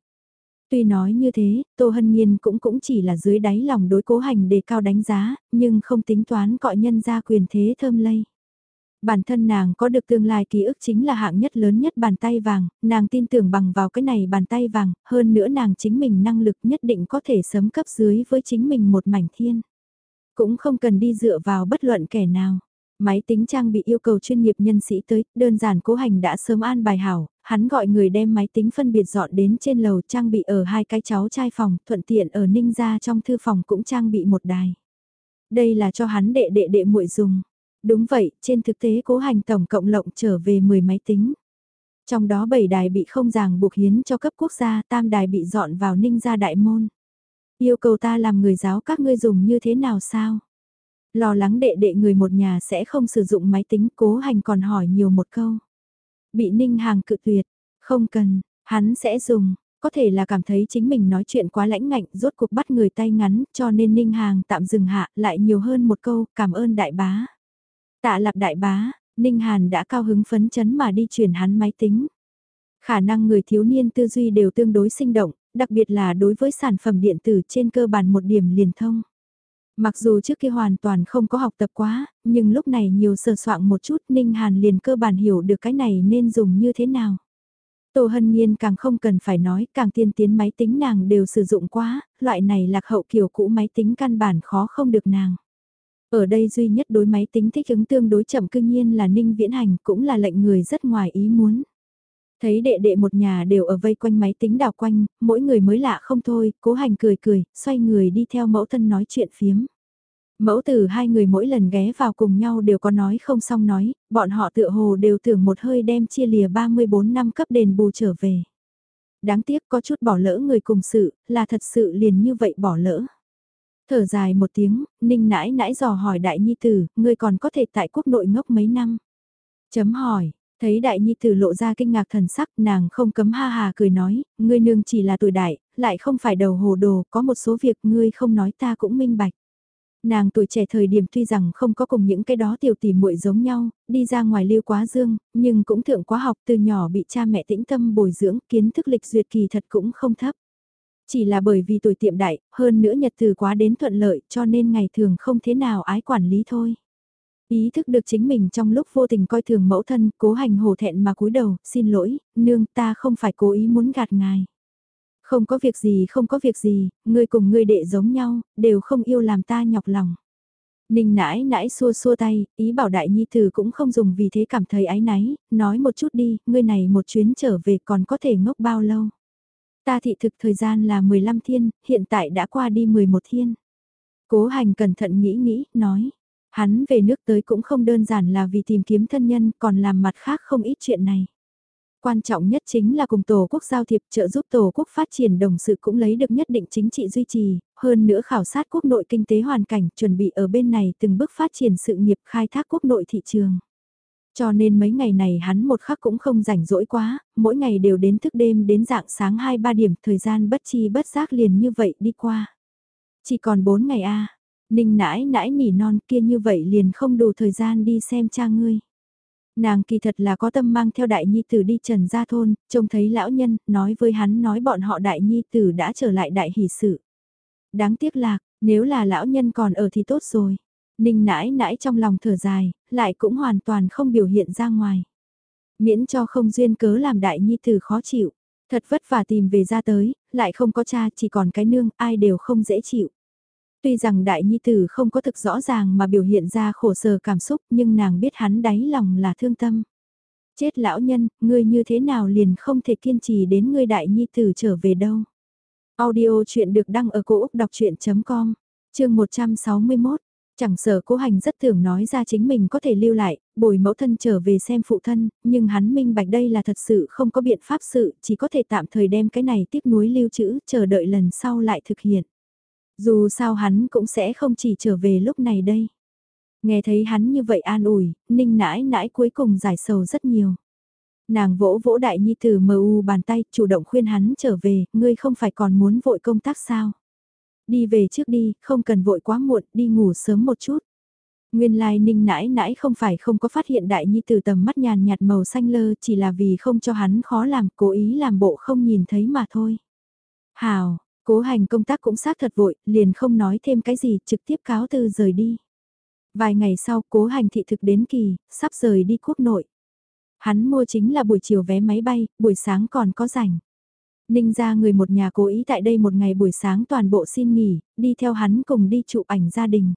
Tuy nói như thế, Tô Hân Nhiên cũng cũng chỉ là dưới đáy lòng đối cố hành đề cao đánh giá, nhưng không tính toán cọi nhân ra quyền thế thơm lây. Bản thân nàng có được tương lai ký ức chính là hạng nhất lớn nhất bàn tay vàng, nàng tin tưởng bằng vào cái này bàn tay vàng, hơn nữa nàng chính mình năng lực nhất định có thể sớm cấp dưới với chính mình một mảnh thiên. Cũng không cần đi dựa vào bất luận kẻ nào. Máy tính trang bị yêu cầu chuyên nghiệp nhân sĩ tới, đơn giản cố hành đã sớm an bài hảo, hắn gọi người đem máy tính phân biệt dọn đến trên lầu trang bị ở hai cái cháu trai phòng, thuận tiện ở ninh ra trong thư phòng cũng trang bị một đài. Đây là cho hắn đệ đệ đệ muội dùng. Đúng vậy, trên thực tế cố hành tổng cộng lộng trở về 10 máy tính. Trong đó 7 đài bị không ràng buộc hiến cho cấp quốc gia, tam đài bị dọn vào ninh gia đại môn. Yêu cầu ta làm người giáo các ngươi dùng như thế nào sao? Lo lắng đệ đệ người một nhà sẽ không sử dụng máy tính cố hành còn hỏi nhiều một câu. Bị ninh hàng cự tuyệt, không cần, hắn sẽ dùng, có thể là cảm thấy chính mình nói chuyện quá lãnh ngạnh rốt cuộc bắt người tay ngắn cho nên ninh hàng tạm dừng hạ lại nhiều hơn một câu cảm ơn đại bá. Tạ lạp đại bá, Ninh Hàn đã cao hứng phấn chấn mà đi chuyển hắn máy tính. Khả năng người thiếu niên tư duy đều tương đối sinh động, đặc biệt là đối với sản phẩm điện tử trên cơ bản một điểm liền thông. Mặc dù trước kia hoàn toàn không có học tập quá, nhưng lúc này nhiều sờ soạn một chút Ninh Hàn liền cơ bản hiểu được cái này nên dùng như thế nào. Tô Hân Nhiên càng không cần phải nói, càng tiên tiến máy tính nàng đều sử dụng quá, loại này lạc hậu kiểu cũ máy tính căn bản khó không được nàng. Ở đây duy nhất đối máy tính thích ứng tương đối chậm cương nhiên là Ninh Viễn Hành cũng là lệnh người rất ngoài ý muốn. Thấy đệ đệ một nhà đều ở vây quanh máy tính đào quanh, mỗi người mới lạ không thôi, cố hành cười cười, xoay người đi theo mẫu thân nói chuyện phiếm. Mẫu tử hai người mỗi lần ghé vào cùng nhau đều có nói không xong nói, bọn họ tựa hồ đều tưởng một hơi đem chia lìa 34 năm cấp đền bù trở về. Đáng tiếc có chút bỏ lỡ người cùng sự, là thật sự liền như vậy bỏ lỡ. Thở dài một tiếng, ninh nãi nãi dò hỏi đại nhi tử, ngươi còn có thể tại quốc nội ngốc mấy năm. Chấm hỏi, thấy đại nhi tử lộ ra kinh ngạc thần sắc nàng không cấm ha hà cười nói, ngươi nương chỉ là tuổi đại, lại không phải đầu hồ đồ, có một số việc ngươi không nói ta cũng minh bạch. Nàng tuổi trẻ thời điểm tuy rằng không có cùng những cái đó tiểu tỷ muội giống nhau, đi ra ngoài lưu quá dương, nhưng cũng thượng quá học từ nhỏ bị cha mẹ tĩnh tâm bồi dưỡng, kiến thức lịch duyệt kỳ thật cũng không thấp. Chỉ là bởi vì tuổi tiệm đại, hơn nữa nhật từ quá đến thuận lợi cho nên ngày thường không thế nào ái quản lý thôi. Ý thức được chính mình trong lúc vô tình coi thường mẫu thân, cố hành hổ thẹn mà cúi đầu, xin lỗi, nương ta không phải cố ý muốn gạt ngài. Không có việc gì không có việc gì, ngươi cùng ngươi đệ giống nhau, đều không yêu làm ta nhọc lòng. Ninh nãi nãi xua xua tay, ý bảo đại nhi tử cũng không dùng vì thế cảm thấy ái náy, nói một chút đi, ngươi này một chuyến trở về còn có thể ngốc bao lâu. Ta thị thực thời gian là 15 thiên, hiện tại đã qua đi 11 thiên. Cố hành cẩn thận nghĩ nghĩ, nói. Hắn về nước tới cũng không đơn giản là vì tìm kiếm thân nhân, còn làm mặt khác không ít chuyện này. Quan trọng nhất chính là cùng Tổ quốc giao thiệp trợ giúp Tổ quốc phát triển đồng sự cũng lấy được nhất định chính trị duy trì, hơn nữa khảo sát quốc nội kinh tế hoàn cảnh chuẩn bị ở bên này từng bước phát triển sự nghiệp khai thác quốc nội thị trường. Cho nên mấy ngày này hắn một khắc cũng không rảnh rỗi quá, mỗi ngày đều đến thức đêm đến dạng sáng 2-3 điểm, thời gian bất chi bất giác liền như vậy đi qua. Chỉ còn 4 ngày a Ninh nãi nãi nỉ non kia như vậy liền không đủ thời gian đi xem cha ngươi. Nàng kỳ thật là có tâm mang theo đại nhi tử đi trần gia thôn, trông thấy lão nhân, nói với hắn nói bọn họ đại nhi tử đã trở lại đại hỷ sự. Đáng tiếc lạc, nếu là lão nhân còn ở thì tốt rồi. Ninh nãi nãi trong lòng thở dài, lại cũng hoàn toàn không biểu hiện ra ngoài. Miễn cho không duyên cớ làm đại nhi tử khó chịu. Thật vất vả tìm về ra tới, lại không có cha chỉ còn cái nương, ai đều không dễ chịu. Tuy rằng đại nhi tử không có thực rõ ràng mà biểu hiện ra khổ sở cảm xúc nhưng nàng biết hắn đáy lòng là thương tâm. Chết lão nhân, ngươi như thế nào liền không thể kiên trì đến ngươi đại nhi tử trở về đâu. Audio chuyện được đăng ở cổ Úc đọc chuyện.com, chương 161. Chẳng sợ cố hành rất tưởng nói ra chính mình có thể lưu lại, bồi mẫu thân trở về xem phụ thân, nhưng hắn minh bạch đây là thật sự không có biện pháp sự, chỉ có thể tạm thời đem cái này tiếp núi lưu trữ, chờ đợi lần sau lại thực hiện. Dù sao hắn cũng sẽ không chỉ trở về lúc này đây. Nghe thấy hắn như vậy an ủi, ninh nãi nãi cuối cùng giải sầu rất nhiều. Nàng vỗ vỗ đại nhi tử mờ u bàn tay, chủ động khuyên hắn trở về, ngươi không phải còn muốn vội công tác sao? Đi về trước đi, không cần vội quá muộn, đi ngủ sớm một chút. Nguyên lai ninh nãi nãi không phải không có phát hiện đại nhi từ tầm mắt nhàn nhạt màu xanh lơ chỉ là vì không cho hắn khó làm, cố ý làm bộ không nhìn thấy mà thôi. Hào, cố hành công tác cũng xác thật vội, liền không nói thêm cái gì, trực tiếp cáo từ rời đi. Vài ngày sau, cố hành thị thực đến kỳ, sắp rời đi quốc nội. Hắn mua chính là buổi chiều vé máy bay, buổi sáng còn có rảnh. Ninh ra người một nhà cố ý tại đây một ngày buổi sáng toàn bộ xin nghỉ, đi theo hắn cùng đi chụp ảnh gia đình.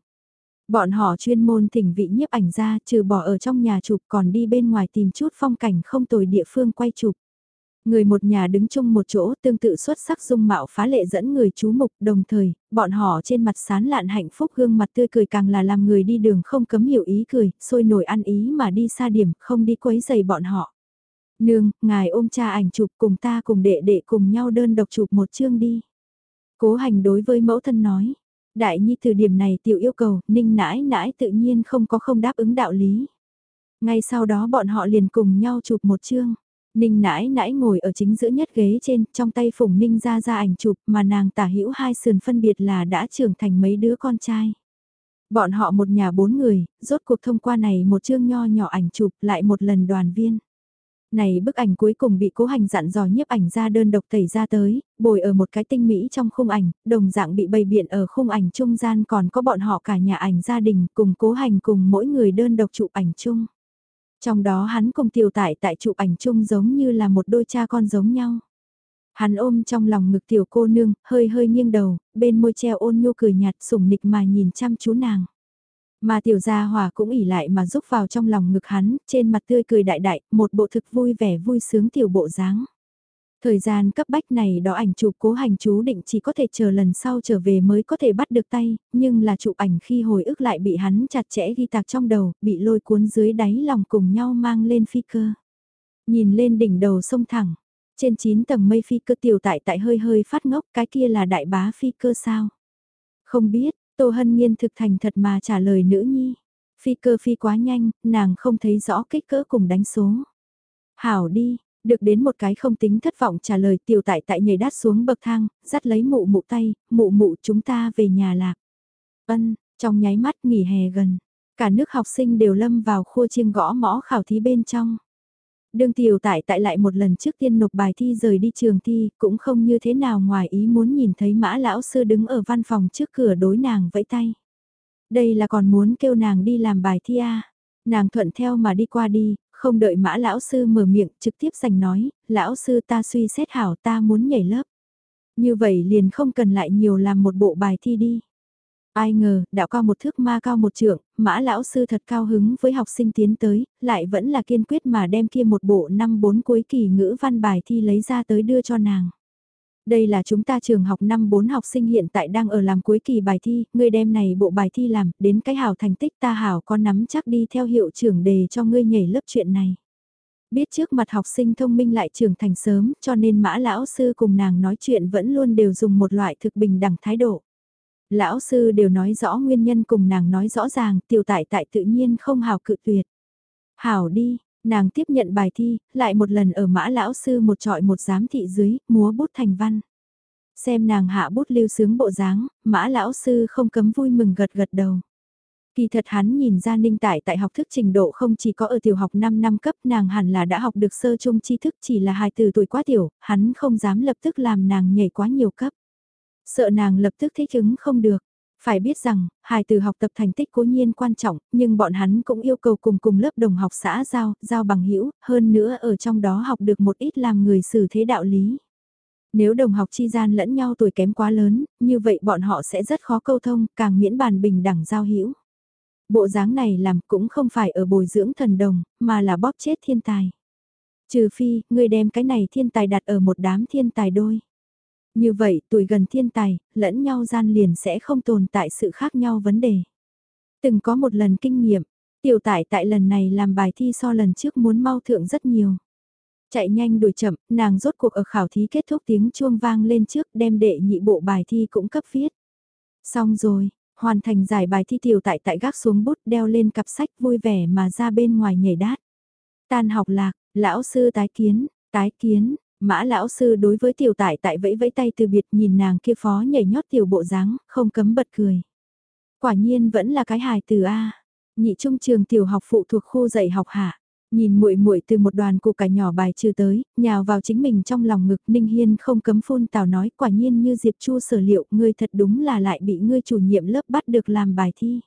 Bọn họ chuyên môn thỉnh vị nhiếp ảnh ra trừ bỏ ở trong nhà chụp còn đi bên ngoài tìm chút phong cảnh không tồi địa phương quay chụp. Người một nhà đứng chung một chỗ tương tự xuất sắc dung mạo phá lệ dẫn người chú mục đồng thời, bọn họ trên mặt sán lạn hạnh phúc gương mặt tươi cười càng là làm người đi đường không cấm hiểu ý cười, sôi nổi ăn ý mà đi xa điểm, không đi quấy giày bọn họ. Nương, ngài ôm cha ảnh chụp cùng ta cùng đệ đệ cùng nhau đơn độc chụp một chương đi. Cố hành đối với mẫu thân nói. Đại nhi từ điểm này tiểu yêu cầu, ninh nãi nãi tự nhiên không có không đáp ứng đạo lý. Ngay sau đó bọn họ liền cùng nhau chụp một chương. Ninh nãi nãi ngồi ở chính giữa nhất ghế trên, trong tay phùng ninh ra ra ảnh chụp mà nàng tả hữu hai sườn phân biệt là đã trưởng thành mấy đứa con trai. Bọn họ một nhà bốn người, rốt cuộc thông qua này một chương nho nhỏ ảnh chụp lại một lần đoàn viên. Này bức ảnh cuối cùng bị cố hành dặn dò nhiếp ảnh ra đơn độc tẩy ra tới, bồi ở một cái tinh mỹ trong khung ảnh, đồng dạng bị bày biện ở khung ảnh trung gian còn có bọn họ cả nhà ảnh gia đình cùng cố hành cùng mỗi người đơn độc chụp ảnh chung. Trong đó hắn cùng tiểu tại tại chụp ảnh chung giống như là một đôi cha con giống nhau. Hắn ôm trong lòng ngực tiểu cô nương, hơi hơi nghiêng đầu, bên môi treo ôn nhu cười nhạt sủng nịch mà nhìn chăm chú nàng. Mà tiểu gia hòa cũng ỉ lại mà rúc vào trong lòng ngực hắn, trên mặt tươi cười đại đại, một bộ thực vui vẻ vui sướng tiểu bộ dáng. Thời gian cấp bách này đó ảnh chụp cố hành chú định chỉ có thể chờ lần sau trở về mới có thể bắt được tay, nhưng là chụp ảnh khi hồi ức lại bị hắn chặt chẽ ghi tạc trong đầu, bị lôi cuốn dưới đáy lòng cùng nhau mang lên phi cơ. Nhìn lên đỉnh đầu sông thẳng, trên 9 tầng mây phi cơ tiểu tại tại hơi hơi phát ngốc cái kia là đại bá phi cơ sao? Không biết, Tô Hân Nhiên thực thành thật mà trả lời nữ nhi. Phi cơ phi quá nhanh, nàng không thấy rõ kích cỡ cùng đánh số. Hảo đi, được đến một cái không tính thất vọng trả lời tiểu tại tại nhảy đát xuống bậc thang, dắt lấy mụ mụ tay, mụ mụ chúng ta về nhà lạc. Ân, trong nháy mắt nghỉ hè gần, cả nước học sinh đều lâm vào khua chiêng gõ mõ khảo thí bên trong. Đương tiểu tại tại lại một lần trước tiên nộp bài thi rời đi trường thi, cũng không như thế nào ngoài ý muốn nhìn thấy mã lão sư đứng ở văn phòng trước cửa đối nàng vẫy tay. Đây là còn muốn kêu nàng đi làm bài thi à. Nàng thuận theo mà đi qua đi, không đợi mã lão sư mở miệng trực tiếp giành nói, lão sư ta suy xét hảo ta muốn nhảy lớp. Như vậy liền không cần lại nhiều làm một bộ bài thi đi. Ai ngờ, đạo cao một thước ma cao một trượng, mã lão sư thật cao hứng với học sinh tiến tới, lại vẫn là kiên quyết mà đem kia một bộ năm bốn cuối kỳ ngữ văn bài thi lấy ra tới đưa cho nàng. Đây là chúng ta trường học năm bốn học sinh hiện tại đang ở làm cuối kỳ bài thi, ngươi đem này bộ bài thi làm, đến cái hảo thành tích ta hảo có nắm chắc đi theo hiệu trưởng đề cho ngươi nhảy lớp chuyện này. Biết trước mặt học sinh thông minh lại trưởng thành sớm, cho nên mã lão sư cùng nàng nói chuyện vẫn luôn đều dùng một loại thực bình đẳng thái độ. Lão sư đều nói rõ nguyên nhân cùng nàng nói rõ ràng, tiểu tại tại tự nhiên không hào cự tuyệt. Hảo đi, nàng tiếp nhận bài thi, lại một lần ở mã lão sư một trọi một giám thị dưới, múa bút thành văn. Xem nàng hạ bút lưu sướng bộ dáng, mã lão sư không cấm vui mừng gật gật đầu. Kỳ thật hắn nhìn ra ninh tại tại học thức trình độ không chỉ có ở tiểu học 5 năm cấp nàng hẳn là đã học được sơ trung tri thức chỉ là hài từ tuổi quá tiểu, hắn không dám lập tức làm nàng nhảy quá nhiều cấp. Sợ nàng lập tức thích ứng không được. Phải biết rằng, hài từ học tập thành tích cố nhiên quan trọng, nhưng bọn hắn cũng yêu cầu cùng cùng lớp đồng học xã giao, giao bằng hữu hơn nữa ở trong đó học được một ít làm người xử thế đạo lý. Nếu đồng học chi gian lẫn nhau tuổi kém quá lớn, như vậy bọn họ sẽ rất khó câu thông, càng miễn bàn bình đẳng giao hữu. Bộ dáng này làm cũng không phải ở bồi dưỡng thần đồng, mà là bóp chết thiên tài. Trừ phi, người đem cái này thiên tài đặt ở một đám thiên tài đôi. Như vậy, tuổi gần thiên tài, lẫn nhau gian liền sẽ không tồn tại sự khác nhau vấn đề. Từng có một lần kinh nghiệm, tiểu tại tại lần này làm bài thi so lần trước muốn mau thượng rất nhiều. Chạy nhanh đuổi chậm, nàng rốt cuộc ở khảo thí kết thúc tiếng chuông vang lên trước đem đệ nhị bộ bài thi cũng cấp viết. Xong rồi, hoàn thành giải bài thi tiểu tại tại gác xuống bút đeo lên cặp sách vui vẻ mà ra bên ngoài nhảy đát. Tan học lạc, lão sư tái kiến, tái kiến, Mã lão sư đối với tiểu tại tại vẫy vẫy tay từ biệt nhìn nàng kia phó nhảy nhót tiểu bộ dáng, không cấm bật cười. Quả nhiên vẫn là cái hài từ A. Nhị trung trường tiểu học phụ thuộc khu dạy học hạ. Nhìn muội muội từ một đoàn cụ cải nhỏ bài trừ tới, nhào vào chính mình trong lòng ngực Ninh Hiên không cấm phun tào nói quả nhiên như Diệp Chu sở liệu, ngươi thật đúng là lại bị ngươi chủ nhiệm lớp bắt được làm bài thi.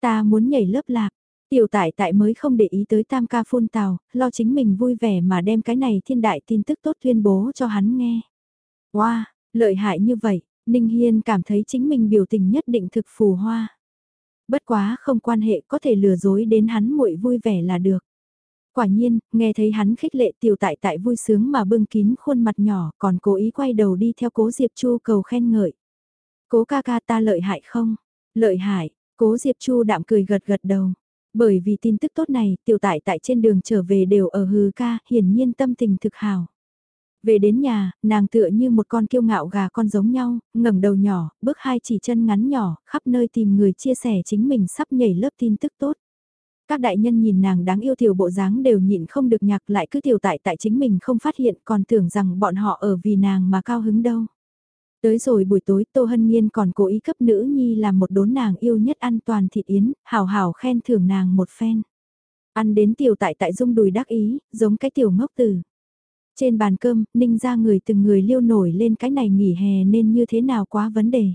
Ta muốn nhảy lớp lạc, Tiểu tại tại mới không để ý tới tam ca phun tào, lo chính mình vui vẻ mà đem cái này thiên đại tin tức tốt tuyên bố cho hắn nghe. Wow, lợi hại như vậy, Ninh Hiên cảm thấy chính mình biểu tình nhất định thực phù hoa. Bất quá không quan hệ có thể lừa dối đến hắn muội vui vẻ là được. Quả nhiên, nghe thấy hắn khích lệ tiểu tại tại vui sướng mà bưng kín khuôn mặt nhỏ còn cố ý quay đầu đi theo cố Diệp Chu cầu khen ngợi. Cố ca ca ta lợi hại không? Lợi hại, cố Diệp Chu đạm cười gật gật đầu. Bởi vì tin tức tốt này, tiểu tại tại trên đường trở về đều ở hư ca, hiển nhiên tâm tình thực hào. Về đến nhà, nàng tựa như một con kiêu ngạo gà con giống nhau, ngẩng đầu nhỏ, bước hai chỉ chân ngắn nhỏ, khắp nơi tìm người chia sẻ chính mình sắp nhảy lớp tin tức tốt. Các đại nhân nhìn nàng đáng yêu tiểu bộ dáng đều nhịn không được nhạc lại cứ tiểu tại tại chính mình không phát hiện còn tưởng rằng bọn họ ở vì nàng mà cao hứng đâu. Tới rồi buổi tối Tô Hân Nhiên còn cố ý cấp nữ nhi làm một đốn nàng yêu nhất ăn toàn thịt yến, hào hào khen thưởng nàng một phen. Ăn đến tiểu tại tại dung đùi đắc ý, giống cái tiểu ngốc tử. Trên bàn cơm, ninh ra người từng người liêu nổi lên cái này nghỉ hè nên như thế nào quá vấn đề.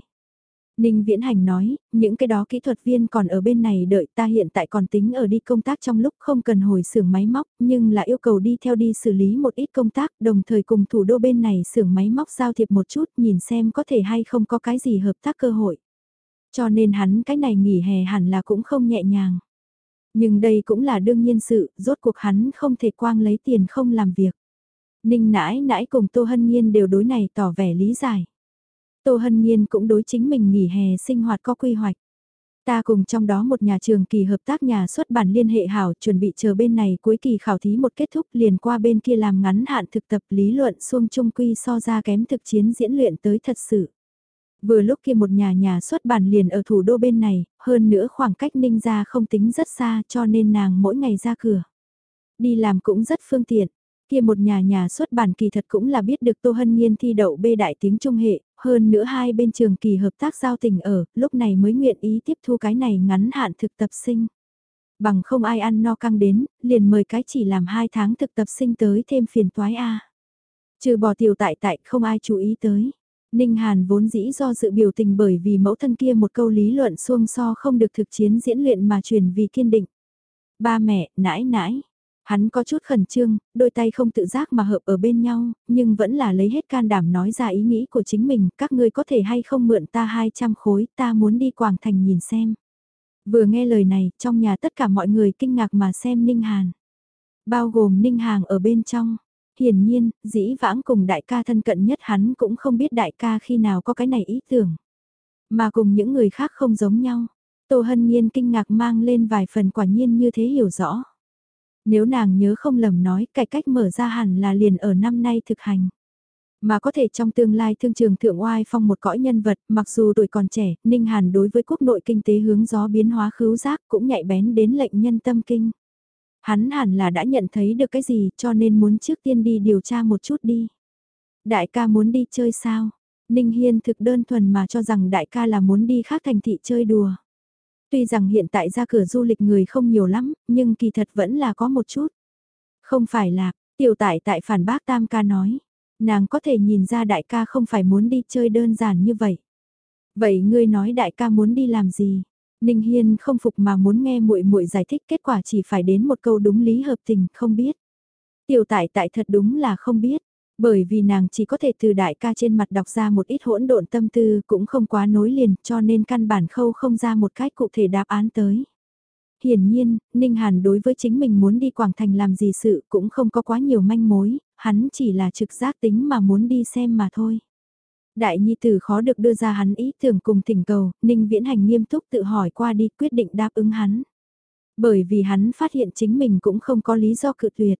Ninh Viễn Hành nói, những cái đó kỹ thuật viên còn ở bên này đợi ta hiện tại còn tính ở đi công tác trong lúc không cần hồi xưởng máy móc, nhưng là yêu cầu đi theo đi xử lý một ít công tác, đồng thời cùng thủ đô bên này xưởng máy móc giao thiệp một chút nhìn xem có thể hay không có cái gì hợp tác cơ hội. Cho nên hắn cái này nghỉ hè hẳn là cũng không nhẹ nhàng. Nhưng đây cũng là đương nhiên sự, rốt cuộc hắn không thể quang lấy tiền không làm việc. Ninh nãi nãi cùng Tô Hân Nhiên đều đối này tỏ vẻ lý giải. Tô Hân Nhiên cũng đối chính mình nghỉ hè sinh hoạt có quy hoạch. Ta cùng trong đó một nhà trường kỳ hợp tác nhà xuất bản liên hệ hảo chuẩn bị chờ bên này cuối kỳ khảo thí một kết thúc liền qua bên kia làm ngắn hạn thực tập lý luận xuông trung quy so ra kém thực chiến diễn luyện tới thật sự. Vừa lúc kia một nhà nhà xuất bản liền ở thủ đô bên này, hơn nữa khoảng cách ninh ra không tính rất xa cho nên nàng mỗi ngày ra cửa. Đi làm cũng rất phương tiện, kia một nhà nhà xuất bản kỳ thật cũng là biết được Tô Hân Nhiên thi đậu bê đại tiếng trung hệ, hơn nữa hai bên trường kỳ hợp tác giao tình ở, lúc này mới nguyện ý tiếp thu cái này ngắn hạn thực tập sinh. Bằng không ai ăn no căng đến, liền mời cái chỉ làm hai tháng thực tập sinh tới thêm phiền toái A. Trừ bỏ tiểu tại tại không ai chú ý tới. Ninh Hàn vốn dĩ do dự biểu tình bởi vì mẫu thân kia một câu lý luận xuông so không được thực chiến diễn luyện mà truyền vì kiên định. Ba mẹ, nãi nãi, Hắn có chút khẩn trương, đôi tay không tự giác mà hợp ở bên nhau, nhưng vẫn là lấy hết can đảm nói ra ý nghĩ của chính mình, các ngươi có thể hay không mượn ta 200 khối, ta muốn đi Quảng Thành nhìn xem. Vừa nghe lời này, trong nhà tất cả mọi người kinh ngạc mà xem Ninh Hàn. Bao gồm Ninh Hàng ở bên trong. Hiển nhiên, dĩ vãng cùng đại ca thân cận nhất hắn cũng không biết đại ca khi nào có cái này ý tưởng. Mà cùng những người khác không giống nhau. Tô Hân Nhiên kinh ngạc mang lên vài phần quả nhiên như thế hiểu rõ. Nếu nàng nhớ không lầm nói cải cách mở ra hẳn là liền ở năm nay thực hành. Mà có thể trong tương lai thương trường thượng oai phong một cõi nhân vật, mặc dù tuổi còn trẻ, Ninh Hàn đối với quốc nội kinh tế hướng gió biến hóa khứu giác cũng nhạy bén đến lệnh nhân tâm kinh. Hắn hẳn là đã nhận thấy được cái gì cho nên muốn trước tiên đi điều tra một chút đi. Đại ca muốn đi chơi sao? Ninh Hiên thực đơn thuần mà cho rằng đại ca là muốn đi khác thành thị chơi đùa. Tuy rằng hiện tại ra cửa du lịch người không nhiều lắm, nhưng kỳ thật vẫn là có một chút. Không phải là, tiểu tại tại phản bác tam ca nói. Nàng có thể nhìn ra đại ca không phải muốn đi chơi đơn giản như vậy. Vậy ngươi nói đại ca muốn đi làm gì? Ninh Hiên không phục mà muốn nghe muội muội giải thích kết quả chỉ phải đến một câu đúng lý hợp tình, không biết. Tiểu tại tại thật đúng là không biết. Bởi vì nàng chỉ có thể từ đại ca trên mặt đọc ra một ít hỗn độn tâm tư cũng không quá nối liền cho nên căn bản khâu không ra một cách cụ thể đáp án tới. Hiển nhiên, Ninh Hàn đối với chính mình muốn đi Quảng Thành làm gì sự cũng không có quá nhiều manh mối, hắn chỉ là trực giác tính mà muốn đi xem mà thôi. Đại Nhi Tử khó được đưa ra hắn ý tưởng cùng thỉnh cầu, Ninh Viễn Hành nghiêm túc tự hỏi qua đi quyết định đáp ứng hắn. Bởi vì hắn phát hiện chính mình cũng không có lý do cự tuyệt.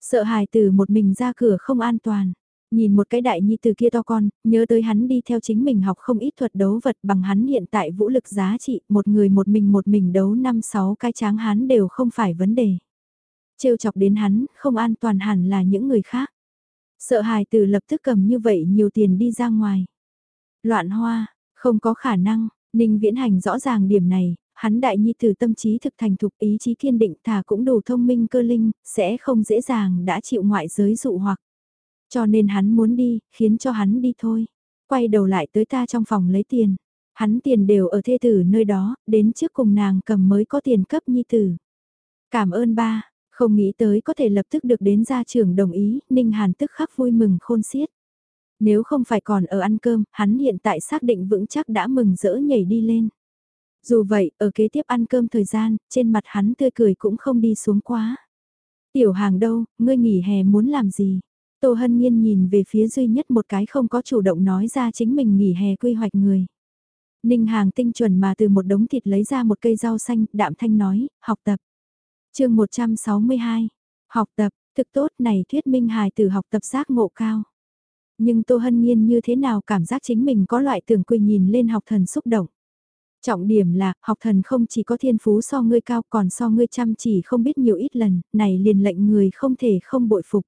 Sợ hài từ một mình ra cửa không an toàn. Nhìn một cái đại nhi từ kia to con, nhớ tới hắn đi theo chính mình học không ít thuật đấu vật bằng hắn hiện tại vũ lực giá trị, một người một mình một mình đấu năm sáu cái tráng hắn đều không phải vấn đề. trêu chọc đến hắn, không an toàn hẳn là những người khác. Sợ hài từ lập tức cầm như vậy nhiều tiền đi ra ngoài. Loạn hoa, không có khả năng, Ninh Viễn Hành rõ ràng điểm này, hắn đại nhi tử tâm trí thực thành thục ý chí kiên định thà cũng đủ thông minh cơ linh, sẽ không dễ dàng đã chịu ngoại giới dụ hoặc. Cho nên hắn muốn đi, khiến cho hắn đi thôi. Quay đầu lại tới ta trong phòng lấy tiền. Hắn tiền đều ở thê tử nơi đó, đến trước cùng nàng cầm mới có tiền cấp nhi tử. Cảm ơn ba, không nghĩ tới có thể lập tức được đến gia trưởng đồng ý, Ninh Hàn tức khắc vui mừng khôn xiết. Nếu không phải còn ở ăn cơm, hắn hiện tại xác định vững chắc đã mừng rỡ nhảy đi lên. Dù vậy, ở kế tiếp ăn cơm thời gian, trên mặt hắn tươi cười cũng không đi xuống quá. Tiểu hàng đâu, ngươi nghỉ hè muốn làm gì? Tô Hân Nhiên nhìn về phía duy nhất một cái không có chủ động nói ra chính mình nghỉ hè quy hoạch người. Ninh hàng tinh chuẩn mà từ một đống thịt lấy ra một cây rau xanh, đạm thanh nói, học tập. chương 162, học tập, thực tốt này thuyết minh hài từ học tập giác ngộ cao. Nhưng Tô Hân Nhiên như thế nào cảm giác chính mình có loại tưởng quỳ nhìn lên học thần xúc động. Trọng điểm là, học thần không chỉ có thiên phú so ngươi cao còn so ngươi chăm chỉ không biết nhiều ít lần, này liền lệnh người không thể không bội phục.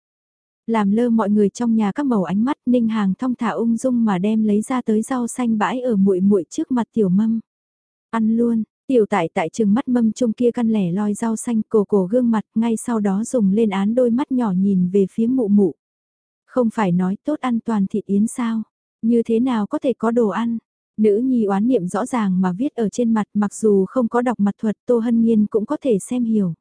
Làm lơ mọi người trong nhà các màu ánh mắt ninh hàng thong thả ung dung mà đem lấy ra tới rau xanh bãi ở muội muội trước mặt tiểu mâm. Ăn luôn, tiểu tại tại trường mắt mâm chung kia căn lẻ loi rau xanh cổ cổ gương mặt ngay sau đó dùng lên án đôi mắt nhỏ nhìn về phía mụ mụ. Không phải nói tốt ăn toàn thịt yến sao, như thế nào có thể có đồ ăn. Nữ nhi oán niệm rõ ràng mà viết ở trên mặt mặc dù không có đọc mặt thuật Tô Hân Nhiên cũng có thể xem hiểu.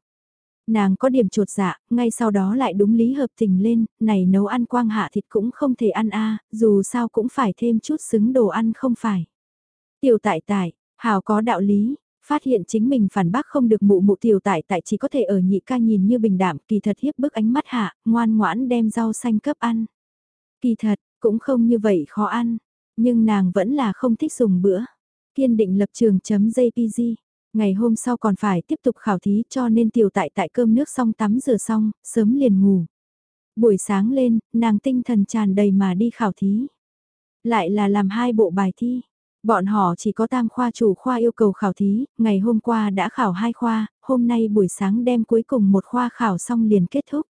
Nàng có điểm trột dạ, ngay sau đó lại đúng lý hợp tình lên, này nấu ăn quang hạ thịt cũng không thể ăn a à, dù sao cũng phải thêm chút xứng đồ ăn không phải. Tiểu tại tại, hào có đạo lý, Phát hiện chính mình phản bác không được mụ mụ tiểu tại tại chỉ có thể ở nhị ca nhìn như bình đạm kỳ thật hiếp bức ánh mắt hạ, ngoan ngoãn đem rau xanh cấp ăn. Kỳ thật, cũng không như vậy khó ăn, nhưng nàng vẫn là không thích dùng bữa. Kiên định lập trường chấm JPG. Ngày hôm sau còn phải tiếp tục khảo thí cho nên tiểu tại tại cơm nước xong tắm rửa xong, sớm liền ngủ. Buổi sáng lên, nàng tinh thần tràn đầy mà đi khảo thí. Lại là làm hai bộ bài thi. Bọn họ chỉ có tam khoa chủ khoa yêu cầu khảo thí, ngày hôm qua đã khảo hai khoa, hôm nay buổi sáng đem cuối cùng một khoa khảo xong liền kết thúc.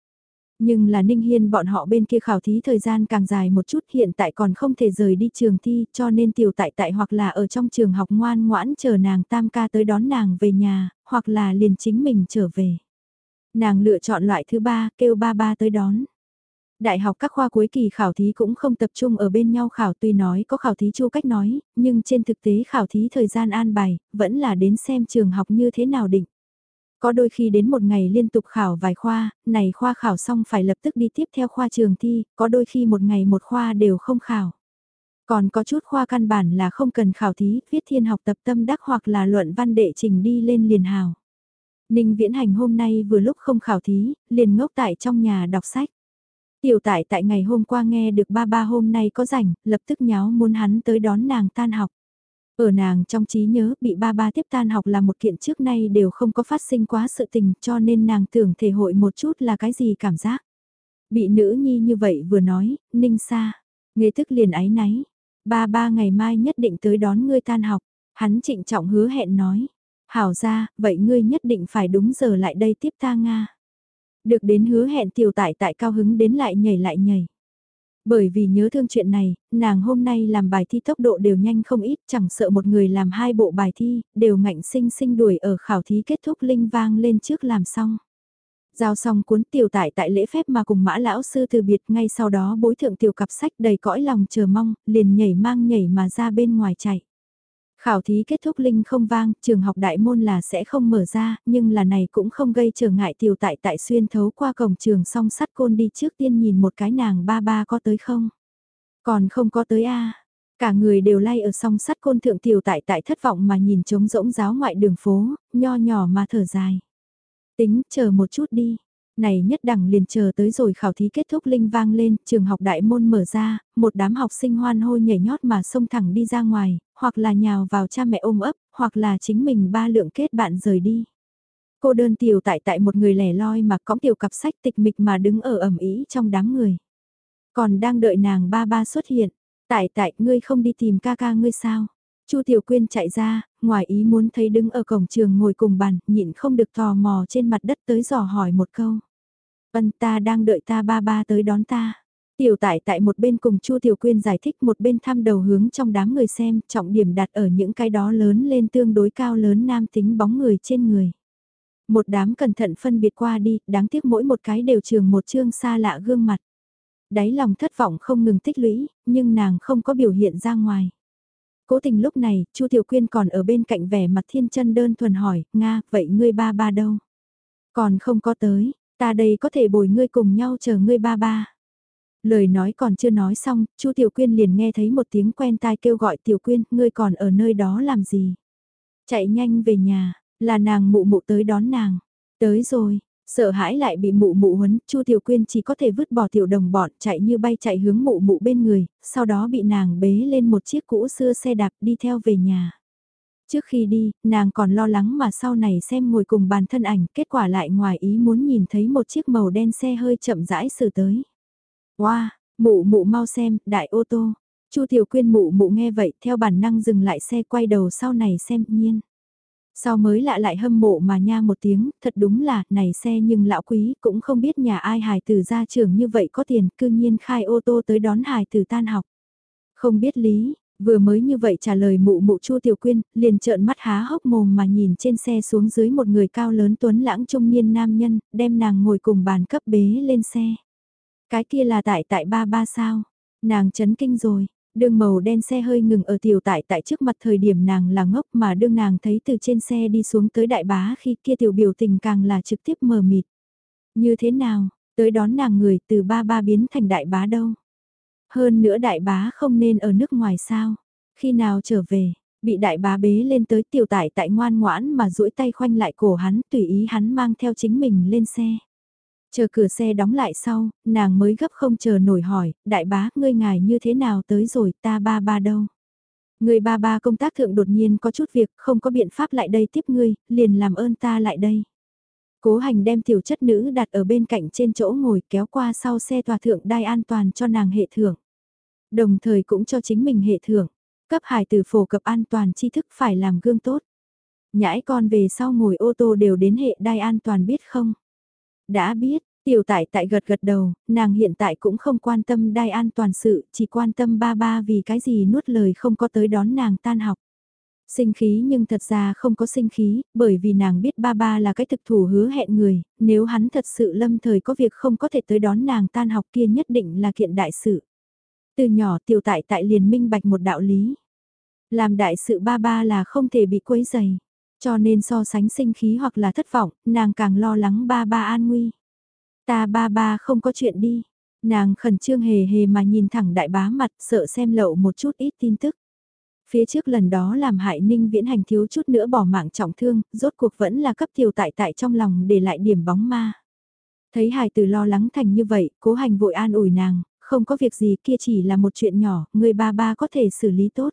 Nhưng là Ninh Hiên bọn họ bên kia khảo thí thời gian càng dài một chút hiện tại còn không thể rời đi trường thi cho nên tiểu tại tại hoặc là ở trong trường học ngoan ngoãn chờ nàng tam ca tới đón nàng về nhà, hoặc là liền chính mình trở về. Nàng lựa chọn loại thứ ba, kêu ba ba tới đón. Đại học các khoa cuối kỳ khảo thí cũng không tập trung ở bên nhau khảo tuy nói có khảo thí chu cách nói, nhưng trên thực tế khảo thí thời gian an bài, vẫn là đến xem trường học như thế nào định. Có đôi khi đến một ngày liên tục khảo vài khoa, này khoa khảo xong phải lập tức đi tiếp theo khoa trường thi, có đôi khi một ngày một khoa đều không khảo. Còn có chút khoa căn bản là không cần khảo thí, viết thiên học tập tâm đắc hoặc là luận văn đệ trình đi lên liền hào. Ninh Viễn Hành hôm nay vừa lúc không khảo thí, liền ngốc tại trong nhà đọc sách. Tiểu tại tại ngày hôm qua nghe được ba ba hôm nay có rảnh, lập tức nháo muốn hắn tới đón nàng tan học. Ở nàng trong trí nhớ bị ba ba tiếp tan học là một kiện trước nay đều không có phát sinh quá sự tình cho nên nàng tưởng thể hội một chút là cái gì cảm giác. Bị nữ nhi như vậy vừa nói, ninh xa, nghề thức liền ái náy. Ba ba ngày mai nhất định tới đón ngươi tan học, hắn trịnh trọng hứa hẹn nói. Hảo ra, vậy ngươi nhất định phải đúng giờ lại đây tiếp ta Nga. Được đến hứa hẹn tiểu tại tại cao hứng đến lại nhảy lại nhảy. Bởi vì nhớ thương chuyện này, nàng hôm nay làm bài thi tốc độ đều nhanh không ít, chẳng sợ một người làm hai bộ bài thi, đều ngạnh sinh sinh đuổi ở khảo thí kết thúc linh vang lên trước làm xong. Giao xong cuốn tiểu tại tại lễ phép mà cùng mã lão sư từ biệt ngay sau đó bối thượng tiểu cặp sách đầy cõi lòng chờ mong, liền nhảy mang nhảy mà ra bên ngoài chạy. Khảo thí kết thúc linh không vang, trường học đại môn là sẽ không mở ra, nhưng là này cũng không gây trở ngại tiểu tại tại xuyên thấu qua cổng trường song sắt côn đi trước tiên nhìn một cái nàng ba ba có tới không. Còn không có tới a Cả người đều lay ở song sắt côn thượng tiểu tại tại thất vọng mà nhìn trống rỗng giáo ngoại đường phố, nho nhỏ mà thở dài. Tính, chờ một chút đi. Này nhất đẳng liền chờ tới rồi khảo thí kết thúc linh vang lên, trường học đại môn mở ra, một đám học sinh hoan hô nhảy nhót mà xông thẳng đi ra ngoài, hoặc là nhào vào cha mẹ ôm ấp, hoặc là chính mình ba lượng kết bạn rời đi. Cô đơn tiểu tại tại một người lẻ loi mà cõng tiểu cặp sách tịch mịch mà đứng ở ẩm ý trong đám người. Còn đang đợi nàng ba ba xuất hiện, tại tại ngươi không đi tìm ca ca ngươi sao? Chu Tiểu Quyên chạy ra, ngoài ý muốn thấy đứng ở cổng trường ngồi cùng bàn, nhịn không được tò mò trên mặt đất tới dò hỏi một câu. Vân ta đang đợi ta ba ba tới đón ta. Tiểu tại tại một bên cùng Chu Tiểu Quyên giải thích một bên thăm đầu hướng trong đám người xem, trọng điểm đặt ở những cái đó lớn lên tương đối cao lớn nam tính bóng người trên người. Một đám cẩn thận phân biệt qua đi, đáng tiếc mỗi một cái đều trường một chương xa lạ gương mặt. Đáy lòng thất vọng không ngừng tích lũy, nhưng nàng không có biểu hiện ra ngoài. Cố tình lúc này, Chu Tiểu Quyên còn ở bên cạnh vẻ mặt thiên chân đơn thuần hỏi, Nga, vậy ngươi ba ba đâu? Còn không có tới, ta đây có thể bồi ngươi cùng nhau chờ ngươi ba ba. Lời nói còn chưa nói xong, Chu Tiểu Quyên liền nghe thấy một tiếng quen tai kêu gọi Tiểu Quyên, ngươi còn ở nơi đó làm gì? Chạy nhanh về nhà, là nàng mụ mụ tới đón nàng. Tới rồi, sợ hãi lại bị mụ mụ huấn, Chu Tiểu Quyên chỉ có thể vứt bỏ tiểu đồng bọn chạy như bay chạy hướng mụ mụ bên người, sau đó bị nàng bế lên một chiếc cũ xưa xe đạp đi theo về nhà. Trước khi đi, nàng còn lo lắng mà sau này xem ngồi cùng bàn thân ảnh, kết quả lại ngoài ý muốn nhìn thấy một chiếc màu đen xe hơi chậm rãi xử tới. Wow, mụ mụ mau xem, đại ô tô. Chu Tiểu Quyên mụ mụ nghe vậy, theo bản năng dừng lại xe quay đầu sau này xem nhiên. Sau mới lạ lại hâm mộ mà nha một tiếng, thật đúng là, này xe nhưng lão quý cũng không biết nhà ai hài tử ra trường như vậy có tiền, cư nhiên khai ô tô tới đón hài tử tan học. Không biết lý, vừa mới như vậy trả lời mụ mụ Chu Tiểu Quyên, liền trợn mắt há hốc mồm mà nhìn trên xe xuống dưới một người cao lớn tuấn lãng trung niên nam nhân, đem nàng ngồi cùng bàn cấp bế lên xe. Cái kia là tại tại ba ba sao? Nàng chấn kinh rồi, đường màu đen xe hơi ngừng ở tiểu tại tại trước mặt thời điểm nàng là ngốc mà đương nàng thấy từ trên xe đi xuống tới đại bá khi kia tiểu biểu tình càng là trực tiếp mờ mịt. Như thế nào, tới đón nàng người từ ba ba biến thành đại bá đâu? Hơn nữa đại bá không nên ở nước ngoài sao? Khi nào trở về? Bị đại bá bế lên tới tiểu tải tại ngoan ngoãn mà duỗi tay khoanh lại cổ hắn tùy ý hắn mang theo chính mình lên xe. Chờ cửa xe đóng lại sau, nàng mới gấp không chờ nổi hỏi, đại bá, ngươi ngài như thế nào tới rồi, ta ba ba đâu? Người ba ba công tác thượng đột nhiên có chút việc, không có biện pháp lại đây tiếp ngươi, liền làm ơn ta lại đây. Cố hành đem tiểu chất nữ đặt ở bên cạnh trên chỗ ngồi kéo qua sau xe tòa thượng đai an toàn cho nàng hệ thưởng. Đồng thời cũng cho chính mình hệ thưởng, cấp hải từ phổ cập an toàn tri thức phải làm gương tốt. Nhãi con về sau ngồi ô tô đều đến hệ đai an toàn biết không? Đã biết, tiểu tại tại gật gật đầu, nàng hiện tại cũng không quan tâm đai an toàn sự, chỉ quan tâm ba ba vì cái gì nuốt lời không có tới đón nàng tan học. Sinh khí nhưng thật ra không có sinh khí, bởi vì nàng biết ba ba là cái thực thủ hứa hẹn người, nếu hắn thật sự lâm thời có việc không có thể tới đón nàng tan học kia nhất định là kiện đại sự. Từ nhỏ tiểu tại tại liền minh bạch một đạo lý. Làm đại sự ba ba là không thể bị quấy dày. Cho nên so sánh sinh khí hoặc là thất vọng, nàng càng lo lắng ba ba an nguy. Ta ba ba không có chuyện đi. Nàng khẩn trương hề hề mà nhìn thẳng đại bá mặt sợ xem lậu một chút ít tin tức. Phía trước lần đó làm hại ninh viễn hành thiếu chút nữa bỏ mạng trọng thương, rốt cuộc vẫn là cấp tiểu tại tại trong lòng để lại điểm bóng ma. Thấy hài từ lo lắng thành như vậy, cố hành vội an ủi nàng, không có việc gì kia chỉ là một chuyện nhỏ, người ba ba có thể xử lý tốt.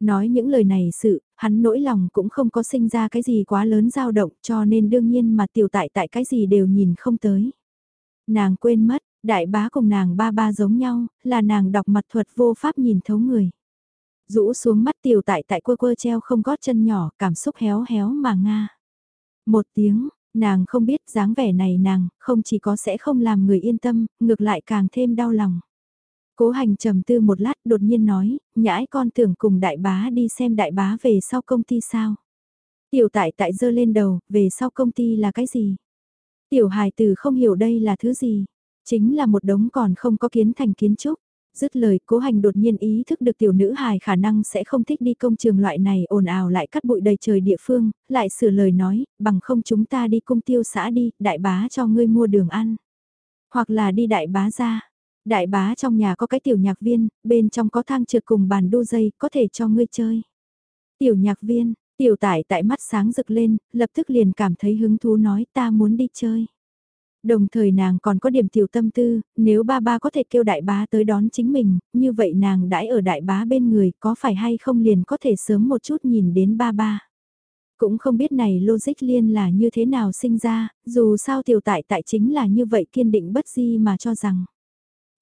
Nói những lời này sự, hắn nỗi lòng cũng không có sinh ra cái gì quá lớn dao động cho nên đương nhiên mà tiểu tại tại cái gì đều nhìn không tới. Nàng quên mất, đại bá cùng nàng ba ba giống nhau, là nàng đọc mặt thuật vô pháp nhìn thấu người. Rũ xuống mắt tiểu tại tại quơ quơ treo không gót chân nhỏ, cảm xúc héo héo mà nga. Một tiếng, nàng không biết dáng vẻ này nàng, không chỉ có sẽ không làm người yên tâm, ngược lại càng thêm đau lòng. Cố hành trầm tư một lát đột nhiên nói, nhãi con tưởng cùng đại bá đi xem đại bá về sau công ty sao. Tiểu tại tại dơ lên đầu, về sau công ty là cái gì? Tiểu hài tử không hiểu đây là thứ gì. Chính là một đống còn không có kiến thành kiến trúc. Dứt lời cố hành đột nhiên ý thức được tiểu nữ hài khả năng sẽ không thích đi công trường loại này ồn ào lại cắt bụi đầy trời địa phương, lại sửa lời nói, bằng không chúng ta đi cung tiêu xã đi, đại bá cho ngươi mua đường ăn. Hoặc là đi đại bá ra, Đại bá trong nhà có cái tiểu nhạc viên, bên trong có thang trượt cùng bàn đu dây, có thể cho ngươi chơi. Tiểu nhạc viên, tiểu tải tại mắt sáng rực lên, lập tức liền cảm thấy hứng thú nói ta muốn đi chơi. Đồng thời nàng còn có điểm tiểu tâm tư, nếu ba ba có thể kêu đại bá tới đón chính mình, như vậy nàng đãi ở đại bá bên người có phải hay không liền có thể sớm một chút nhìn đến ba ba. Cũng không biết này logic liên là như thế nào sinh ra, dù sao tiểu tại tại chính là như vậy kiên định bất di mà cho rằng.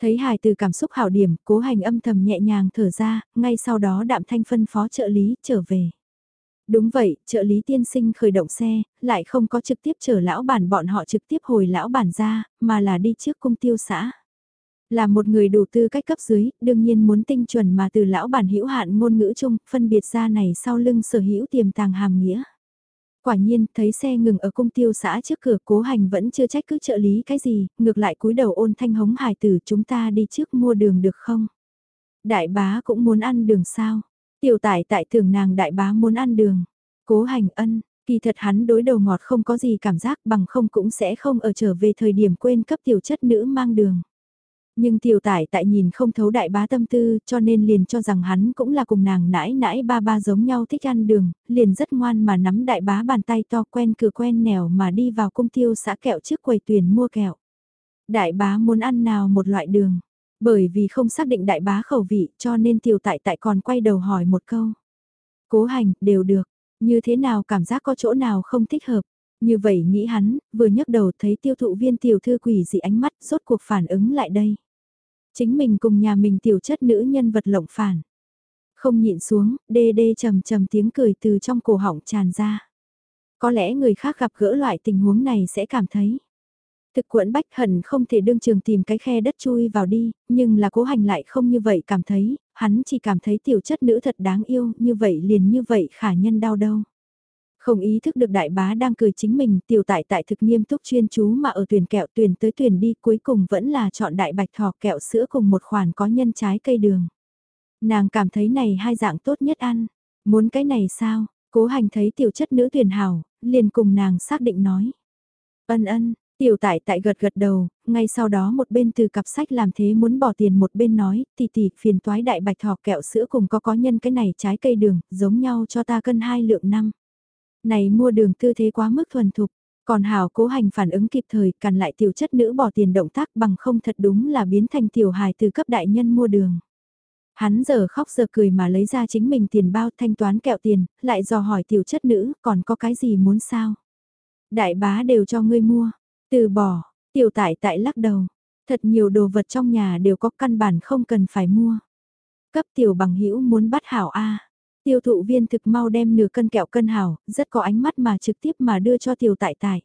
Thấy hài từ cảm xúc hảo điểm, cố hành âm thầm nhẹ nhàng thở ra, ngay sau đó đạm thanh phân phó trợ lý trở về. Đúng vậy, trợ lý tiên sinh khởi động xe, lại không có trực tiếp chở lão bản bọn họ trực tiếp hồi lão bản ra, mà là đi trước cung tiêu xã. Là một người đủ tư cách cấp dưới, đương nhiên muốn tinh chuẩn mà từ lão bản hữu hạn ngôn ngữ chung, phân biệt ra này sau lưng sở hữu tiềm tàng hàm nghĩa. Quả nhiên, thấy xe ngừng ở cung tiêu xã trước cửa cố hành vẫn chưa trách cứ trợ lý cái gì, ngược lại cúi đầu ôn thanh hống hải tử chúng ta đi trước mua đường được không? Đại bá cũng muốn ăn đường sao? Tiểu tải tại tưởng nàng đại bá muốn ăn đường. Cố hành ân, kỳ thật hắn đối đầu ngọt không có gì cảm giác bằng không cũng sẽ không ở trở về thời điểm quên cấp tiểu chất nữ mang đường. Nhưng tiểu tải tại nhìn không thấu đại bá tâm tư cho nên liền cho rằng hắn cũng là cùng nàng nãi nãi ba ba giống nhau thích ăn đường, liền rất ngoan mà nắm đại bá bàn tay to quen cửa quen nẻo mà đi vào cung tiêu xã kẹo trước quầy tuyển mua kẹo. Đại bá muốn ăn nào một loại đường, bởi vì không xác định đại bá khẩu vị cho nên tiểu tại tại còn quay đầu hỏi một câu. Cố hành, đều được, như thế nào cảm giác có chỗ nào không thích hợp. Như vậy nghĩ hắn, vừa nhấc đầu thấy tiêu thụ viên tiểu thư quỷ dị ánh mắt, rốt cuộc phản ứng lại đây. Chính mình cùng nhà mình tiểu chất nữ nhân vật lộng phản. Không nhịn xuống, đê đê trầm trầm tiếng cười từ trong cổ họng tràn ra. Có lẽ người khác gặp gỡ loại tình huống này sẽ cảm thấy. Thực quẫn bách hận không thể đương trường tìm cái khe đất chui vào đi, nhưng là cố hành lại không như vậy cảm thấy, hắn chỉ cảm thấy tiểu chất nữ thật đáng yêu, như vậy liền như vậy khả nhân đau đâu. Không ý thức được đại bá đang cười chính mình, tiểu tại tại thực nghiêm túc chuyên chú mà ở tuyển kẹo tuyển tới tuyển đi cuối cùng vẫn là chọn đại bạch thỏ kẹo sữa cùng một khoản có nhân trái cây đường. Nàng cảm thấy này hai dạng tốt nhất ăn. Muốn cái này sao? Cố hành thấy tiểu chất nữ tuyển hảo, liền cùng nàng xác định nói. Ân ân, Tiểu tại tại gật gật đầu, ngay sau đó một bên từ cặp sách làm thế muốn bỏ tiền một bên nói, tỷ tỷ phiền toái đại bạch thỏ kẹo sữa cùng có có nhân cái này trái cây đường, giống nhau cho ta cân hai lượng năm. Này mua đường tư thế quá mức thuần thục, còn hào cố hành phản ứng kịp thời càn lại tiểu chất nữ bỏ tiền động tác bằng không thật đúng là biến thành tiểu hài từ cấp đại nhân mua đường. Hắn giờ khóc giờ cười mà lấy ra chính mình tiền bao thanh toán kẹo tiền, lại dò hỏi tiểu chất nữ còn có cái gì muốn sao. Đại bá đều cho ngươi mua, từ bỏ, tiểu tại tại lắc đầu, thật nhiều đồ vật trong nhà đều có căn bản không cần phải mua. Cấp tiểu bằng hữu muốn bắt hảo A. Tiêu thụ viên thực mau đem nửa cân kẹo cân hảo, rất có ánh mắt mà trực tiếp mà đưa cho tiểu tại tại.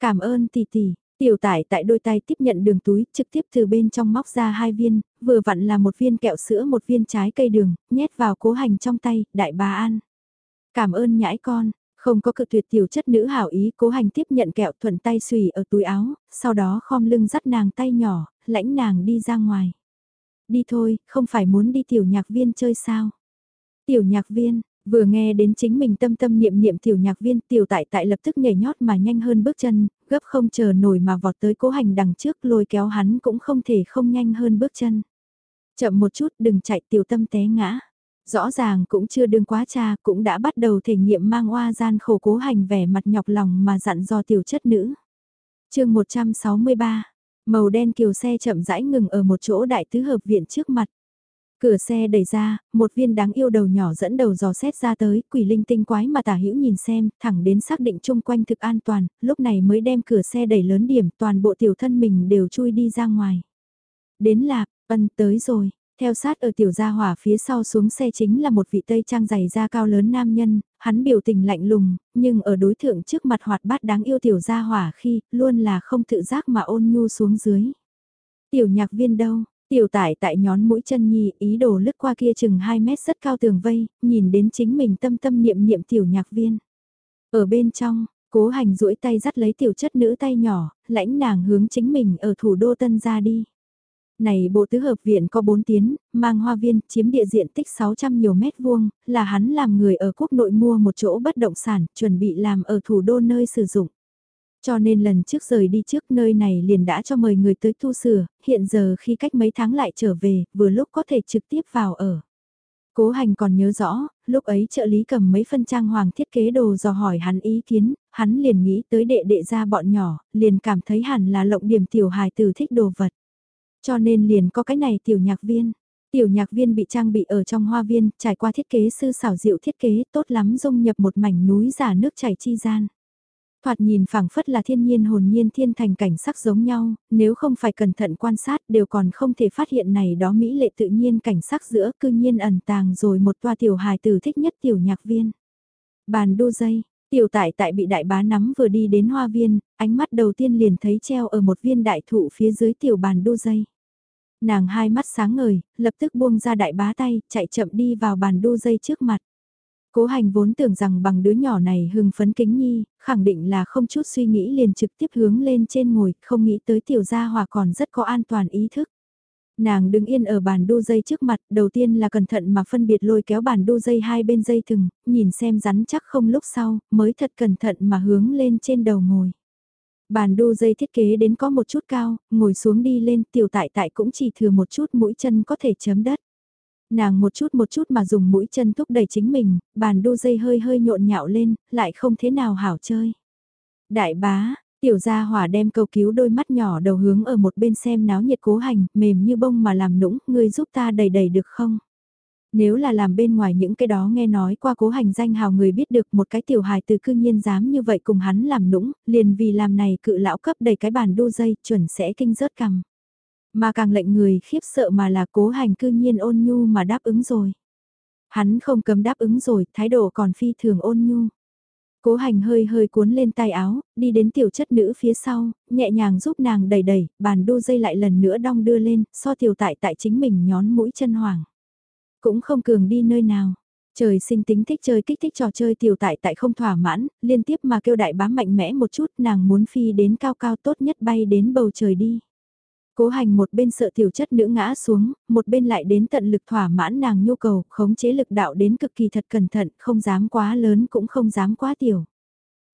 Cảm ơn tỷ tỷ, tiểu tại tại đôi tay tiếp nhận đường túi, trực tiếp từ bên trong móc ra hai viên, vừa vặn là một viên kẹo sữa một viên trái cây đường, nhét vào cố hành trong tay, đại bà ăn. Cảm ơn nhãi con, không có cự tuyệt tiểu chất nữ hảo ý cố hành tiếp nhận kẹo thuận tay xùy ở túi áo, sau đó khom lưng dắt nàng tay nhỏ, lãnh nàng đi ra ngoài. Đi thôi, không phải muốn đi tiểu nhạc viên chơi sao? Tiểu nhạc viên, vừa nghe đến chính mình tâm tâm niệm niệm tiểu nhạc viên tiểu tại tại lập tức nhảy nhót mà nhanh hơn bước chân, gấp không chờ nổi mà vọt tới cố hành đằng trước lôi kéo hắn cũng không thể không nhanh hơn bước chân. Chậm một chút đừng chạy tiểu tâm té ngã. Rõ ràng cũng chưa đương quá cha cũng đã bắt đầu thể nghiệm mang oa gian khổ cố hành vẻ mặt nhọc lòng mà dặn dò tiểu chất nữ. chương 163, màu đen kiều xe chậm rãi ngừng ở một chỗ đại tứ hợp viện trước mặt. Cửa xe đẩy ra, một viên đáng yêu đầu nhỏ dẫn đầu dò xét ra tới, quỷ linh tinh quái mà tả hữu nhìn xem, thẳng đến xác định chung quanh thực an toàn, lúc này mới đem cửa xe đẩy lớn điểm, toàn bộ tiểu thân mình đều chui đi ra ngoài. Đến lạc, ân tới rồi, theo sát ở tiểu gia hỏa phía sau xuống xe chính là một vị tây trang dày da cao lớn nam nhân, hắn biểu tình lạnh lùng, nhưng ở đối thượng trước mặt hoạt bát đáng yêu tiểu gia hỏa khi, luôn là không tự giác mà ôn nhu xuống dưới. Tiểu nhạc viên đâu, Tiểu tải tại nhón mũi chân nhi ý đồ lướt qua kia chừng 2 mét rất cao tường vây, nhìn đến chính mình tâm tâm niệm niệm tiểu nhạc viên. Ở bên trong, cố hành duỗi tay dắt lấy tiểu chất nữ tay nhỏ, lãnh nàng hướng chính mình ở thủ đô Tân ra đi. Này bộ tứ hợp viện có 4 tiến, mang hoa viên, chiếm địa diện tích 600 nhiều mét vuông, là hắn làm người ở quốc nội mua một chỗ bất động sản, chuẩn bị làm ở thủ đô nơi sử dụng. Cho nên lần trước rời đi trước nơi này liền đã cho mời người tới thu sửa, hiện giờ khi cách mấy tháng lại trở về, vừa lúc có thể trực tiếp vào ở. Cố hành còn nhớ rõ, lúc ấy trợ lý cầm mấy phân trang hoàng thiết kế đồ dò hỏi hắn ý kiến, hắn liền nghĩ tới đệ đệ ra bọn nhỏ, liền cảm thấy hẳn là lộng điểm tiểu hài tử thích đồ vật. Cho nên liền có cái này tiểu nhạc viên. Tiểu nhạc viên bị trang bị ở trong hoa viên, trải qua thiết kế sư xảo diệu thiết kế tốt lắm dung nhập một mảnh núi giả nước chảy chi gian. Thoạt nhìn phảng phất là thiên nhiên hồn nhiên thiên thành cảnh sắc giống nhau, nếu không phải cẩn thận quan sát đều còn không thể phát hiện này đó mỹ lệ tự nhiên cảnh sắc giữa cư nhiên ẩn tàng rồi một toa tiểu hài tử thích nhất tiểu nhạc viên. Bàn đu dây, tiểu tại tại bị đại bá nắm vừa đi đến hoa viên, ánh mắt đầu tiên liền thấy treo ở một viên đại thụ phía dưới tiểu bàn đu dây. Nàng hai mắt sáng ngời, lập tức buông ra đại bá tay, chạy chậm đi vào bàn đu dây trước mặt. Cố hành vốn tưởng rằng bằng đứa nhỏ này hưng phấn kính nhi, khẳng định là không chút suy nghĩ liền trực tiếp hướng lên trên ngồi, không nghĩ tới tiểu gia hòa còn rất có an toàn ý thức. Nàng đứng yên ở bàn đu dây trước mặt, đầu tiên là cẩn thận mà phân biệt lôi kéo bàn đu dây hai bên dây thừng, nhìn xem rắn chắc không lúc sau, mới thật cẩn thận mà hướng lên trên đầu ngồi. Bàn đu dây thiết kế đến có một chút cao, ngồi xuống đi lên tiểu tại tại cũng chỉ thừa một chút mũi chân có thể chấm đất. Nàng một chút một chút mà dùng mũi chân thúc đẩy chính mình, bàn đu dây hơi hơi nhộn nhạo lên, lại không thế nào hảo chơi. Đại bá, tiểu gia hỏa đem cầu cứu đôi mắt nhỏ đầu hướng ở một bên xem náo nhiệt cố hành, mềm như bông mà làm nũng, ngươi giúp ta đầy đầy được không? Nếu là làm bên ngoài những cái đó nghe nói qua cố hành danh hào người biết được một cái tiểu hài từ cư nhiên dám như vậy cùng hắn làm nũng, liền vì làm này cự lão cấp đầy cái bàn đu dây chuẩn sẽ kinh rớt cằm. Mà càng lệnh người khiếp sợ mà là cố hành cư nhiên ôn nhu mà đáp ứng rồi. Hắn không cấm đáp ứng rồi, thái độ còn phi thường ôn nhu. Cố hành hơi hơi cuốn lên tay áo, đi đến tiểu chất nữ phía sau, nhẹ nhàng giúp nàng đẩy đẩy, bàn đu dây lại lần nữa đong đưa lên, so tiểu tại tại chính mình nhón mũi chân hoàng. Cũng không cường đi nơi nào. Trời sinh tính thích chơi kích thích trò chơi tiểu tại tại không thỏa mãn, liên tiếp mà kêu đại bám mạnh mẽ một chút nàng muốn phi đến cao cao tốt nhất bay đến bầu trời đi. Cố hành một bên sợ tiểu chất nữ ngã xuống, một bên lại đến tận lực thỏa mãn nàng nhu cầu, khống chế lực đạo đến cực kỳ thật cẩn thận, không dám quá lớn cũng không dám quá tiểu.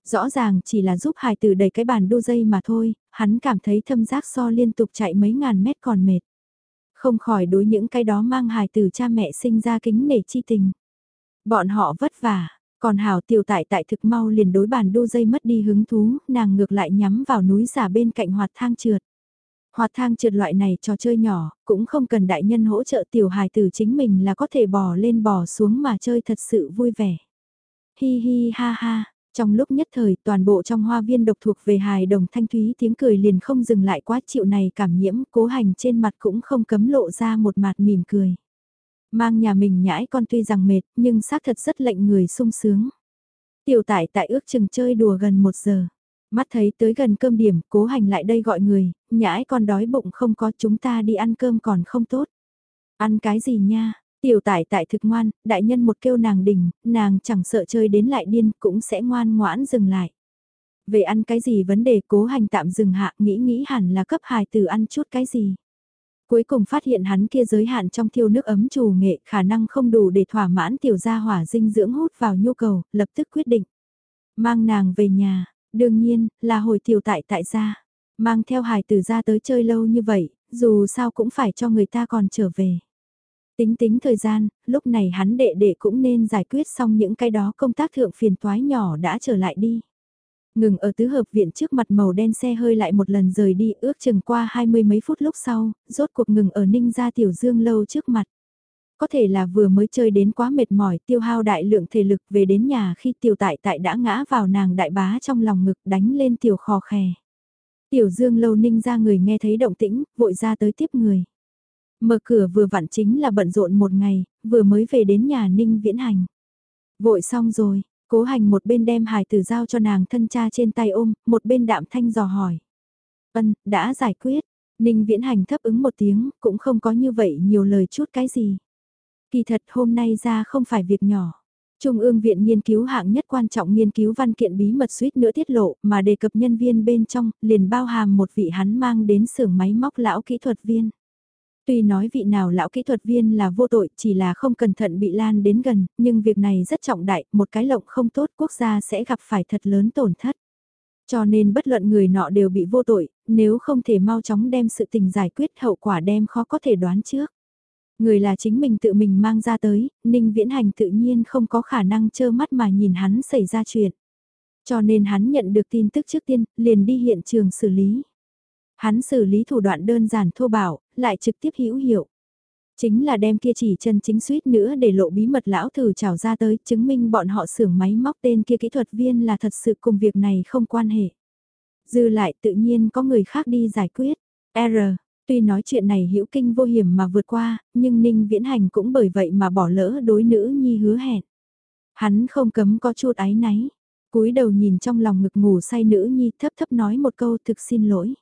Rõ ràng chỉ là giúp hài tử đẩy cái bàn đu dây mà thôi, hắn cảm thấy thâm giác so liên tục chạy mấy ngàn mét còn mệt. Không khỏi đối những cái đó mang hài tử cha mẹ sinh ra kính nể chi tình. Bọn họ vất vả, còn hảo tiểu tại tại thực mau liền đối bàn đu dây mất đi hứng thú, nàng ngược lại nhắm vào núi giả bên cạnh hoạt thang trượt. Hoạt thang trượt loại này trò chơi nhỏ, cũng không cần đại nhân hỗ trợ tiểu hài tử chính mình là có thể bò lên bò xuống mà chơi thật sự vui vẻ. Hi hi ha ha, trong lúc nhất thời toàn bộ trong hoa viên độc thuộc về hài đồng thanh thúy tiếng cười liền không dừng lại quá chịu này cảm nhiễm, cố hành trên mặt cũng không cấm lộ ra một mặt mỉm cười. Mang nhà mình nhãi con tuy rằng mệt nhưng xác thật rất lệnh người sung sướng. Tiểu tải tại ước chừng chơi đùa gần một giờ. Mắt thấy tới gần cơm điểm, cố hành lại đây gọi người, nhãi con đói bụng không có chúng ta đi ăn cơm còn không tốt. Ăn cái gì nha, tiểu tải tại thực ngoan, đại nhân một kêu nàng đình, nàng chẳng sợ chơi đến lại điên cũng sẽ ngoan ngoãn dừng lại. Về ăn cái gì vấn đề cố hành tạm dừng hạ nghĩ nghĩ hẳn là cấp hài từ ăn chút cái gì. Cuối cùng phát hiện hắn kia giới hạn trong thiêu nước ấm trù nghệ khả năng không đủ để thỏa mãn tiểu gia hỏa dinh dưỡng hút vào nhu cầu, lập tức quyết định. Mang nàng về nhà, đương nhiên là hồi tiểu tại tại gia. Mang theo hài tử ra tới chơi lâu như vậy, dù sao cũng phải cho người ta còn trở về. Tính tính thời gian, lúc này hắn đệ đệ cũng nên giải quyết xong những cái đó công tác thượng phiền toái nhỏ đã trở lại đi. Ngừng ở tứ hợp viện trước mặt màu đen xe hơi lại một lần rời đi ước chừng qua hai mươi mấy phút lúc sau, rốt cuộc ngừng ở ninh gia tiểu dương lâu trước mặt. Có thể là vừa mới chơi đến quá mệt mỏi tiêu hao đại lượng thể lực về đến nhà khi tiểu tại tại đã ngã vào nàng đại bá trong lòng ngực đánh lên tiểu khò khè. Tiểu dương lâu ninh ra người nghe thấy động tĩnh, vội ra tới tiếp người. Mở cửa vừa vặn chính là bận rộn một ngày, vừa mới về đến nhà ninh viễn hành. Vội xong rồi, Cố hành một bên đem hài tử giao cho nàng thân cha trên tay ôm, một bên đạm thanh dò hỏi. Ân, đã giải quyết. Ninh viễn hành thấp ứng một tiếng, cũng không có như vậy nhiều lời chút cái gì. Kỳ thật hôm nay ra không phải việc nhỏ. Trung ương viện nghiên cứu hạng nhất quan trọng nghiên cứu văn kiện bí mật suýt nữa tiết lộ mà đề cập nhân viên bên trong liền bao hàm một vị hắn mang đến xưởng máy móc lão kỹ thuật viên. Tuy nói vị nào lão kỹ thuật viên là vô tội chỉ là không cẩn thận bị lan đến gần, nhưng việc này rất trọng đại, một cái lộng không tốt quốc gia sẽ gặp phải thật lớn tổn thất. Cho nên bất luận người nọ đều bị vô tội, nếu không thể mau chóng đem sự tình giải quyết hậu quả đem khó có thể đoán trước. Người là chính mình tự mình mang ra tới, Ninh Viễn Hành tự nhiên không có khả năng trơ mắt mà nhìn hắn xảy ra chuyện. Cho nên hắn nhận được tin tức trước tiên, liền đi hiện trường xử lý. Hắn xử lý thủ đoạn đơn giản thô bạo, lại trực tiếp hữu hiệu. Chính là đem kia chỉ chân chính suýt nữa để lộ bí mật lão thử trào ra tới, chứng minh bọn họ xưởng máy móc tên kia kỹ thuật viên là thật sự cùng việc này không quan hệ. Dư lại tự nhiên có người khác đi giải quyết. R. Tuy nói chuyện này hữu kinh vô hiểm mà vượt qua, nhưng Ninh Viễn Hành cũng bởi vậy mà bỏ lỡ đối nữ nhi hứa hẹn. Hắn không cấm có chút ái náy, cúi đầu nhìn trong lòng ngực ngủ say nữ nhi thấp thấp nói một câu thực xin lỗi.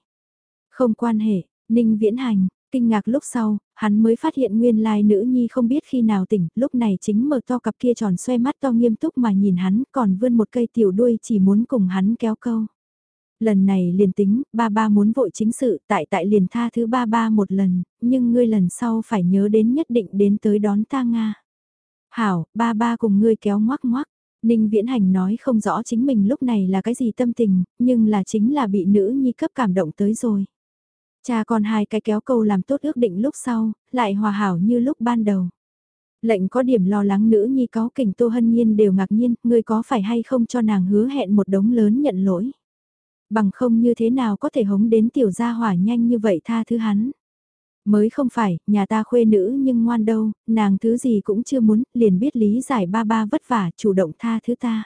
Không quan hệ, Ninh Viễn Hành, kinh ngạc lúc sau, hắn mới phát hiện nguyên lai nữ nhi không biết khi nào tỉnh, lúc này chính mở to cặp kia tròn xoe mắt to nghiêm túc mà nhìn hắn còn vươn một cây tiểu đuôi chỉ muốn cùng hắn kéo câu. Lần này liền tính, ba ba muốn vội chính sự, tại tại liền tha thứ ba ba một lần, nhưng ngươi lần sau phải nhớ đến nhất định đến tới đón ta Nga. Hảo, ba ba cùng ngươi kéo ngoắc ngoắc. Ninh Viễn Hành nói không rõ chính mình lúc này là cái gì tâm tình, nhưng là chính là bị nữ nhi cấp cảm động tới rồi. Cha con hai cái kéo câu làm tốt ước định lúc sau, lại hòa hảo như lúc ban đầu. Lệnh có điểm lo lắng nữ nhi có kình Tô Hân Nhiên đều ngạc nhiên, ngươi có phải hay không cho nàng hứa hẹn một đống lớn nhận lỗi. Bằng không như thế nào có thể hống đến tiểu gia hỏa nhanh như vậy tha thứ hắn. Mới không phải, nhà ta khuê nữ nhưng ngoan đâu, nàng thứ gì cũng chưa muốn, liền biết lý giải ba ba vất vả, chủ động tha thứ ta.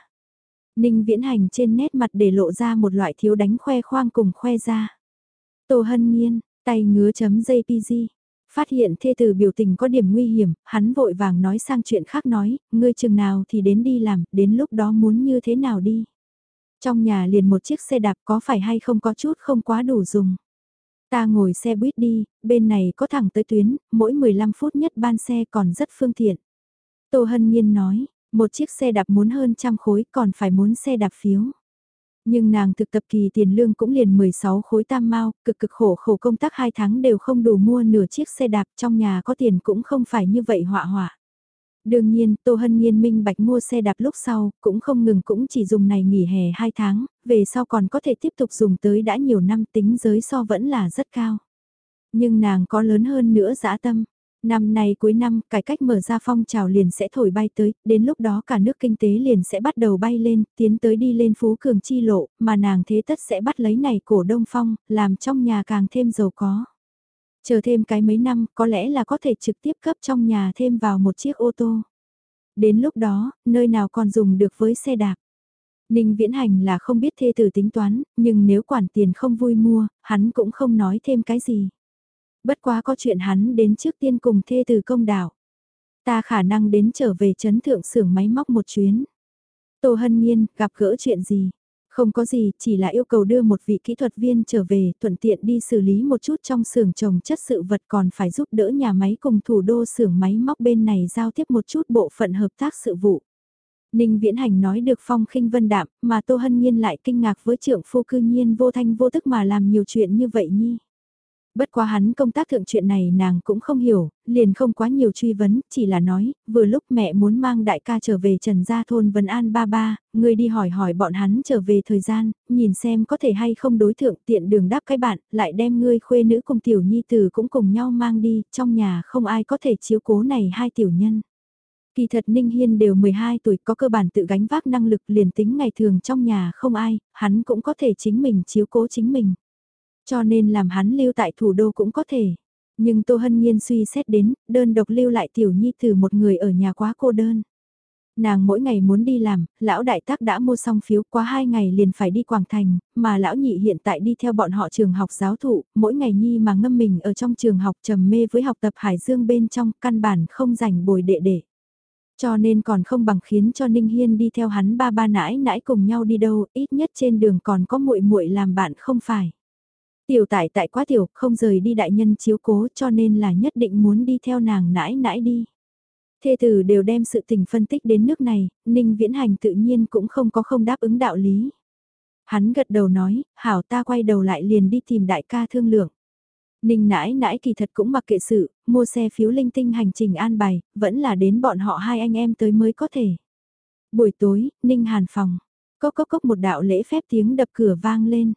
Ninh viễn hành trên nét mặt để lộ ra một loại thiếu đánh khoe khoang cùng khoe ra. Tô Hân Nhiên, tay ngứa chấm JPG. Phát hiện thê tử biểu tình có điểm nguy hiểm, hắn vội vàng nói sang chuyện khác nói, ngươi chừng nào thì đến đi làm, đến lúc đó muốn như thế nào đi. Trong nhà liền một chiếc xe đạp có phải hay không có chút không quá đủ dùng. Ta ngồi xe buýt đi, bên này có thẳng tới tuyến, mỗi 15 phút nhất ban xe còn rất phương tiện. Tô Hân Nhiên nói, một chiếc xe đạp muốn hơn trăm khối còn phải muốn xe đạp phiếu. Nhưng nàng thực tập kỳ tiền lương cũng liền 16 khối tam mau, cực cực khổ khổ công tác 2 tháng đều không đủ mua nửa chiếc xe đạp trong nhà có tiền cũng không phải như vậy họa họa. Đương nhiên, Tô Hân Nhiên minh bạch mua xe đạp lúc sau, cũng không ngừng cũng chỉ dùng này nghỉ hè 2 tháng, về sau còn có thể tiếp tục dùng tới đã nhiều năm tính giới so vẫn là rất cao. Nhưng nàng có lớn hơn nữa dã tâm. Năm nay cuối năm, cải cách mở ra phong trào liền sẽ thổi bay tới, đến lúc đó cả nước kinh tế liền sẽ bắt đầu bay lên, tiến tới đi lên phú cường chi lộ, mà nàng thế tất sẽ bắt lấy này cổ đông phong, làm trong nhà càng thêm giàu có. Chờ thêm cái mấy năm, có lẽ là có thể trực tiếp cấp trong nhà thêm vào một chiếc ô tô. Đến lúc đó, nơi nào còn dùng được với xe đạp. Ninh Viễn Hành là không biết thê tử tính toán, nhưng nếu quản tiền không vui mua, hắn cũng không nói thêm cái gì. Bất quá có chuyện hắn đến trước tiên cùng thê tử công đảo. Ta khả năng đến trở về chấn thượng xưởng máy móc một chuyến. Tô Hân Nhiên, gặp gỡ chuyện gì? Không có gì, chỉ là yêu cầu đưa một vị kỹ thuật viên trở về, thuận tiện đi xử lý một chút trong xưởng trồng chất sự vật còn phải giúp đỡ nhà máy cùng thủ đô xưởng máy móc bên này giao tiếp một chút bộ phận hợp tác sự vụ. Ninh Viễn Hành nói được phong khinh vân đạm, mà Tô Hân Nhiên lại kinh ngạc với trưởng phu cư nhiên vô thanh vô tức mà làm nhiều chuyện như vậy nhi. Bất quá hắn công tác thượng chuyện này nàng cũng không hiểu, liền không quá nhiều truy vấn, chỉ là nói, vừa lúc mẹ muốn mang đại ca trở về Trần Gia Thôn Vân An ba ba, người đi hỏi hỏi bọn hắn trở về thời gian, nhìn xem có thể hay không đối thượng tiện đường đáp cái bạn, lại đem ngươi khuê nữ cùng tiểu nhi tử cũng cùng nhau mang đi, trong nhà không ai có thể chiếu cố này hai tiểu nhân. Kỳ thật Ninh Hiên đều 12 tuổi có cơ bản tự gánh vác năng lực liền tính ngày thường trong nhà không ai, hắn cũng có thể chính mình chiếu cố chính mình. Cho nên làm hắn lưu tại thủ đô cũng có thể. Nhưng Tô Hân Nhiên suy xét đến, đơn độc lưu lại tiểu nhi từ một người ở nhà quá cô đơn. Nàng mỗi ngày muốn đi làm, lão đại tác đã mua xong phiếu quá hai ngày liền phải đi Quảng Thành, mà lão nhị hiện tại đi theo bọn họ trường học giáo thụ, mỗi ngày nhi mà ngâm mình ở trong trường học trầm mê với học tập Hải Dương bên trong, căn bản không rảnh bồi đệ đệ. Cho nên còn không bằng khiến cho Ninh Hiên đi theo hắn ba ba nãi nãi cùng nhau đi đâu, ít nhất trên đường còn có muội muội làm bạn không phải. Tiểu tại tại quá tiểu, không rời đi đại nhân chiếu cố cho nên là nhất định muốn đi theo nàng nãi nãi đi. Thê tử đều đem sự tình phân tích đến nước này, Ninh Viễn Hành tự nhiên cũng không có không đáp ứng đạo lý. Hắn gật đầu nói, hảo ta quay đầu lại liền đi tìm đại ca thương lượng. Ninh nãi nãi kỳ thật cũng mặc kệ sự, mua xe phiếu linh tinh hành trình an bài, vẫn là đến bọn họ hai anh em tới mới có thể. Buổi tối, Ninh hàn phòng, cốc cốc cốc một đạo lễ phép tiếng đập cửa vang lên.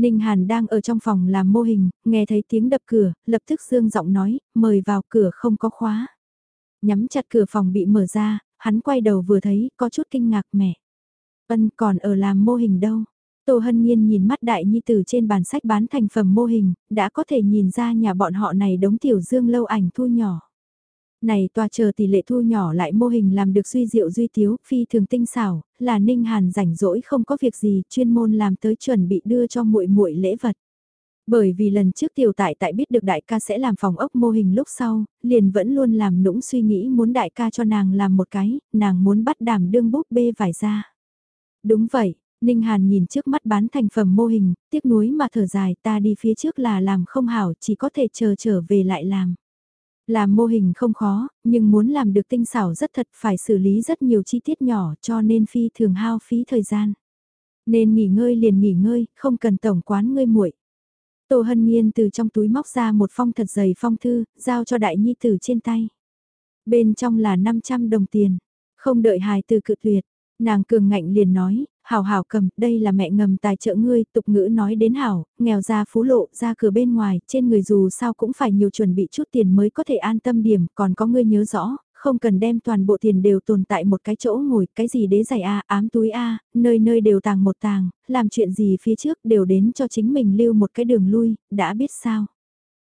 Ninh Hàn đang ở trong phòng làm mô hình, nghe thấy tiếng đập cửa, lập tức dương giọng nói, mời vào cửa không có khóa. Nhắm chặt cửa phòng bị mở ra, hắn quay đầu vừa thấy, có chút kinh ngạc mẹ. Vân còn ở làm mô hình đâu. Tô Hân Nhiên nhìn mắt đại nhi tử trên bàn sách bán thành phẩm mô hình, đã có thể nhìn ra nhà bọn họ này đống tiểu dương lâu ảnh thu nhỏ. Này tòa chờ tỷ lệ thu nhỏ lại mô hình làm được suy diệu duy tiếu, phi thường tinh xảo, là Ninh Hàn rảnh rỗi không có việc gì, chuyên môn làm tới chuẩn bị đưa cho muội muội lễ vật. Bởi vì lần trước tiểu tại tại biết được đại ca sẽ làm phòng ốc mô hình lúc sau, liền vẫn luôn làm nũng suy nghĩ muốn đại ca cho nàng làm một cái, nàng muốn bắt đảm đương búp bê vải ra. Đúng vậy, Ninh Hàn nhìn trước mắt bán thành phẩm mô hình, tiếc nuối mà thở dài ta đi phía trước là làm không hảo chỉ có thể chờ trở về lại làm. Làm mô hình không khó, nhưng muốn làm được tinh xảo rất thật phải xử lý rất nhiều chi tiết nhỏ cho nên phi thường hao phí thời gian. Nên nghỉ ngơi liền nghỉ ngơi, không cần tổng quán ngươi muội. Tô Hân Nhiên từ trong túi móc ra một phong thật dày phong thư, giao cho đại nhi tử trên tay. Bên trong là 500 đồng tiền, không đợi hài từ cự tuyệt, nàng cường ngạnh liền nói, hảo hảo cầm, đây là mẹ ngầm tài trợ ngươi, tục ngữ nói đến hảo, nghèo ra phú lộ, ra cửa bên ngoài, trên người dù sao cũng phải nhiều chuẩn bị chút tiền mới có thể an tâm điểm, còn có ngươi nhớ rõ, không cần đem toàn bộ tiền đều tồn tại một cái chỗ ngồi, cái gì đế giày A, ám túi A, nơi nơi đều tàng một tàng, làm chuyện gì phía trước đều đến cho chính mình lưu một cái đường lui, đã biết sao?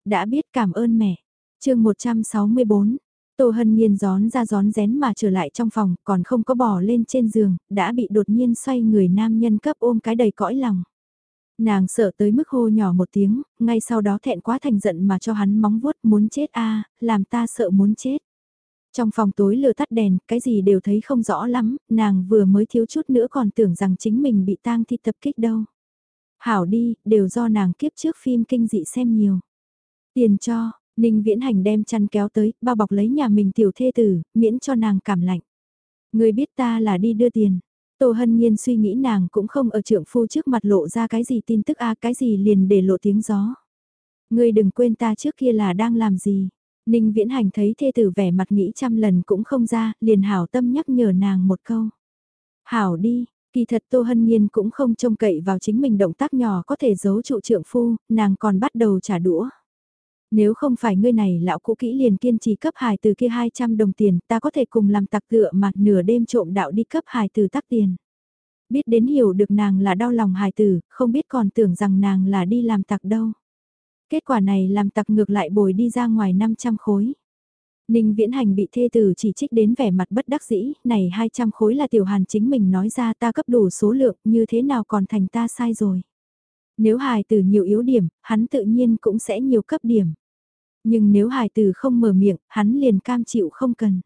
Đã biết cảm ơn mẹ. chương 164 Tô Hân Nhiên gión ra gión rén mà trở lại trong phòng, còn không có bò lên trên giường, đã bị đột nhiên xoay người nam nhân cấp ôm cái đầy cõi lòng. Nàng sợ tới mức hô nhỏ một tiếng, ngay sau đó thẹn quá thành giận mà cho hắn móng vuốt muốn chết a làm ta sợ muốn chết. Trong phòng tối lừa tắt đèn, cái gì đều thấy không rõ lắm, nàng vừa mới thiếu chút nữa còn tưởng rằng chính mình bị tang thi tập kích đâu. Hảo đi, đều do nàng kiếp trước phim kinh dị xem nhiều. Tiền cho, Ninh Viễn Hành đem chăn kéo tới, bao bọc lấy nhà mình tiểu thê tử, miễn cho nàng cảm lạnh. Người biết ta là đi đưa tiền. Tô Hân Nhiên suy nghĩ nàng cũng không ở trượng phu trước mặt lộ ra cái gì tin tức a cái gì liền để lộ tiếng gió. Ngươi đừng quên ta trước kia là đang làm gì. Ninh Viễn Hành thấy thê tử vẻ mặt nghĩ trăm lần cũng không ra, liền hảo tâm nhắc nhở nàng một câu. Hảo đi, kỳ thật Tô Hân Nhiên cũng không trông cậy vào chính mình động tác nhỏ có thể giấu trụ trượng phu, nàng còn bắt đầu trả đũa. Nếu không phải ngươi này lão cũ kỹ liền kiên trì cấp hài từ kia 200 đồng tiền, ta có thể cùng làm tặc tựa mà nửa đêm trộm đạo đi cấp hài từ tắc tiền. Biết đến hiểu được nàng là đau lòng hài tử, không biết còn tưởng rằng nàng là đi làm tặc đâu. Kết quả này làm tặc ngược lại bồi đi ra ngoài 500 khối. Ninh Viễn Hành bị thê tử chỉ trích đến vẻ mặt bất đắc dĩ, này 200 khối là tiểu hàn chính mình nói ra ta cấp đủ số lượng như thế nào còn thành ta sai rồi. Nếu hài tử nhiều yếu điểm, hắn tự nhiên cũng sẽ nhiều cấp điểm. Nhưng nếu hài tử không mở miệng, hắn liền cam chịu không cần.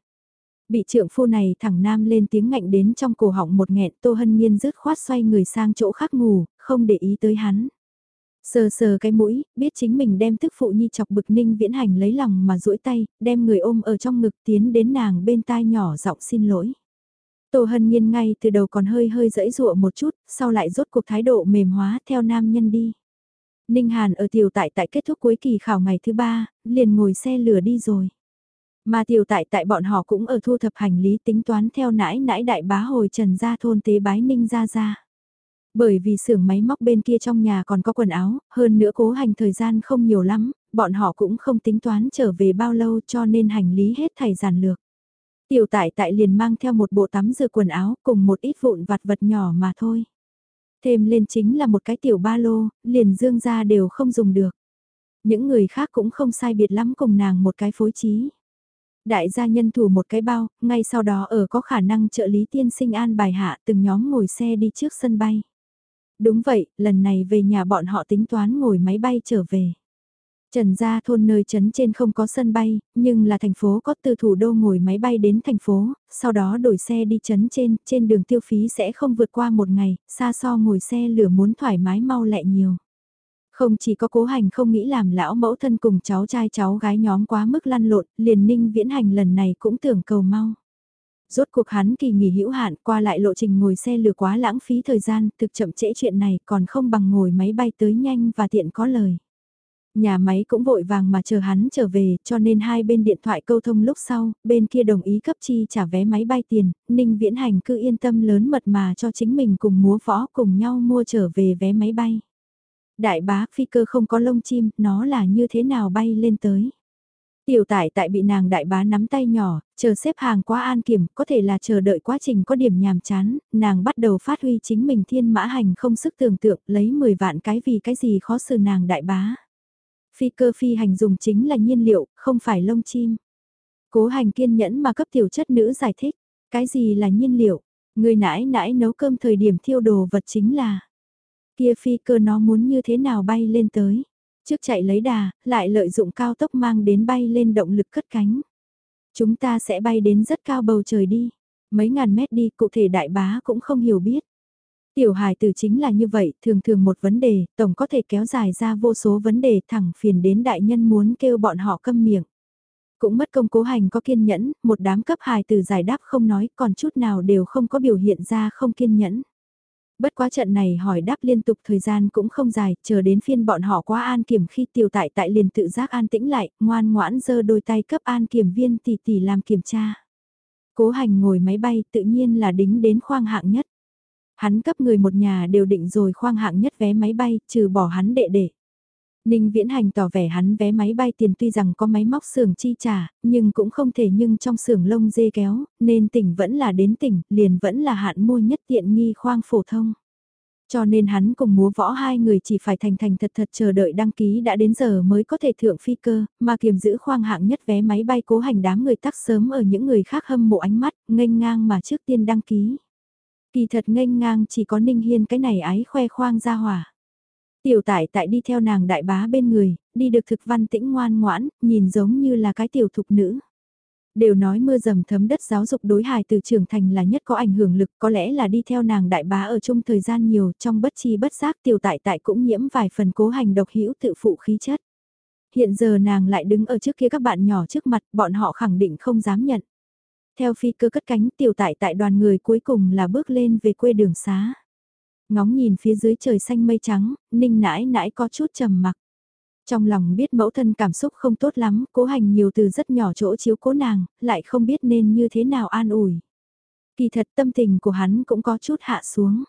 Bị trượng phu này thẳng nam lên tiếng ngạnh đến trong cổ họng một nghẹn Tô Hân Nhiên rứt khoát xoay người sang chỗ khác ngủ, không để ý tới hắn. Sờ sờ cái mũi, biết chính mình đem thức phụ nhi chọc bực ninh viễn hành lấy lòng mà duỗi tay, đem người ôm ở trong ngực tiến đến nàng bên tai nhỏ giọng xin lỗi. Tô Hân Nhiên ngay từ đầu còn hơi hơi dẫy dụa một chút, sau lại rốt cuộc thái độ mềm hóa theo nam nhân đi. Ninh Hàn ở tiểu tại tại kết thúc cuối kỳ khảo ngày thứ ba, liền ngồi xe lửa đi rồi. Mà tiểu tại tại bọn họ cũng ở thu thập hành lý tính toán theo nãi nãi đại bá hồi trần ra thôn tế bái Ninh ra ra. Bởi vì xưởng máy móc bên kia trong nhà còn có quần áo, hơn nữa cố hành thời gian không nhiều lắm, bọn họ cũng không tính toán trở về bao lâu cho nên hành lý hết thảy giản lược. Tiểu tại tại liền mang theo một bộ tắm rửa quần áo cùng một ít vụn vặt vật nhỏ mà thôi. Thêm lên chính là một cái tiểu ba lô, liền dương ra đều không dùng được. Những người khác cũng không sai biệt lắm cùng nàng một cái phối trí. Đại gia nhân thủ một cái bao, ngay sau đó ở có khả năng trợ lý tiên sinh an bài hạ từng nhóm ngồi xe đi trước sân bay. Đúng vậy, lần này về nhà bọn họ tính toán ngồi máy bay trở về. Trần Gia thôn nơi trấn trên không có sân bay, nhưng là thành phố có từ thủ đô ngồi máy bay đến thành phố, sau đó đổi xe đi trấn trên, trên đường tiêu phí sẽ không vượt qua một ngày, xa so ngồi xe lửa muốn thoải mái mau lẹ nhiều. Không chỉ có cố hành không nghĩ làm lão mẫu thân cùng cháu trai cháu gái nhóm quá mức lăn lộn, liền ninh viễn hành lần này cũng tưởng cầu mau. Rốt cuộc hắn kỳ nghỉ hữu hạn qua lại lộ trình ngồi xe lửa quá lãng phí thời gian, thực chậm trễ chuyện này còn không bằng ngồi máy bay tới nhanh và tiện có lời. Nhà máy cũng vội vàng mà chờ hắn trở về cho nên hai bên điện thoại câu thông lúc sau, bên kia đồng ý cấp chi trả vé máy bay tiền, Ninh Viễn Hành cứ yên tâm lớn mật mà cho chính mình cùng múa võ cùng nhau mua trở về vé máy bay. Đại bá phi cơ không có lông chim, nó là như thế nào bay lên tới. Tiểu tải tại bị nàng đại bá nắm tay nhỏ, chờ xếp hàng qua an kiểm, có thể là chờ đợi quá trình có điểm nhàm chán, nàng bắt đầu phát huy chính mình thiên mã hành không sức tưởng tượng, lấy 10 vạn cái vì cái gì khó xử nàng đại bá. Phi cơ phi hành dùng chính là nhiên liệu, không phải lông chim. Cố hành kiên nhẫn mà cấp tiểu chất nữ giải thích, cái gì là nhiên liệu, người nãi nãi nấu cơm thời điểm thiêu đồ vật chính là. Kia phi cơ nó muốn như thế nào bay lên tới trước chạy lấy đà, lại lợi dụng cao tốc mang đến bay lên động lực cất cánh. Chúng ta sẽ bay đến rất cao bầu trời đi, mấy ngàn mét đi, cụ thể đại bá cũng không hiểu biết. Tiểu hài tử chính là như vậy, thường thường một vấn đề, tổng có thể kéo dài ra vô số vấn đề thẳng phiền đến đại nhân muốn kêu bọn họ câm miệng. Cũng mất công cố hành có kiên nhẫn, một đám cấp hài tử giải đáp không nói, còn chút nào đều không có biểu hiện ra không kiên nhẫn. Bất quá trận này hỏi đáp liên tục thời gian cũng không dài, chờ đến phiên bọn họ qua an kiểm khi tiểu tại tại liền tự giác an tĩnh lại, ngoan ngoãn giơ đôi tay cấp an kiểm viên tỷ tỷ làm kiểm tra. Cố hành ngồi máy bay tự nhiên là đính đến khoang hạng nhất. Hắn cấp người một nhà đều định rồi khoang hạng nhất vé máy bay, trừ bỏ hắn đệ đệ. Ninh Viễn Hành tỏ vẻ hắn vé máy bay tiền tuy rằng có máy móc xưởng chi trả, nhưng cũng không thể nhưng trong xưởng lông dê kéo, nên tỉnh vẫn là đến tỉnh, liền vẫn là hạn mua nhất tiện nghi khoang phổ thông. Cho nên hắn cùng múa võ hai người chỉ phải thành thành thật thật chờ đợi đăng ký đã đến giờ mới có thể thượng phi cơ, mà kiềm giữ khoang hạng nhất vé máy bay cố hành đám người tắc sớm ở những người khác hâm mộ ánh mắt, nghênh ngang mà trước tiên đăng ký. Kỳ thật nghênh ngang chỉ có Ninh Hiên cái này ái khoe khoang ra hỏa. Tiểu tại tại đi theo nàng đại bá bên người, đi được thực văn tĩnh ngoan ngoãn, nhìn giống như là cái tiểu thục nữ. Đều nói mưa dầm thấm đất giáo dục đối hài từ trưởng thành là nhất có ảnh hưởng lực có lẽ là đi theo nàng đại bá ở chung thời gian nhiều trong bất chi bất giác tiểu tại tại cũng nhiễm vài phần cố hành độc hữu tự phụ khí chất. Hiện giờ nàng lại đứng ở trước kia các bạn nhỏ trước mặt bọn họ khẳng định không dám nhận. Theo phi cơ cất cánh tiểu tại tại đoàn người cuối cùng là bước lên về quê đường xá. Ngóng nhìn phía dưới trời xanh mây trắng, ninh nãi nãi có chút trầm mặc. Trong lòng biết mẫu thân cảm xúc không tốt lắm, cố hành nhiều từ rất nhỏ chỗ chiếu cố nàng, lại không biết nên như thế nào an ủi. Kỳ thật tâm tình của hắn cũng có chút hạ xuống.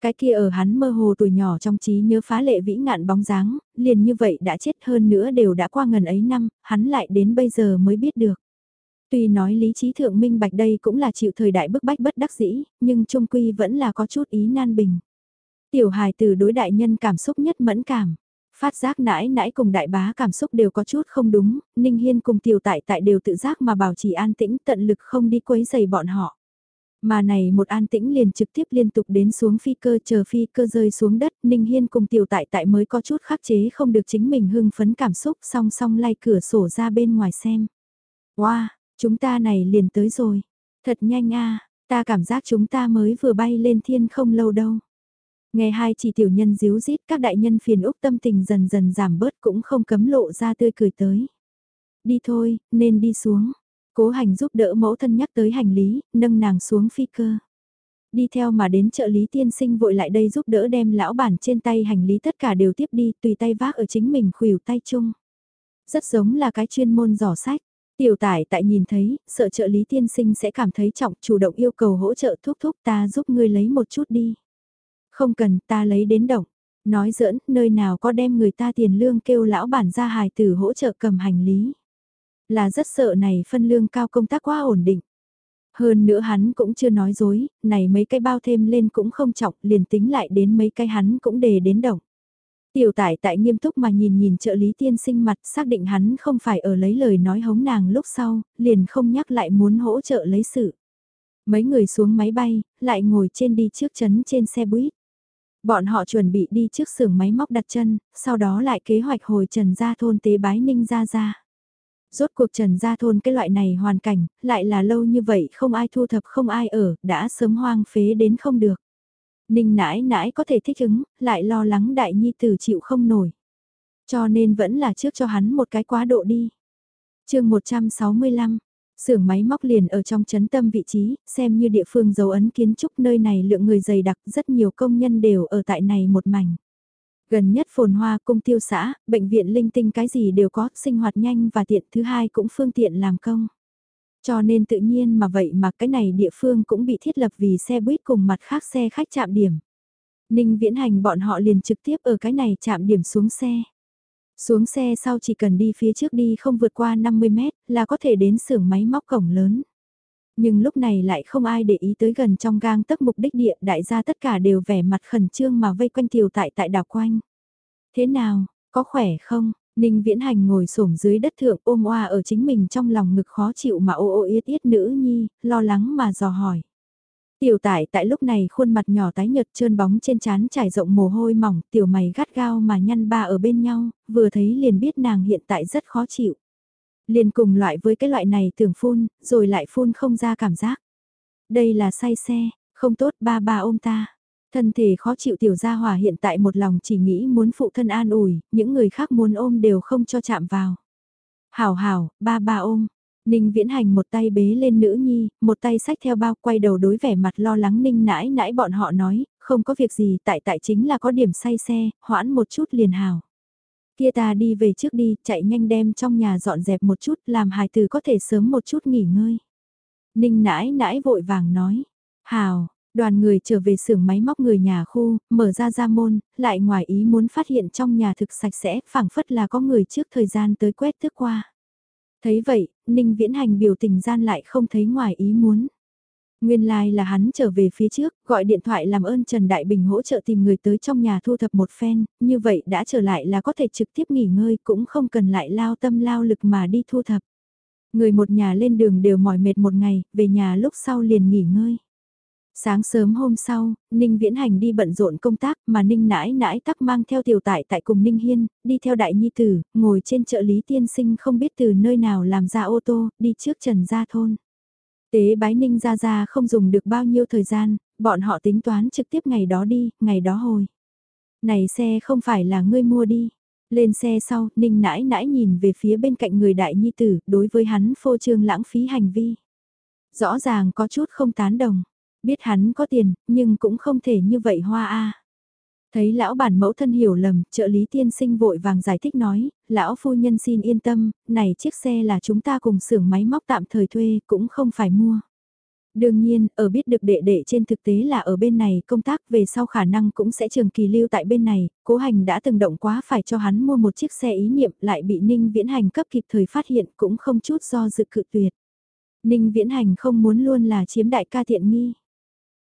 Cái kia ở hắn mơ hồ tuổi nhỏ trong trí nhớ phá lệ vĩ ngạn bóng dáng, liền như vậy đã chết hơn nữa đều đã qua ngần ấy năm, hắn lại đến bây giờ mới biết được. Tuy nói lý trí thượng minh bạch đây cũng là chịu thời đại bức bách bất đắc dĩ, nhưng trung quy vẫn là có chút ý nan bình. Tiểu hài từ đối đại nhân cảm xúc nhất mẫn cảm. Phát giác nãi nãi cùng đại bá cảm xúc đều có chút không đúng, Ninh Hiên cùng tiểu tại tại đều tự giác mà bảo trì an tĩnh tận lực không đi quấy giày bọn họ. Mà này một an tĩnh liền trực tiếp liên tục đến xuống phi cơ chờ phi cơ rơi xuống đất, Ninh Hiên cùng tiểu tại tại mới có chút khắc chế không được chính mình hưng phấn cảm xúc song song lay cửa sổ ra bên ngoài xem. Wow, chúng ta này liền tới rồi. Thật nhanh a ta cảm giác chúng ta mới vừa bay lên thiên không lâu đâu. Nghe hai chỉ tiểu nhân díu rít các đại nhân phiền úc tâm tình dần dần giảm bớt cũng không cấm lộ ra tươi cười tới. Đi thôi, nên đi xuống. Cố hành giúp đỡ mẫu thân nhắc tới hành lý, nâng nàng xuống phi cơ. Đi theo mà đến trợ lý tiên sinh vội lại đây giúp đỡ đem lão bản trên tay hành lý tất cả đều tiếp đi tùy tay vác ở chính mình khuỷu tay chung. Rất giống là cái chuyên môn giỏ sách. Tiểu tải tại nhìn thấy, sợ trợ lý tiên sinh sẽ cảm thấy trọng chủ động yêu cầu hỗ trợ thúc thúc ta giúp ngươi lấy một chút đi. Không cần ta lấy đến động. Nói giỡn, nơi nào có đem người ta tiền lương kêu lão bản ra hài tử hỗ trợ cầm hành lý. Là rất sợ này phân lương cao công tác quá ổn định. Hơn nữa hắn cũng chưa nói dối, này mấy cái bao thêm lên cũng không trọng, liền tính lại đến mấy cái hắn cũng đề đến động. Tiểu tải tại nghiêm túc mà nhìn nhìn trợ lý tiên sinh mặt xác định hắn không phải ở lấy lời nói hống nàng lúc sau, liền không nhắc lại muốn hỗ trợ lấy sự. Mấy người xuống máy bay, lại ngồi trên đi trước chấn trên xe buýt. Bọn họ chuẩn bị đi trước xưởng máy móc đặt chân, sau đó lại kế hoạch hồi trần gia thôn tế bái ninh ra ra. Rốt cuộc trần gia thôn cái loại này hoàn cảnh, lại là lâu như vậy không ai thu thập không ai ở, đã sớm hoang phế đến không được. Ninh nãi nãi có thể thích ứng, lại lo lắng đại nhi tử chịu không nổi. Cho nên vẫn là trước cho hắn một cái quá độ đi. chương 165, xưởng máy móc liền ở trong chấn tâm vị trí, xem như địa phương dấu ấn kiến trúc nơi này lượng người dày đặc rất nhiều công nhân đều ở tại này một mảnh. Gần nhất phồn hoa cung tiêu xã, bệnh viện linh tinh cái gì đều có, sinh hoạt nhanh và tiện thứ hai cũng phương tiện làm công. Cho nên tự nhiên mà vậy mà cái này địa phương cũng bị thiết lập vì xe buýt cùng mặt khác xe khách chạm điểm. Ninh viễn hành bọn họ liền trực tiếp ở cái này chạm điểm xuống xe. Xuống xe sau chỉ cần đi phía trước đi không vượt qua 50 mét là có thể đến xưởng máy móc cổng lớn. Nhưng lúc này lại không ai để ý tới gần trong gang tấc mục đích địa đại gia tất cả đều vẻ mặt khẩn trương mà vây quanh tiểu tại tại đảo quanh. Thế nào, có khỏe không? Ninh viễn hành ngồi xổm dưới đất thượng ôm oa ở chính mình trong lòng ngực khó chịu mà ô ô yết yết nữ nhi, lo lắng mà dò hỏi. Tiểu tải tại lúc này khuôn mặt nhỏ tái nhợt trơn bóng trên trán trải rộng mồ hôi mỏng, tiểu mày gắt gao mà nhăn ba ở bên nhau, vừa thấy liền biết nàng hiện tại rất khó chịu. Liền cùng loại với cái loại này tưởng phun, rồi lại phun không ra cảm giác. Đây là say xe, không tốt ba ba ôm ta. Thân thể khó chịu tiểu gia hỏa hiện tại một lòng chỉ nghĩ muốn phụ thân an ủi, những người khác muốn ôm đều không cho chạm vào. Hảo hảo, ba ba ôm. Ninh viễn hành một tay bế lên nữ nhi, một tay sách theo bao quay đầu đối vẻ mặt lo lắng ninh nãi nãi bọn họ nói, không có việc gì tại tại chính là có điểm say xe, hoãn một chút liền hào. Kia ta đi về trước đi, chạy nhanh đem trong nhà dọn dẹp một chút làm hài từ có thể sớm một chút nghỉ ngơi. Ninh nãi nãi vội vàng nói, hào, đoàn người trở về xưởng máy móc người nhà khu, mở ra ra môn, lại ngoài ý muốn phát hiện trong nhà thực sạch sẽ, phảng phất là có người trước thời gian tới quét tước qua. Thấy vậy, Ninh Viễn Hành biểu tình gian lại không thấy ngoài ý muốn. Nguyên lai like là hắn trở về phía trước, gọi điện thoại làm ơn Trần Đại Bình hỗ trợ tìm người tới trong nhà thu thập một phen, như vậy đã trở lại là có thể trực tiếp nghỉ ngơi cũng không cần lại lao tâm lao lực mà đi thu thập. Người một nhà lên đường đều mỏi mệt một ngày, về nhà lúc sau liền nghỉ ngơi. Sáng sớm hôm sau, Ninh Viễn Hành đi bận rộn công tác mà Ninh nãi nãi tắc mang theo tiểu tại tại cùng Ninh Hiên, đi theo đại nhi tử, ngồi trên trợ lý tiên sinh không biết từ nơi nào làm ra ô tô, đi trước Trần Gia Thôn. Tế bái Ninh Gia Gia không dùng được bao nhiêu thời gian, bọn họ tính toán trực tiếp ngày đó đi, ngày đó hồi. Này xe không phải là ngươi mua đi. Lên xe sau, Ninh nãi nãi nhìn về phía bên cạnh người đại nhi tử, đối với hắn phô trương lãng phí hành vi. Rõ ràng có chút không tán đồng. Biết hắn có tiền, nhưng cũng không thể như vậy hoa a. Thấy lão bản mẫu thân hiểu lầm, trợ lý tiên sinh vội vàng giải thích nói, lão phu nhân xin yên tâm, này chiếc xe là chúng ta cùng xưởng máy móc tạm thời thuê, cũng không phải mua. Đương nhiên, ở biết được đệ đệ trên thực tế là ở bên này công tác về sau khả năng cũng sẽ trường kỳ lưu tại bên này, cố hành đã từng động quá phải cho hắn mua một chiếc xe ý niệm lại bị Ninh Viễn Hành cấp kịp thời phát hiện cũng không chút do dự cự tuyệt. Ninh Viễn Hành không muốn luôn là chiếm đại ca thiện nghi.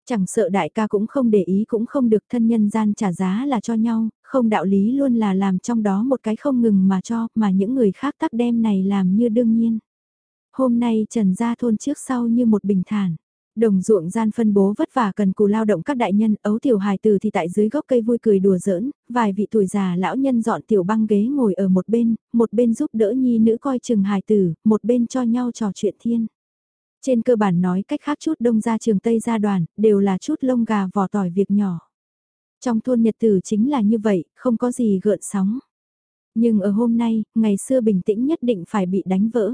Chẳng sợ đại ca cũng không để ý cũng không được thân nhân gian trả giá là cho nhau, không đạo lý luôn là làm trong đó một cái không ngừng mà cho, mà những người khác tắc đem này làm như đương nhiên. Hôm nay Trần ra thôn trước sau như một bình thản. Đồng ruộng gian phân bố vất vả cần cù lao động các đại nhân, ấu tiểu hài tử thì tại dưới gốc cây vui cười đùa giỡn, vài vị tuổi già lão nhân dọn tiểu băng ghế ngồi ở một bên, một bên giúp đỡ nhi nữ coi chừng hài tử, một bên cho nhau trò chuyện thiên. Trên cơ bản nói cách khác chút đông ra trường Tây gia đoàn, đều là chút lông gà vỏ tỏi việc nhỏ. Trong thôn nhật tử chính là như vậy, không có gì gợn sóng. Nhưng ở hôm nay, ngày xưa bình tĩnh nhất định phải bị đánh vỡ.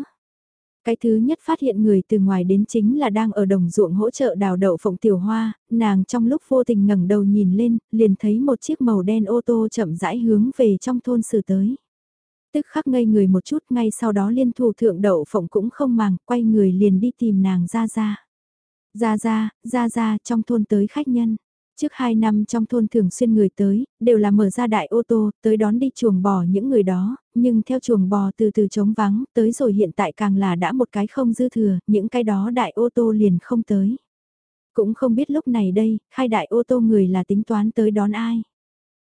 Cái thứ nhất phát hiện người từ ngoài đến chính là đang ở đồng ruộng hỗ trợ đào đậu phộng tiểu hoa, nàng trong lúc vô tình ngẩng đầu nhìn lên, liền thấy một chiếc màu đen ô tô chậm rãi hướng về trong thôn xử tới. Tức khắc ngây người một chút ngay sau đó liên thủ thượng đậu phộng cũng không màng, quay người liền đi tìm nàng ra ra. Ra ra, ra ra trong thôn tới khách nhân. Trước 2 năm trong thôn thường xuyên người tới, đều là mở ra đại ô tô, tới đón đi chuồng bò những người đó, nhưng theo chuồng bò từ từ trống vắng, tới rồi hiện tại càng là đã một cái không dư thừa, những cái đó đại ô tô liền không tới. Cũng không biết lúc này đây, khai đại ô tô người là tính toán tới đón ai.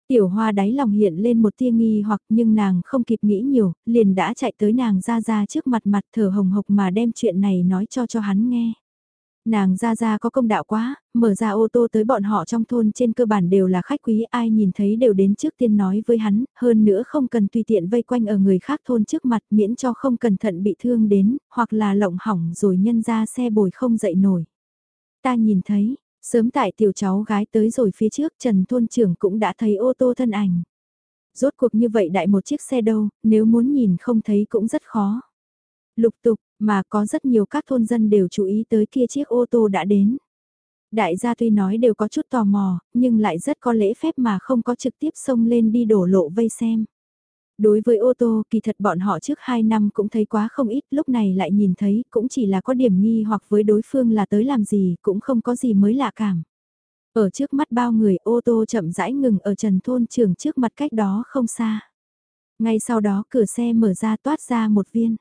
Tiểu hoa đáy lòng hiện lên một tia nghi hoặc nhưng nàng không kịp nghĩ nhiều, liền đã chạy tới nàng ra ra trước mặt mặt thở hồng hộc mà đem chuyện này nói cho cho hắn nghe. Nàng ra ra có công đạo quá, mở ra ô tô tới bọn họ trong thôn trên cơ bản đều là khách quý ai nhìn thấy đều đến trước tiên nói với hắn, hơn nữa không cần tùy tiện vây quanh ở người khác thôn trước mặt miễn cho không cẩn thận bị thương đến, hoặc là lộng hỏng rồi nhân ra xe bồi không dậy nổi. Ta nhìn thấy, sớm tại tiểu cháu gái tới rồi phía trước Trần Thôn trưởng cũng đã thấy ô tô thân ảnh. Rốt cuộc như vậy đại một chiếc xe đâu, nếu muốn nhìn không thấy cũng rất khó. Lục tục, mà có rất nhiều các thôn dân đều chú ý tới kia chiếc ô tô đã đến. Đại gia tuy nói đều có chút tò mò, nhưng lại rất có lễ phép mà không có trực tiếp xông lên đi đổ lộ vây xem. Đối với ô tô, kỳ thật bọn họ trước 2 năm cũng thấy quá không ít, lúc này lại nhìn thấy cũng chỉ là có điểm nghi hoặc với đối phương là tới làm gì, cũng không có gì mới lạ cảm. Ở trước mắt bao người ô tô chậm rãi ngừng ở trần thôn trường trước mặt cách đó không xa. Ngay sau đó cửa xe mở ra toát ra một viên.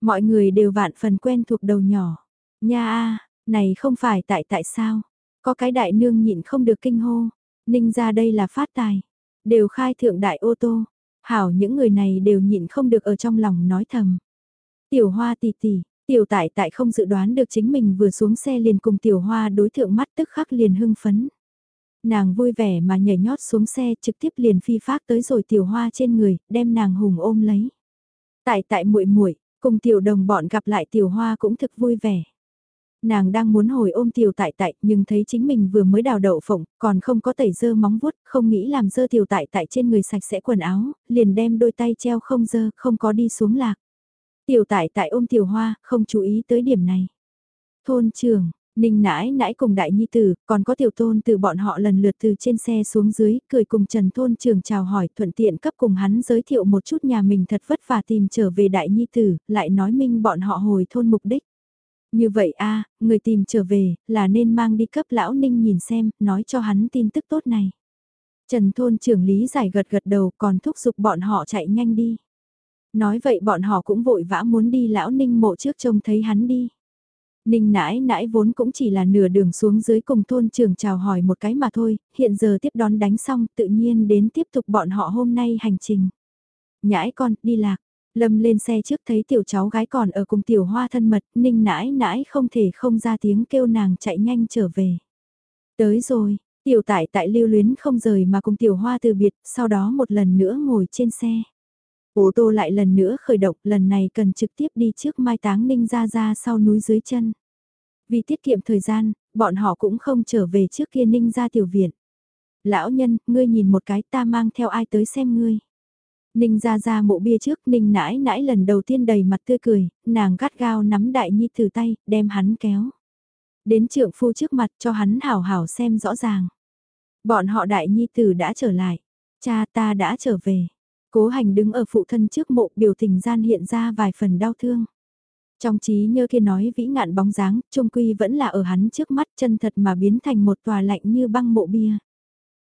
Mọi người đều vạn phần quen thuộc đầu nhỏ. Nha a, này không phải tại tại sao? Có cái đại nương nhịn không được kinh hô. Ninh ra đây là phát tài. Đều khai thượng đại ô tô. Hảo những người này đều nhịn không được ở trong lòng nói thầm. Tiểu hoa tỷ tỷ, tiểu tại tại không dự đoán được chính mình vừa xuống xe liền cùng tiểu hoa đối thượng mắt tức khắc liền hưng phấn. Nàng vui vẻ mà nhảy nhót xuống xe trực tiếp liền phi phát tới rồi tiểu hoa trên người, đem nàng hùng ôm lấy. Tại tại muội muội Cùng tiểu đồng bọn gặp lại tiểu hoa cũng thực vui vẻ. Nàng đang muốn hồi ôm tiểu tại tại nhưng thấy chính mình vừa mới đào đậu phộng, còn không có tẩy dơ móng vuốt, không nghĩ làm dơ tiểu tại tại trên người sạch sẽ quần áo, liền đem đôi tay treo không dơ, không có đi xuống lạc. Tiểu tại tại ôm tiểu hoa, không chú ý tới điểm này. Thôn trường, Ninh nãi nãi cùng đại nhi tử, còn có tiểu tôn từ bọn họ lần lượt từ trên xe xuống dưới, cười cùng Trần Thôn trường chào hỏi thuận tiện cấp cùng hắn giới thiệu một chút nhà mình thật vất vả tìm trở về đại nhi tử, lại nói minh bọn họ hồi thôn mục đích. Như vậy a người tìm trở về, là nên mang đi cấp lão Ninh nhìn xem, nói cho hắn tin tức tốt này. Trần Thôn trưởng lý giải gật gật đầu còn thúc giục bọn họ chạy nhanh đi. Nói vậy bọn họ cũng vội vã muốn đi lão Ninh mộ trước trông thấy hắn đi. Ninh nãi nãi vốn cũng chỉ là nửa đường xuống dưới cùng thôn trường chào hỏi một cái mà thôi, hiện giờ tiếp đón đánh xong tự nhiên đến tiếp tục bọn họ hôm nay hành trình. Nhãi con, đi lạc. Lâm lên xe trước thấy tiểu cháu gái còn ở cùng tiểu hoa thân mật, ninh nãi nãi không thể không ra tiếng kêu nàng chạy nhanh trở về. Tới rồi, tiểu tại tại lưu luyến không rời mà cùng tiểu hoa từ biệt, sau đó một lần nữa ngồi trên xe. Ô tô lại lần nữa khởi động, lần này cần trực tiếp đi trước mai táng ninh ra ra sau núi dưới chân. Vì tiết kiệm thời gian, bọn họ cũng không trở về trước kia ninh ra tiểu viện. Lão nhân, ngươi nhìn một cái ta mang theo ai tới xem ngươi. Ninh ra ra mộ bia trước, ninh nãi nãi lần đầu tiên đầy mặt tươi cười, nàng gắt gao nắm đại nhi từ tay, đem hắn kéo. Đến trượng phu trước mặt cho hắn hảo hảo xem rõ ràng. Bọn họ đại nhi tử đã trở lại. Cha ta đã trở về. Cố hành đứng ở phụ thân trước mộ biểu tình gian hiện ra vài phần đau thương. Trong trí nhớ kia nói vĩ ngạn bóng dáng, trung quy vẫn là ở hắn trước mắt chân thật mà biến thành một tòa lạnh như băng mộ bia.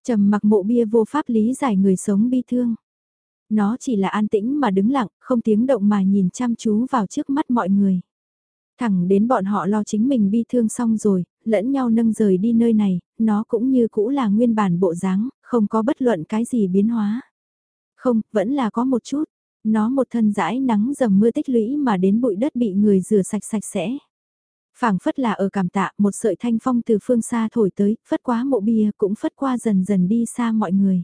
trầm mặc mộ bia vô pháp lý giải người sống bi thương. Nó chỉ là an tĩnh mà đứng lặng, không tiếng động mà nhìn chăm chú vào trước mắt mọi người. Thẳng đến bọn họ lo chính mình bi thương xong rồi, lẫn nhau nâng rời đi nơi này, nó cũng như cũ là nguyên bản bộ dáng, không có bất luận cái gì biến hóa. Không, vẫn là có một chút. Nó một thân dãi nắng dầm mưa tích lũy mà đến bụi đất bị người rửa sạch sạch sẽ. phảng phất là ở cảm tạ một sợi thanh phong từ phương xa thổi tới, phất quá mộ bia cũng phất qua dần dần đi xa mọi người.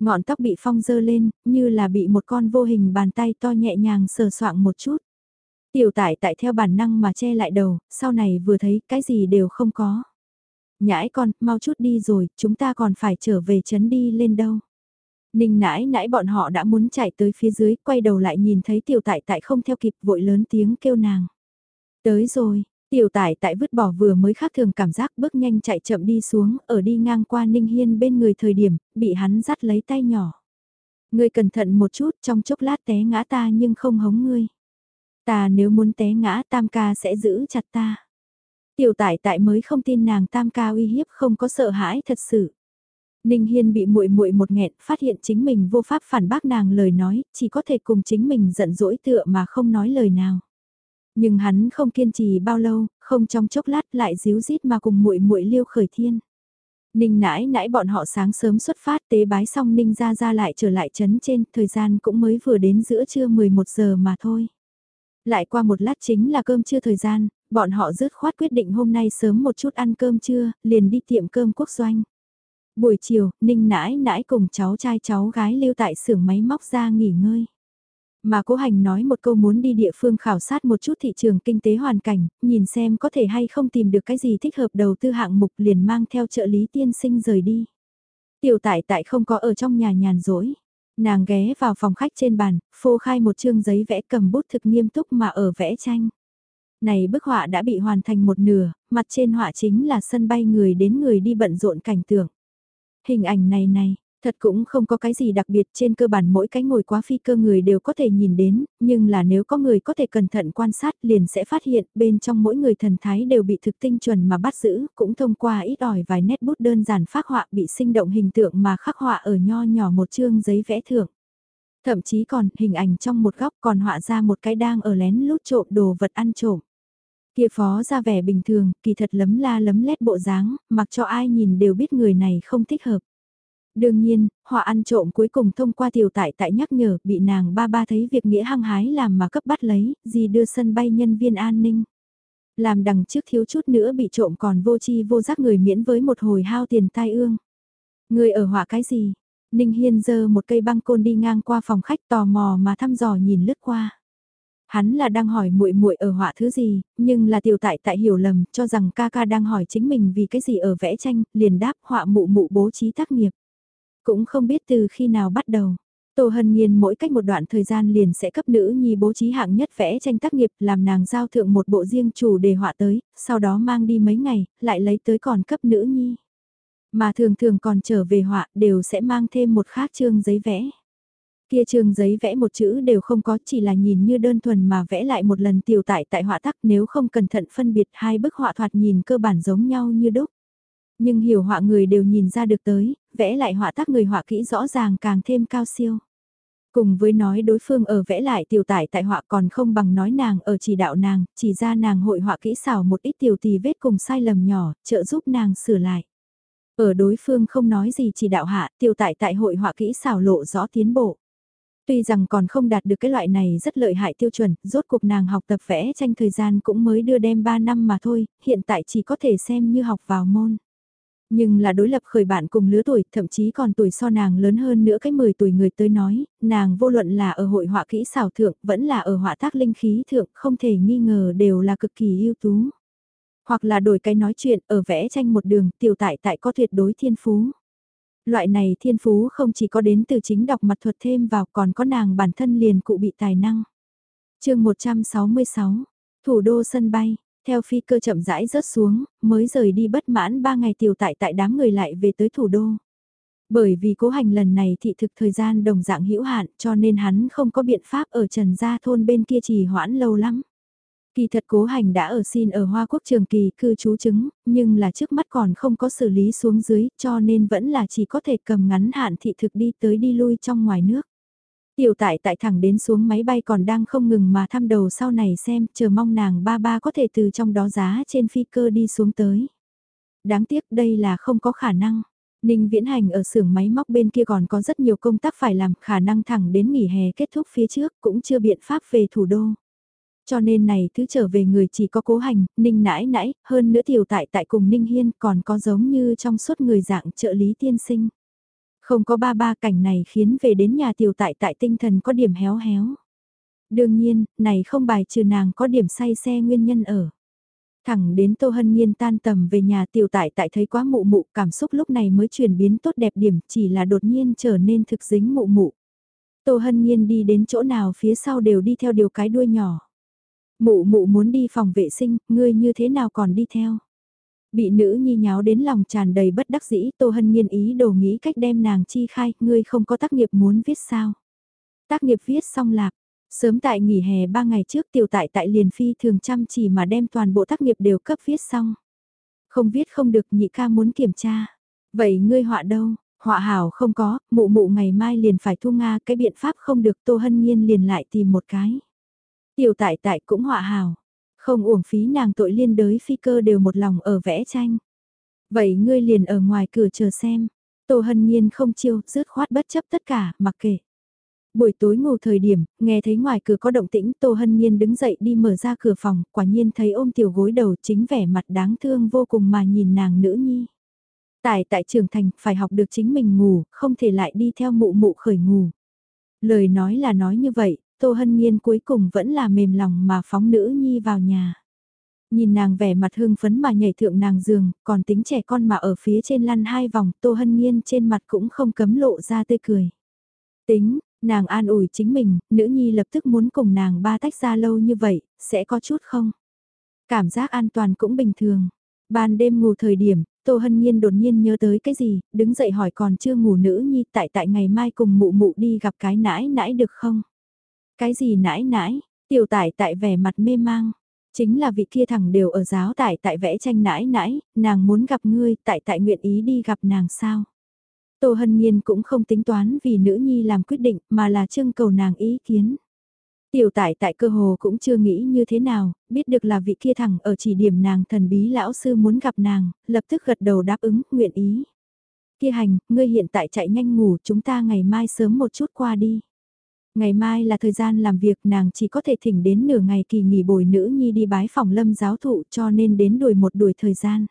Ngọn tóc bị phong dơ lên, như là bị một con vô hình bàn tay to nhẹ nhàng sờ soạng một chút. Tiểu tải tại theo bản năng mà che lại đầu, sau này vừa thấy cái gì đều không có. Nhãi con, mau chút đi rồi, chúng ta còn phải trở về chấn đi lên đâu. Ninh nãi nãi bọn họ đã muốn chạy tới phía dưới, quay đầu lại nhìn thấy tiểu tại tại không theo kịp vội lớn tiếng kêu nàng. Tới rồi, tiểu Tải tại vứt bỏ vừa mới khác thường cảm giác bước nhanh chạy chậm đi xuống, ở đi ngang qua Ninh Hiên bên người thời điểm, bị hắn dắt lấy tay nhỏ. Ngươi cẩn thận một chút trong chốc lát té ngã ta nhưng không hống ngươi. Ta nếu muốn té ngã tam ca sẽ giữ chặt ta. Tiểu Tải tại mới không tin nàng tam ca uy hiếp không có sợ hãi thật sự. Ninh Hiên bị muội muội một nghẹn, phát hiện chính mình vô pháp phản bác nàng lời nói, chỉ có thể cùng chính mình giận dỗi tựa mà không nói lời nào. Nhưng hắn không kiên trì bao lâu, không trong chốc lát lại díu dít mà cùng muội muội liêu khởi thiên. Ninh nãi nãi bọn họ sáng sớm xuất phát tế bái xong Ninh ra ra lại trở lại trấn trên, thời gian cũng mới vừa đến giữa trưa 11 giờ mà thôi. Lại qua một lát chính là cơm trưa thời gian, bọn họ dứt khoát quyết định hôm nay sớm một chút ăn cơm trưa, liền đi tiệm cơm quốc doanh. Buổi chiều, Ninh nãi nãi cùng cháu trai cháu gái lưu tại xưởng máy móc ra nghỉ ngơi. Mà cố hành nói một câu muốn đi địa phương khảo sát một chút thị trường kinh tế hoàn cảnh, nhìn xem có thể hay không tìm được cái gì thích hợp đầu tư hạng mục liền mang theo trợ lý tiên sinh rời đi. Tiểu tại tại không có ở trong nhà nhàn rỗi. Nàng ghé vào phòng khách trên bàn, phô khai một chương giấy vẽ cầm bút thực nghiêm túc mà ở vẽ tranh. Này bức họa đã bị hoàn thành một nửa, mặt trên họa chính là sân bay người đến người đi bận rộn cảnh tượng. Hình ảnh này này, thật cũng không có cái gì đặc biệt trên cơ bản mỗi cái ngồi quá phi cơ người đều có thể nhìn đến, nhưng là nếu có người có thể cẩn thận quan sát liền sẽ phát hiện bên trong mỗi người thần thái đều bị thực tinh chuẩn mà bắt giữ, cũng thông qua ít ỏi vài nét bút đơn giản phát họa bị sinh động hình tượng mà khắc họa ở nho nhỏ một chương giấy vẽ thưởng. Thậm chí còn hình ảnh trong một góc còn họa ra một cái đang ở lén lút trộm đồ vật ăn trộm. Kia phó ra vẻ bình thường, kỳ thật lấm la lấm lét bộ dáng, mặc cho ai nhìn đều biết người này không thích hợp. Đương nhiên, họa ăn trộm cuối cùng thông qua tiểu tại tại nhắc nhở bị nàng ba ba thấy việc nghĩa hăng hái làm mà cấp bắt lấy, gì đưa sân bay nhân viên an ninh. Làm đằng trước thiếu chút nữa bị trộm còn vô chi vô giác người miễn với một hồi hao tiền tai ương. Người ở họa cái gì? Ninh Hiên giơ một cây băng côn đi ngang qua phòng khách tò mò mà thăm dò nhìn lướt qua. Hắn là đang hỏi muội muội ở họa thứ gì, nhưng là tiểu tại tại hiểu lầm, cho rằng ca ca đang hỏi chính mình vì cái gì ở vẽ tranh, liền đáp họa mụ mụ bố trí tác nghiệp. Cũng không biết từ khi nào bắt đầu. Tô Hân Nhiên mỗi cách một đoạn thời gian liền sẽ cấp nữ nhi bố trí hạng nhất vẽ tranh tác nghiệp làm nàng giao thượng một bộ riêng chủ để họa tới, sau đó mang đi mấy ngày, lại lấy tới còn cấp nữ nhi. Mà thường thường còn trở về họa đều sẽ mang thêm một khác chương giấy vẽ. Kia chương giấy vẽ một chữ đều không có chỉ là nhìn như đơn thuần mà vẽ lại một lần tiểu tại tại họa tắc nếu không cẩn thận phân biệt hai bức họa thoạt nhìn cơ bản giống nhau như đúc. Nhưng hiểu họa người đều nhìn ra được tới, vẽ lại họa tác người họa kỹ rõ ràng càng thêm cao siêu. Cùng với nói đối phương ở vẽ lại tiểu tải tại họa còn không bằng nói nàng ở chỉ đạo nàng, chỉ ra nàng hội họa kỹ xảo một ít tiểu tì vết cùng sai lầm nhỏ, trợ giúp nàng sửa lại. Ở đối phương không nói gì chỉ đạo hạ, tiểu tại tại hội họa kỹ xảo lộ rõ tiến bộ. Tuy rằng còn không đạt được cái loại này rất lợi hại tiêu chuẩn, rốt cuộc nàng học tập vẽ tranh thời gian cũng mới đưa đem 3 năm mà thôi, hiện tại chỉ có thể xem như học vào môn. Nhưng là đối lập khởi bạn cùng lứa tuổi, thậm chí còn tuổi so nàng lớn hơn nữa cái 10 tuổi người tới nói, nàng vô luận là ở hội họa kỹ xảo thượng, vẫn là ở họa tác linh khí thượng, không thể nghi ngờ đều là cực kỳ ưu tú. Hoặc là đổi cái nói chuyện, ở vẽ tranh một đường, tiểu tại tại có tuyệt đối thiên phú. Loại này thiên phú không chỉ có đến từ chính đọc mặt thuật thêm vào còn có nàng bản thân liền cụ bị tài năng. chương 166, thủ đô sân bay, theo phi cơ chậm rãi rớt xuống, mới rời đi bất mãn ba ngày tiểu tại tại đám người lại về tới thủ đô. Bởi vì cố hành lần này thị thực thời gian đồng dạng hữu hạn cho nên hắn không có biện pháp ở Trần Gia Thôn bên kia trì hoãn lâu lắm. Kỳ thật cố hành đã ở xin ở Hoa Quốc trường kỳ cư trú chứng, nhưng là trước mắt còn không có xử lý xuống dưới cho nên vẫn là chỉ có thể cầm ngắn hạn thị thực đi tới đi lui trong ngoài nước. Tiểu tại tại thẳng đến xuống máy bay còn đang không ngừng mà thăm đầu sau này xem, chờ mong nàng ba ba có thể từ trong đó giá trên phi cơ đi xuống tới. Đáng tiếc đây là không có khả năng. Ninh Viễn Hành ở xưởng máy móc bên kia còn có rất nhiều công tác phải làm, khả năng thẳng đến nghỉ hè kết thúc phía trước cũng chưa biện pháp về thủ đô. Cho nên này thứ trở về người chỉ có cố hành, Ninh nãi nãi, hơn nữa tiểu tại tại cùng Ninh Hiên còn có giống như trong suốt người dạng trợ lý tiên sinh. Không có ba ba cảnh này khiến về đến nhà tiểu tại tại tinh thần có điểm héo héo. Đương nhiên, này không bài trừ nàng có điểm say xe nguyên nhân ở. Thẳng đến Tô Hân Nhiên tan tầm về nhà tiểu tại tại thấy quá mụ mụ cảm xúc lúc này mới chuyển biến tốt đẹp điểm chỉ là đột nhiên trở nên thực dính mụ mụ. Tô Hân Nhiên đi đến chỗ nào phía sau đều đi theo điều cái đuôi nhỏ. Mụ mụ muốn đi phòng vệ sinh, ngươi như thế nào còn đi theo? Bị nữ nhi nháo đến lòng tràn đầy bất đắc dĩ Tô Hân Nhiên ý đồ nghĩ cách đem nàng chi khai, ngươi không có tác nghiệp muốn viết sao? Tác nghiệp viết xong lạc, Sớm tại nghỉ hè 3 ngày trước tiểu tại tại liền phi thường chăm chỉ mà đem toàn bộ tác nghiệp đều cấp viết xong. Không viết không được nhị ca muốn kiểm tra. Vậy ngươi họa đâu? Họa hảo không có, mụ mụ ngày mai liền phải thu Nga cái biện pháp không được Tô Hân Nhiên liền lại tìm một cái. Tiểu tại tại cũng họa hảo. Không uổng phí nàng tội liên đới phi cơ đều một lòng ở vẽ tranh. Vậy ngươi liền ở ngoài cửa chờ xem. Tô Hân Nhiên không chiêu, rứt khoát bất chấp tất cả, mặc kệ. Buổi tối ngủ thời điểm, nghe thấy ngoài cửa có động tĩnh Tô Hân Nhiên đứng dậy đi mở ra cửa phòng, quả nhiên thấy ôm tiểu gối đầu chính vẻ mặt đáng thương vô cùng mà nhìn nàng nữ nhi. Tại tại trường thành phải học được chính mình ngủ, không thể lại đi theo mụ mụ khởi ngủ. Lời nói là nói như vậy, Tô Hân Nhiên cuối cùng vẫn là mềm lòng mà phóng nữ nhi vào nhà. Nhìn nàng vẻ mặt hưng phấn mà nhảy thượng nàng giường, còn tính trẻ con mà ở phía trên lăn hai vòng, Tô Hân Nhiên trên mặt cũng không cấm lộ ra tươi cười. Tính, Nàng an ủi chính mình, nữ nhi lập tức muốn cùng nàng ba tách ra lâu như vậy, sẽ có chút không? Cảm giác an toàn cũng bình thường. Ban đêm ngủ thời điểm, Tô Hân Nhiên đột nhiên nhớ tới cái gì, đứng dậy hỏi còn chưa ngủ nữ nhi tại tại ngày mai cùng mụ mụ đi gặp cái nãi nãi được không? Cái gì nãi nãi, tiểu tại tại vẻ mặt mê mang. Chính là vị kia thẳng đều ở giáo tại tại vẽ tranh nãi nãi, nàng muốn gặp ngươi, tại tại nguyện ý đi gặp nàng sao? Tô Hân Nhiên cũng không tính toán vì nữ nhi làm quyết định mà là trưng cầu nàng ý kiến. Tiểu tại tại cơ hồ cũng chưa nghĩ như thế nào, biết được là vị kia thẳng ở chỉ điểm nàng thần bí lão sư muốn gặp nàng, lập tức gật đầu đáp ứng, nguyện ý. Kia hành, ngươi hiện tại chạy nhanh ngủ, chúng ta ngày mai sớm một chút qua đi. Ngày mai là thời gian làm việc nàng chỉ có thể thỉnh đến nửa ngày kỳ nghỉ bồi nữ nhi đi bái phòng lâm giáo thụ cho nên đến đuổi một đuổi thời gian.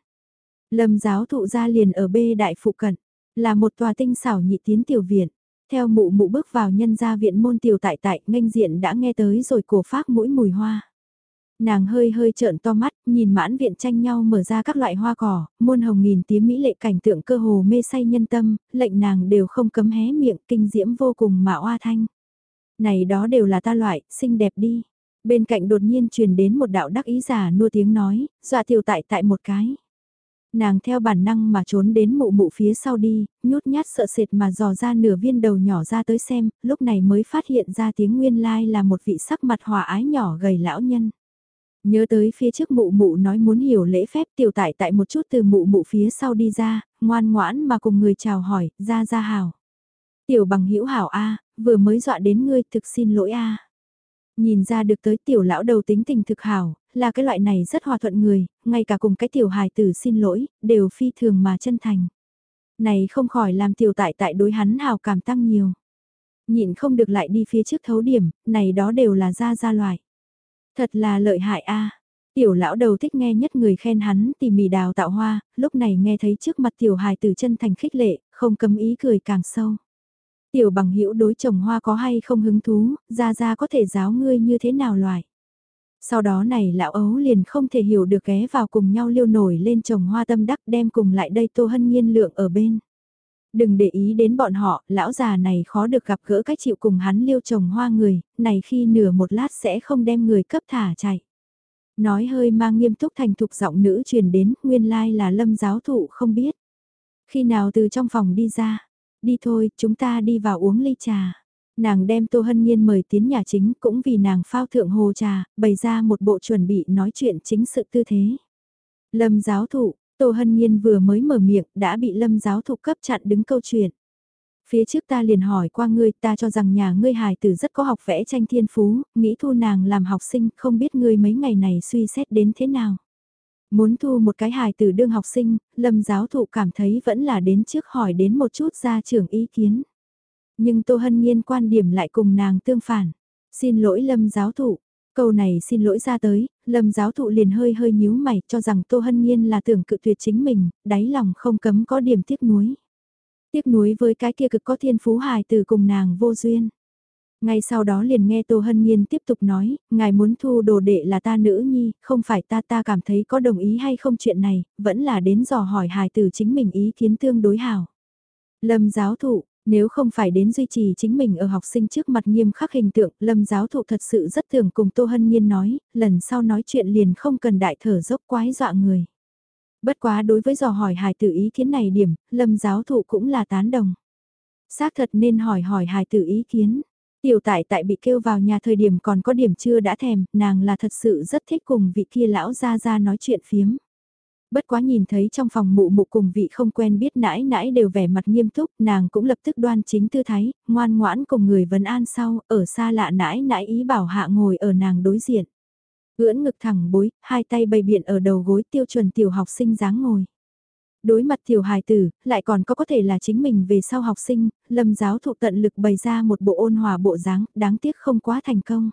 Lâm giáo thụ ra liền ở bê đại phụ cận. Là một tòa tinh xảo nhị tiến tiểu viện. Theo mụ mụ bước vào nhân gia viện môn tiểu tại tại, nghênh diện đã nghe tới rồi cổ phát mũi mùi hoa. Nàng hơi hơi trợn to mắt, nhìn mãn viện tranh nhau mở ra các loại hoa cỏ, muôn hồng nghìn tía mỹ lệ cảnh tượng cơ hồ mê say nhân tâm, lệnh nàng đều không cấm hé miệng kinh diễm vô cùng mà oa thanh. Này đó đều là ta loại, xinh đẹp đi. Bên cạnh đột nhiên truyền đến một đạo đắc ý giả nua tiếng nói, dọa tiểu tại tại một cái. Nàng theo bản năng mà trốn đến mụ mụ phía sau đi, nhút nhát sợ sệt mà dò ra nửa viên đầu nhỏ ra tới xem, lúc này mới phát hiện ra tiếng nguyên lai là một vị sắc mặt hòa ái nhỏ gầy lão nhân. Nhớ tới phía trước mụ mụ nói muốn hiểu lễ phép tiểu tại tại một chút từ mụ mụ phía sau đi ra, ngoan ngoãn mà cùng người chào hỏi, ra ra hào. Tiểu bằng hữu hảo A, vừa mới dọa đến ngươi thực xin lỗi A. Nhìn ra được tới tiểu lão đầu tính tình thực hảo, là cái loại này rất hòa thuận người, ngay cả cùng cái tiểu hài tử xin lỗi, đều phi thường mà chân thành. Này không khỏi làm tiểu tại tại đối hắn hào cảm tăng nhiều. Nhịn không được lại đi phía trước thấu điểm, này đó đều là ra ra loại. Thật là lợi hại a Tiểu lão đầu thích nghe nhất người khen hắn tỉ mỉ đào tạo hoa, lúc này nghe thấy trước mặt tiểu hài tử chân thành khích lệ, không cấm ý cười càng sâu. Tiểu bằng hữu đối trồng hoa có hay không hứng thú, ra ra có thể giáo ngươi như thế nào loại. Sau đó này lão ấu liền không thể hiểu được ghé vào cùng nhau liêu nổi lên trồng hoa tâm đắc đem cùng lại đây tô hân nhiên lượng ở bên. Đừng để ý đến bọn họ, lão già này khó được gặp gỡ cách chịu cùng hắn liêu trồng hoa người, này khi nửa một lát sẽ không đem người cấp thả chạy. Nói hơi mang nghiêm túc thành thục giọng nữ truyền đến, nguyên lai là lâm giáo thụ không biết. Khi nào từ trong phòng đi ra, đi thôi, chúng ta đi vào uống ly trà. Nàng đem Tô Hân Nhiên mời tiến nhà chính cũng vì nàng phao thượng hồ trà, bày ra một bộ chuẩn bị nói chuyện chính sự tư thế. Lâm giáo thụ, Tô Hân Nhiên vừa mới mở miệng đã bị lâm giáo thụ cấp chặn đứng câu chuyện. Phía trước ta liền hỏi qua ngươi ta cho rằng nhà ngươi hài tử rất có học vẽ tranh thiên phú, nghĩ thu nàng làm học sinh không biết ngươi mấy ngày này suy xét đến thế nào. Muốn thu một cái hài từ đương học sinh, lâm giáo thụ cảm thấy vẫn là đến trước hỏi đến một chút ra trưởng ý kiến. Nhưng Tô Hân Nhiên quan điểm lại cùng nàng tương phản. Xin lỗi lâm giáo thụ, Câu này xin lỗi ra tới, lâm giáo thụ liền hơi hơi nhíu mày cho rằng Tô Hân Nhiên là tưởng cự tuyệt chính mình, đáy lòng không cấm có điểm tiếc nuối. Tiếc nuối với cái kia cực có thiên phú hài từ cùng nàng vô duyên. Ngay sau đó liền nghe Tô Hân Nhiên tiếp tục nói, ngài muốn thu đồ đệ là ta nữ nhi, không phải ta ta cảm thấy có đồng ý hay không chuyện này, vẫn là đến dò hỏi hài tử chính mình ý kiến tương đối hảo. Lâm giáo thụ, nếu không phải đến duy trì chính mình ở học sinh trước mặt nghiêm khắc hình tượng, lâm giáo thụ thật sự rất thường cùng Tô Hân Nhiên nói, lần sau nói chuyện liền không cần đại thở dốc quái dọa người. Bất quá đối với dò hỏi hài tử ý kiến này điểm, lâm giáo thụ cũng là tán đồng. Xác thật nên hỏi hỏi hài tử ý kiến. Tiểu tại tại bị kêu vào nhà thời điểm còn có điểm chưa đã thèm, nàng là thật sự rất thích cùng vị kia lão ra ra nói chuyện phiếm. Bất quá nhìn thấy trong phòng mụ mụ cùng vị không quen biết nãi nãi đều vẻ mặt nghiêm túc, nàng cũng lập tức đoan chính tư thái, ngoan ngoãn cùng người vấn an sau, ở xa lạ nãi nãi ý bảo hạ ngồi ở nàng đối diện. Ưỡn ngực thẳng bối, hai tay bày biện ở đầu gối tiêu chuẩn tiểu học sinh dáng ngồi. Đối mặt tiểu hài tử, lại còn có có thể là chính mình về sau học sinh, lâm giáo thụ tận lực bày ra một bộ ôn hòa bộ dáng, đáng tiếc không quá thành công.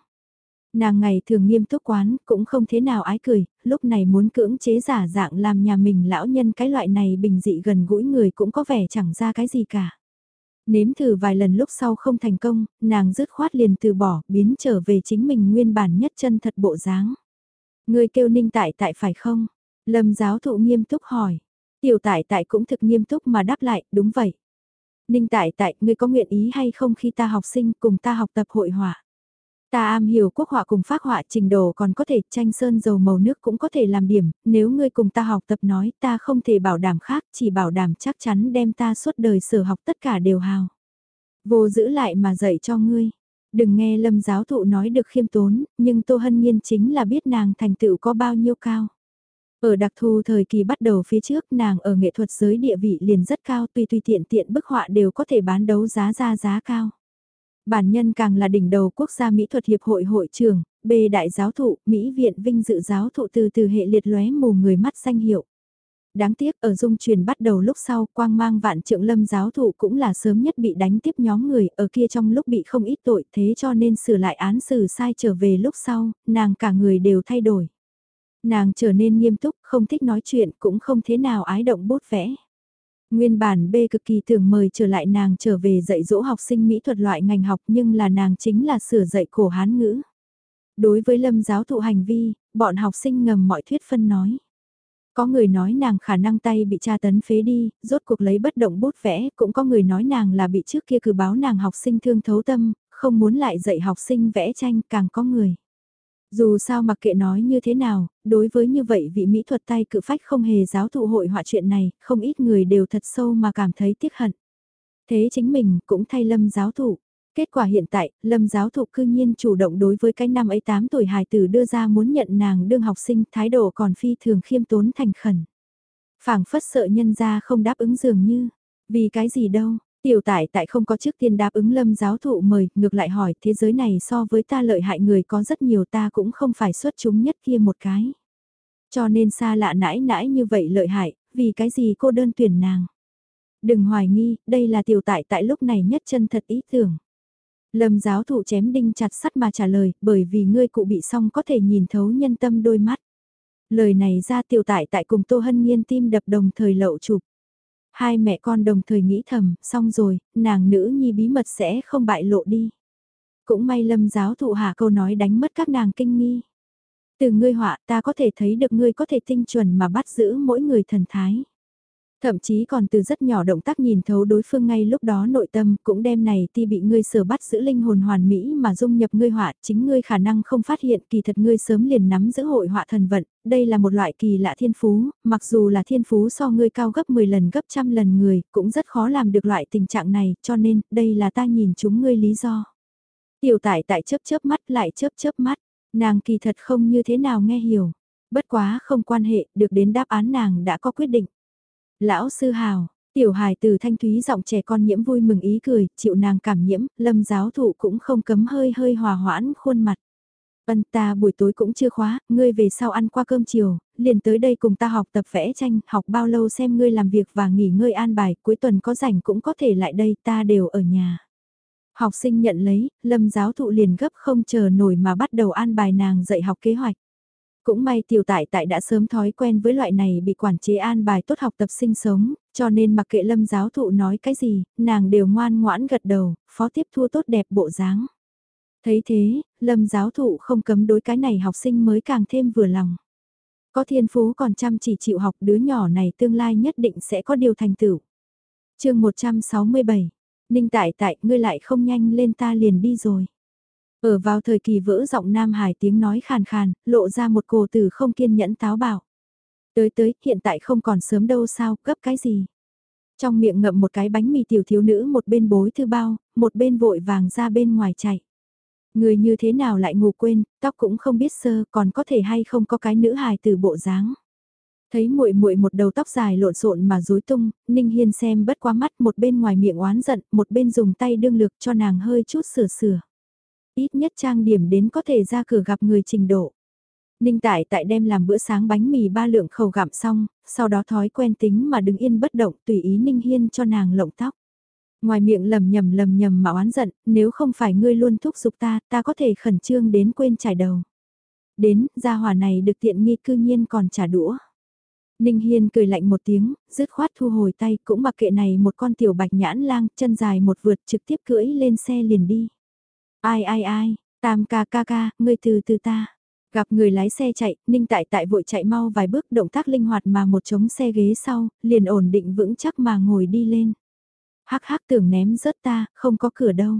Nàng ngày thường nghiêm túc quán, cũng không thế nào ái cười, lúc này muốn cưỡng chế giả dạng làm nhà mình lão nhân cái loại này bình dị gần gũi người cũng có vẻ chẳng ra cái gì cả. Nếm thử vài lần lúc sau không thành công, nàng dứt khoát liền từ bỏ, biến trở về chính mình nguyên bản nhất chân thật bộ dáng. Người kêu ninh tại tại phải không? Lâm giáo thụ nghiêm túc hỏi. Tiểu tại tại cũng thực nghiêm túc mà đáp lại, đúng vậy. Ninh tại tại, ngươi có nguyện ý hay không khi ta học sinh cùng ta học tập hội họa? Ta am hiểu quốc họa cùng phác họa trình độ còn có thể tranh sơn dầu màu nước cũng có thể làm điểm, nếu ngươi cùng ta học tập nói ta không thể bảo đảm khác, chỉ bảo đảm chắc chắn đem ta suốt đời sở học tất cả đều hào. Vô giữ lại mà dạy cho ngươi. Đừng nghe lâm giáo thụ nói được khiêm tốn, nhưng Tô Hân Nhiên chính là biết nàng thành tựu có bao nhiêu cao. Ở đặc thù thời kỳ bắt đầu phía trước nàng ở nghệ thuật giới địa vị liền rất cao tùy tùy tiện tiện bức họa đều có thể bán đấu giá ra giá cao. Bản nhân càng là đỉnh đầu quốc gia Mỹ thuật hiệp hội hội trưởng, B đại giáo thụ, Mỹ viện vinh dự giáo thụ từ từ hệ liệt lóe mù người mắt danh hiệu. Đáng tiếc ở dung truyền bắt đầu lúc sau quang mang vạn trượng lâm giáo thụ cũng là sớm nhất bị đánh tiếp nhóm người ở kia trong lúc bị không ít tội thế cho nên sửa lại án xử sai trở về lúc sau, nàng cả người đều thay đổi. Nàng trở nên nghiêm túc, không thích nói chuyện cũng không thế nào ái động bút vẽ. Nguyên bản B cực kỳ tưởng mời trở lại nàng trở về dạy dỗ học sinh mỹ thuật loại ngành học nhưng là nàng chính là sửa dạy cổ hán ngữ. Đối với lâm giáo thụ hành vi, bọn học sinh ngầm mọi thuyết phân nói. Có người nói nàng khả năng tay bị tra tấn phế đi, rốt cuộc lấy bất động bút vẽ, cũng có người nói nàng là bị trước kia cử báo nàng học sinh thương thấu tâm, không muốn lại dạy học sinh vẽ tranh càng có người. Dù sao mặc kệ nói như thế nào, đối với như vậy vị mỹ thuật tay cự phách không hề giáo thụ hội họa chuyện này, không ít người đều thật sâu mà cảm thấy tiếc hận. Thế chính mình cũng thay lâm giáo thụ. Kết quả hiện tại, lâm giáo thụ cư nhiên chủ động đối với cái năm ấy 8 tuổi hài tử đưa ra muốn nhận nàng đương học sinh thái độ còn phi thường khiêm tốn thành khẩn. phảng phất sợ nhân ra không đáp ứng dường như, vì cái gì đâu, Tiểu tại tại không có trước tiên đáp ứng lâm giáo thụ mời, ngược lại hỏi thế giới này so với ta lợi hại người có rất nhiều ta cũng không phải xuất chúng nhất kia một cái. Cho nên xa lạ nãi nãi như vậy lợi hại, vì cái gì cô đơn tuyển nàng. Đừng hoài nghi, đây là tiểu tại tại lúc này nhất chân thật ý tưởng. Lâm giáo thụ chém đinh chặt sắt mà trả lời, bởi vì ngươi cụ bị xong có thể nhìn thấu nhân tâm đôi mắt. Lời này ra tiểu tại tại cùng Tô Hân Nhiên tim đập đồng thời lậu chụp. Hai mẹ con đồng thời nghĩ thầm, xong rồi, nàng nữ nhi bí mật sẽ không bại lộ đi. Cũng may lâm giáo thụ hạ câu nói đánh mất các nàng kinh nghi. Từ ngươi họa ta có thể thấy được ngươi có thể tinh chuẩn mà bắt giữ mỗi người thần thái. Thậm chí còn từ rất nhỏ động tác nhìn thấu đối phương ngay lúc đó nội tâm cũng đem này ti bị ngươi sờ bắt giữ linh hồn hoàn mỹ mà dung nhập ngươi họa chính ngươi khả năng không phát hiện kỳ thật ngươi sớm liền nắm giữ hội họa thần vận, đây là một loại kỳ lạ thiên phú, mặc dù là thiên phú so ngươi cao gấp 10 lần gấp trăm lần người cũng rất khó làm được loại tình trạng này cho nên đây là ta nhìn chúng ngươi lý do. Tiểu tải tại chớp chớp mắt lại chớp chớp mắt, nàng kỳ thật không như thế nào nghe hiểu. Bất quá không quan hệ, được đến đáp án nàng đã có quyết định. Lão sư hào, tiểu hài từ thanh thúy giọng trẻ con nhiễm vui mừng ý cười, chịu nàng cảm nhiễm, lâm giáo thụ cũng không cấm hơi hơi hòa hoãn khuôn mặt. Ân ta buổi tối cũng chưa khóa, ngươi về sau ăn qua cơm chiều, liền tới đây cùng ta học tập vẽ tranh, học bao lâu xem ngươi làm việc và nghỉ ngơi an bài, cuối tuần có rảnh cũng có thể lại đây, ta đều ở nhà. Học sinh nhận lấy, lâm giáo thụ liền gấp không chờ nổi mà bắt đầu an bài nàng dạy học kế hoạch. Cũng may tiểu tại tại đã sớm thói quen với loại này bị quản chế an bài tốt học tập sinh sống, cho nên mặc kệ lâm giáo thụ nói cái gì, nàng đều ngoan ngoãn gật đầu, phó tiếp thu tốt đẹp bộ dáng. Thấy thế, lâm giáo thụ không cấm đối cái này học sinh mới càng thêm vừa lòng. Có thiên phú còn chăm chỉ chịu học đứa nhỏ này tương lai nhất định sẽ có điều thành tựu. chương 167, Ninh tại tại ngươi lại không nhanh lên ta liền đi rồi. Ở vào thời kỳ vỡ giọng Nam Hải tiếng nói khàn khàn, lộ ra một cổ tử không kiên nhẫn táo bạo. Tới tới, hiện tại không còn sớm đâu sao, cấp cái gì. Trong miệng ngậm một cái bánh mì tiểu thiếu nữ một bên bối thư bao, một bên vội vàng ra bên ngoài chạy. Người như thế nào lại ngủ quên, tóc cũng không biết sơ, còn có thể hay không có cái nữ hài từ bộ dáng. Thấy muội muội một đầu tóc dài lộn xộn mà rối tung, Ninh Hiên xem bất quá mắt một bên ngoài miệng oán giận, một bên dùng tay đương lực cho nàng hơi chút sửa sửa. Ít nhất trang điểm đến có thể ra cửa gặp người trình độ. Ninh Tại tại đem làm bữa sáng bánh mì ba lượng khẩu gặm xong, sau đó thói quen tính mà đứng yên bất động tùy ý Ninh Hiên cho nàng lộng tóc. Ngoài miệng lầm nhầm lầm nhầm mà oán giận, nếu không phải ngươi luôn thúc giục ta, ta có thể khẩn trương đến quên trải đầu. Đến, gia hỏa này được tiện nghi cư nhiên còn trả đũa. Ninh Hiên cười lạnh một tiếng, dứt khoát thu hồi tay cũng mặc kệ này một con tiểu bạch nhãn lang chân dài một vượt trực tiếp cưỡi lên xe liền đi. Ai ai ai, tam ca ca ca, ngươi từ từ ta. Gặp người lái xe chạy, Ninh Tại Tại vội chạy mau vài bước động tác linh hoạt mà một chống xe ghế sau, liền ổn định vững chắc mà ngồi đi lên. Hắc hắc tưởng ném rớt ta, không có cửa đâu.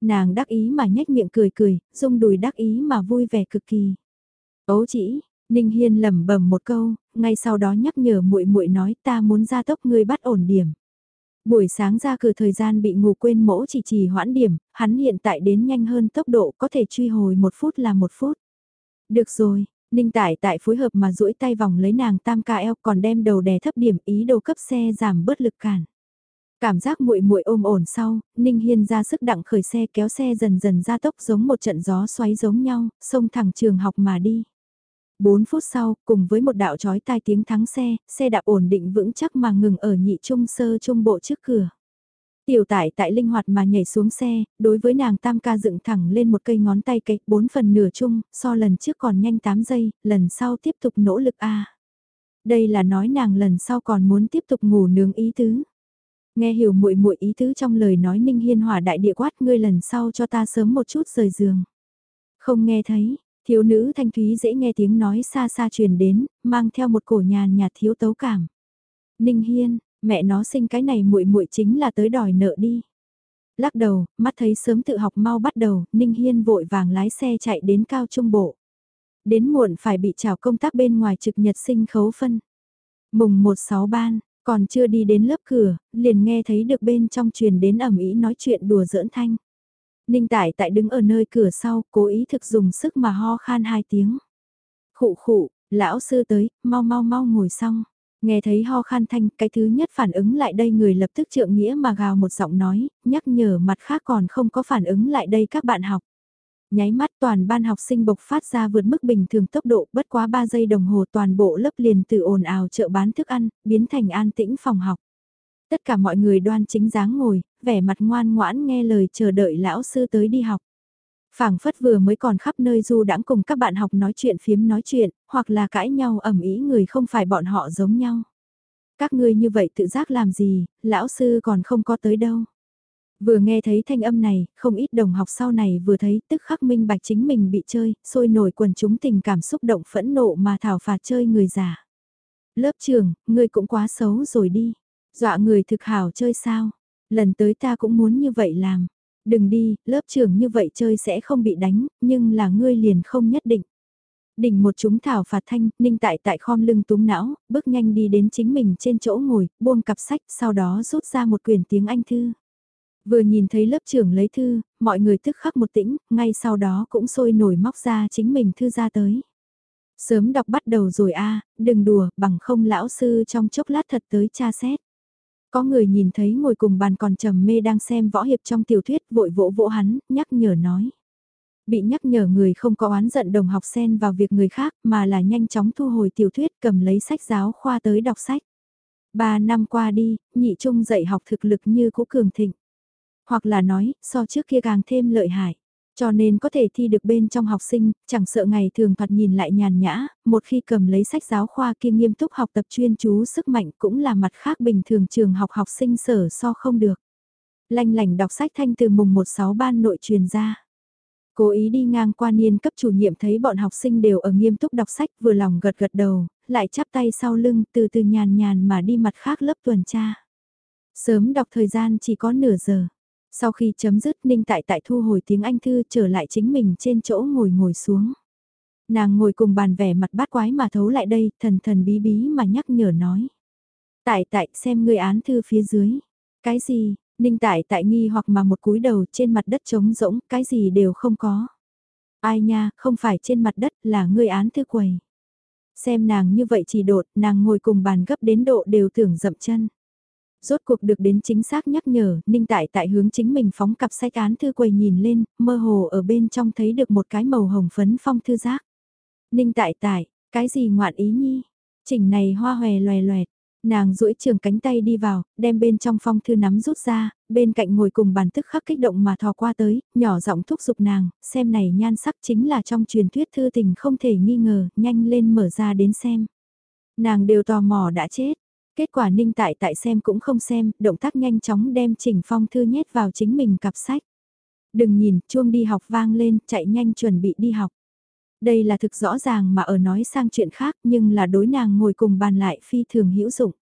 Nàng đắc ý mà nhếch miệng cười cười, rung đùi đắc ý mà vui vẻ cực kỳ. Ấu chỉ, Ninh Hiên lẩm bẩm một câu, ngay sau đó nhắc nhở muội muội nói ta muốn ra tốc ngươi bắt ổn điểm. Buổi sáng ra cửa thời gian bị ngủ quên mỗ chỉ trì hoãn điểm, hắn hiện tại đến nhanh hơn tốc độ có thể truy hồi một phút là một phút. Được rồi, Ninh Tải tại phối hợp mà duỗi tay vòng lấy nàng tam ca eo còn đem đầu đè thấp điểm ý đồ cấp xe giảm bớt lực cản. Cảm giác muội muội ôm ổn sau, Ninh Hiên ra sức đặng khởi xe kéo xe dần dần ra tốc giống một trận gió xoáy giống nhau, xông thẳng trường học mà đi. 4 phút sau, cùng với một đạo chói tai tiếng thắng xe, xe đạp ổn định vững chắc mà ngừng ở nhị trung sơ trung bộ trước cửa. Tiểu tải tại linh hoạt mà nhảy xuống xe, đối với nàng tam ca dựng thẳng lên một cây ngón tay cách 4 phần nửa chung, so lần trước còn nhanh 8 giây, lần sau tiếp tục nỗ lực a. Đây là nói nàng lần sau còn muốn tiếp tục ngủ nướng ý tứ. Nghe hiểu muội muội ý tứ trong lời nói Ninh Hiên hỏa đại địa quát ngươi lần sau cho ta sớm một chút rời giường. Không nghe thấy, Thiếu nữ thanh thúy dễ nghe tiếng nói xa xa truyền đến, mang theo một cổ nhàn nhạt thiếu tấu cảm. Ninh Hiên, mẹ nó sinh cái này muội muội chính là tới đòi nợ đi. Lắc đầu, mắt thấy sớm tự học mau bắt đầu, Ninh Hiên vội vàng lái xe chạy đến cao trung bộ. Đến muộn phải bị trào công tác bên ngoài trực nhật sinh khấu phân. Mùng 16 ban, còn chưa đi đến lớp cửa, liền nghe thấy được bên trong truyền đến ẩm ý nói chuyện đùa giỡn thanh. Ninh Tải tại đứng ở nơi cửa sau, cố ý thực dùng sức mà ho khan hai tiếng. Khụ khụ, lão sư tới, mau mau mau ngồi xong. Nghe thấy ho khan thanh, cái thứ nhất phản ứng lại đây người lập tức trượng nghĩa mà gào một giọng nói, nhắc nhở mặt khác còn không có phản ứng lại đây các bạn học. Nháy mắt toàn ban học sinh bộc phát ra vượt mức bình thường tốc độ bất quá 3 giây đồng hồ toàn bộ lớp liền từ ồn ào chợ bán thức ăn, biến thành an tĩnh phòng học. Tất cả mọi người đoan chính dáng ngồi, vẻ mặt ngoan ngoãn nghe lời chờ đợi lão sư tới đi học. phảng phất vừa mới còn khắp nơi du đãng cùng các bạn học nói chuyện phiếm nói chuyện, hoặc là cãi nhau ẩm ý người không phải bọn họ giống nhau. Các ngươi như vậy tự giác làm gì, lão sư còn không có tới đâu. Vừa nghe thấy thanh âm này, không ít đồng học sau này vừa thấy tức khắc minh bạch chính mình bị chơi, sôi nổi quần chúng tình cảm xúc động phẫn nộ mà thảo phạt chơi người già. Lớp trưởng, ngươi cũng quá xấu rồi đi. Dọa người thực hảo chơi sao? Lần tới ta cũng muốn như vậy làm. Đừng đi, lớp trưởng như vậy chơi sẽ không bị đánh, nhưng là ngươi liền không nhất định. Đỉnh một chúng thảo phạt thanh, ninh tại tại khom lưng túm não, bước nhanh đi đến chính mình trên chỗ ngồi, buông cặp sách, sau đó rút ra một quyển tiếng Anh thư. Vừa nhìn thấy lớp trưởng lấy thư, mọi người tức khắc một tĩnh, ngay sau đó cũng sôi nổi móc ra chính mình thư ra tới. Sớm đọc bắt đầu rồi a đừng đùa, bằng không lão sư trong chốc lát thật tới tra xét. Có người nhìn thấy ngồi cùng bàn còn trầm mê đang xem võ hiệp trong tiểu thuyết vội vỗ vỗ hắn, nhắc nhở nói. Bị nhắc nhở người không có oán giận đồng học xen vào việc người khác mà là nhanh chóng thu hồi tiểu thuyết cầm lấy sách giáo khoa tới đọc sách. Ba năm qua đi, nhị trung dạy học thực lực như cũ cường thịnh. Hoặc là nói, so trước kia càng thêm lợi hại. Cho nên có thể thi được bên trong học sinh, chẳng sợ ngày thường thoạt nhìn lại nhàn nhã, một khi cầm lấy sách giáo khoa kia nghiêm túc học tập chuyên chú sức mạnh cũng là mặt khác bình thường trường học học sinh sở so không được. Lanh lành đọc sách thanh từ mùng 16 ban nội truyền ra. Cố ý đi ngang qua niên cấp chủ nhiệm thấy bọn học sinh đều ở nghiêm túc đọc sách vừa lòng gật gật đầu, lại chắp tay sau lưng từ từ nhàn nhàn mà đi mặt khác lớp tuần tra. Sớm đọc thời gian chỉ có nửa giờ. Sau khi chấm dứt Ninh Tại Tại thu hồi tiếng Anh thư trở lại chính mình trên chỗ ngồi ngồi xuống. Nàng ngồi cùng bàn vẻ mặt bát quái mà thấu lại đây, thần thần bí bí mà nhắc nhở nói. Tại Tại xem người án thư phía dưới. Cái gì, Ninh Tại Tại nghi hoặc mà một cúi đầu trên mặt đất trống rỗng, cái gì đều không có. Ai nha, không phải trên mặt đất là người án thư quầy. Xem nàng như vậy chỉ đột, nàng ngồi cùng bàn gấp đến độ đều tưởng dậm chân. Rốt cuộc được đến chính xác nhắc nhở, Ninh Tại tại hướng chính mình phóng cặp sách án thư quầy nhìn lên, mơ hồ ở bên trong thấy được một cái màu hồng phấn phong thư giác. Ninh Tại tại, cái gì ngoạn ý nhi? Chỉnh này hoa hòe loè loẹt. Nàng duỗi trường cánh tay đi vào, đem bên trong phong thư nắm rút ra, bên cạnh ngồi cùng bàn tức khắc kích động mà thò qua tới, nhỏ giọng thúc giục nàng, xem này nhan sắc chính là trong truyền thuyết thư tình không thể nghi ngờ, nhanh lên mở ra đến xem. Nàng đều tò mò đã chết, Kết quả ninh tại tại xem cũng không xem, động tác nhanh chóng đem chỉnh phong thư nhét vào chính mình cặp sách. Đừng nhìn, chuông đi học vang lên, chạy nhanh chuẩn bị đi học. Đây là thực rõ ràng mà ở nói sang chuyện khác nhưng là đối nàng ngồi cùng bàn lại phi thường hữu dụng.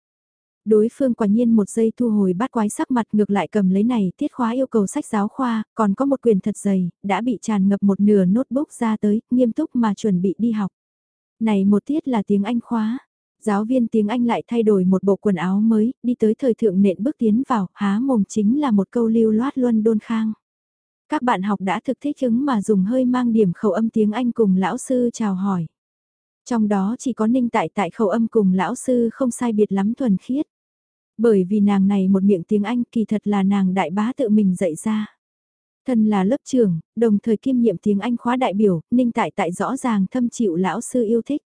Đối phương quả nhiên một giây thu hồi bắt quái sắc mặt ngược lại cầm lấy này tiết khóa yêu cầu sách giáo khoa, còn có một quyền thật dày, đã bị tràn ngập một nửa notebook ra tới, nghiêm túc mà chuẩn bị đi học. Này một tiết là tiếng Anh khóa, Giáo viên tiếng Anh lại thay đổi một bộ quần áo mới, đi tới thời thượng nện bước tiến vào, há mồm chính là một câu lưu loát luân đôn khang. Các bạn học đã thực thích ứng mà dùng hơi mang điểm khẩu âm tiếng Anh cùng lão sư chào hỏi. Trong đó chỉ có ninh tại tại khẩu âm cùng lão sư không sai biệt lắm thuần khiết. Bởi vì nàng này một miệng tiếng Anh kỳ thật là nàng đại bá tự mình dạy ra. Thân là lớp trưởng, đồng thời kiêm nhiệm tiếng Anh khóa đại biểu, ninh tại tại rõ ràng thâm chịu lão sư yêu thích.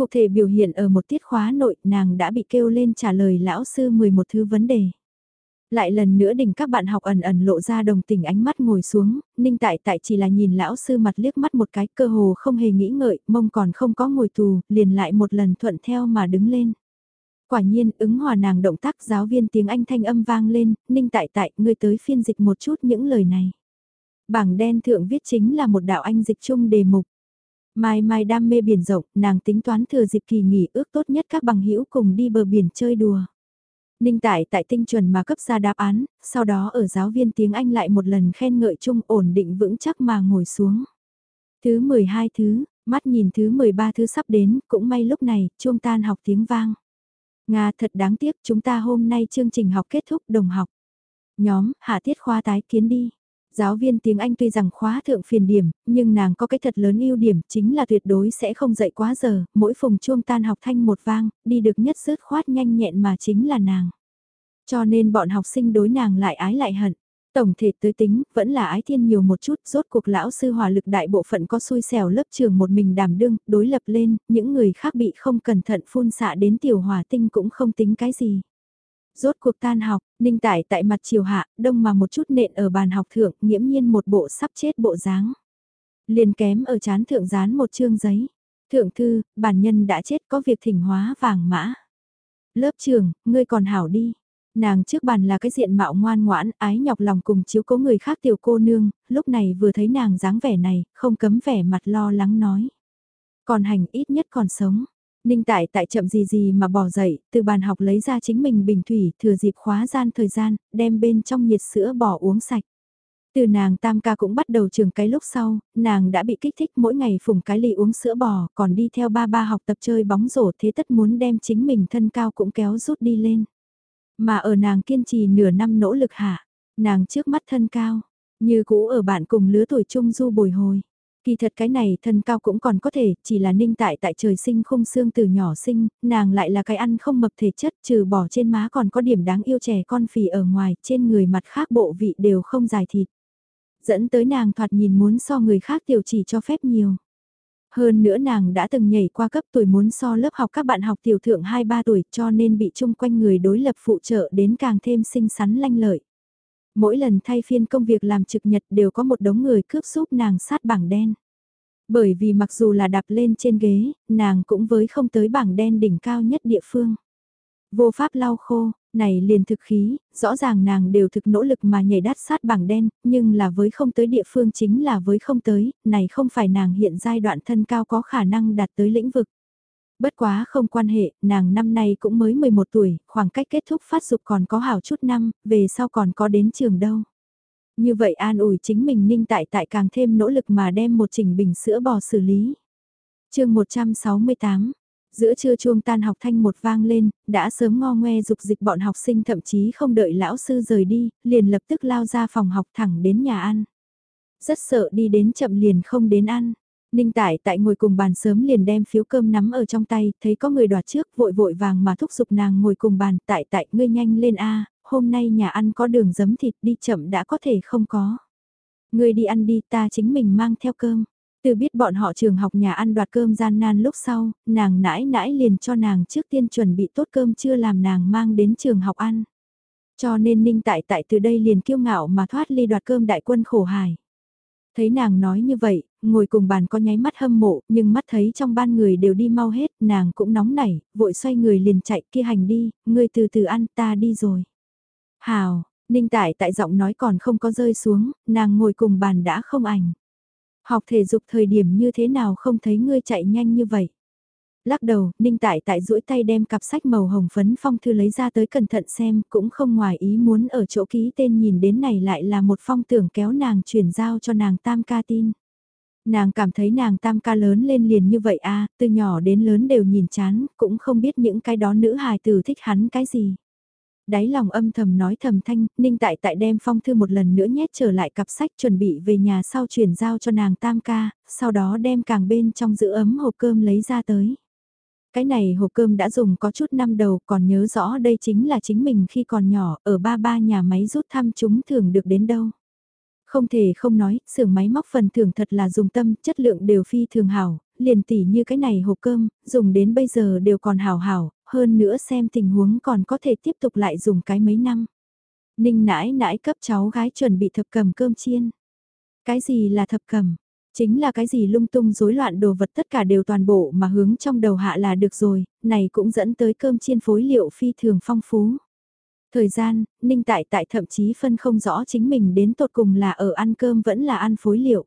Cụ thể biểu hiện ở một tiết khóa nội nàng đã bị kêu lên trả lời lão sư 11 thứ vấn đề. Lại lần nữa đỉnh các bạn học ẩn ẩn lộ ra đồng tình ánh mắt ngồi xuống, ninh tại tại chỉ là nhìn lão sư mặt liếc mắt một cái cơ hồ không hề nghĩ ngợi, mông còn không có ngồi tù, liền lại một lần thuận theo mà đứng lên. Quả nhiên ứng hòa nàng động tác giáo viên tiếng Anh thanh âm vang lên, ninh tại tại ngươi tới phiên dịch một chút những lời này. Bảng đen thượng viết chính là một đạo anh dịch chung đề mục. Mai Mai đam mê biển rộng, nàng tính toán thừa dịp kỳ nghỉ ước tốt nhất các bằng hữu cùng đi bờ biển chơi đùa. Ninh Tại tại tinh chuẩn mà cấp ra đáp án, sau đó ở giáo viên tiếng Anh lại một lần khen ngợi chung ổn định vững chắc mà ngồi xuống. Thứ 12 thứ, mắt nhìn thứ 13 thứ sắp đến, cũng may lúc này, chuông tan học tiếng vang. Nga thật đáng tiếc chúng ta hôm nay chương trình học kết thúc đồng học. Nhóm, hạ tiết khoa tái kiến đi. Giáo viên tiếng Anh tuy rằng khóa thượng phiền điểm, nhưng nàng có cái thật lớn ưu điểm chính là tuyệt đối sẽ không dậy quá giờ, mỗi phùng chuông tan học thanh một vang, đi được nhất sớt khoát nhanh nhẹn mà chính là nàng. Cho nên bọn học sinh đối nàng lại ái lại hận. Tổng thể tới tính, vẫn là ái thiên nhiều một chút, rốt cuộc lão sư hòa lực đại bộ phận có xui xẻo lớp trường một mình đảm đương, đối lập lên, những người khác bị không cẩn thận phun xạ đến tiểu hòa tinh cũng không tính cái gì. Rốt cuộc tan học, ninh tải tại mặt chiều hạ, đông mà một chút nện ở bàn học thượng, nghiễm nhiên một bộ sắp chết bộ dáng. Liền kém ở chán thượng dán một chương giấy. Thượng thư, bản nhân đã chết có việc thỉnh hóa vàng mã. Lớp trường, ngươi còn hảo đi. Nàng trước bàn là cái diện mạo ngoan ngoãn, ái nhọc lòng cùng chiếu cố người khác tiểu cô nương, lúc này vừa thấy nàng dáng vẻ này, không cấm vẻ mặt lo lắng nói. Còn hành ít nhất còn sống. Ninh tại tại chậm gì gì mà bỏ dậy, từ bàn học lấy ra chính mình bình thủy, thừa dịp khóa gian thời gian, đem bên trong nhiệt sữa bò uống sạch. Từ nàng tam ca cũng bắt đầu trường cái lúc sau, nàng đã bị kích thích mỗi ngày phùng cái ly uống sữa bò, còn đi theo ba ba học tập chơi bóng rổ thế tất muốn đem chính mình thân cao cũng kéo rút đi lên. Mà ở nàng kiên trì nửa năm nỗ lực hạ, nàng trước mắt thân cao, như cũ ở bạn cùng lứa tuổi chung du bồi hồi. Kỳ thật cái này thân cao cũng còn có thể, chỉ là ninh tại tại trời sinh khung xương từ nhỏ sinh, nàng lại là cái ăn không mập thể chất trừ bỏ trên má còn có điểm đáng yêu trẻ con phì ở ngoài, trên người mặt khác bộ vị đều không dài thịt. Dẫn tới nàng thoạt nhìn muốn so người khác tiểu chỉ cho phép nhiều. Hơn nữa nàng đã từng nhảy qua cấp tuổi muốn so lớp học các bạn học tiểu thượng 2-3 tuổi cho nên bị chung quanh người đối lập phụ trợ đến càng thêm xinh xắn lanh lợi. Mỗi lần thay phiên công việc làm trực nhật đều có một đống người cướp giúp nàng sát bảng đen. Bởi vì mặc dù là đạp lên trên ghế, nàng cũng với không tới bảng đen đỉnh cao nhất địa phương. Vô pháp lau khô, này liền thực khí, rõ ràng nàng đều thực nỗ lực mà nhảy đắt sát bảng đen, nhưng là với không tới địa phương chính là với không tới, này không phải nàng hiện giai đoạn thân cao có khả năng đạt tới lĩnh vực. Bất quá không quan hệ, nàng năm nay cũng mới 11 tuổi, khoảng cách kết thúc phát dục còn có hảo chút năm, về sau còn có đến trường đâu. Như vậy an ủi chính mình ninh tại tại càng thêm nỗ lực mà đem một trình bình sữa bò xử lý. chương 168 Giữa trưa chuông tan học thanh một vang lên, đã sớm ngo ngoe dục dịch bọn học sinh thậm chí không đợi lão sư rời đi, liền lập tức lao ra phòng học thẳng đến nhà ăn. Rất sợ đi đến chậm liền không đến ăn. Ninh Tại tại ngồi cùng bàn sớm liền đem phiếu cơm nắm ở trong tay, thấy có người đoạt trước vội vội vàng mà thúc giục nàng ngồi cùng bàn, tại tại ngươi nhanh lên a, hôm nay nhà ăn có đường giấm thịt đi chậm đã có thể không có. Ngươi đi ăn đi ta chính mình mang theo cơm. Từ biết bọn họ trường học nhà ăn đoạt cơm gian nan lúc sau, nàng nãi nãi liền cho nàng trước tiên chuẩn bị tốt cơm chưa làm nàng mang đến trường học ăn. Cho nên ninh tại tại từ đây liền kiêu ngạo mà thoát ly đoạt cơm đại quân khổ hài. Thấy nàng nói như vậy, ngồi cùng bàn có nháy mắt hâm mộ, nhưng mắt thấy trong ban người đều đi mau hết, nàng cũng nóng nảy, vội xoay người liền chạy kia hành đi, ngươi từ từ ăn ta đi rồi. Hào, ninh tại tại giọng nói còn không có rơi xuống, nàng ngồi cùng bàn đã không ảnh. Học thể dục thời điểm như thế nào không thấy ngươi chạy nhanh như vậy. Lắc đầu, Ninh Tại Tại duỗi tay đem cặp sách màu hồng phấn phong thư lấy ra tới cẩn thận xem, cũng không ngoài ý muốn ở chỗ ký tên nhìn đến này lại là một phong tưởng kéo nàng chuyển giao cho nàng tam ca tin. Nàng cảm thấy nàng tam ca lớn lên liền như vậy a từ nhỏ đến lớn đều nhìn chán, cũng không biết những cái đó nữ hài tử thích hắn cái gì đáy lòng âm thầm nói thầm thanh, ninh tại tại đem phong thư một lần nữa nhét trở lại cặp sách chuẩn bị về nhà sau chuyển giao cho nàng tam ca, sau đó đem càng bên trong giữ ấm hộp cơm lấy ra tới. Cái này hộp cơm đã dùng có chút năm đầu còn nhớ rõ đây chính là chính mình khi còn nhỏ ở ba ba nhà máy rút thăm chúng thường được đến đâu. Không thể không nói, xưởng máy móc phần thưởng thật là dùng tâm, chất lượng đều phi thường hảo, liền tỉ như cái này hộp cơm, dùng đến bây giờ đều còn hảo hảo, hơn nữa xem tình huống còn có thể tiếp tục lại dùng cái mấy năm. Ninh nãi nãi cấp cháu gái chuẩn bị thập cầm cơm chiên. Cái gì là thập cầm? Chính là cái gì lung tung rối loạn đồ vật tất cả đều toàn bộ mà hướng trong đầu hạ là được rồi, này cũng dẫn tới cơm chiên phối liệu phi thường phong phú. Thời gian, Ninh Tại Tại thậm chí phân không rõ chính mình đến tột cùng là ở ăn cơm vẫn là ăn phối liệu.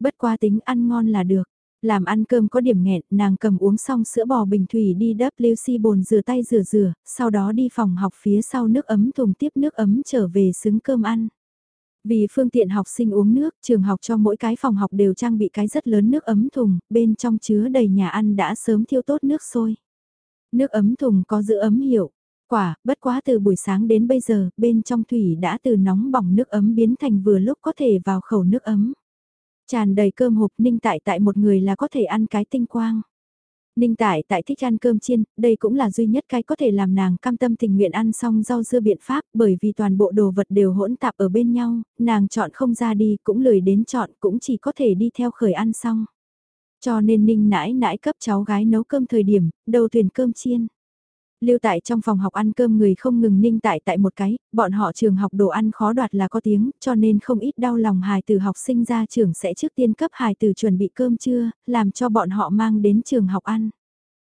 Bất qua tính ăn ngon là được. Làm ăn cơm có điểm nghẹn, nàng cầm uống xong sữa bò bình thủy đi WC bồn rửa tay rửa rửa, sau đó đi phòng học phía sau nước ấm thùng tiếp nước ấm trở về xứng cơm ăn. Vì phương tiện học sinh uống nước, trường học cho mỗi cái phòng học đều trang bị cái rất lớn nước ấm thùng, bên trong chứa đầy nhà ăn đã sớm thiêu tốt nước sôi. Nước ấm thùng có giữ ấm hiệu. Quả, bất quá từ buổi sáng đến bây giờ, bên trong thủy đã từ nóng bỏng nước ấm biến thành vừa lúc có thể vào khẩu nước ấm. Tràn đầy cơm hộp ninh tại tại một người là có thể ăn cái tinh quang. Ninh tại tại thích ăn cơm chiên, đây cũng là duy nhất cái có thể làm nàng cam tâm tình nguyện ăn xong rau dưa biện pháp bởi vì toàn bộ đồ vật đều hỗn tạp ở bên nhau, nàng chọn không ra đi cũng lười đến chọn cũng chỉ có thể đi theo khởi ăn xong. Cho nên ninh nãi nãi cấp cháu gái nấu cơm thời điểm, đầu tuyển cơm chiên. Lưu tại trong phòng học ăn cơm người không ngừng ninh tại tại một cái, bọn họ trường học đồ ăn khó đoạt là có tiếng, cho nên không ít đau lòng hài từ học sinh ra trường sẽ trước tiên cấp hài từ chuẩn bị cơm trưa, làm cho bọn họ mang đến trường học ăn.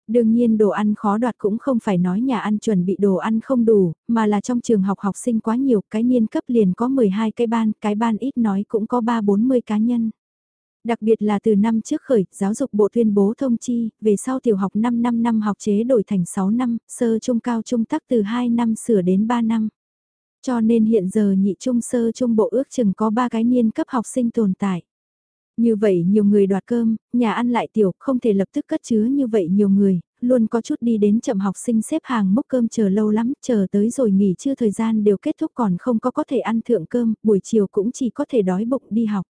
Đương nhiên đồ ăn khó đoạt cũng không phải nói nhà ăn chuẩn bị đồ ăn không đủ, mà là trong trường học học sinh quá nhiều, cái niên cấp liền có 12 cái ban, cái ban ít nói cũng có 3-40 cá nhân. Đặc biệt là từ năm trước khởi, giáo dục bộ tuyên bố thông chi, về sau tiểu học 5 năm năm học chế đổi thành 6 năm, sơ trung cao trung tắc từ 2 năm sửa đến 3 năm. Cho nên hiện giờ nhị trung sơ trung bộ ước chừng có 3 cái niên cấp học sinh tồn tại. Như vậy nhiều người đoạt cơm, nhà ăn lại tiểu, không thể lập tức cất chứa như vậy nhiều người, luôn có chút đi đến chậm học sinh xếp hàng múc cơm chờ lâu lắm, chờ tới rồi nghỉ trưa thời gian đều kết thúc còn không có có thể ăn thượng cơm, buổi chiều cũng chỉ có thể đói bụng đi học.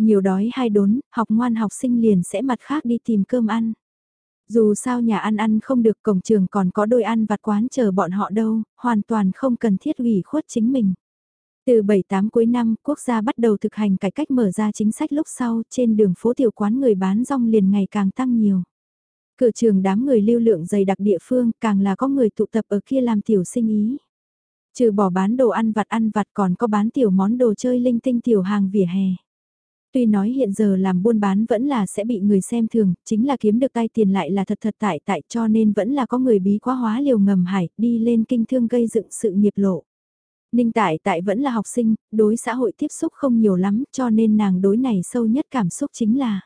Nhiều đói hay đốn, học ngoan học sinh liền sẽ mặt khác đi tìm cơm ăn. Dù sao nhà ăn ăn không được cổng trường còn có đôi ăn vặt quán chờ bọn họ đâu, hoàn toàn không cần thiết ủy khuất chính mình. Từ 7-8 cuối năm, quốc gia bắt đầu thực hành cải cách mở ra chính sách lúc sau, trên đường phố tiểu quán người bán rong liền ngày càng tăng nhiều. Cửa trường đám người lưu lượng dày đặc địa phương, càng là có người tụ tập ở kia làm tiểu sinh ý. Trừ bỏ bán đồ ăn vặt ăn vặt còn có bán tiểu món đồ chơi linh tinh tiểu hàng vỉa hè. Tuy nói hiện giờ làm buôn bán vẫn là sẽ bị người xem thường, chính là kiếm được tay tiền lại là thật thật tại tại cho nên vẫn là có người bí quá hóa liều ngầm hải đi lên kinh thương gây dựng sự nghiệp lộ. Ninh tại tại vẫn là học sinh, đối xã hội tiếp xúc không nhiều lắm cho nên nàng đối này sâu nhất cảm xúc chính là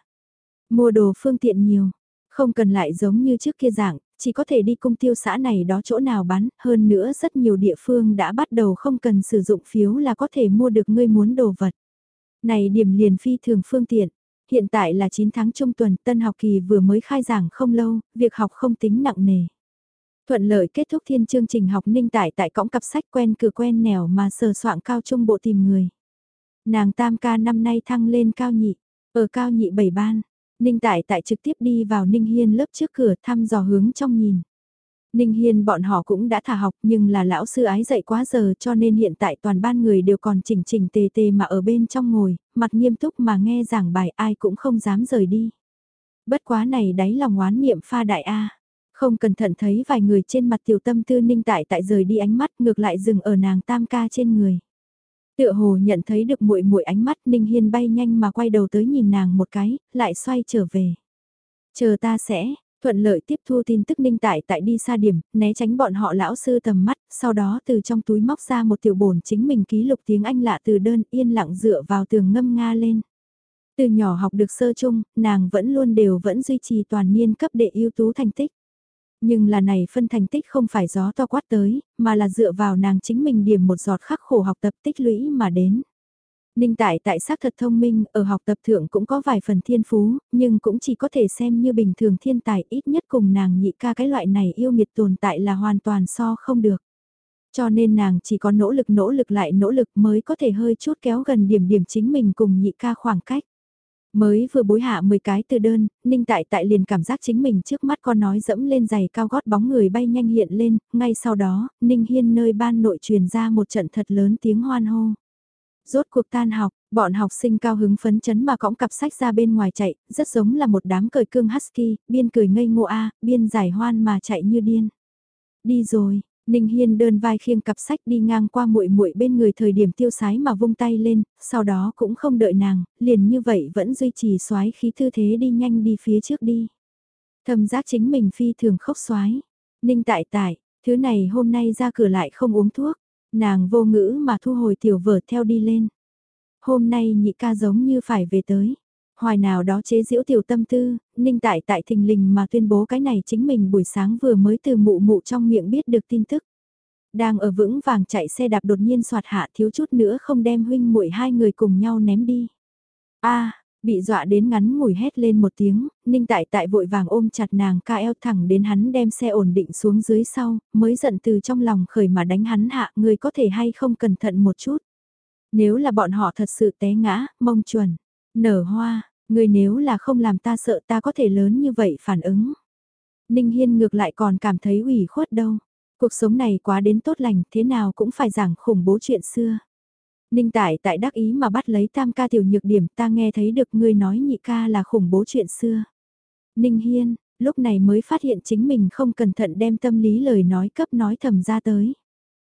mua đồ phương tiện nhiều, không cần lại giống như trước kia dạng, chỉ có thể đi cung tiêu xã này đó chỗ nào bán, hơn nữa rất nhiều địa phương đã bắt đầu không cần sử dụng phiếu là có thể mua được ngươi muốn đồ vật. Này điểm liền phi thường phương tiện, hiện tại là 9 tháng trung tuần, tân học kỳ vừa mới khai giảng không lâu, việc học không tính nặng nề. Thuận lợi kết thúc thiên chương trình học ninh tại tại cõng cặp sách quen cửa quen nẻo mà sờ soạn cao trung bộ tìm người. Nàng tam ca năm nay thăng lên cao nhị, ở cao nhị bảy ban, ninh tại tại trực tiếp đi vào ninh hiên lớp trước cửa thăm dò hướng trong nhìn. Ninh Hiên bọn họ cũng đã thả học nhưng là lão sư ái dạy quá giờ cho nên hiện tại toàn ban người đều còn chỉnh chỉnh tề tề mà ở bên trong ngồi, mặt nghiêm túc mà nghe giảng bài ai cũng không dám rời đi. Bất quá này đáy lòng oán niệm pha đại A. Không cẩn thận thấy vài người trên mặt tiểu tâm tư ninh tại tại rời đi ánh mắt ngược lại dừng ở nàng tam ca trên người. Tựa hồ nhận thấy được muội muội ánh mắt ninh hiên bay nhanh mà quay đầu tới nhìn nàng một cái, lại xoay trở về. Chờ ta sẽ, thuận lợi tiếp thu tin tức ninh tại tại đi xa điểm, né tránh bọn họ lão sư tầm mắt, sau đó từ trong túi móc ra một tiểu bổn chính mình ký lục tiếng Anh lạ từ đơn yên lặng dựa vào tường ngâm nga lên. Từ nhỏ học được sơ chung, nàng vẫn luôn đều vẫn duy trì toàn niên cấp đệ ưu tú thành tích. Nhưng là này phân thành tích không phải gió to quát tới, mà là dựa vào nàng chính mình điểm một giọt khắc khổ học tập tích lũy mà đến. Ninh tại tại xác thật thông minh, ở học tập thượng cũng có vài phần thiên phú, nhưng cũng chỉ có thể xem như bình thường thiên tài ít nhất cùng nàng nhị ca cái loại này yêu nghiệt tồn tại là hoàn toàn so không được. Cho nên nàng chỉ có nỗ lực nỗ lực lại nỗ lực mới có thể hơi chút kéo gần điểm điểm chính mình cùng nhị ca khoảng cách. Mới vừa bối hạ 10 cái từ đơn, Ninh Tại Tại liền cảm giác chính mình trước mắt con nói dẫm lên giày cao gót bóng người bay nhanh hiện lên, ngay sau đó, Ninh Hiên nơi ban nội truyền ra một trận thật lớn tiếng hoan hô. Rốt cuộc tan học, bọn học sinh cao hứng phấn chấn mà cõng cặp sách ra bên ngoài chạy, rất giống là một đám cười cương husky, biên cười ngây ngô a, biên giải hoan mà chạy như điên. Đi rồi, Ninh Hiên đơn vai khiêng cặp sách đi ngang qua muội muội bên người thời điểm tiêu sái mà vung tay lên, sau đó cũng không đợi nàng, liền như vậy vẫn duy trì xoái khí tư thế đi nhanh đi phía trước đi. Thầm giác chính mình phi thường khốc xoái. Ninh tại tại, thứ này hôm nay ra cửa lại không uống thuốc, nàng vô ngữ mà thu hồi tiểu vở theo đi lên. Hôm nay nhị ca giống như phải về tới. Hoài nào đó chế giễu tiểu tâm tư, ninh tại tại thình lình mà tuyên bố cái này chính mình buổi sáng vừa mới từ mụ mụ trong miệng biết được tin tức. Đang ở vững vàng chạy xe đạp đột nhiên soạt hạ thiếu chút nữa không đem huynh muội hai người cùng nhau ném đi. a bị dọa đến ngắn ngủi hét lên một tiếng, ninh tại tại vội vàng ôm chặt nàng ca eo thẳng đến hắn đem xe ổn định xuống dưới sau, mới giận từ trong lòng khởi mà đánh hắn hạ người có thể hay không cẩn thận một chút. Nếu là bọn họ thật sự té ngã, mông chuẩn, nở hoa, người nếu là không làm ta sợ ta có thể lớn như vậy phản ứng. Ninh Hiên ngược lại còn cảm thấy ủy khuất đâu. Cuộc sống này quá đến tốt lành thế nào cũng phải giảng khủng bố chuyện xưa. Ninh Tải tại đắc ý mà bắt lấy tam ca tiểu nhược điểm ta nghe thấy được ngươi nói nhị ca là khủng bố chuyện xưa. Ninh Hiên, lúc này mới phát hiện chính mình không cẩn thận đem tâm lý lời nói cấp nói thầm ra tới.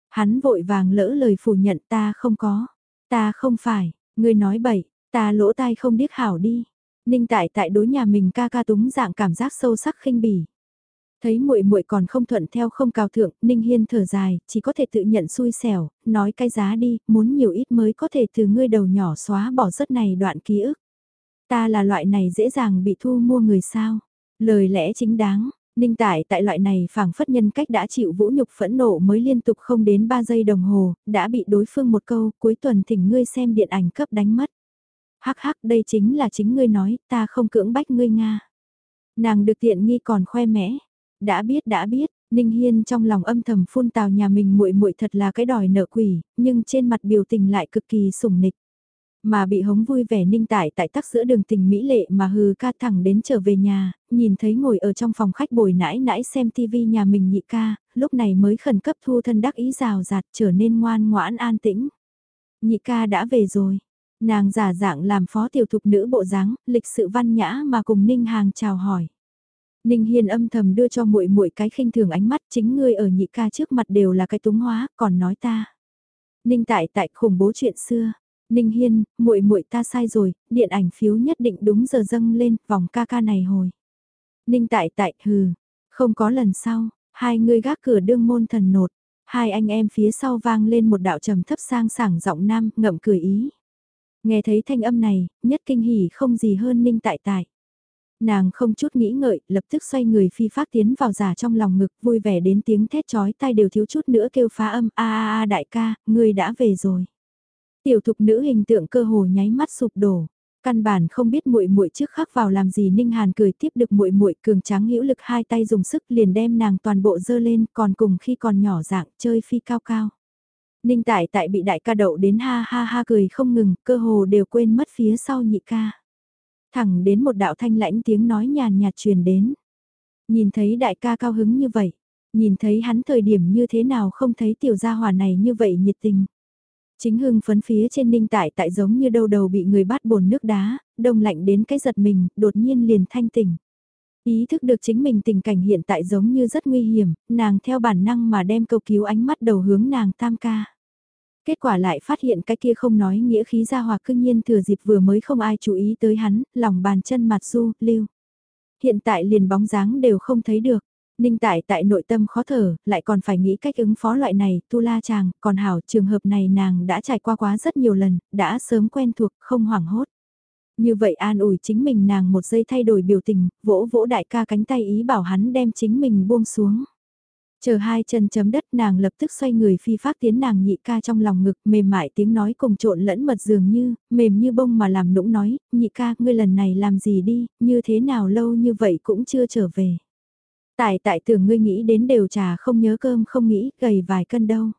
Hắn vội vàng lỡ lời phủ nhận ta không có, ta không phải, ngươi nói bậy, ta lỗ tai không điếc hảo đi. Ninh tại tại đối nhà mình ca ca túng dạng cảm giác sâu sắc khinh bỉ. Thấy muội muội còn không thuận theo không cao thượng, Ninh Hiên thở dài, chỉ có thể tự nhận xui xẻo, nói cái giá đi, muốn nhiều ít mới có thể từ ngươi đầu nhỏ xóa bỏ rất này đoạn ký ức. Ta là loại này dễ dàng bị thu mua người sao. Lời lẽ chính đáng, Ninh Tại tại loại này phảng phất nhân cách đã chịu vũ nhục phẫn nộ mới liên tục không đến 3 giây đồng hồ, đã bị đối phương một câu cuối tuần thỉnh ngươi xem điện ảnh cấp đánh mất. Hắc hắc đây chính là chính ngươi nói, ta không cưỡng bách ngươi Nga. Nàng được tiện nghi còn khoe mẽ. Đã biết đã biết, Ninh Hiên trong lòng âm thầm phun tào nhà mình muội muội thật là cái đòi nợ quỷ, nhưng trên mặt biểu tình lại cực kỳ sủng nịch. Mà bị hống vui vẻ ninh tại tại tắc giữa đường tình Mỹ lệ mà hừ ca thẳng đến trở về nhà, nhìn thấy ngồi ở trong phòng khách bồi nãi nãi xem tivi nhà mình nhị ca, lúc này mới khẩn cấp thu thân đắc ý rào rạt trở nên ngoan ngoãn an tĩnh. Nhị ca đã về rồi, nàng giả dạng làm phó tiểu thục nữ bộ dáng, lịch sự văn nhã mà cùng Ninh Hàng chào hỏi. Ninh Hiên âm thầm đưa cho muội muội cái khinh thường ánh mắt chính ngươi ở nhị ca trước mặt đều là cái túng hóa, còn nói ta. Ninh tại tại khủng bố chuyện xưa, Ninh Hiên, muội muội ta sai rồi, điện ảnh phiếu nhất định đúng giờ dâng lên, vòng ca ca này hồi. Ninh tại tại, hừ, không có lần sau, hai người gác cửa đương môn thần nột, hai anh em phía sau vang lên một đạo trầm thấp sang sảng giọng nam, ngậm cười ý. Nghe thấy thanh âm này, nhất kinh hỉ không gì hơn Ninh tại tại. Nàng không chút nghĩ ngợi, lập tức xoay người phi phát tiến vào giả trong lòng ngực, vui vẻ đến tiếng thét chói tai đều thiếu chút nữa kêu phá âm, a a a đại ca, ngươi đã về rồi. Tiểu thục nữ hình tượng cơ hồ nháy mắt sụp đổ. Căn bản không biết muội muội trước khắc vào làm gì Ninh Hàn cười tiếp được muội muội cường tráng hữu lực hai tay dùng sức liền đem nàng toàn bộ dơ lên còn cùng khi còn nhỏ dạng chơi phi cao cao. Ninh tại tại bị đại ca đậu đến ha ha ha cười không ngừng, cơ hồ đều quên mất phía sau nhị ca. Thẳng đến một đạo thanh lãnh tiếng nói nhàn nhạt truyền đến. Nhìn thấy đại ca cao hứng như vậy, nhìn thấy hắn thời điểm như thế nào không thấy tiểu gia hòa này như vậy nhiệt tình. Chính hưng phấn phía trên ninh tại tại giống như đâu đầu bị người bắt bồn nước đá, đông lạnh đến cái giật mình, đột nhiên liền thanh tỉnh. Ý thức được chính mình tình cảnh hiện tại giống như rất nguy hiểm, nàng theo bản năng mà đem câu cứu ánh mắt đầu hướng nàng tam ca. Kết quả lại phát hiện cái kia không nói nghĩa khí ra hòa cương nhiên thừa dịp vừa mới không ai chú ý tới hắn, lòng bàn chân mặt du, lưu. Hiện tại liền bóng dáng đều không thấy được. Ninh tại tại nội tâm khó thở, lại còn phải nghĩ cách ứng phó loại này, tu la chàng, còn hảo trường hợp này nàng đã trải qua quá rất nhiều lần, đã sớm quen thuộc, không hoảng hốt. Như vậy an ủi chính mình nàng một giây thay đổi biểu tình, vỗ vỗ đại ca cánh tay ý bảo hắn đem chính mình buông xuống. Chờ hai chân chấm đất nàng lập tức xoay người phi phát tiến nàng nhị ca trong lòng ngực mềm mại tiếng nói cùng trộn lẫn mật dường như, mềm như bông mà làm nũng nói, nhị ca ngươi lần này làm gì đi, như thế nào lâu như vậy cũng chưa trở về. Tại tại tưởng ngươi nghĩ đến đều trà không nhớ cơm không nghĩ gầy vài cân đâu.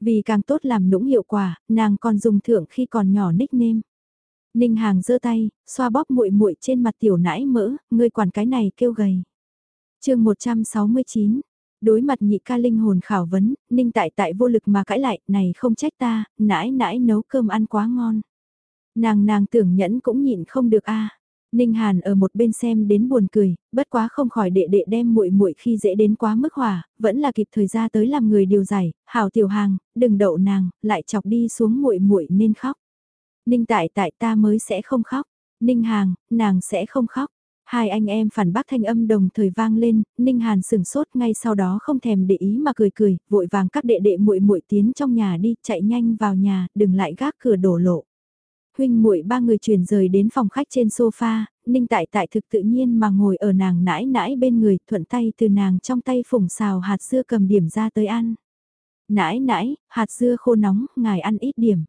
Vì càng tốt làm nũng hiệu quả, nàng còn dùng thượng khi còn nhỏ nickname. Ninh Hàng giơ tay, xoa bóp muội muội trên mặt tiểu nãi mỡ, ngươi quản cái này kêu gầy. chương 169, đối mặt nhị ca linh hồn khảo vấn, Ninh tại tại vô lực mà cãi lại, này không trách ta, nãi nãi nấu cơm ăn quá ngon. Nàng nàng tưởng nhẫn cũng nhịn không được a Ninh Hàn ở một bên xem đến buồn cười, bất quá không khỏi đệ đệ đem muội muội khi dễ đến quá mức hỏa, vẫn là kịp thời ra tới làm người điều giải, hảo tiểu hàng, đừng đậu nàng, lại chọc đi xuống muội muội nên khóc. Ninh tại tại ta mới sẽ không khóc, Ninh Hàng, nàng sẽ không khóc. Hai anh em phản bác thanh âm đồng thời vang lên, Ninh Hàn sừng sốt ngay sau đó không thèm để ý mà cười cười, vội vàng các đệ đệ muội muội tiến trong nhà đi, chạy nhanh vào nhà, đừng lại gác cửa đổ lộ huynh muội ba người chuyển rời đến phòng khách trên sofa, Ninh Tại Tại thực tự nhiên mà ngồi ở nàng nãi nãi bên người, thuận tay từ nàng trong tay phủng xào hạt dưa cầm điểm ra tới ăn. Nãi nãi, hạt dưa khô nóng, ngài ăn ít điểm.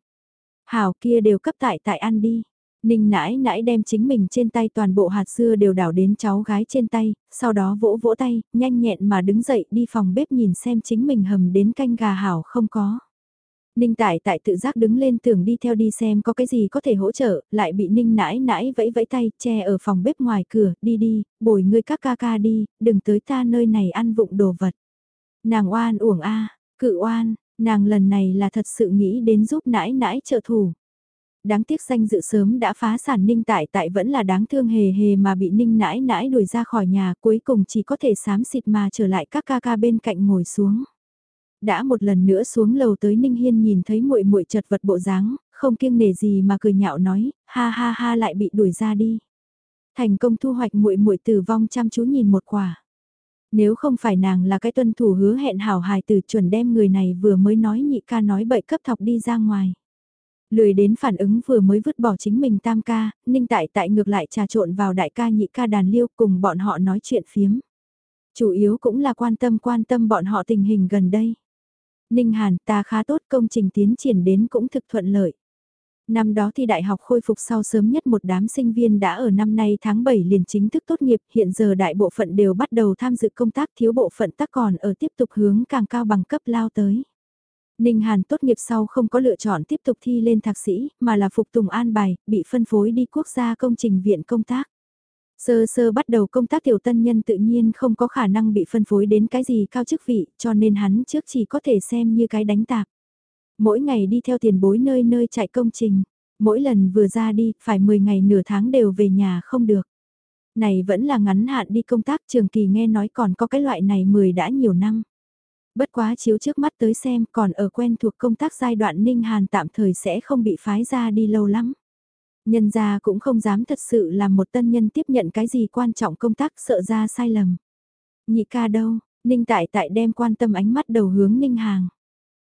Hảo kia đều cấp Tại Tại ăn đi. Ninh nãi nãi đem chính mình trên tay toàn bộ hạt dưa đều đảo đến cháu gái trên tay, sau đó vỗ vỗ tay, nhanh nhẹn mà đứng dậy đi phòng bếp nhìn xem chính mình hầm đến canh gà hảo không có. Ninh Tại tại tự giác đứng lên tưởng đi theo đi xem có cái gì có thể hỗ trợ, lại bị Ninh nãi nãi vẫy vẫy tay, che ở phòng bếp ngoài cửa, đi đi, bồi ngươi các ca ca đi, đừng tới ta nơi này ăn vụng đồ vật. Nàng oan uổng a, cự oan, nàng lần này là thật sự nghĩ đến giúp nãi nãi trợ thủ. Đáng tiếc danh dự sớm đã phá sản Ninh Tại tại vẫn là đáng thương hề hề mà bị Ninh nãi nãi đuổi ra khỏi nhà cuối cùng chỉ có thể sám xịt mà trở lại các ca ca bên cạnh ngồi xuống đã một lần nữa xuống lầu tới Ninh Hiên nhìn thấy muội muội chật vật bộ dáng, không kiêng nể gì mà cười nhạo nói, ha ha ha lại bị đuổi ra đi. Thành công thu hoạch muội muội tử vong chăm chú nhìn một quả. Nếu không phải nàng là cái tuân thủ hứa hẹn hảo hài từ chuẩn đem người này vừa mới nói nhị ca nói bậy cấp thọc đi ra ngoài. Lười đến phản ứng vừa mới vứt bỏ chính mình tam ca, ninh tại tại ngược lại trà trộn vào đại ca nhị ca đàn liêu cùng bọn họ nói chuyện phiếm. Chủ yếu cũng là quan tâm quan tâm bọn họ tình hình gần đây. Ninh Hàn ta khá tốt công trình tiến triển đến cũng thực thuận lợi. Năm đó thì đại học khôi phục sau sớm nhất một đám sinh viên đã ở năm nay tháng 7 liền chính thức tốt nghiệp, hiện giờ đại bộ phận đều bắt đầu tham dự công tác thiếu bộ phận tác còn ở tiếp tục hướng càng cao bằng cấp lao tới. Ninh Hàn tốt nghiệp sau không có lựa chọn tiếp tục thi lên thạc sĩ, mà là phục tùng an bài, bị phân phối đi quốc gia công trình viện công tác. Sơ sơ bắt đầu công tác tiểu tân nhân tự nhiên không có khả năng bị phân phối đến cái gì cao chức vị, cho nên hắn trước chỉ có thể xem như cái đánh tạp. Mỗi ngày đi theo tiền bối nơi nơi chạy công trình, mỗi lần vừa ra đi, phải 10 ngày nửa tháng đều về nhà không được. Này vẫn là ngắn hạn đi công tác trường kỳ nghe nói còn có cái loại này 10 đã nhiều năm. Bất quá chiếu trước mắt tới xem còn ở quen thuộc công tác giai đoạn Ninh Hàn tạm thời sẽ không bị phái ra đi lâu lắm. Nhân gia cũng không dám thật sự làm một tân nhân tiếp nhận cái gì quan trọng công tác sợ ra sai lầm. Nhị ca đâu, Ninh Tại Tại đem quan tâm ánh mắt đầu hướng Ninh Hàng.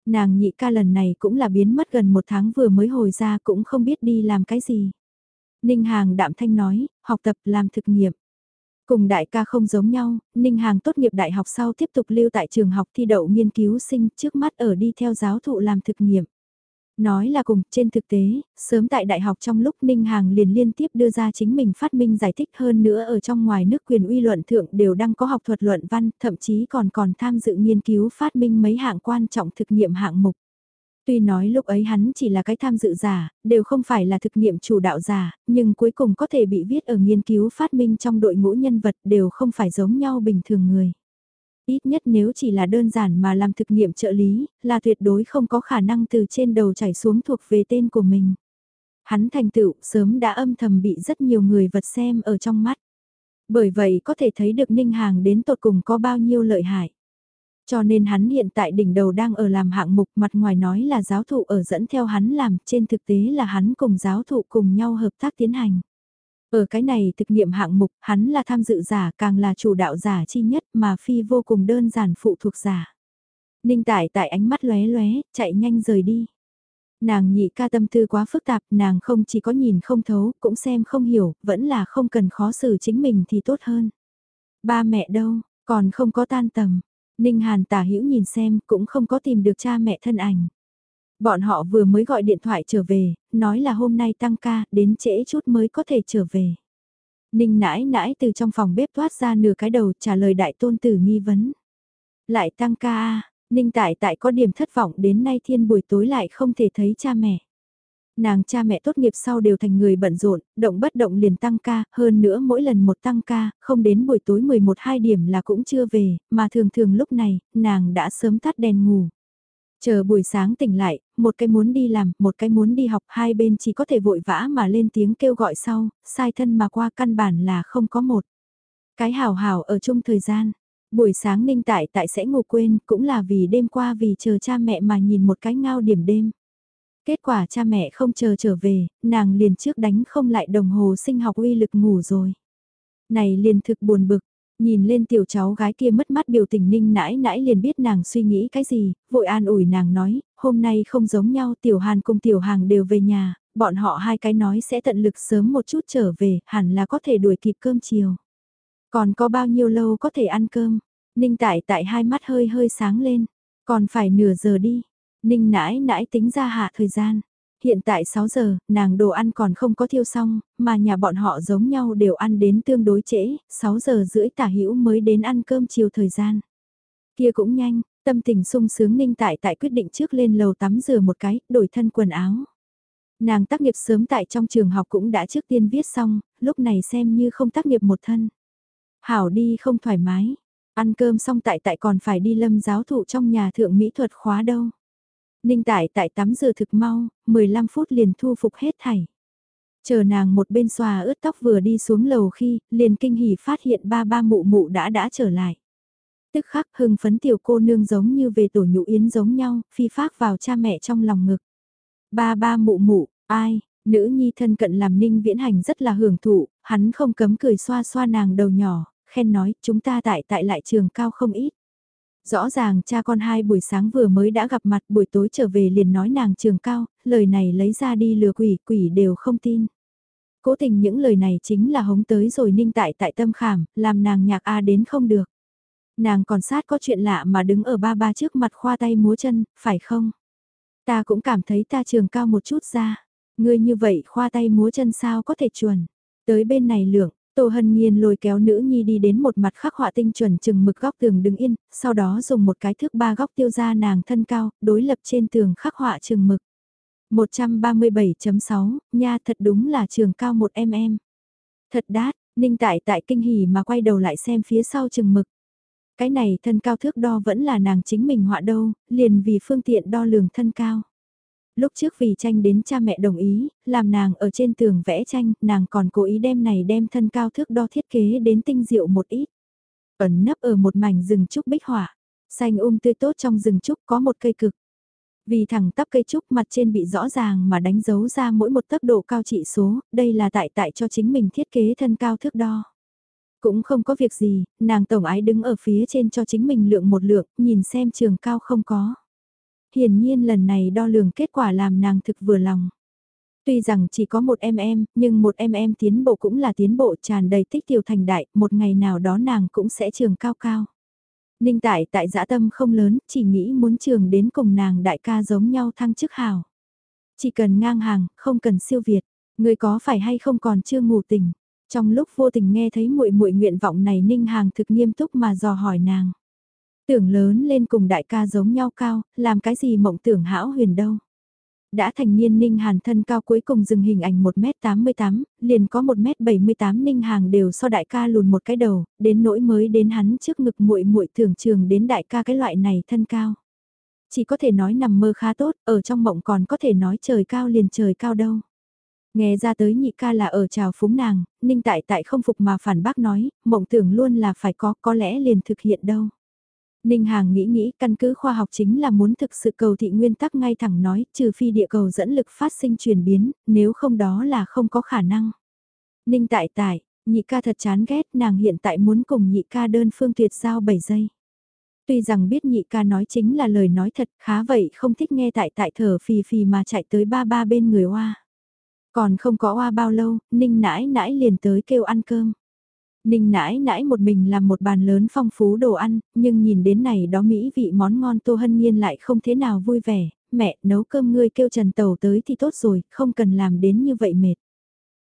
Nàng nhị ca lần này cũng là biến mất gần một tháng vừa mới hồi ra cũng không biết đi làm cái gì. Ninh Hàng đạm thanh nói, học tập làm thực nghiệm. Cùng đại ca không giống nhau, Ninh Hàng tốt nghiệp đại học sau tiếp tục lưu tại trường học thi đậu nghiên cứu sinh trước mắt ở đi theo giáo thụ làm thực nghiệm. Nói là cùng, trên thực tế, sớm tại đại học trong lúc Ninh Hàng liền liên tiếp đưa ra chính mình phát minh giải thích hơn nữa ở trong ngoài nước quyền uy luận thượng đều đang có học thuật luận văn, thậm chí còn còn tham dự nghiên cứu phát minh mấy hạng quan trọng thực nghiệm hạng mục. Tuy nói lúc ấy hắn chỉ là cái tham dự giả, đều không phải là thực nghiệm chủ đạo giả, nhưng cuối cùng có thể bị viết ở nghiên cứu phát minh trong đội ngũ nhân vật đều không phải giống nhau bình thường người. Ít nhất nếu chỉ là đơn giản mà làm thực nghiệm trợ lý, là tuyệt đối không có khả năng từ trên đầu chảy xuống thuộc về tên của mình. Hắn thành tựu sớm đã âm thầm bị rất nhiều người vật xem ở trong mắt. Bởi vậy có thể thấy được Ninh Hàng đến tột cùng có bao nhiêu lợi hại. Cho nên hắn hiện tại đỉnh đầu đang ở làm hạng mục mặt ngoài nói là giáo thụ ở dẫn theo hắn làm, trên thực tế là hắn cùng giáo thụ cùng nhau hợp tác tiến hành. Ở cái này thực nghiệm hạng mục, hắn là tham dự giả càng là chủ đạo giả chi nhất mà phi vô cùng đơn giản phụ thuộc giả. Ninh tải tại ánh mắt lóe lóe, chạy nhanh rời đi. Nàng nhị ca tâm tư quá phức tạp, nàng không chỉ có nhìn không thấu, cũng xem không hiểu, vẫn là không cần khó xử chính mình thì tốt hơn. Ba mẹ đâu, còn không có tan tầm. Ninh Hàn tả hữu nhìn xem, cũng không có tìm được cha mẹ thân ảnh. Bọn họ vừa mới gọi điện thoại trở về, nói là hôm nay tăng ca, đến trễ chút mới có thể trở về. Ninh nãi nãi từ trong phòng bếp thoát ra nửa cái đầu trả lời đại tôn tử nghi vấn. Lại tăng ca Ninh tại tại có điểm thất vọng đến nay thiên buổi tối lại không thể thấy cha mẹ. Nàng cha mẹ tốt nghiệp sau đều thành người bận rộn, động bất động liền tăng ca, hơn nữa mỗi lần một tăng ca, không đến buổi tối 11-2 điểm là cũng chưa về, mà thường thường lúc này, nàng đã sớm tắt đèn ngủ. Chờ buổi sáng tỉnh lại, một cái muốn đi làm, một cái muốn đi học, hai bên chỉ có thể vội vã mà lên tiếng kêu gọi sau, sai thân mà qua căn bản là không có một. Cái hào hào ở chung thời gian, buổi sáng ninh tại tại sẽ ngủ quên, cũng là vì đêm qua vì chờ cha mẹ mà nhìn một cái ngao điểm đêm. Kết quả cha mẹ không chờ trở về, nàng liền trước đánh không lại đồng hồ sinh học uy lực ngủ rồi. Này liền thực buồn bực, Nhìn lên tiểu cháu gái kia mất mắt biểu tình ninh nãi nãi liền biết nàng suy nghĩ cái gì, vội an ủi nàng nói, hôm nay không giống nhau tiểu hàn cùng tiểu hàng đều về nhà, bọn họ hai cái nói sẽ tận lực sớm một chút trở về, hẳn là có thể đuổi kịp cơm chiều. Còn có bao nhiêu lâu có thể ăn cơm? Ninh tại tại hai mắt hơi hơi sáng lên, còn phải nửa giờ đi. Ninh nãi nãi tính ra hạ thời gian. Hiện tại 6 giờ, nàng đồ ăn còn không có thiêu xong, mà nhà bọn họ giống nhau đều ăn đến tương đối trễ, 6 giờ rưỡi tả hữu mới đến ăn cơm chiều thời gian. Kia cũng nhanh, tâm tình sung sướng ninh tại tại quyết định trước lên lầu tắm rửa một cái, đổi thân quần áo. Nàng tác nghiệp sớm tại trong trường học cũng đã trước tiên viết xong, lúc này xem như không tác nghiệp một thân. Hảo đi không thoải mái, ăn cơm xong tại tại còn phải đi lâm giáo thụ trong nhà thượng mỹ thuật khóa đâu. Ninh Tại tại tắm rửa thực mau, 15 phút liền thu phục hết thảy. Chờ nàng một bên xòa ướt tóc vừa đi xuống lầu khi, liền kinh hỉ phát hiện ba ba mụ mụ đã đã trở lại. Tức khắc hưng phấn tiểu cô nương giống như về tổ nhũ yến giống nhau, phi phát vào cha mẹ trong lòng ngực. Ba ba mụ mụ, ai, nữ nhi thân cận làm ninh viễn hành rất là hưởng thụ, hắn không cấm cười xoa xoa nàng đầu nhỏ, khen nói chúng ta tại tại lại trường cao không ít. Rõ ràng cha con hai buổi sáng vừa mới đã gặp mặt buổi tối trở về liền nói nàng trường cao, lời này lấy ra đi lừa quỷ, quỷ đều không tin. Cố tình những lời này chính là hống tới rồi ninh tại tại tâm khảm, làm nàng nhạc A đến không được. Nàng còn sát có chuyện lạ mà đứng ở ba ba trước mặt khoa tay múa chân, phải không? Ta cũng cảm thấy ta trường cao một chút ra. Ngươi như vậy khoa tay múa chân sao có thể chuẩn. Tới bên này lượng, Tô Hân Nhiên lôi kéo nữ nhi đi đến một mặt khắc họa tinh chuẩn chừng mực góc tường đứng yên, sau đó dùng một cái thước ba góc tiêu ra nàng thân cao, đối lập trên tường khắc họa chừng mực. 137.6, nha thật đúng là trường cao một mm. Thật đát, ninh tại tại kinh hỉ mà quay đầu lại xem phía sau chừng mực. Cái này thân cao thước đo vẫn là nàng chính mình họa đâu, liền vì phương tiện đo lường thân cao. Lúc trước vì tranh đến cha mẹ đồng ý, làm nàng ở trên tường vẽ tranh, nàng còn cố ý đem này đem thân cao thước đo thiết kế đến tinh diệu một ít. Ẩn nấp ở một mảnh rừng trúc bích hỏa xanh um tươi tốt trong rừng trúc có một cây cực. Vì thẳng tắp cây trúc mặt trên bị rõ ràng mà đánh dấu ra mỗi một tốc độ cao trị số, đây là tại tại cho chính mình thiết kế thân cao thước đo. Cũng không có việc gì, nàng tổng ái đứng ở phía trên cho chính mình lượng một lượng, nhìn xem trường cao không có. Hiển nhiên lần này đo lường kết quả làm nàng thực vừa lòng. Tuy rằng chỉ có một em em, nhưng một em em tiến bộ cũng là tiến bộ tràn đầy tích tiểu thành đại, một ngày nào đó nàng cũng sẽ trường cao cao. Ninh tại tại dã tâm không lớn, chỉ nghĩ muốn trường đến cùng nàng đại ca giống nhau thăng chức hào. Chỉ cần ngang hàng, không cần siêu việt, người có phải hay không còn chưa ngủ tỉnh. Trong lúc vô tình nghe thấy muội muội nguyện vọng này Ninh Hàng thực nghiêm túc mà dò hỏi nàng. Tưởng lớn lên cùng đại ca giống nhau cao, làm cái gì mộng tưởng hão huyền đâu. Đã thành niên Ninh Hàn thân cao cuối cùng dừng hình ảnh 1m88, liền có 1m78 Ninh Hàng đều so đại ca lùn một cái đầu, đến nỗi mới đến hắn trước ngực muội muội tưởng trường đến đại ca cái loại này thân cao. Chỉ có thể nói nằm mơ khá tốt, ở trong mộng còn có thể nói trời cao liền trời cao đâu. Nghe ra tới nhị ca là ở trào phúng nàng, ninh tại tại không phục mà phản bác nói, mộng tưởng luôn là phải có, có lẽ liền thực hiện đâu. Ninh Hàng nghĩ nghĩ căn cứ khoa học chính là muốn thực sự cầu thị nguyên tắc ngay thẳng nói, trừ phi địa cầu dẫn lực phát sinh chuyển biến, nếu không đó là không có khả năng. Ninh tại tại, nhị ca thật chán ghét nàng hiện tại muốn cùng nhị ca đơn phương tuyệt giao 7 giây. Tuy rằng biết nhị ca nói chính là lời nói thật khá vậy không thích nghe tại tại thở phì phì mà chạy tới ba ba bên người hoa. Còn không có oa bao lâu, Ninh nãi nãi liền tới kêu ăn cơm. Ninh nãi nãi một mình làm một bàn lớn phong phú đồ ăn, nhưng nhìn đến này đó mỹ vị món ngon Tô Hân Nhiên lại không thế nào vui vẻ, mẹ nấu cơm ngươi kêu Trần Tàu tới thì tốt rồi, không cần làm đến như vậy mệt.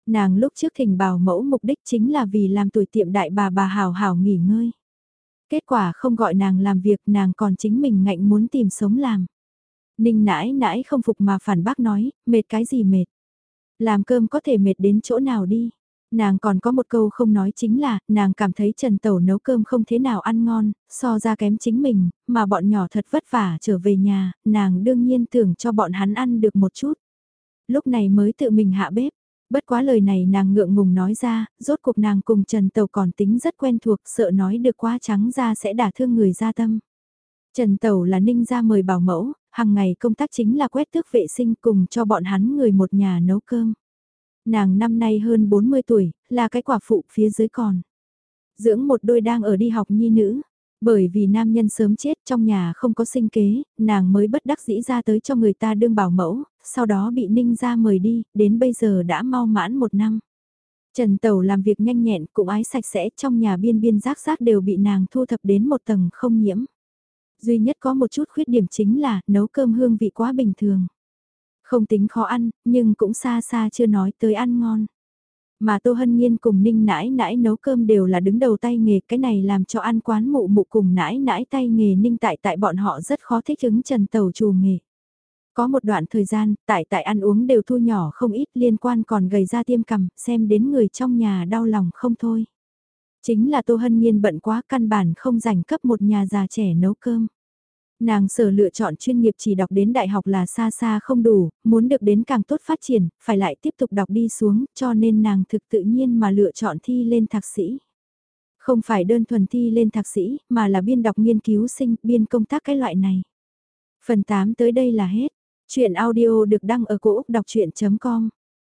Nàng lúc trước thỉnh bảo mẫu mục đích chính là vì làm tuổi tiệm đại bà bà hào hào nghỉ ngơi. Kết quả không gọi nàng làm việc nàng còn chính mình ngạnh muốn tìm sống làm. Ninh nãi nãi không phục mà phản bác nói, mệt cái gì mệt. Làm cơm có thể mệt đến chỗ nào đi. Nàng còn có một câu không nói chính là, nàng cảm thấy Trần Tẩu nấu cơm không thế nào ăn ngon, so ra kém chính mình, mà bọn nhỏ thật vất vả trở về nhà, nàng đương nhiên tưởng cho bọn hắn ăn được một chút. Lúc này mới tự mình hạ bếp, bất quá lời này nàng ngượng ngùng nói ra, rốt cuộc nàng cùng Trần Tẩu còn tính rất quen thuộc, sợ nói được quá trắng ra sẽ đả thương người ra tâm. Trần Tẩu là ninh ra mời bảo mẫu, hàng ngày công tác chính là quét tước vệ sinh cùng cho bọn hắn người một nhà nấu cơm. Nàng năm nay hơn 40 tuổi, là cái quả phụ phía dưới còn. Dưỡng một đôi đang ở đi học nhi nữ. Bởi vì nam nhân sớm chết trong nhà không có sinh kế, nàng mới bất đắc dĩ ra tới cho người ta đương bảo mẫu, sau đó bị ninh ra mời đi, đến bây giờ đã mau mãn một năm. Trần Tẩu làm việc nhanh nhẹn, cũng ái sạch sẽ, trong nhà biên biên rác rác đều bị nàng thu thập đến một tầng không nhiễm duy nhất có một chút khuyết điểm chính là nấu cơm hương vị quá bình thường. Không tính khó ăn, nhưng cũng xa xa chưa nói tới ăn ngon. Mà Tô Hân Nhiên cùng Ninh nãi nãi nấu cơm đều là đứng đầu tay nghề, cái này làm cho ăn quán mụ mụ cùng nãi nãi tay nghề Ninh tại tại bọn họ rất khó thích ứng trần tàu trù nghề. Có một đoạn thời gian, tại tại ăn uống đều thu nhỏ không ít liên quan còn gầy ra tiêm cầm, xem đến người trong nhà đau lòng không thôi. Chính là Tô Hân Nhiên bận quá căn bản không dành cấp một nhà già trẻ nấu cơm. Nàng sở lựa chọn chuyên nghiệp chỉ đọc đến đại học là xa xa không đủ, muốn được đến càng tốt phát triển, phải lại tiếp tục đọc đi xuống, cho nên nàng thực tự nhiên mà lựa chọn thi lên thạc sĩ. Không phải đơn thuần thi lên thạc sĩ, mà là biên đọc nghiên cứu sinh, biên công tác cái loại này. Phần 8 tới đây là hết. Chuyện audio được đăng ở cổ Úc đọc chuyện.com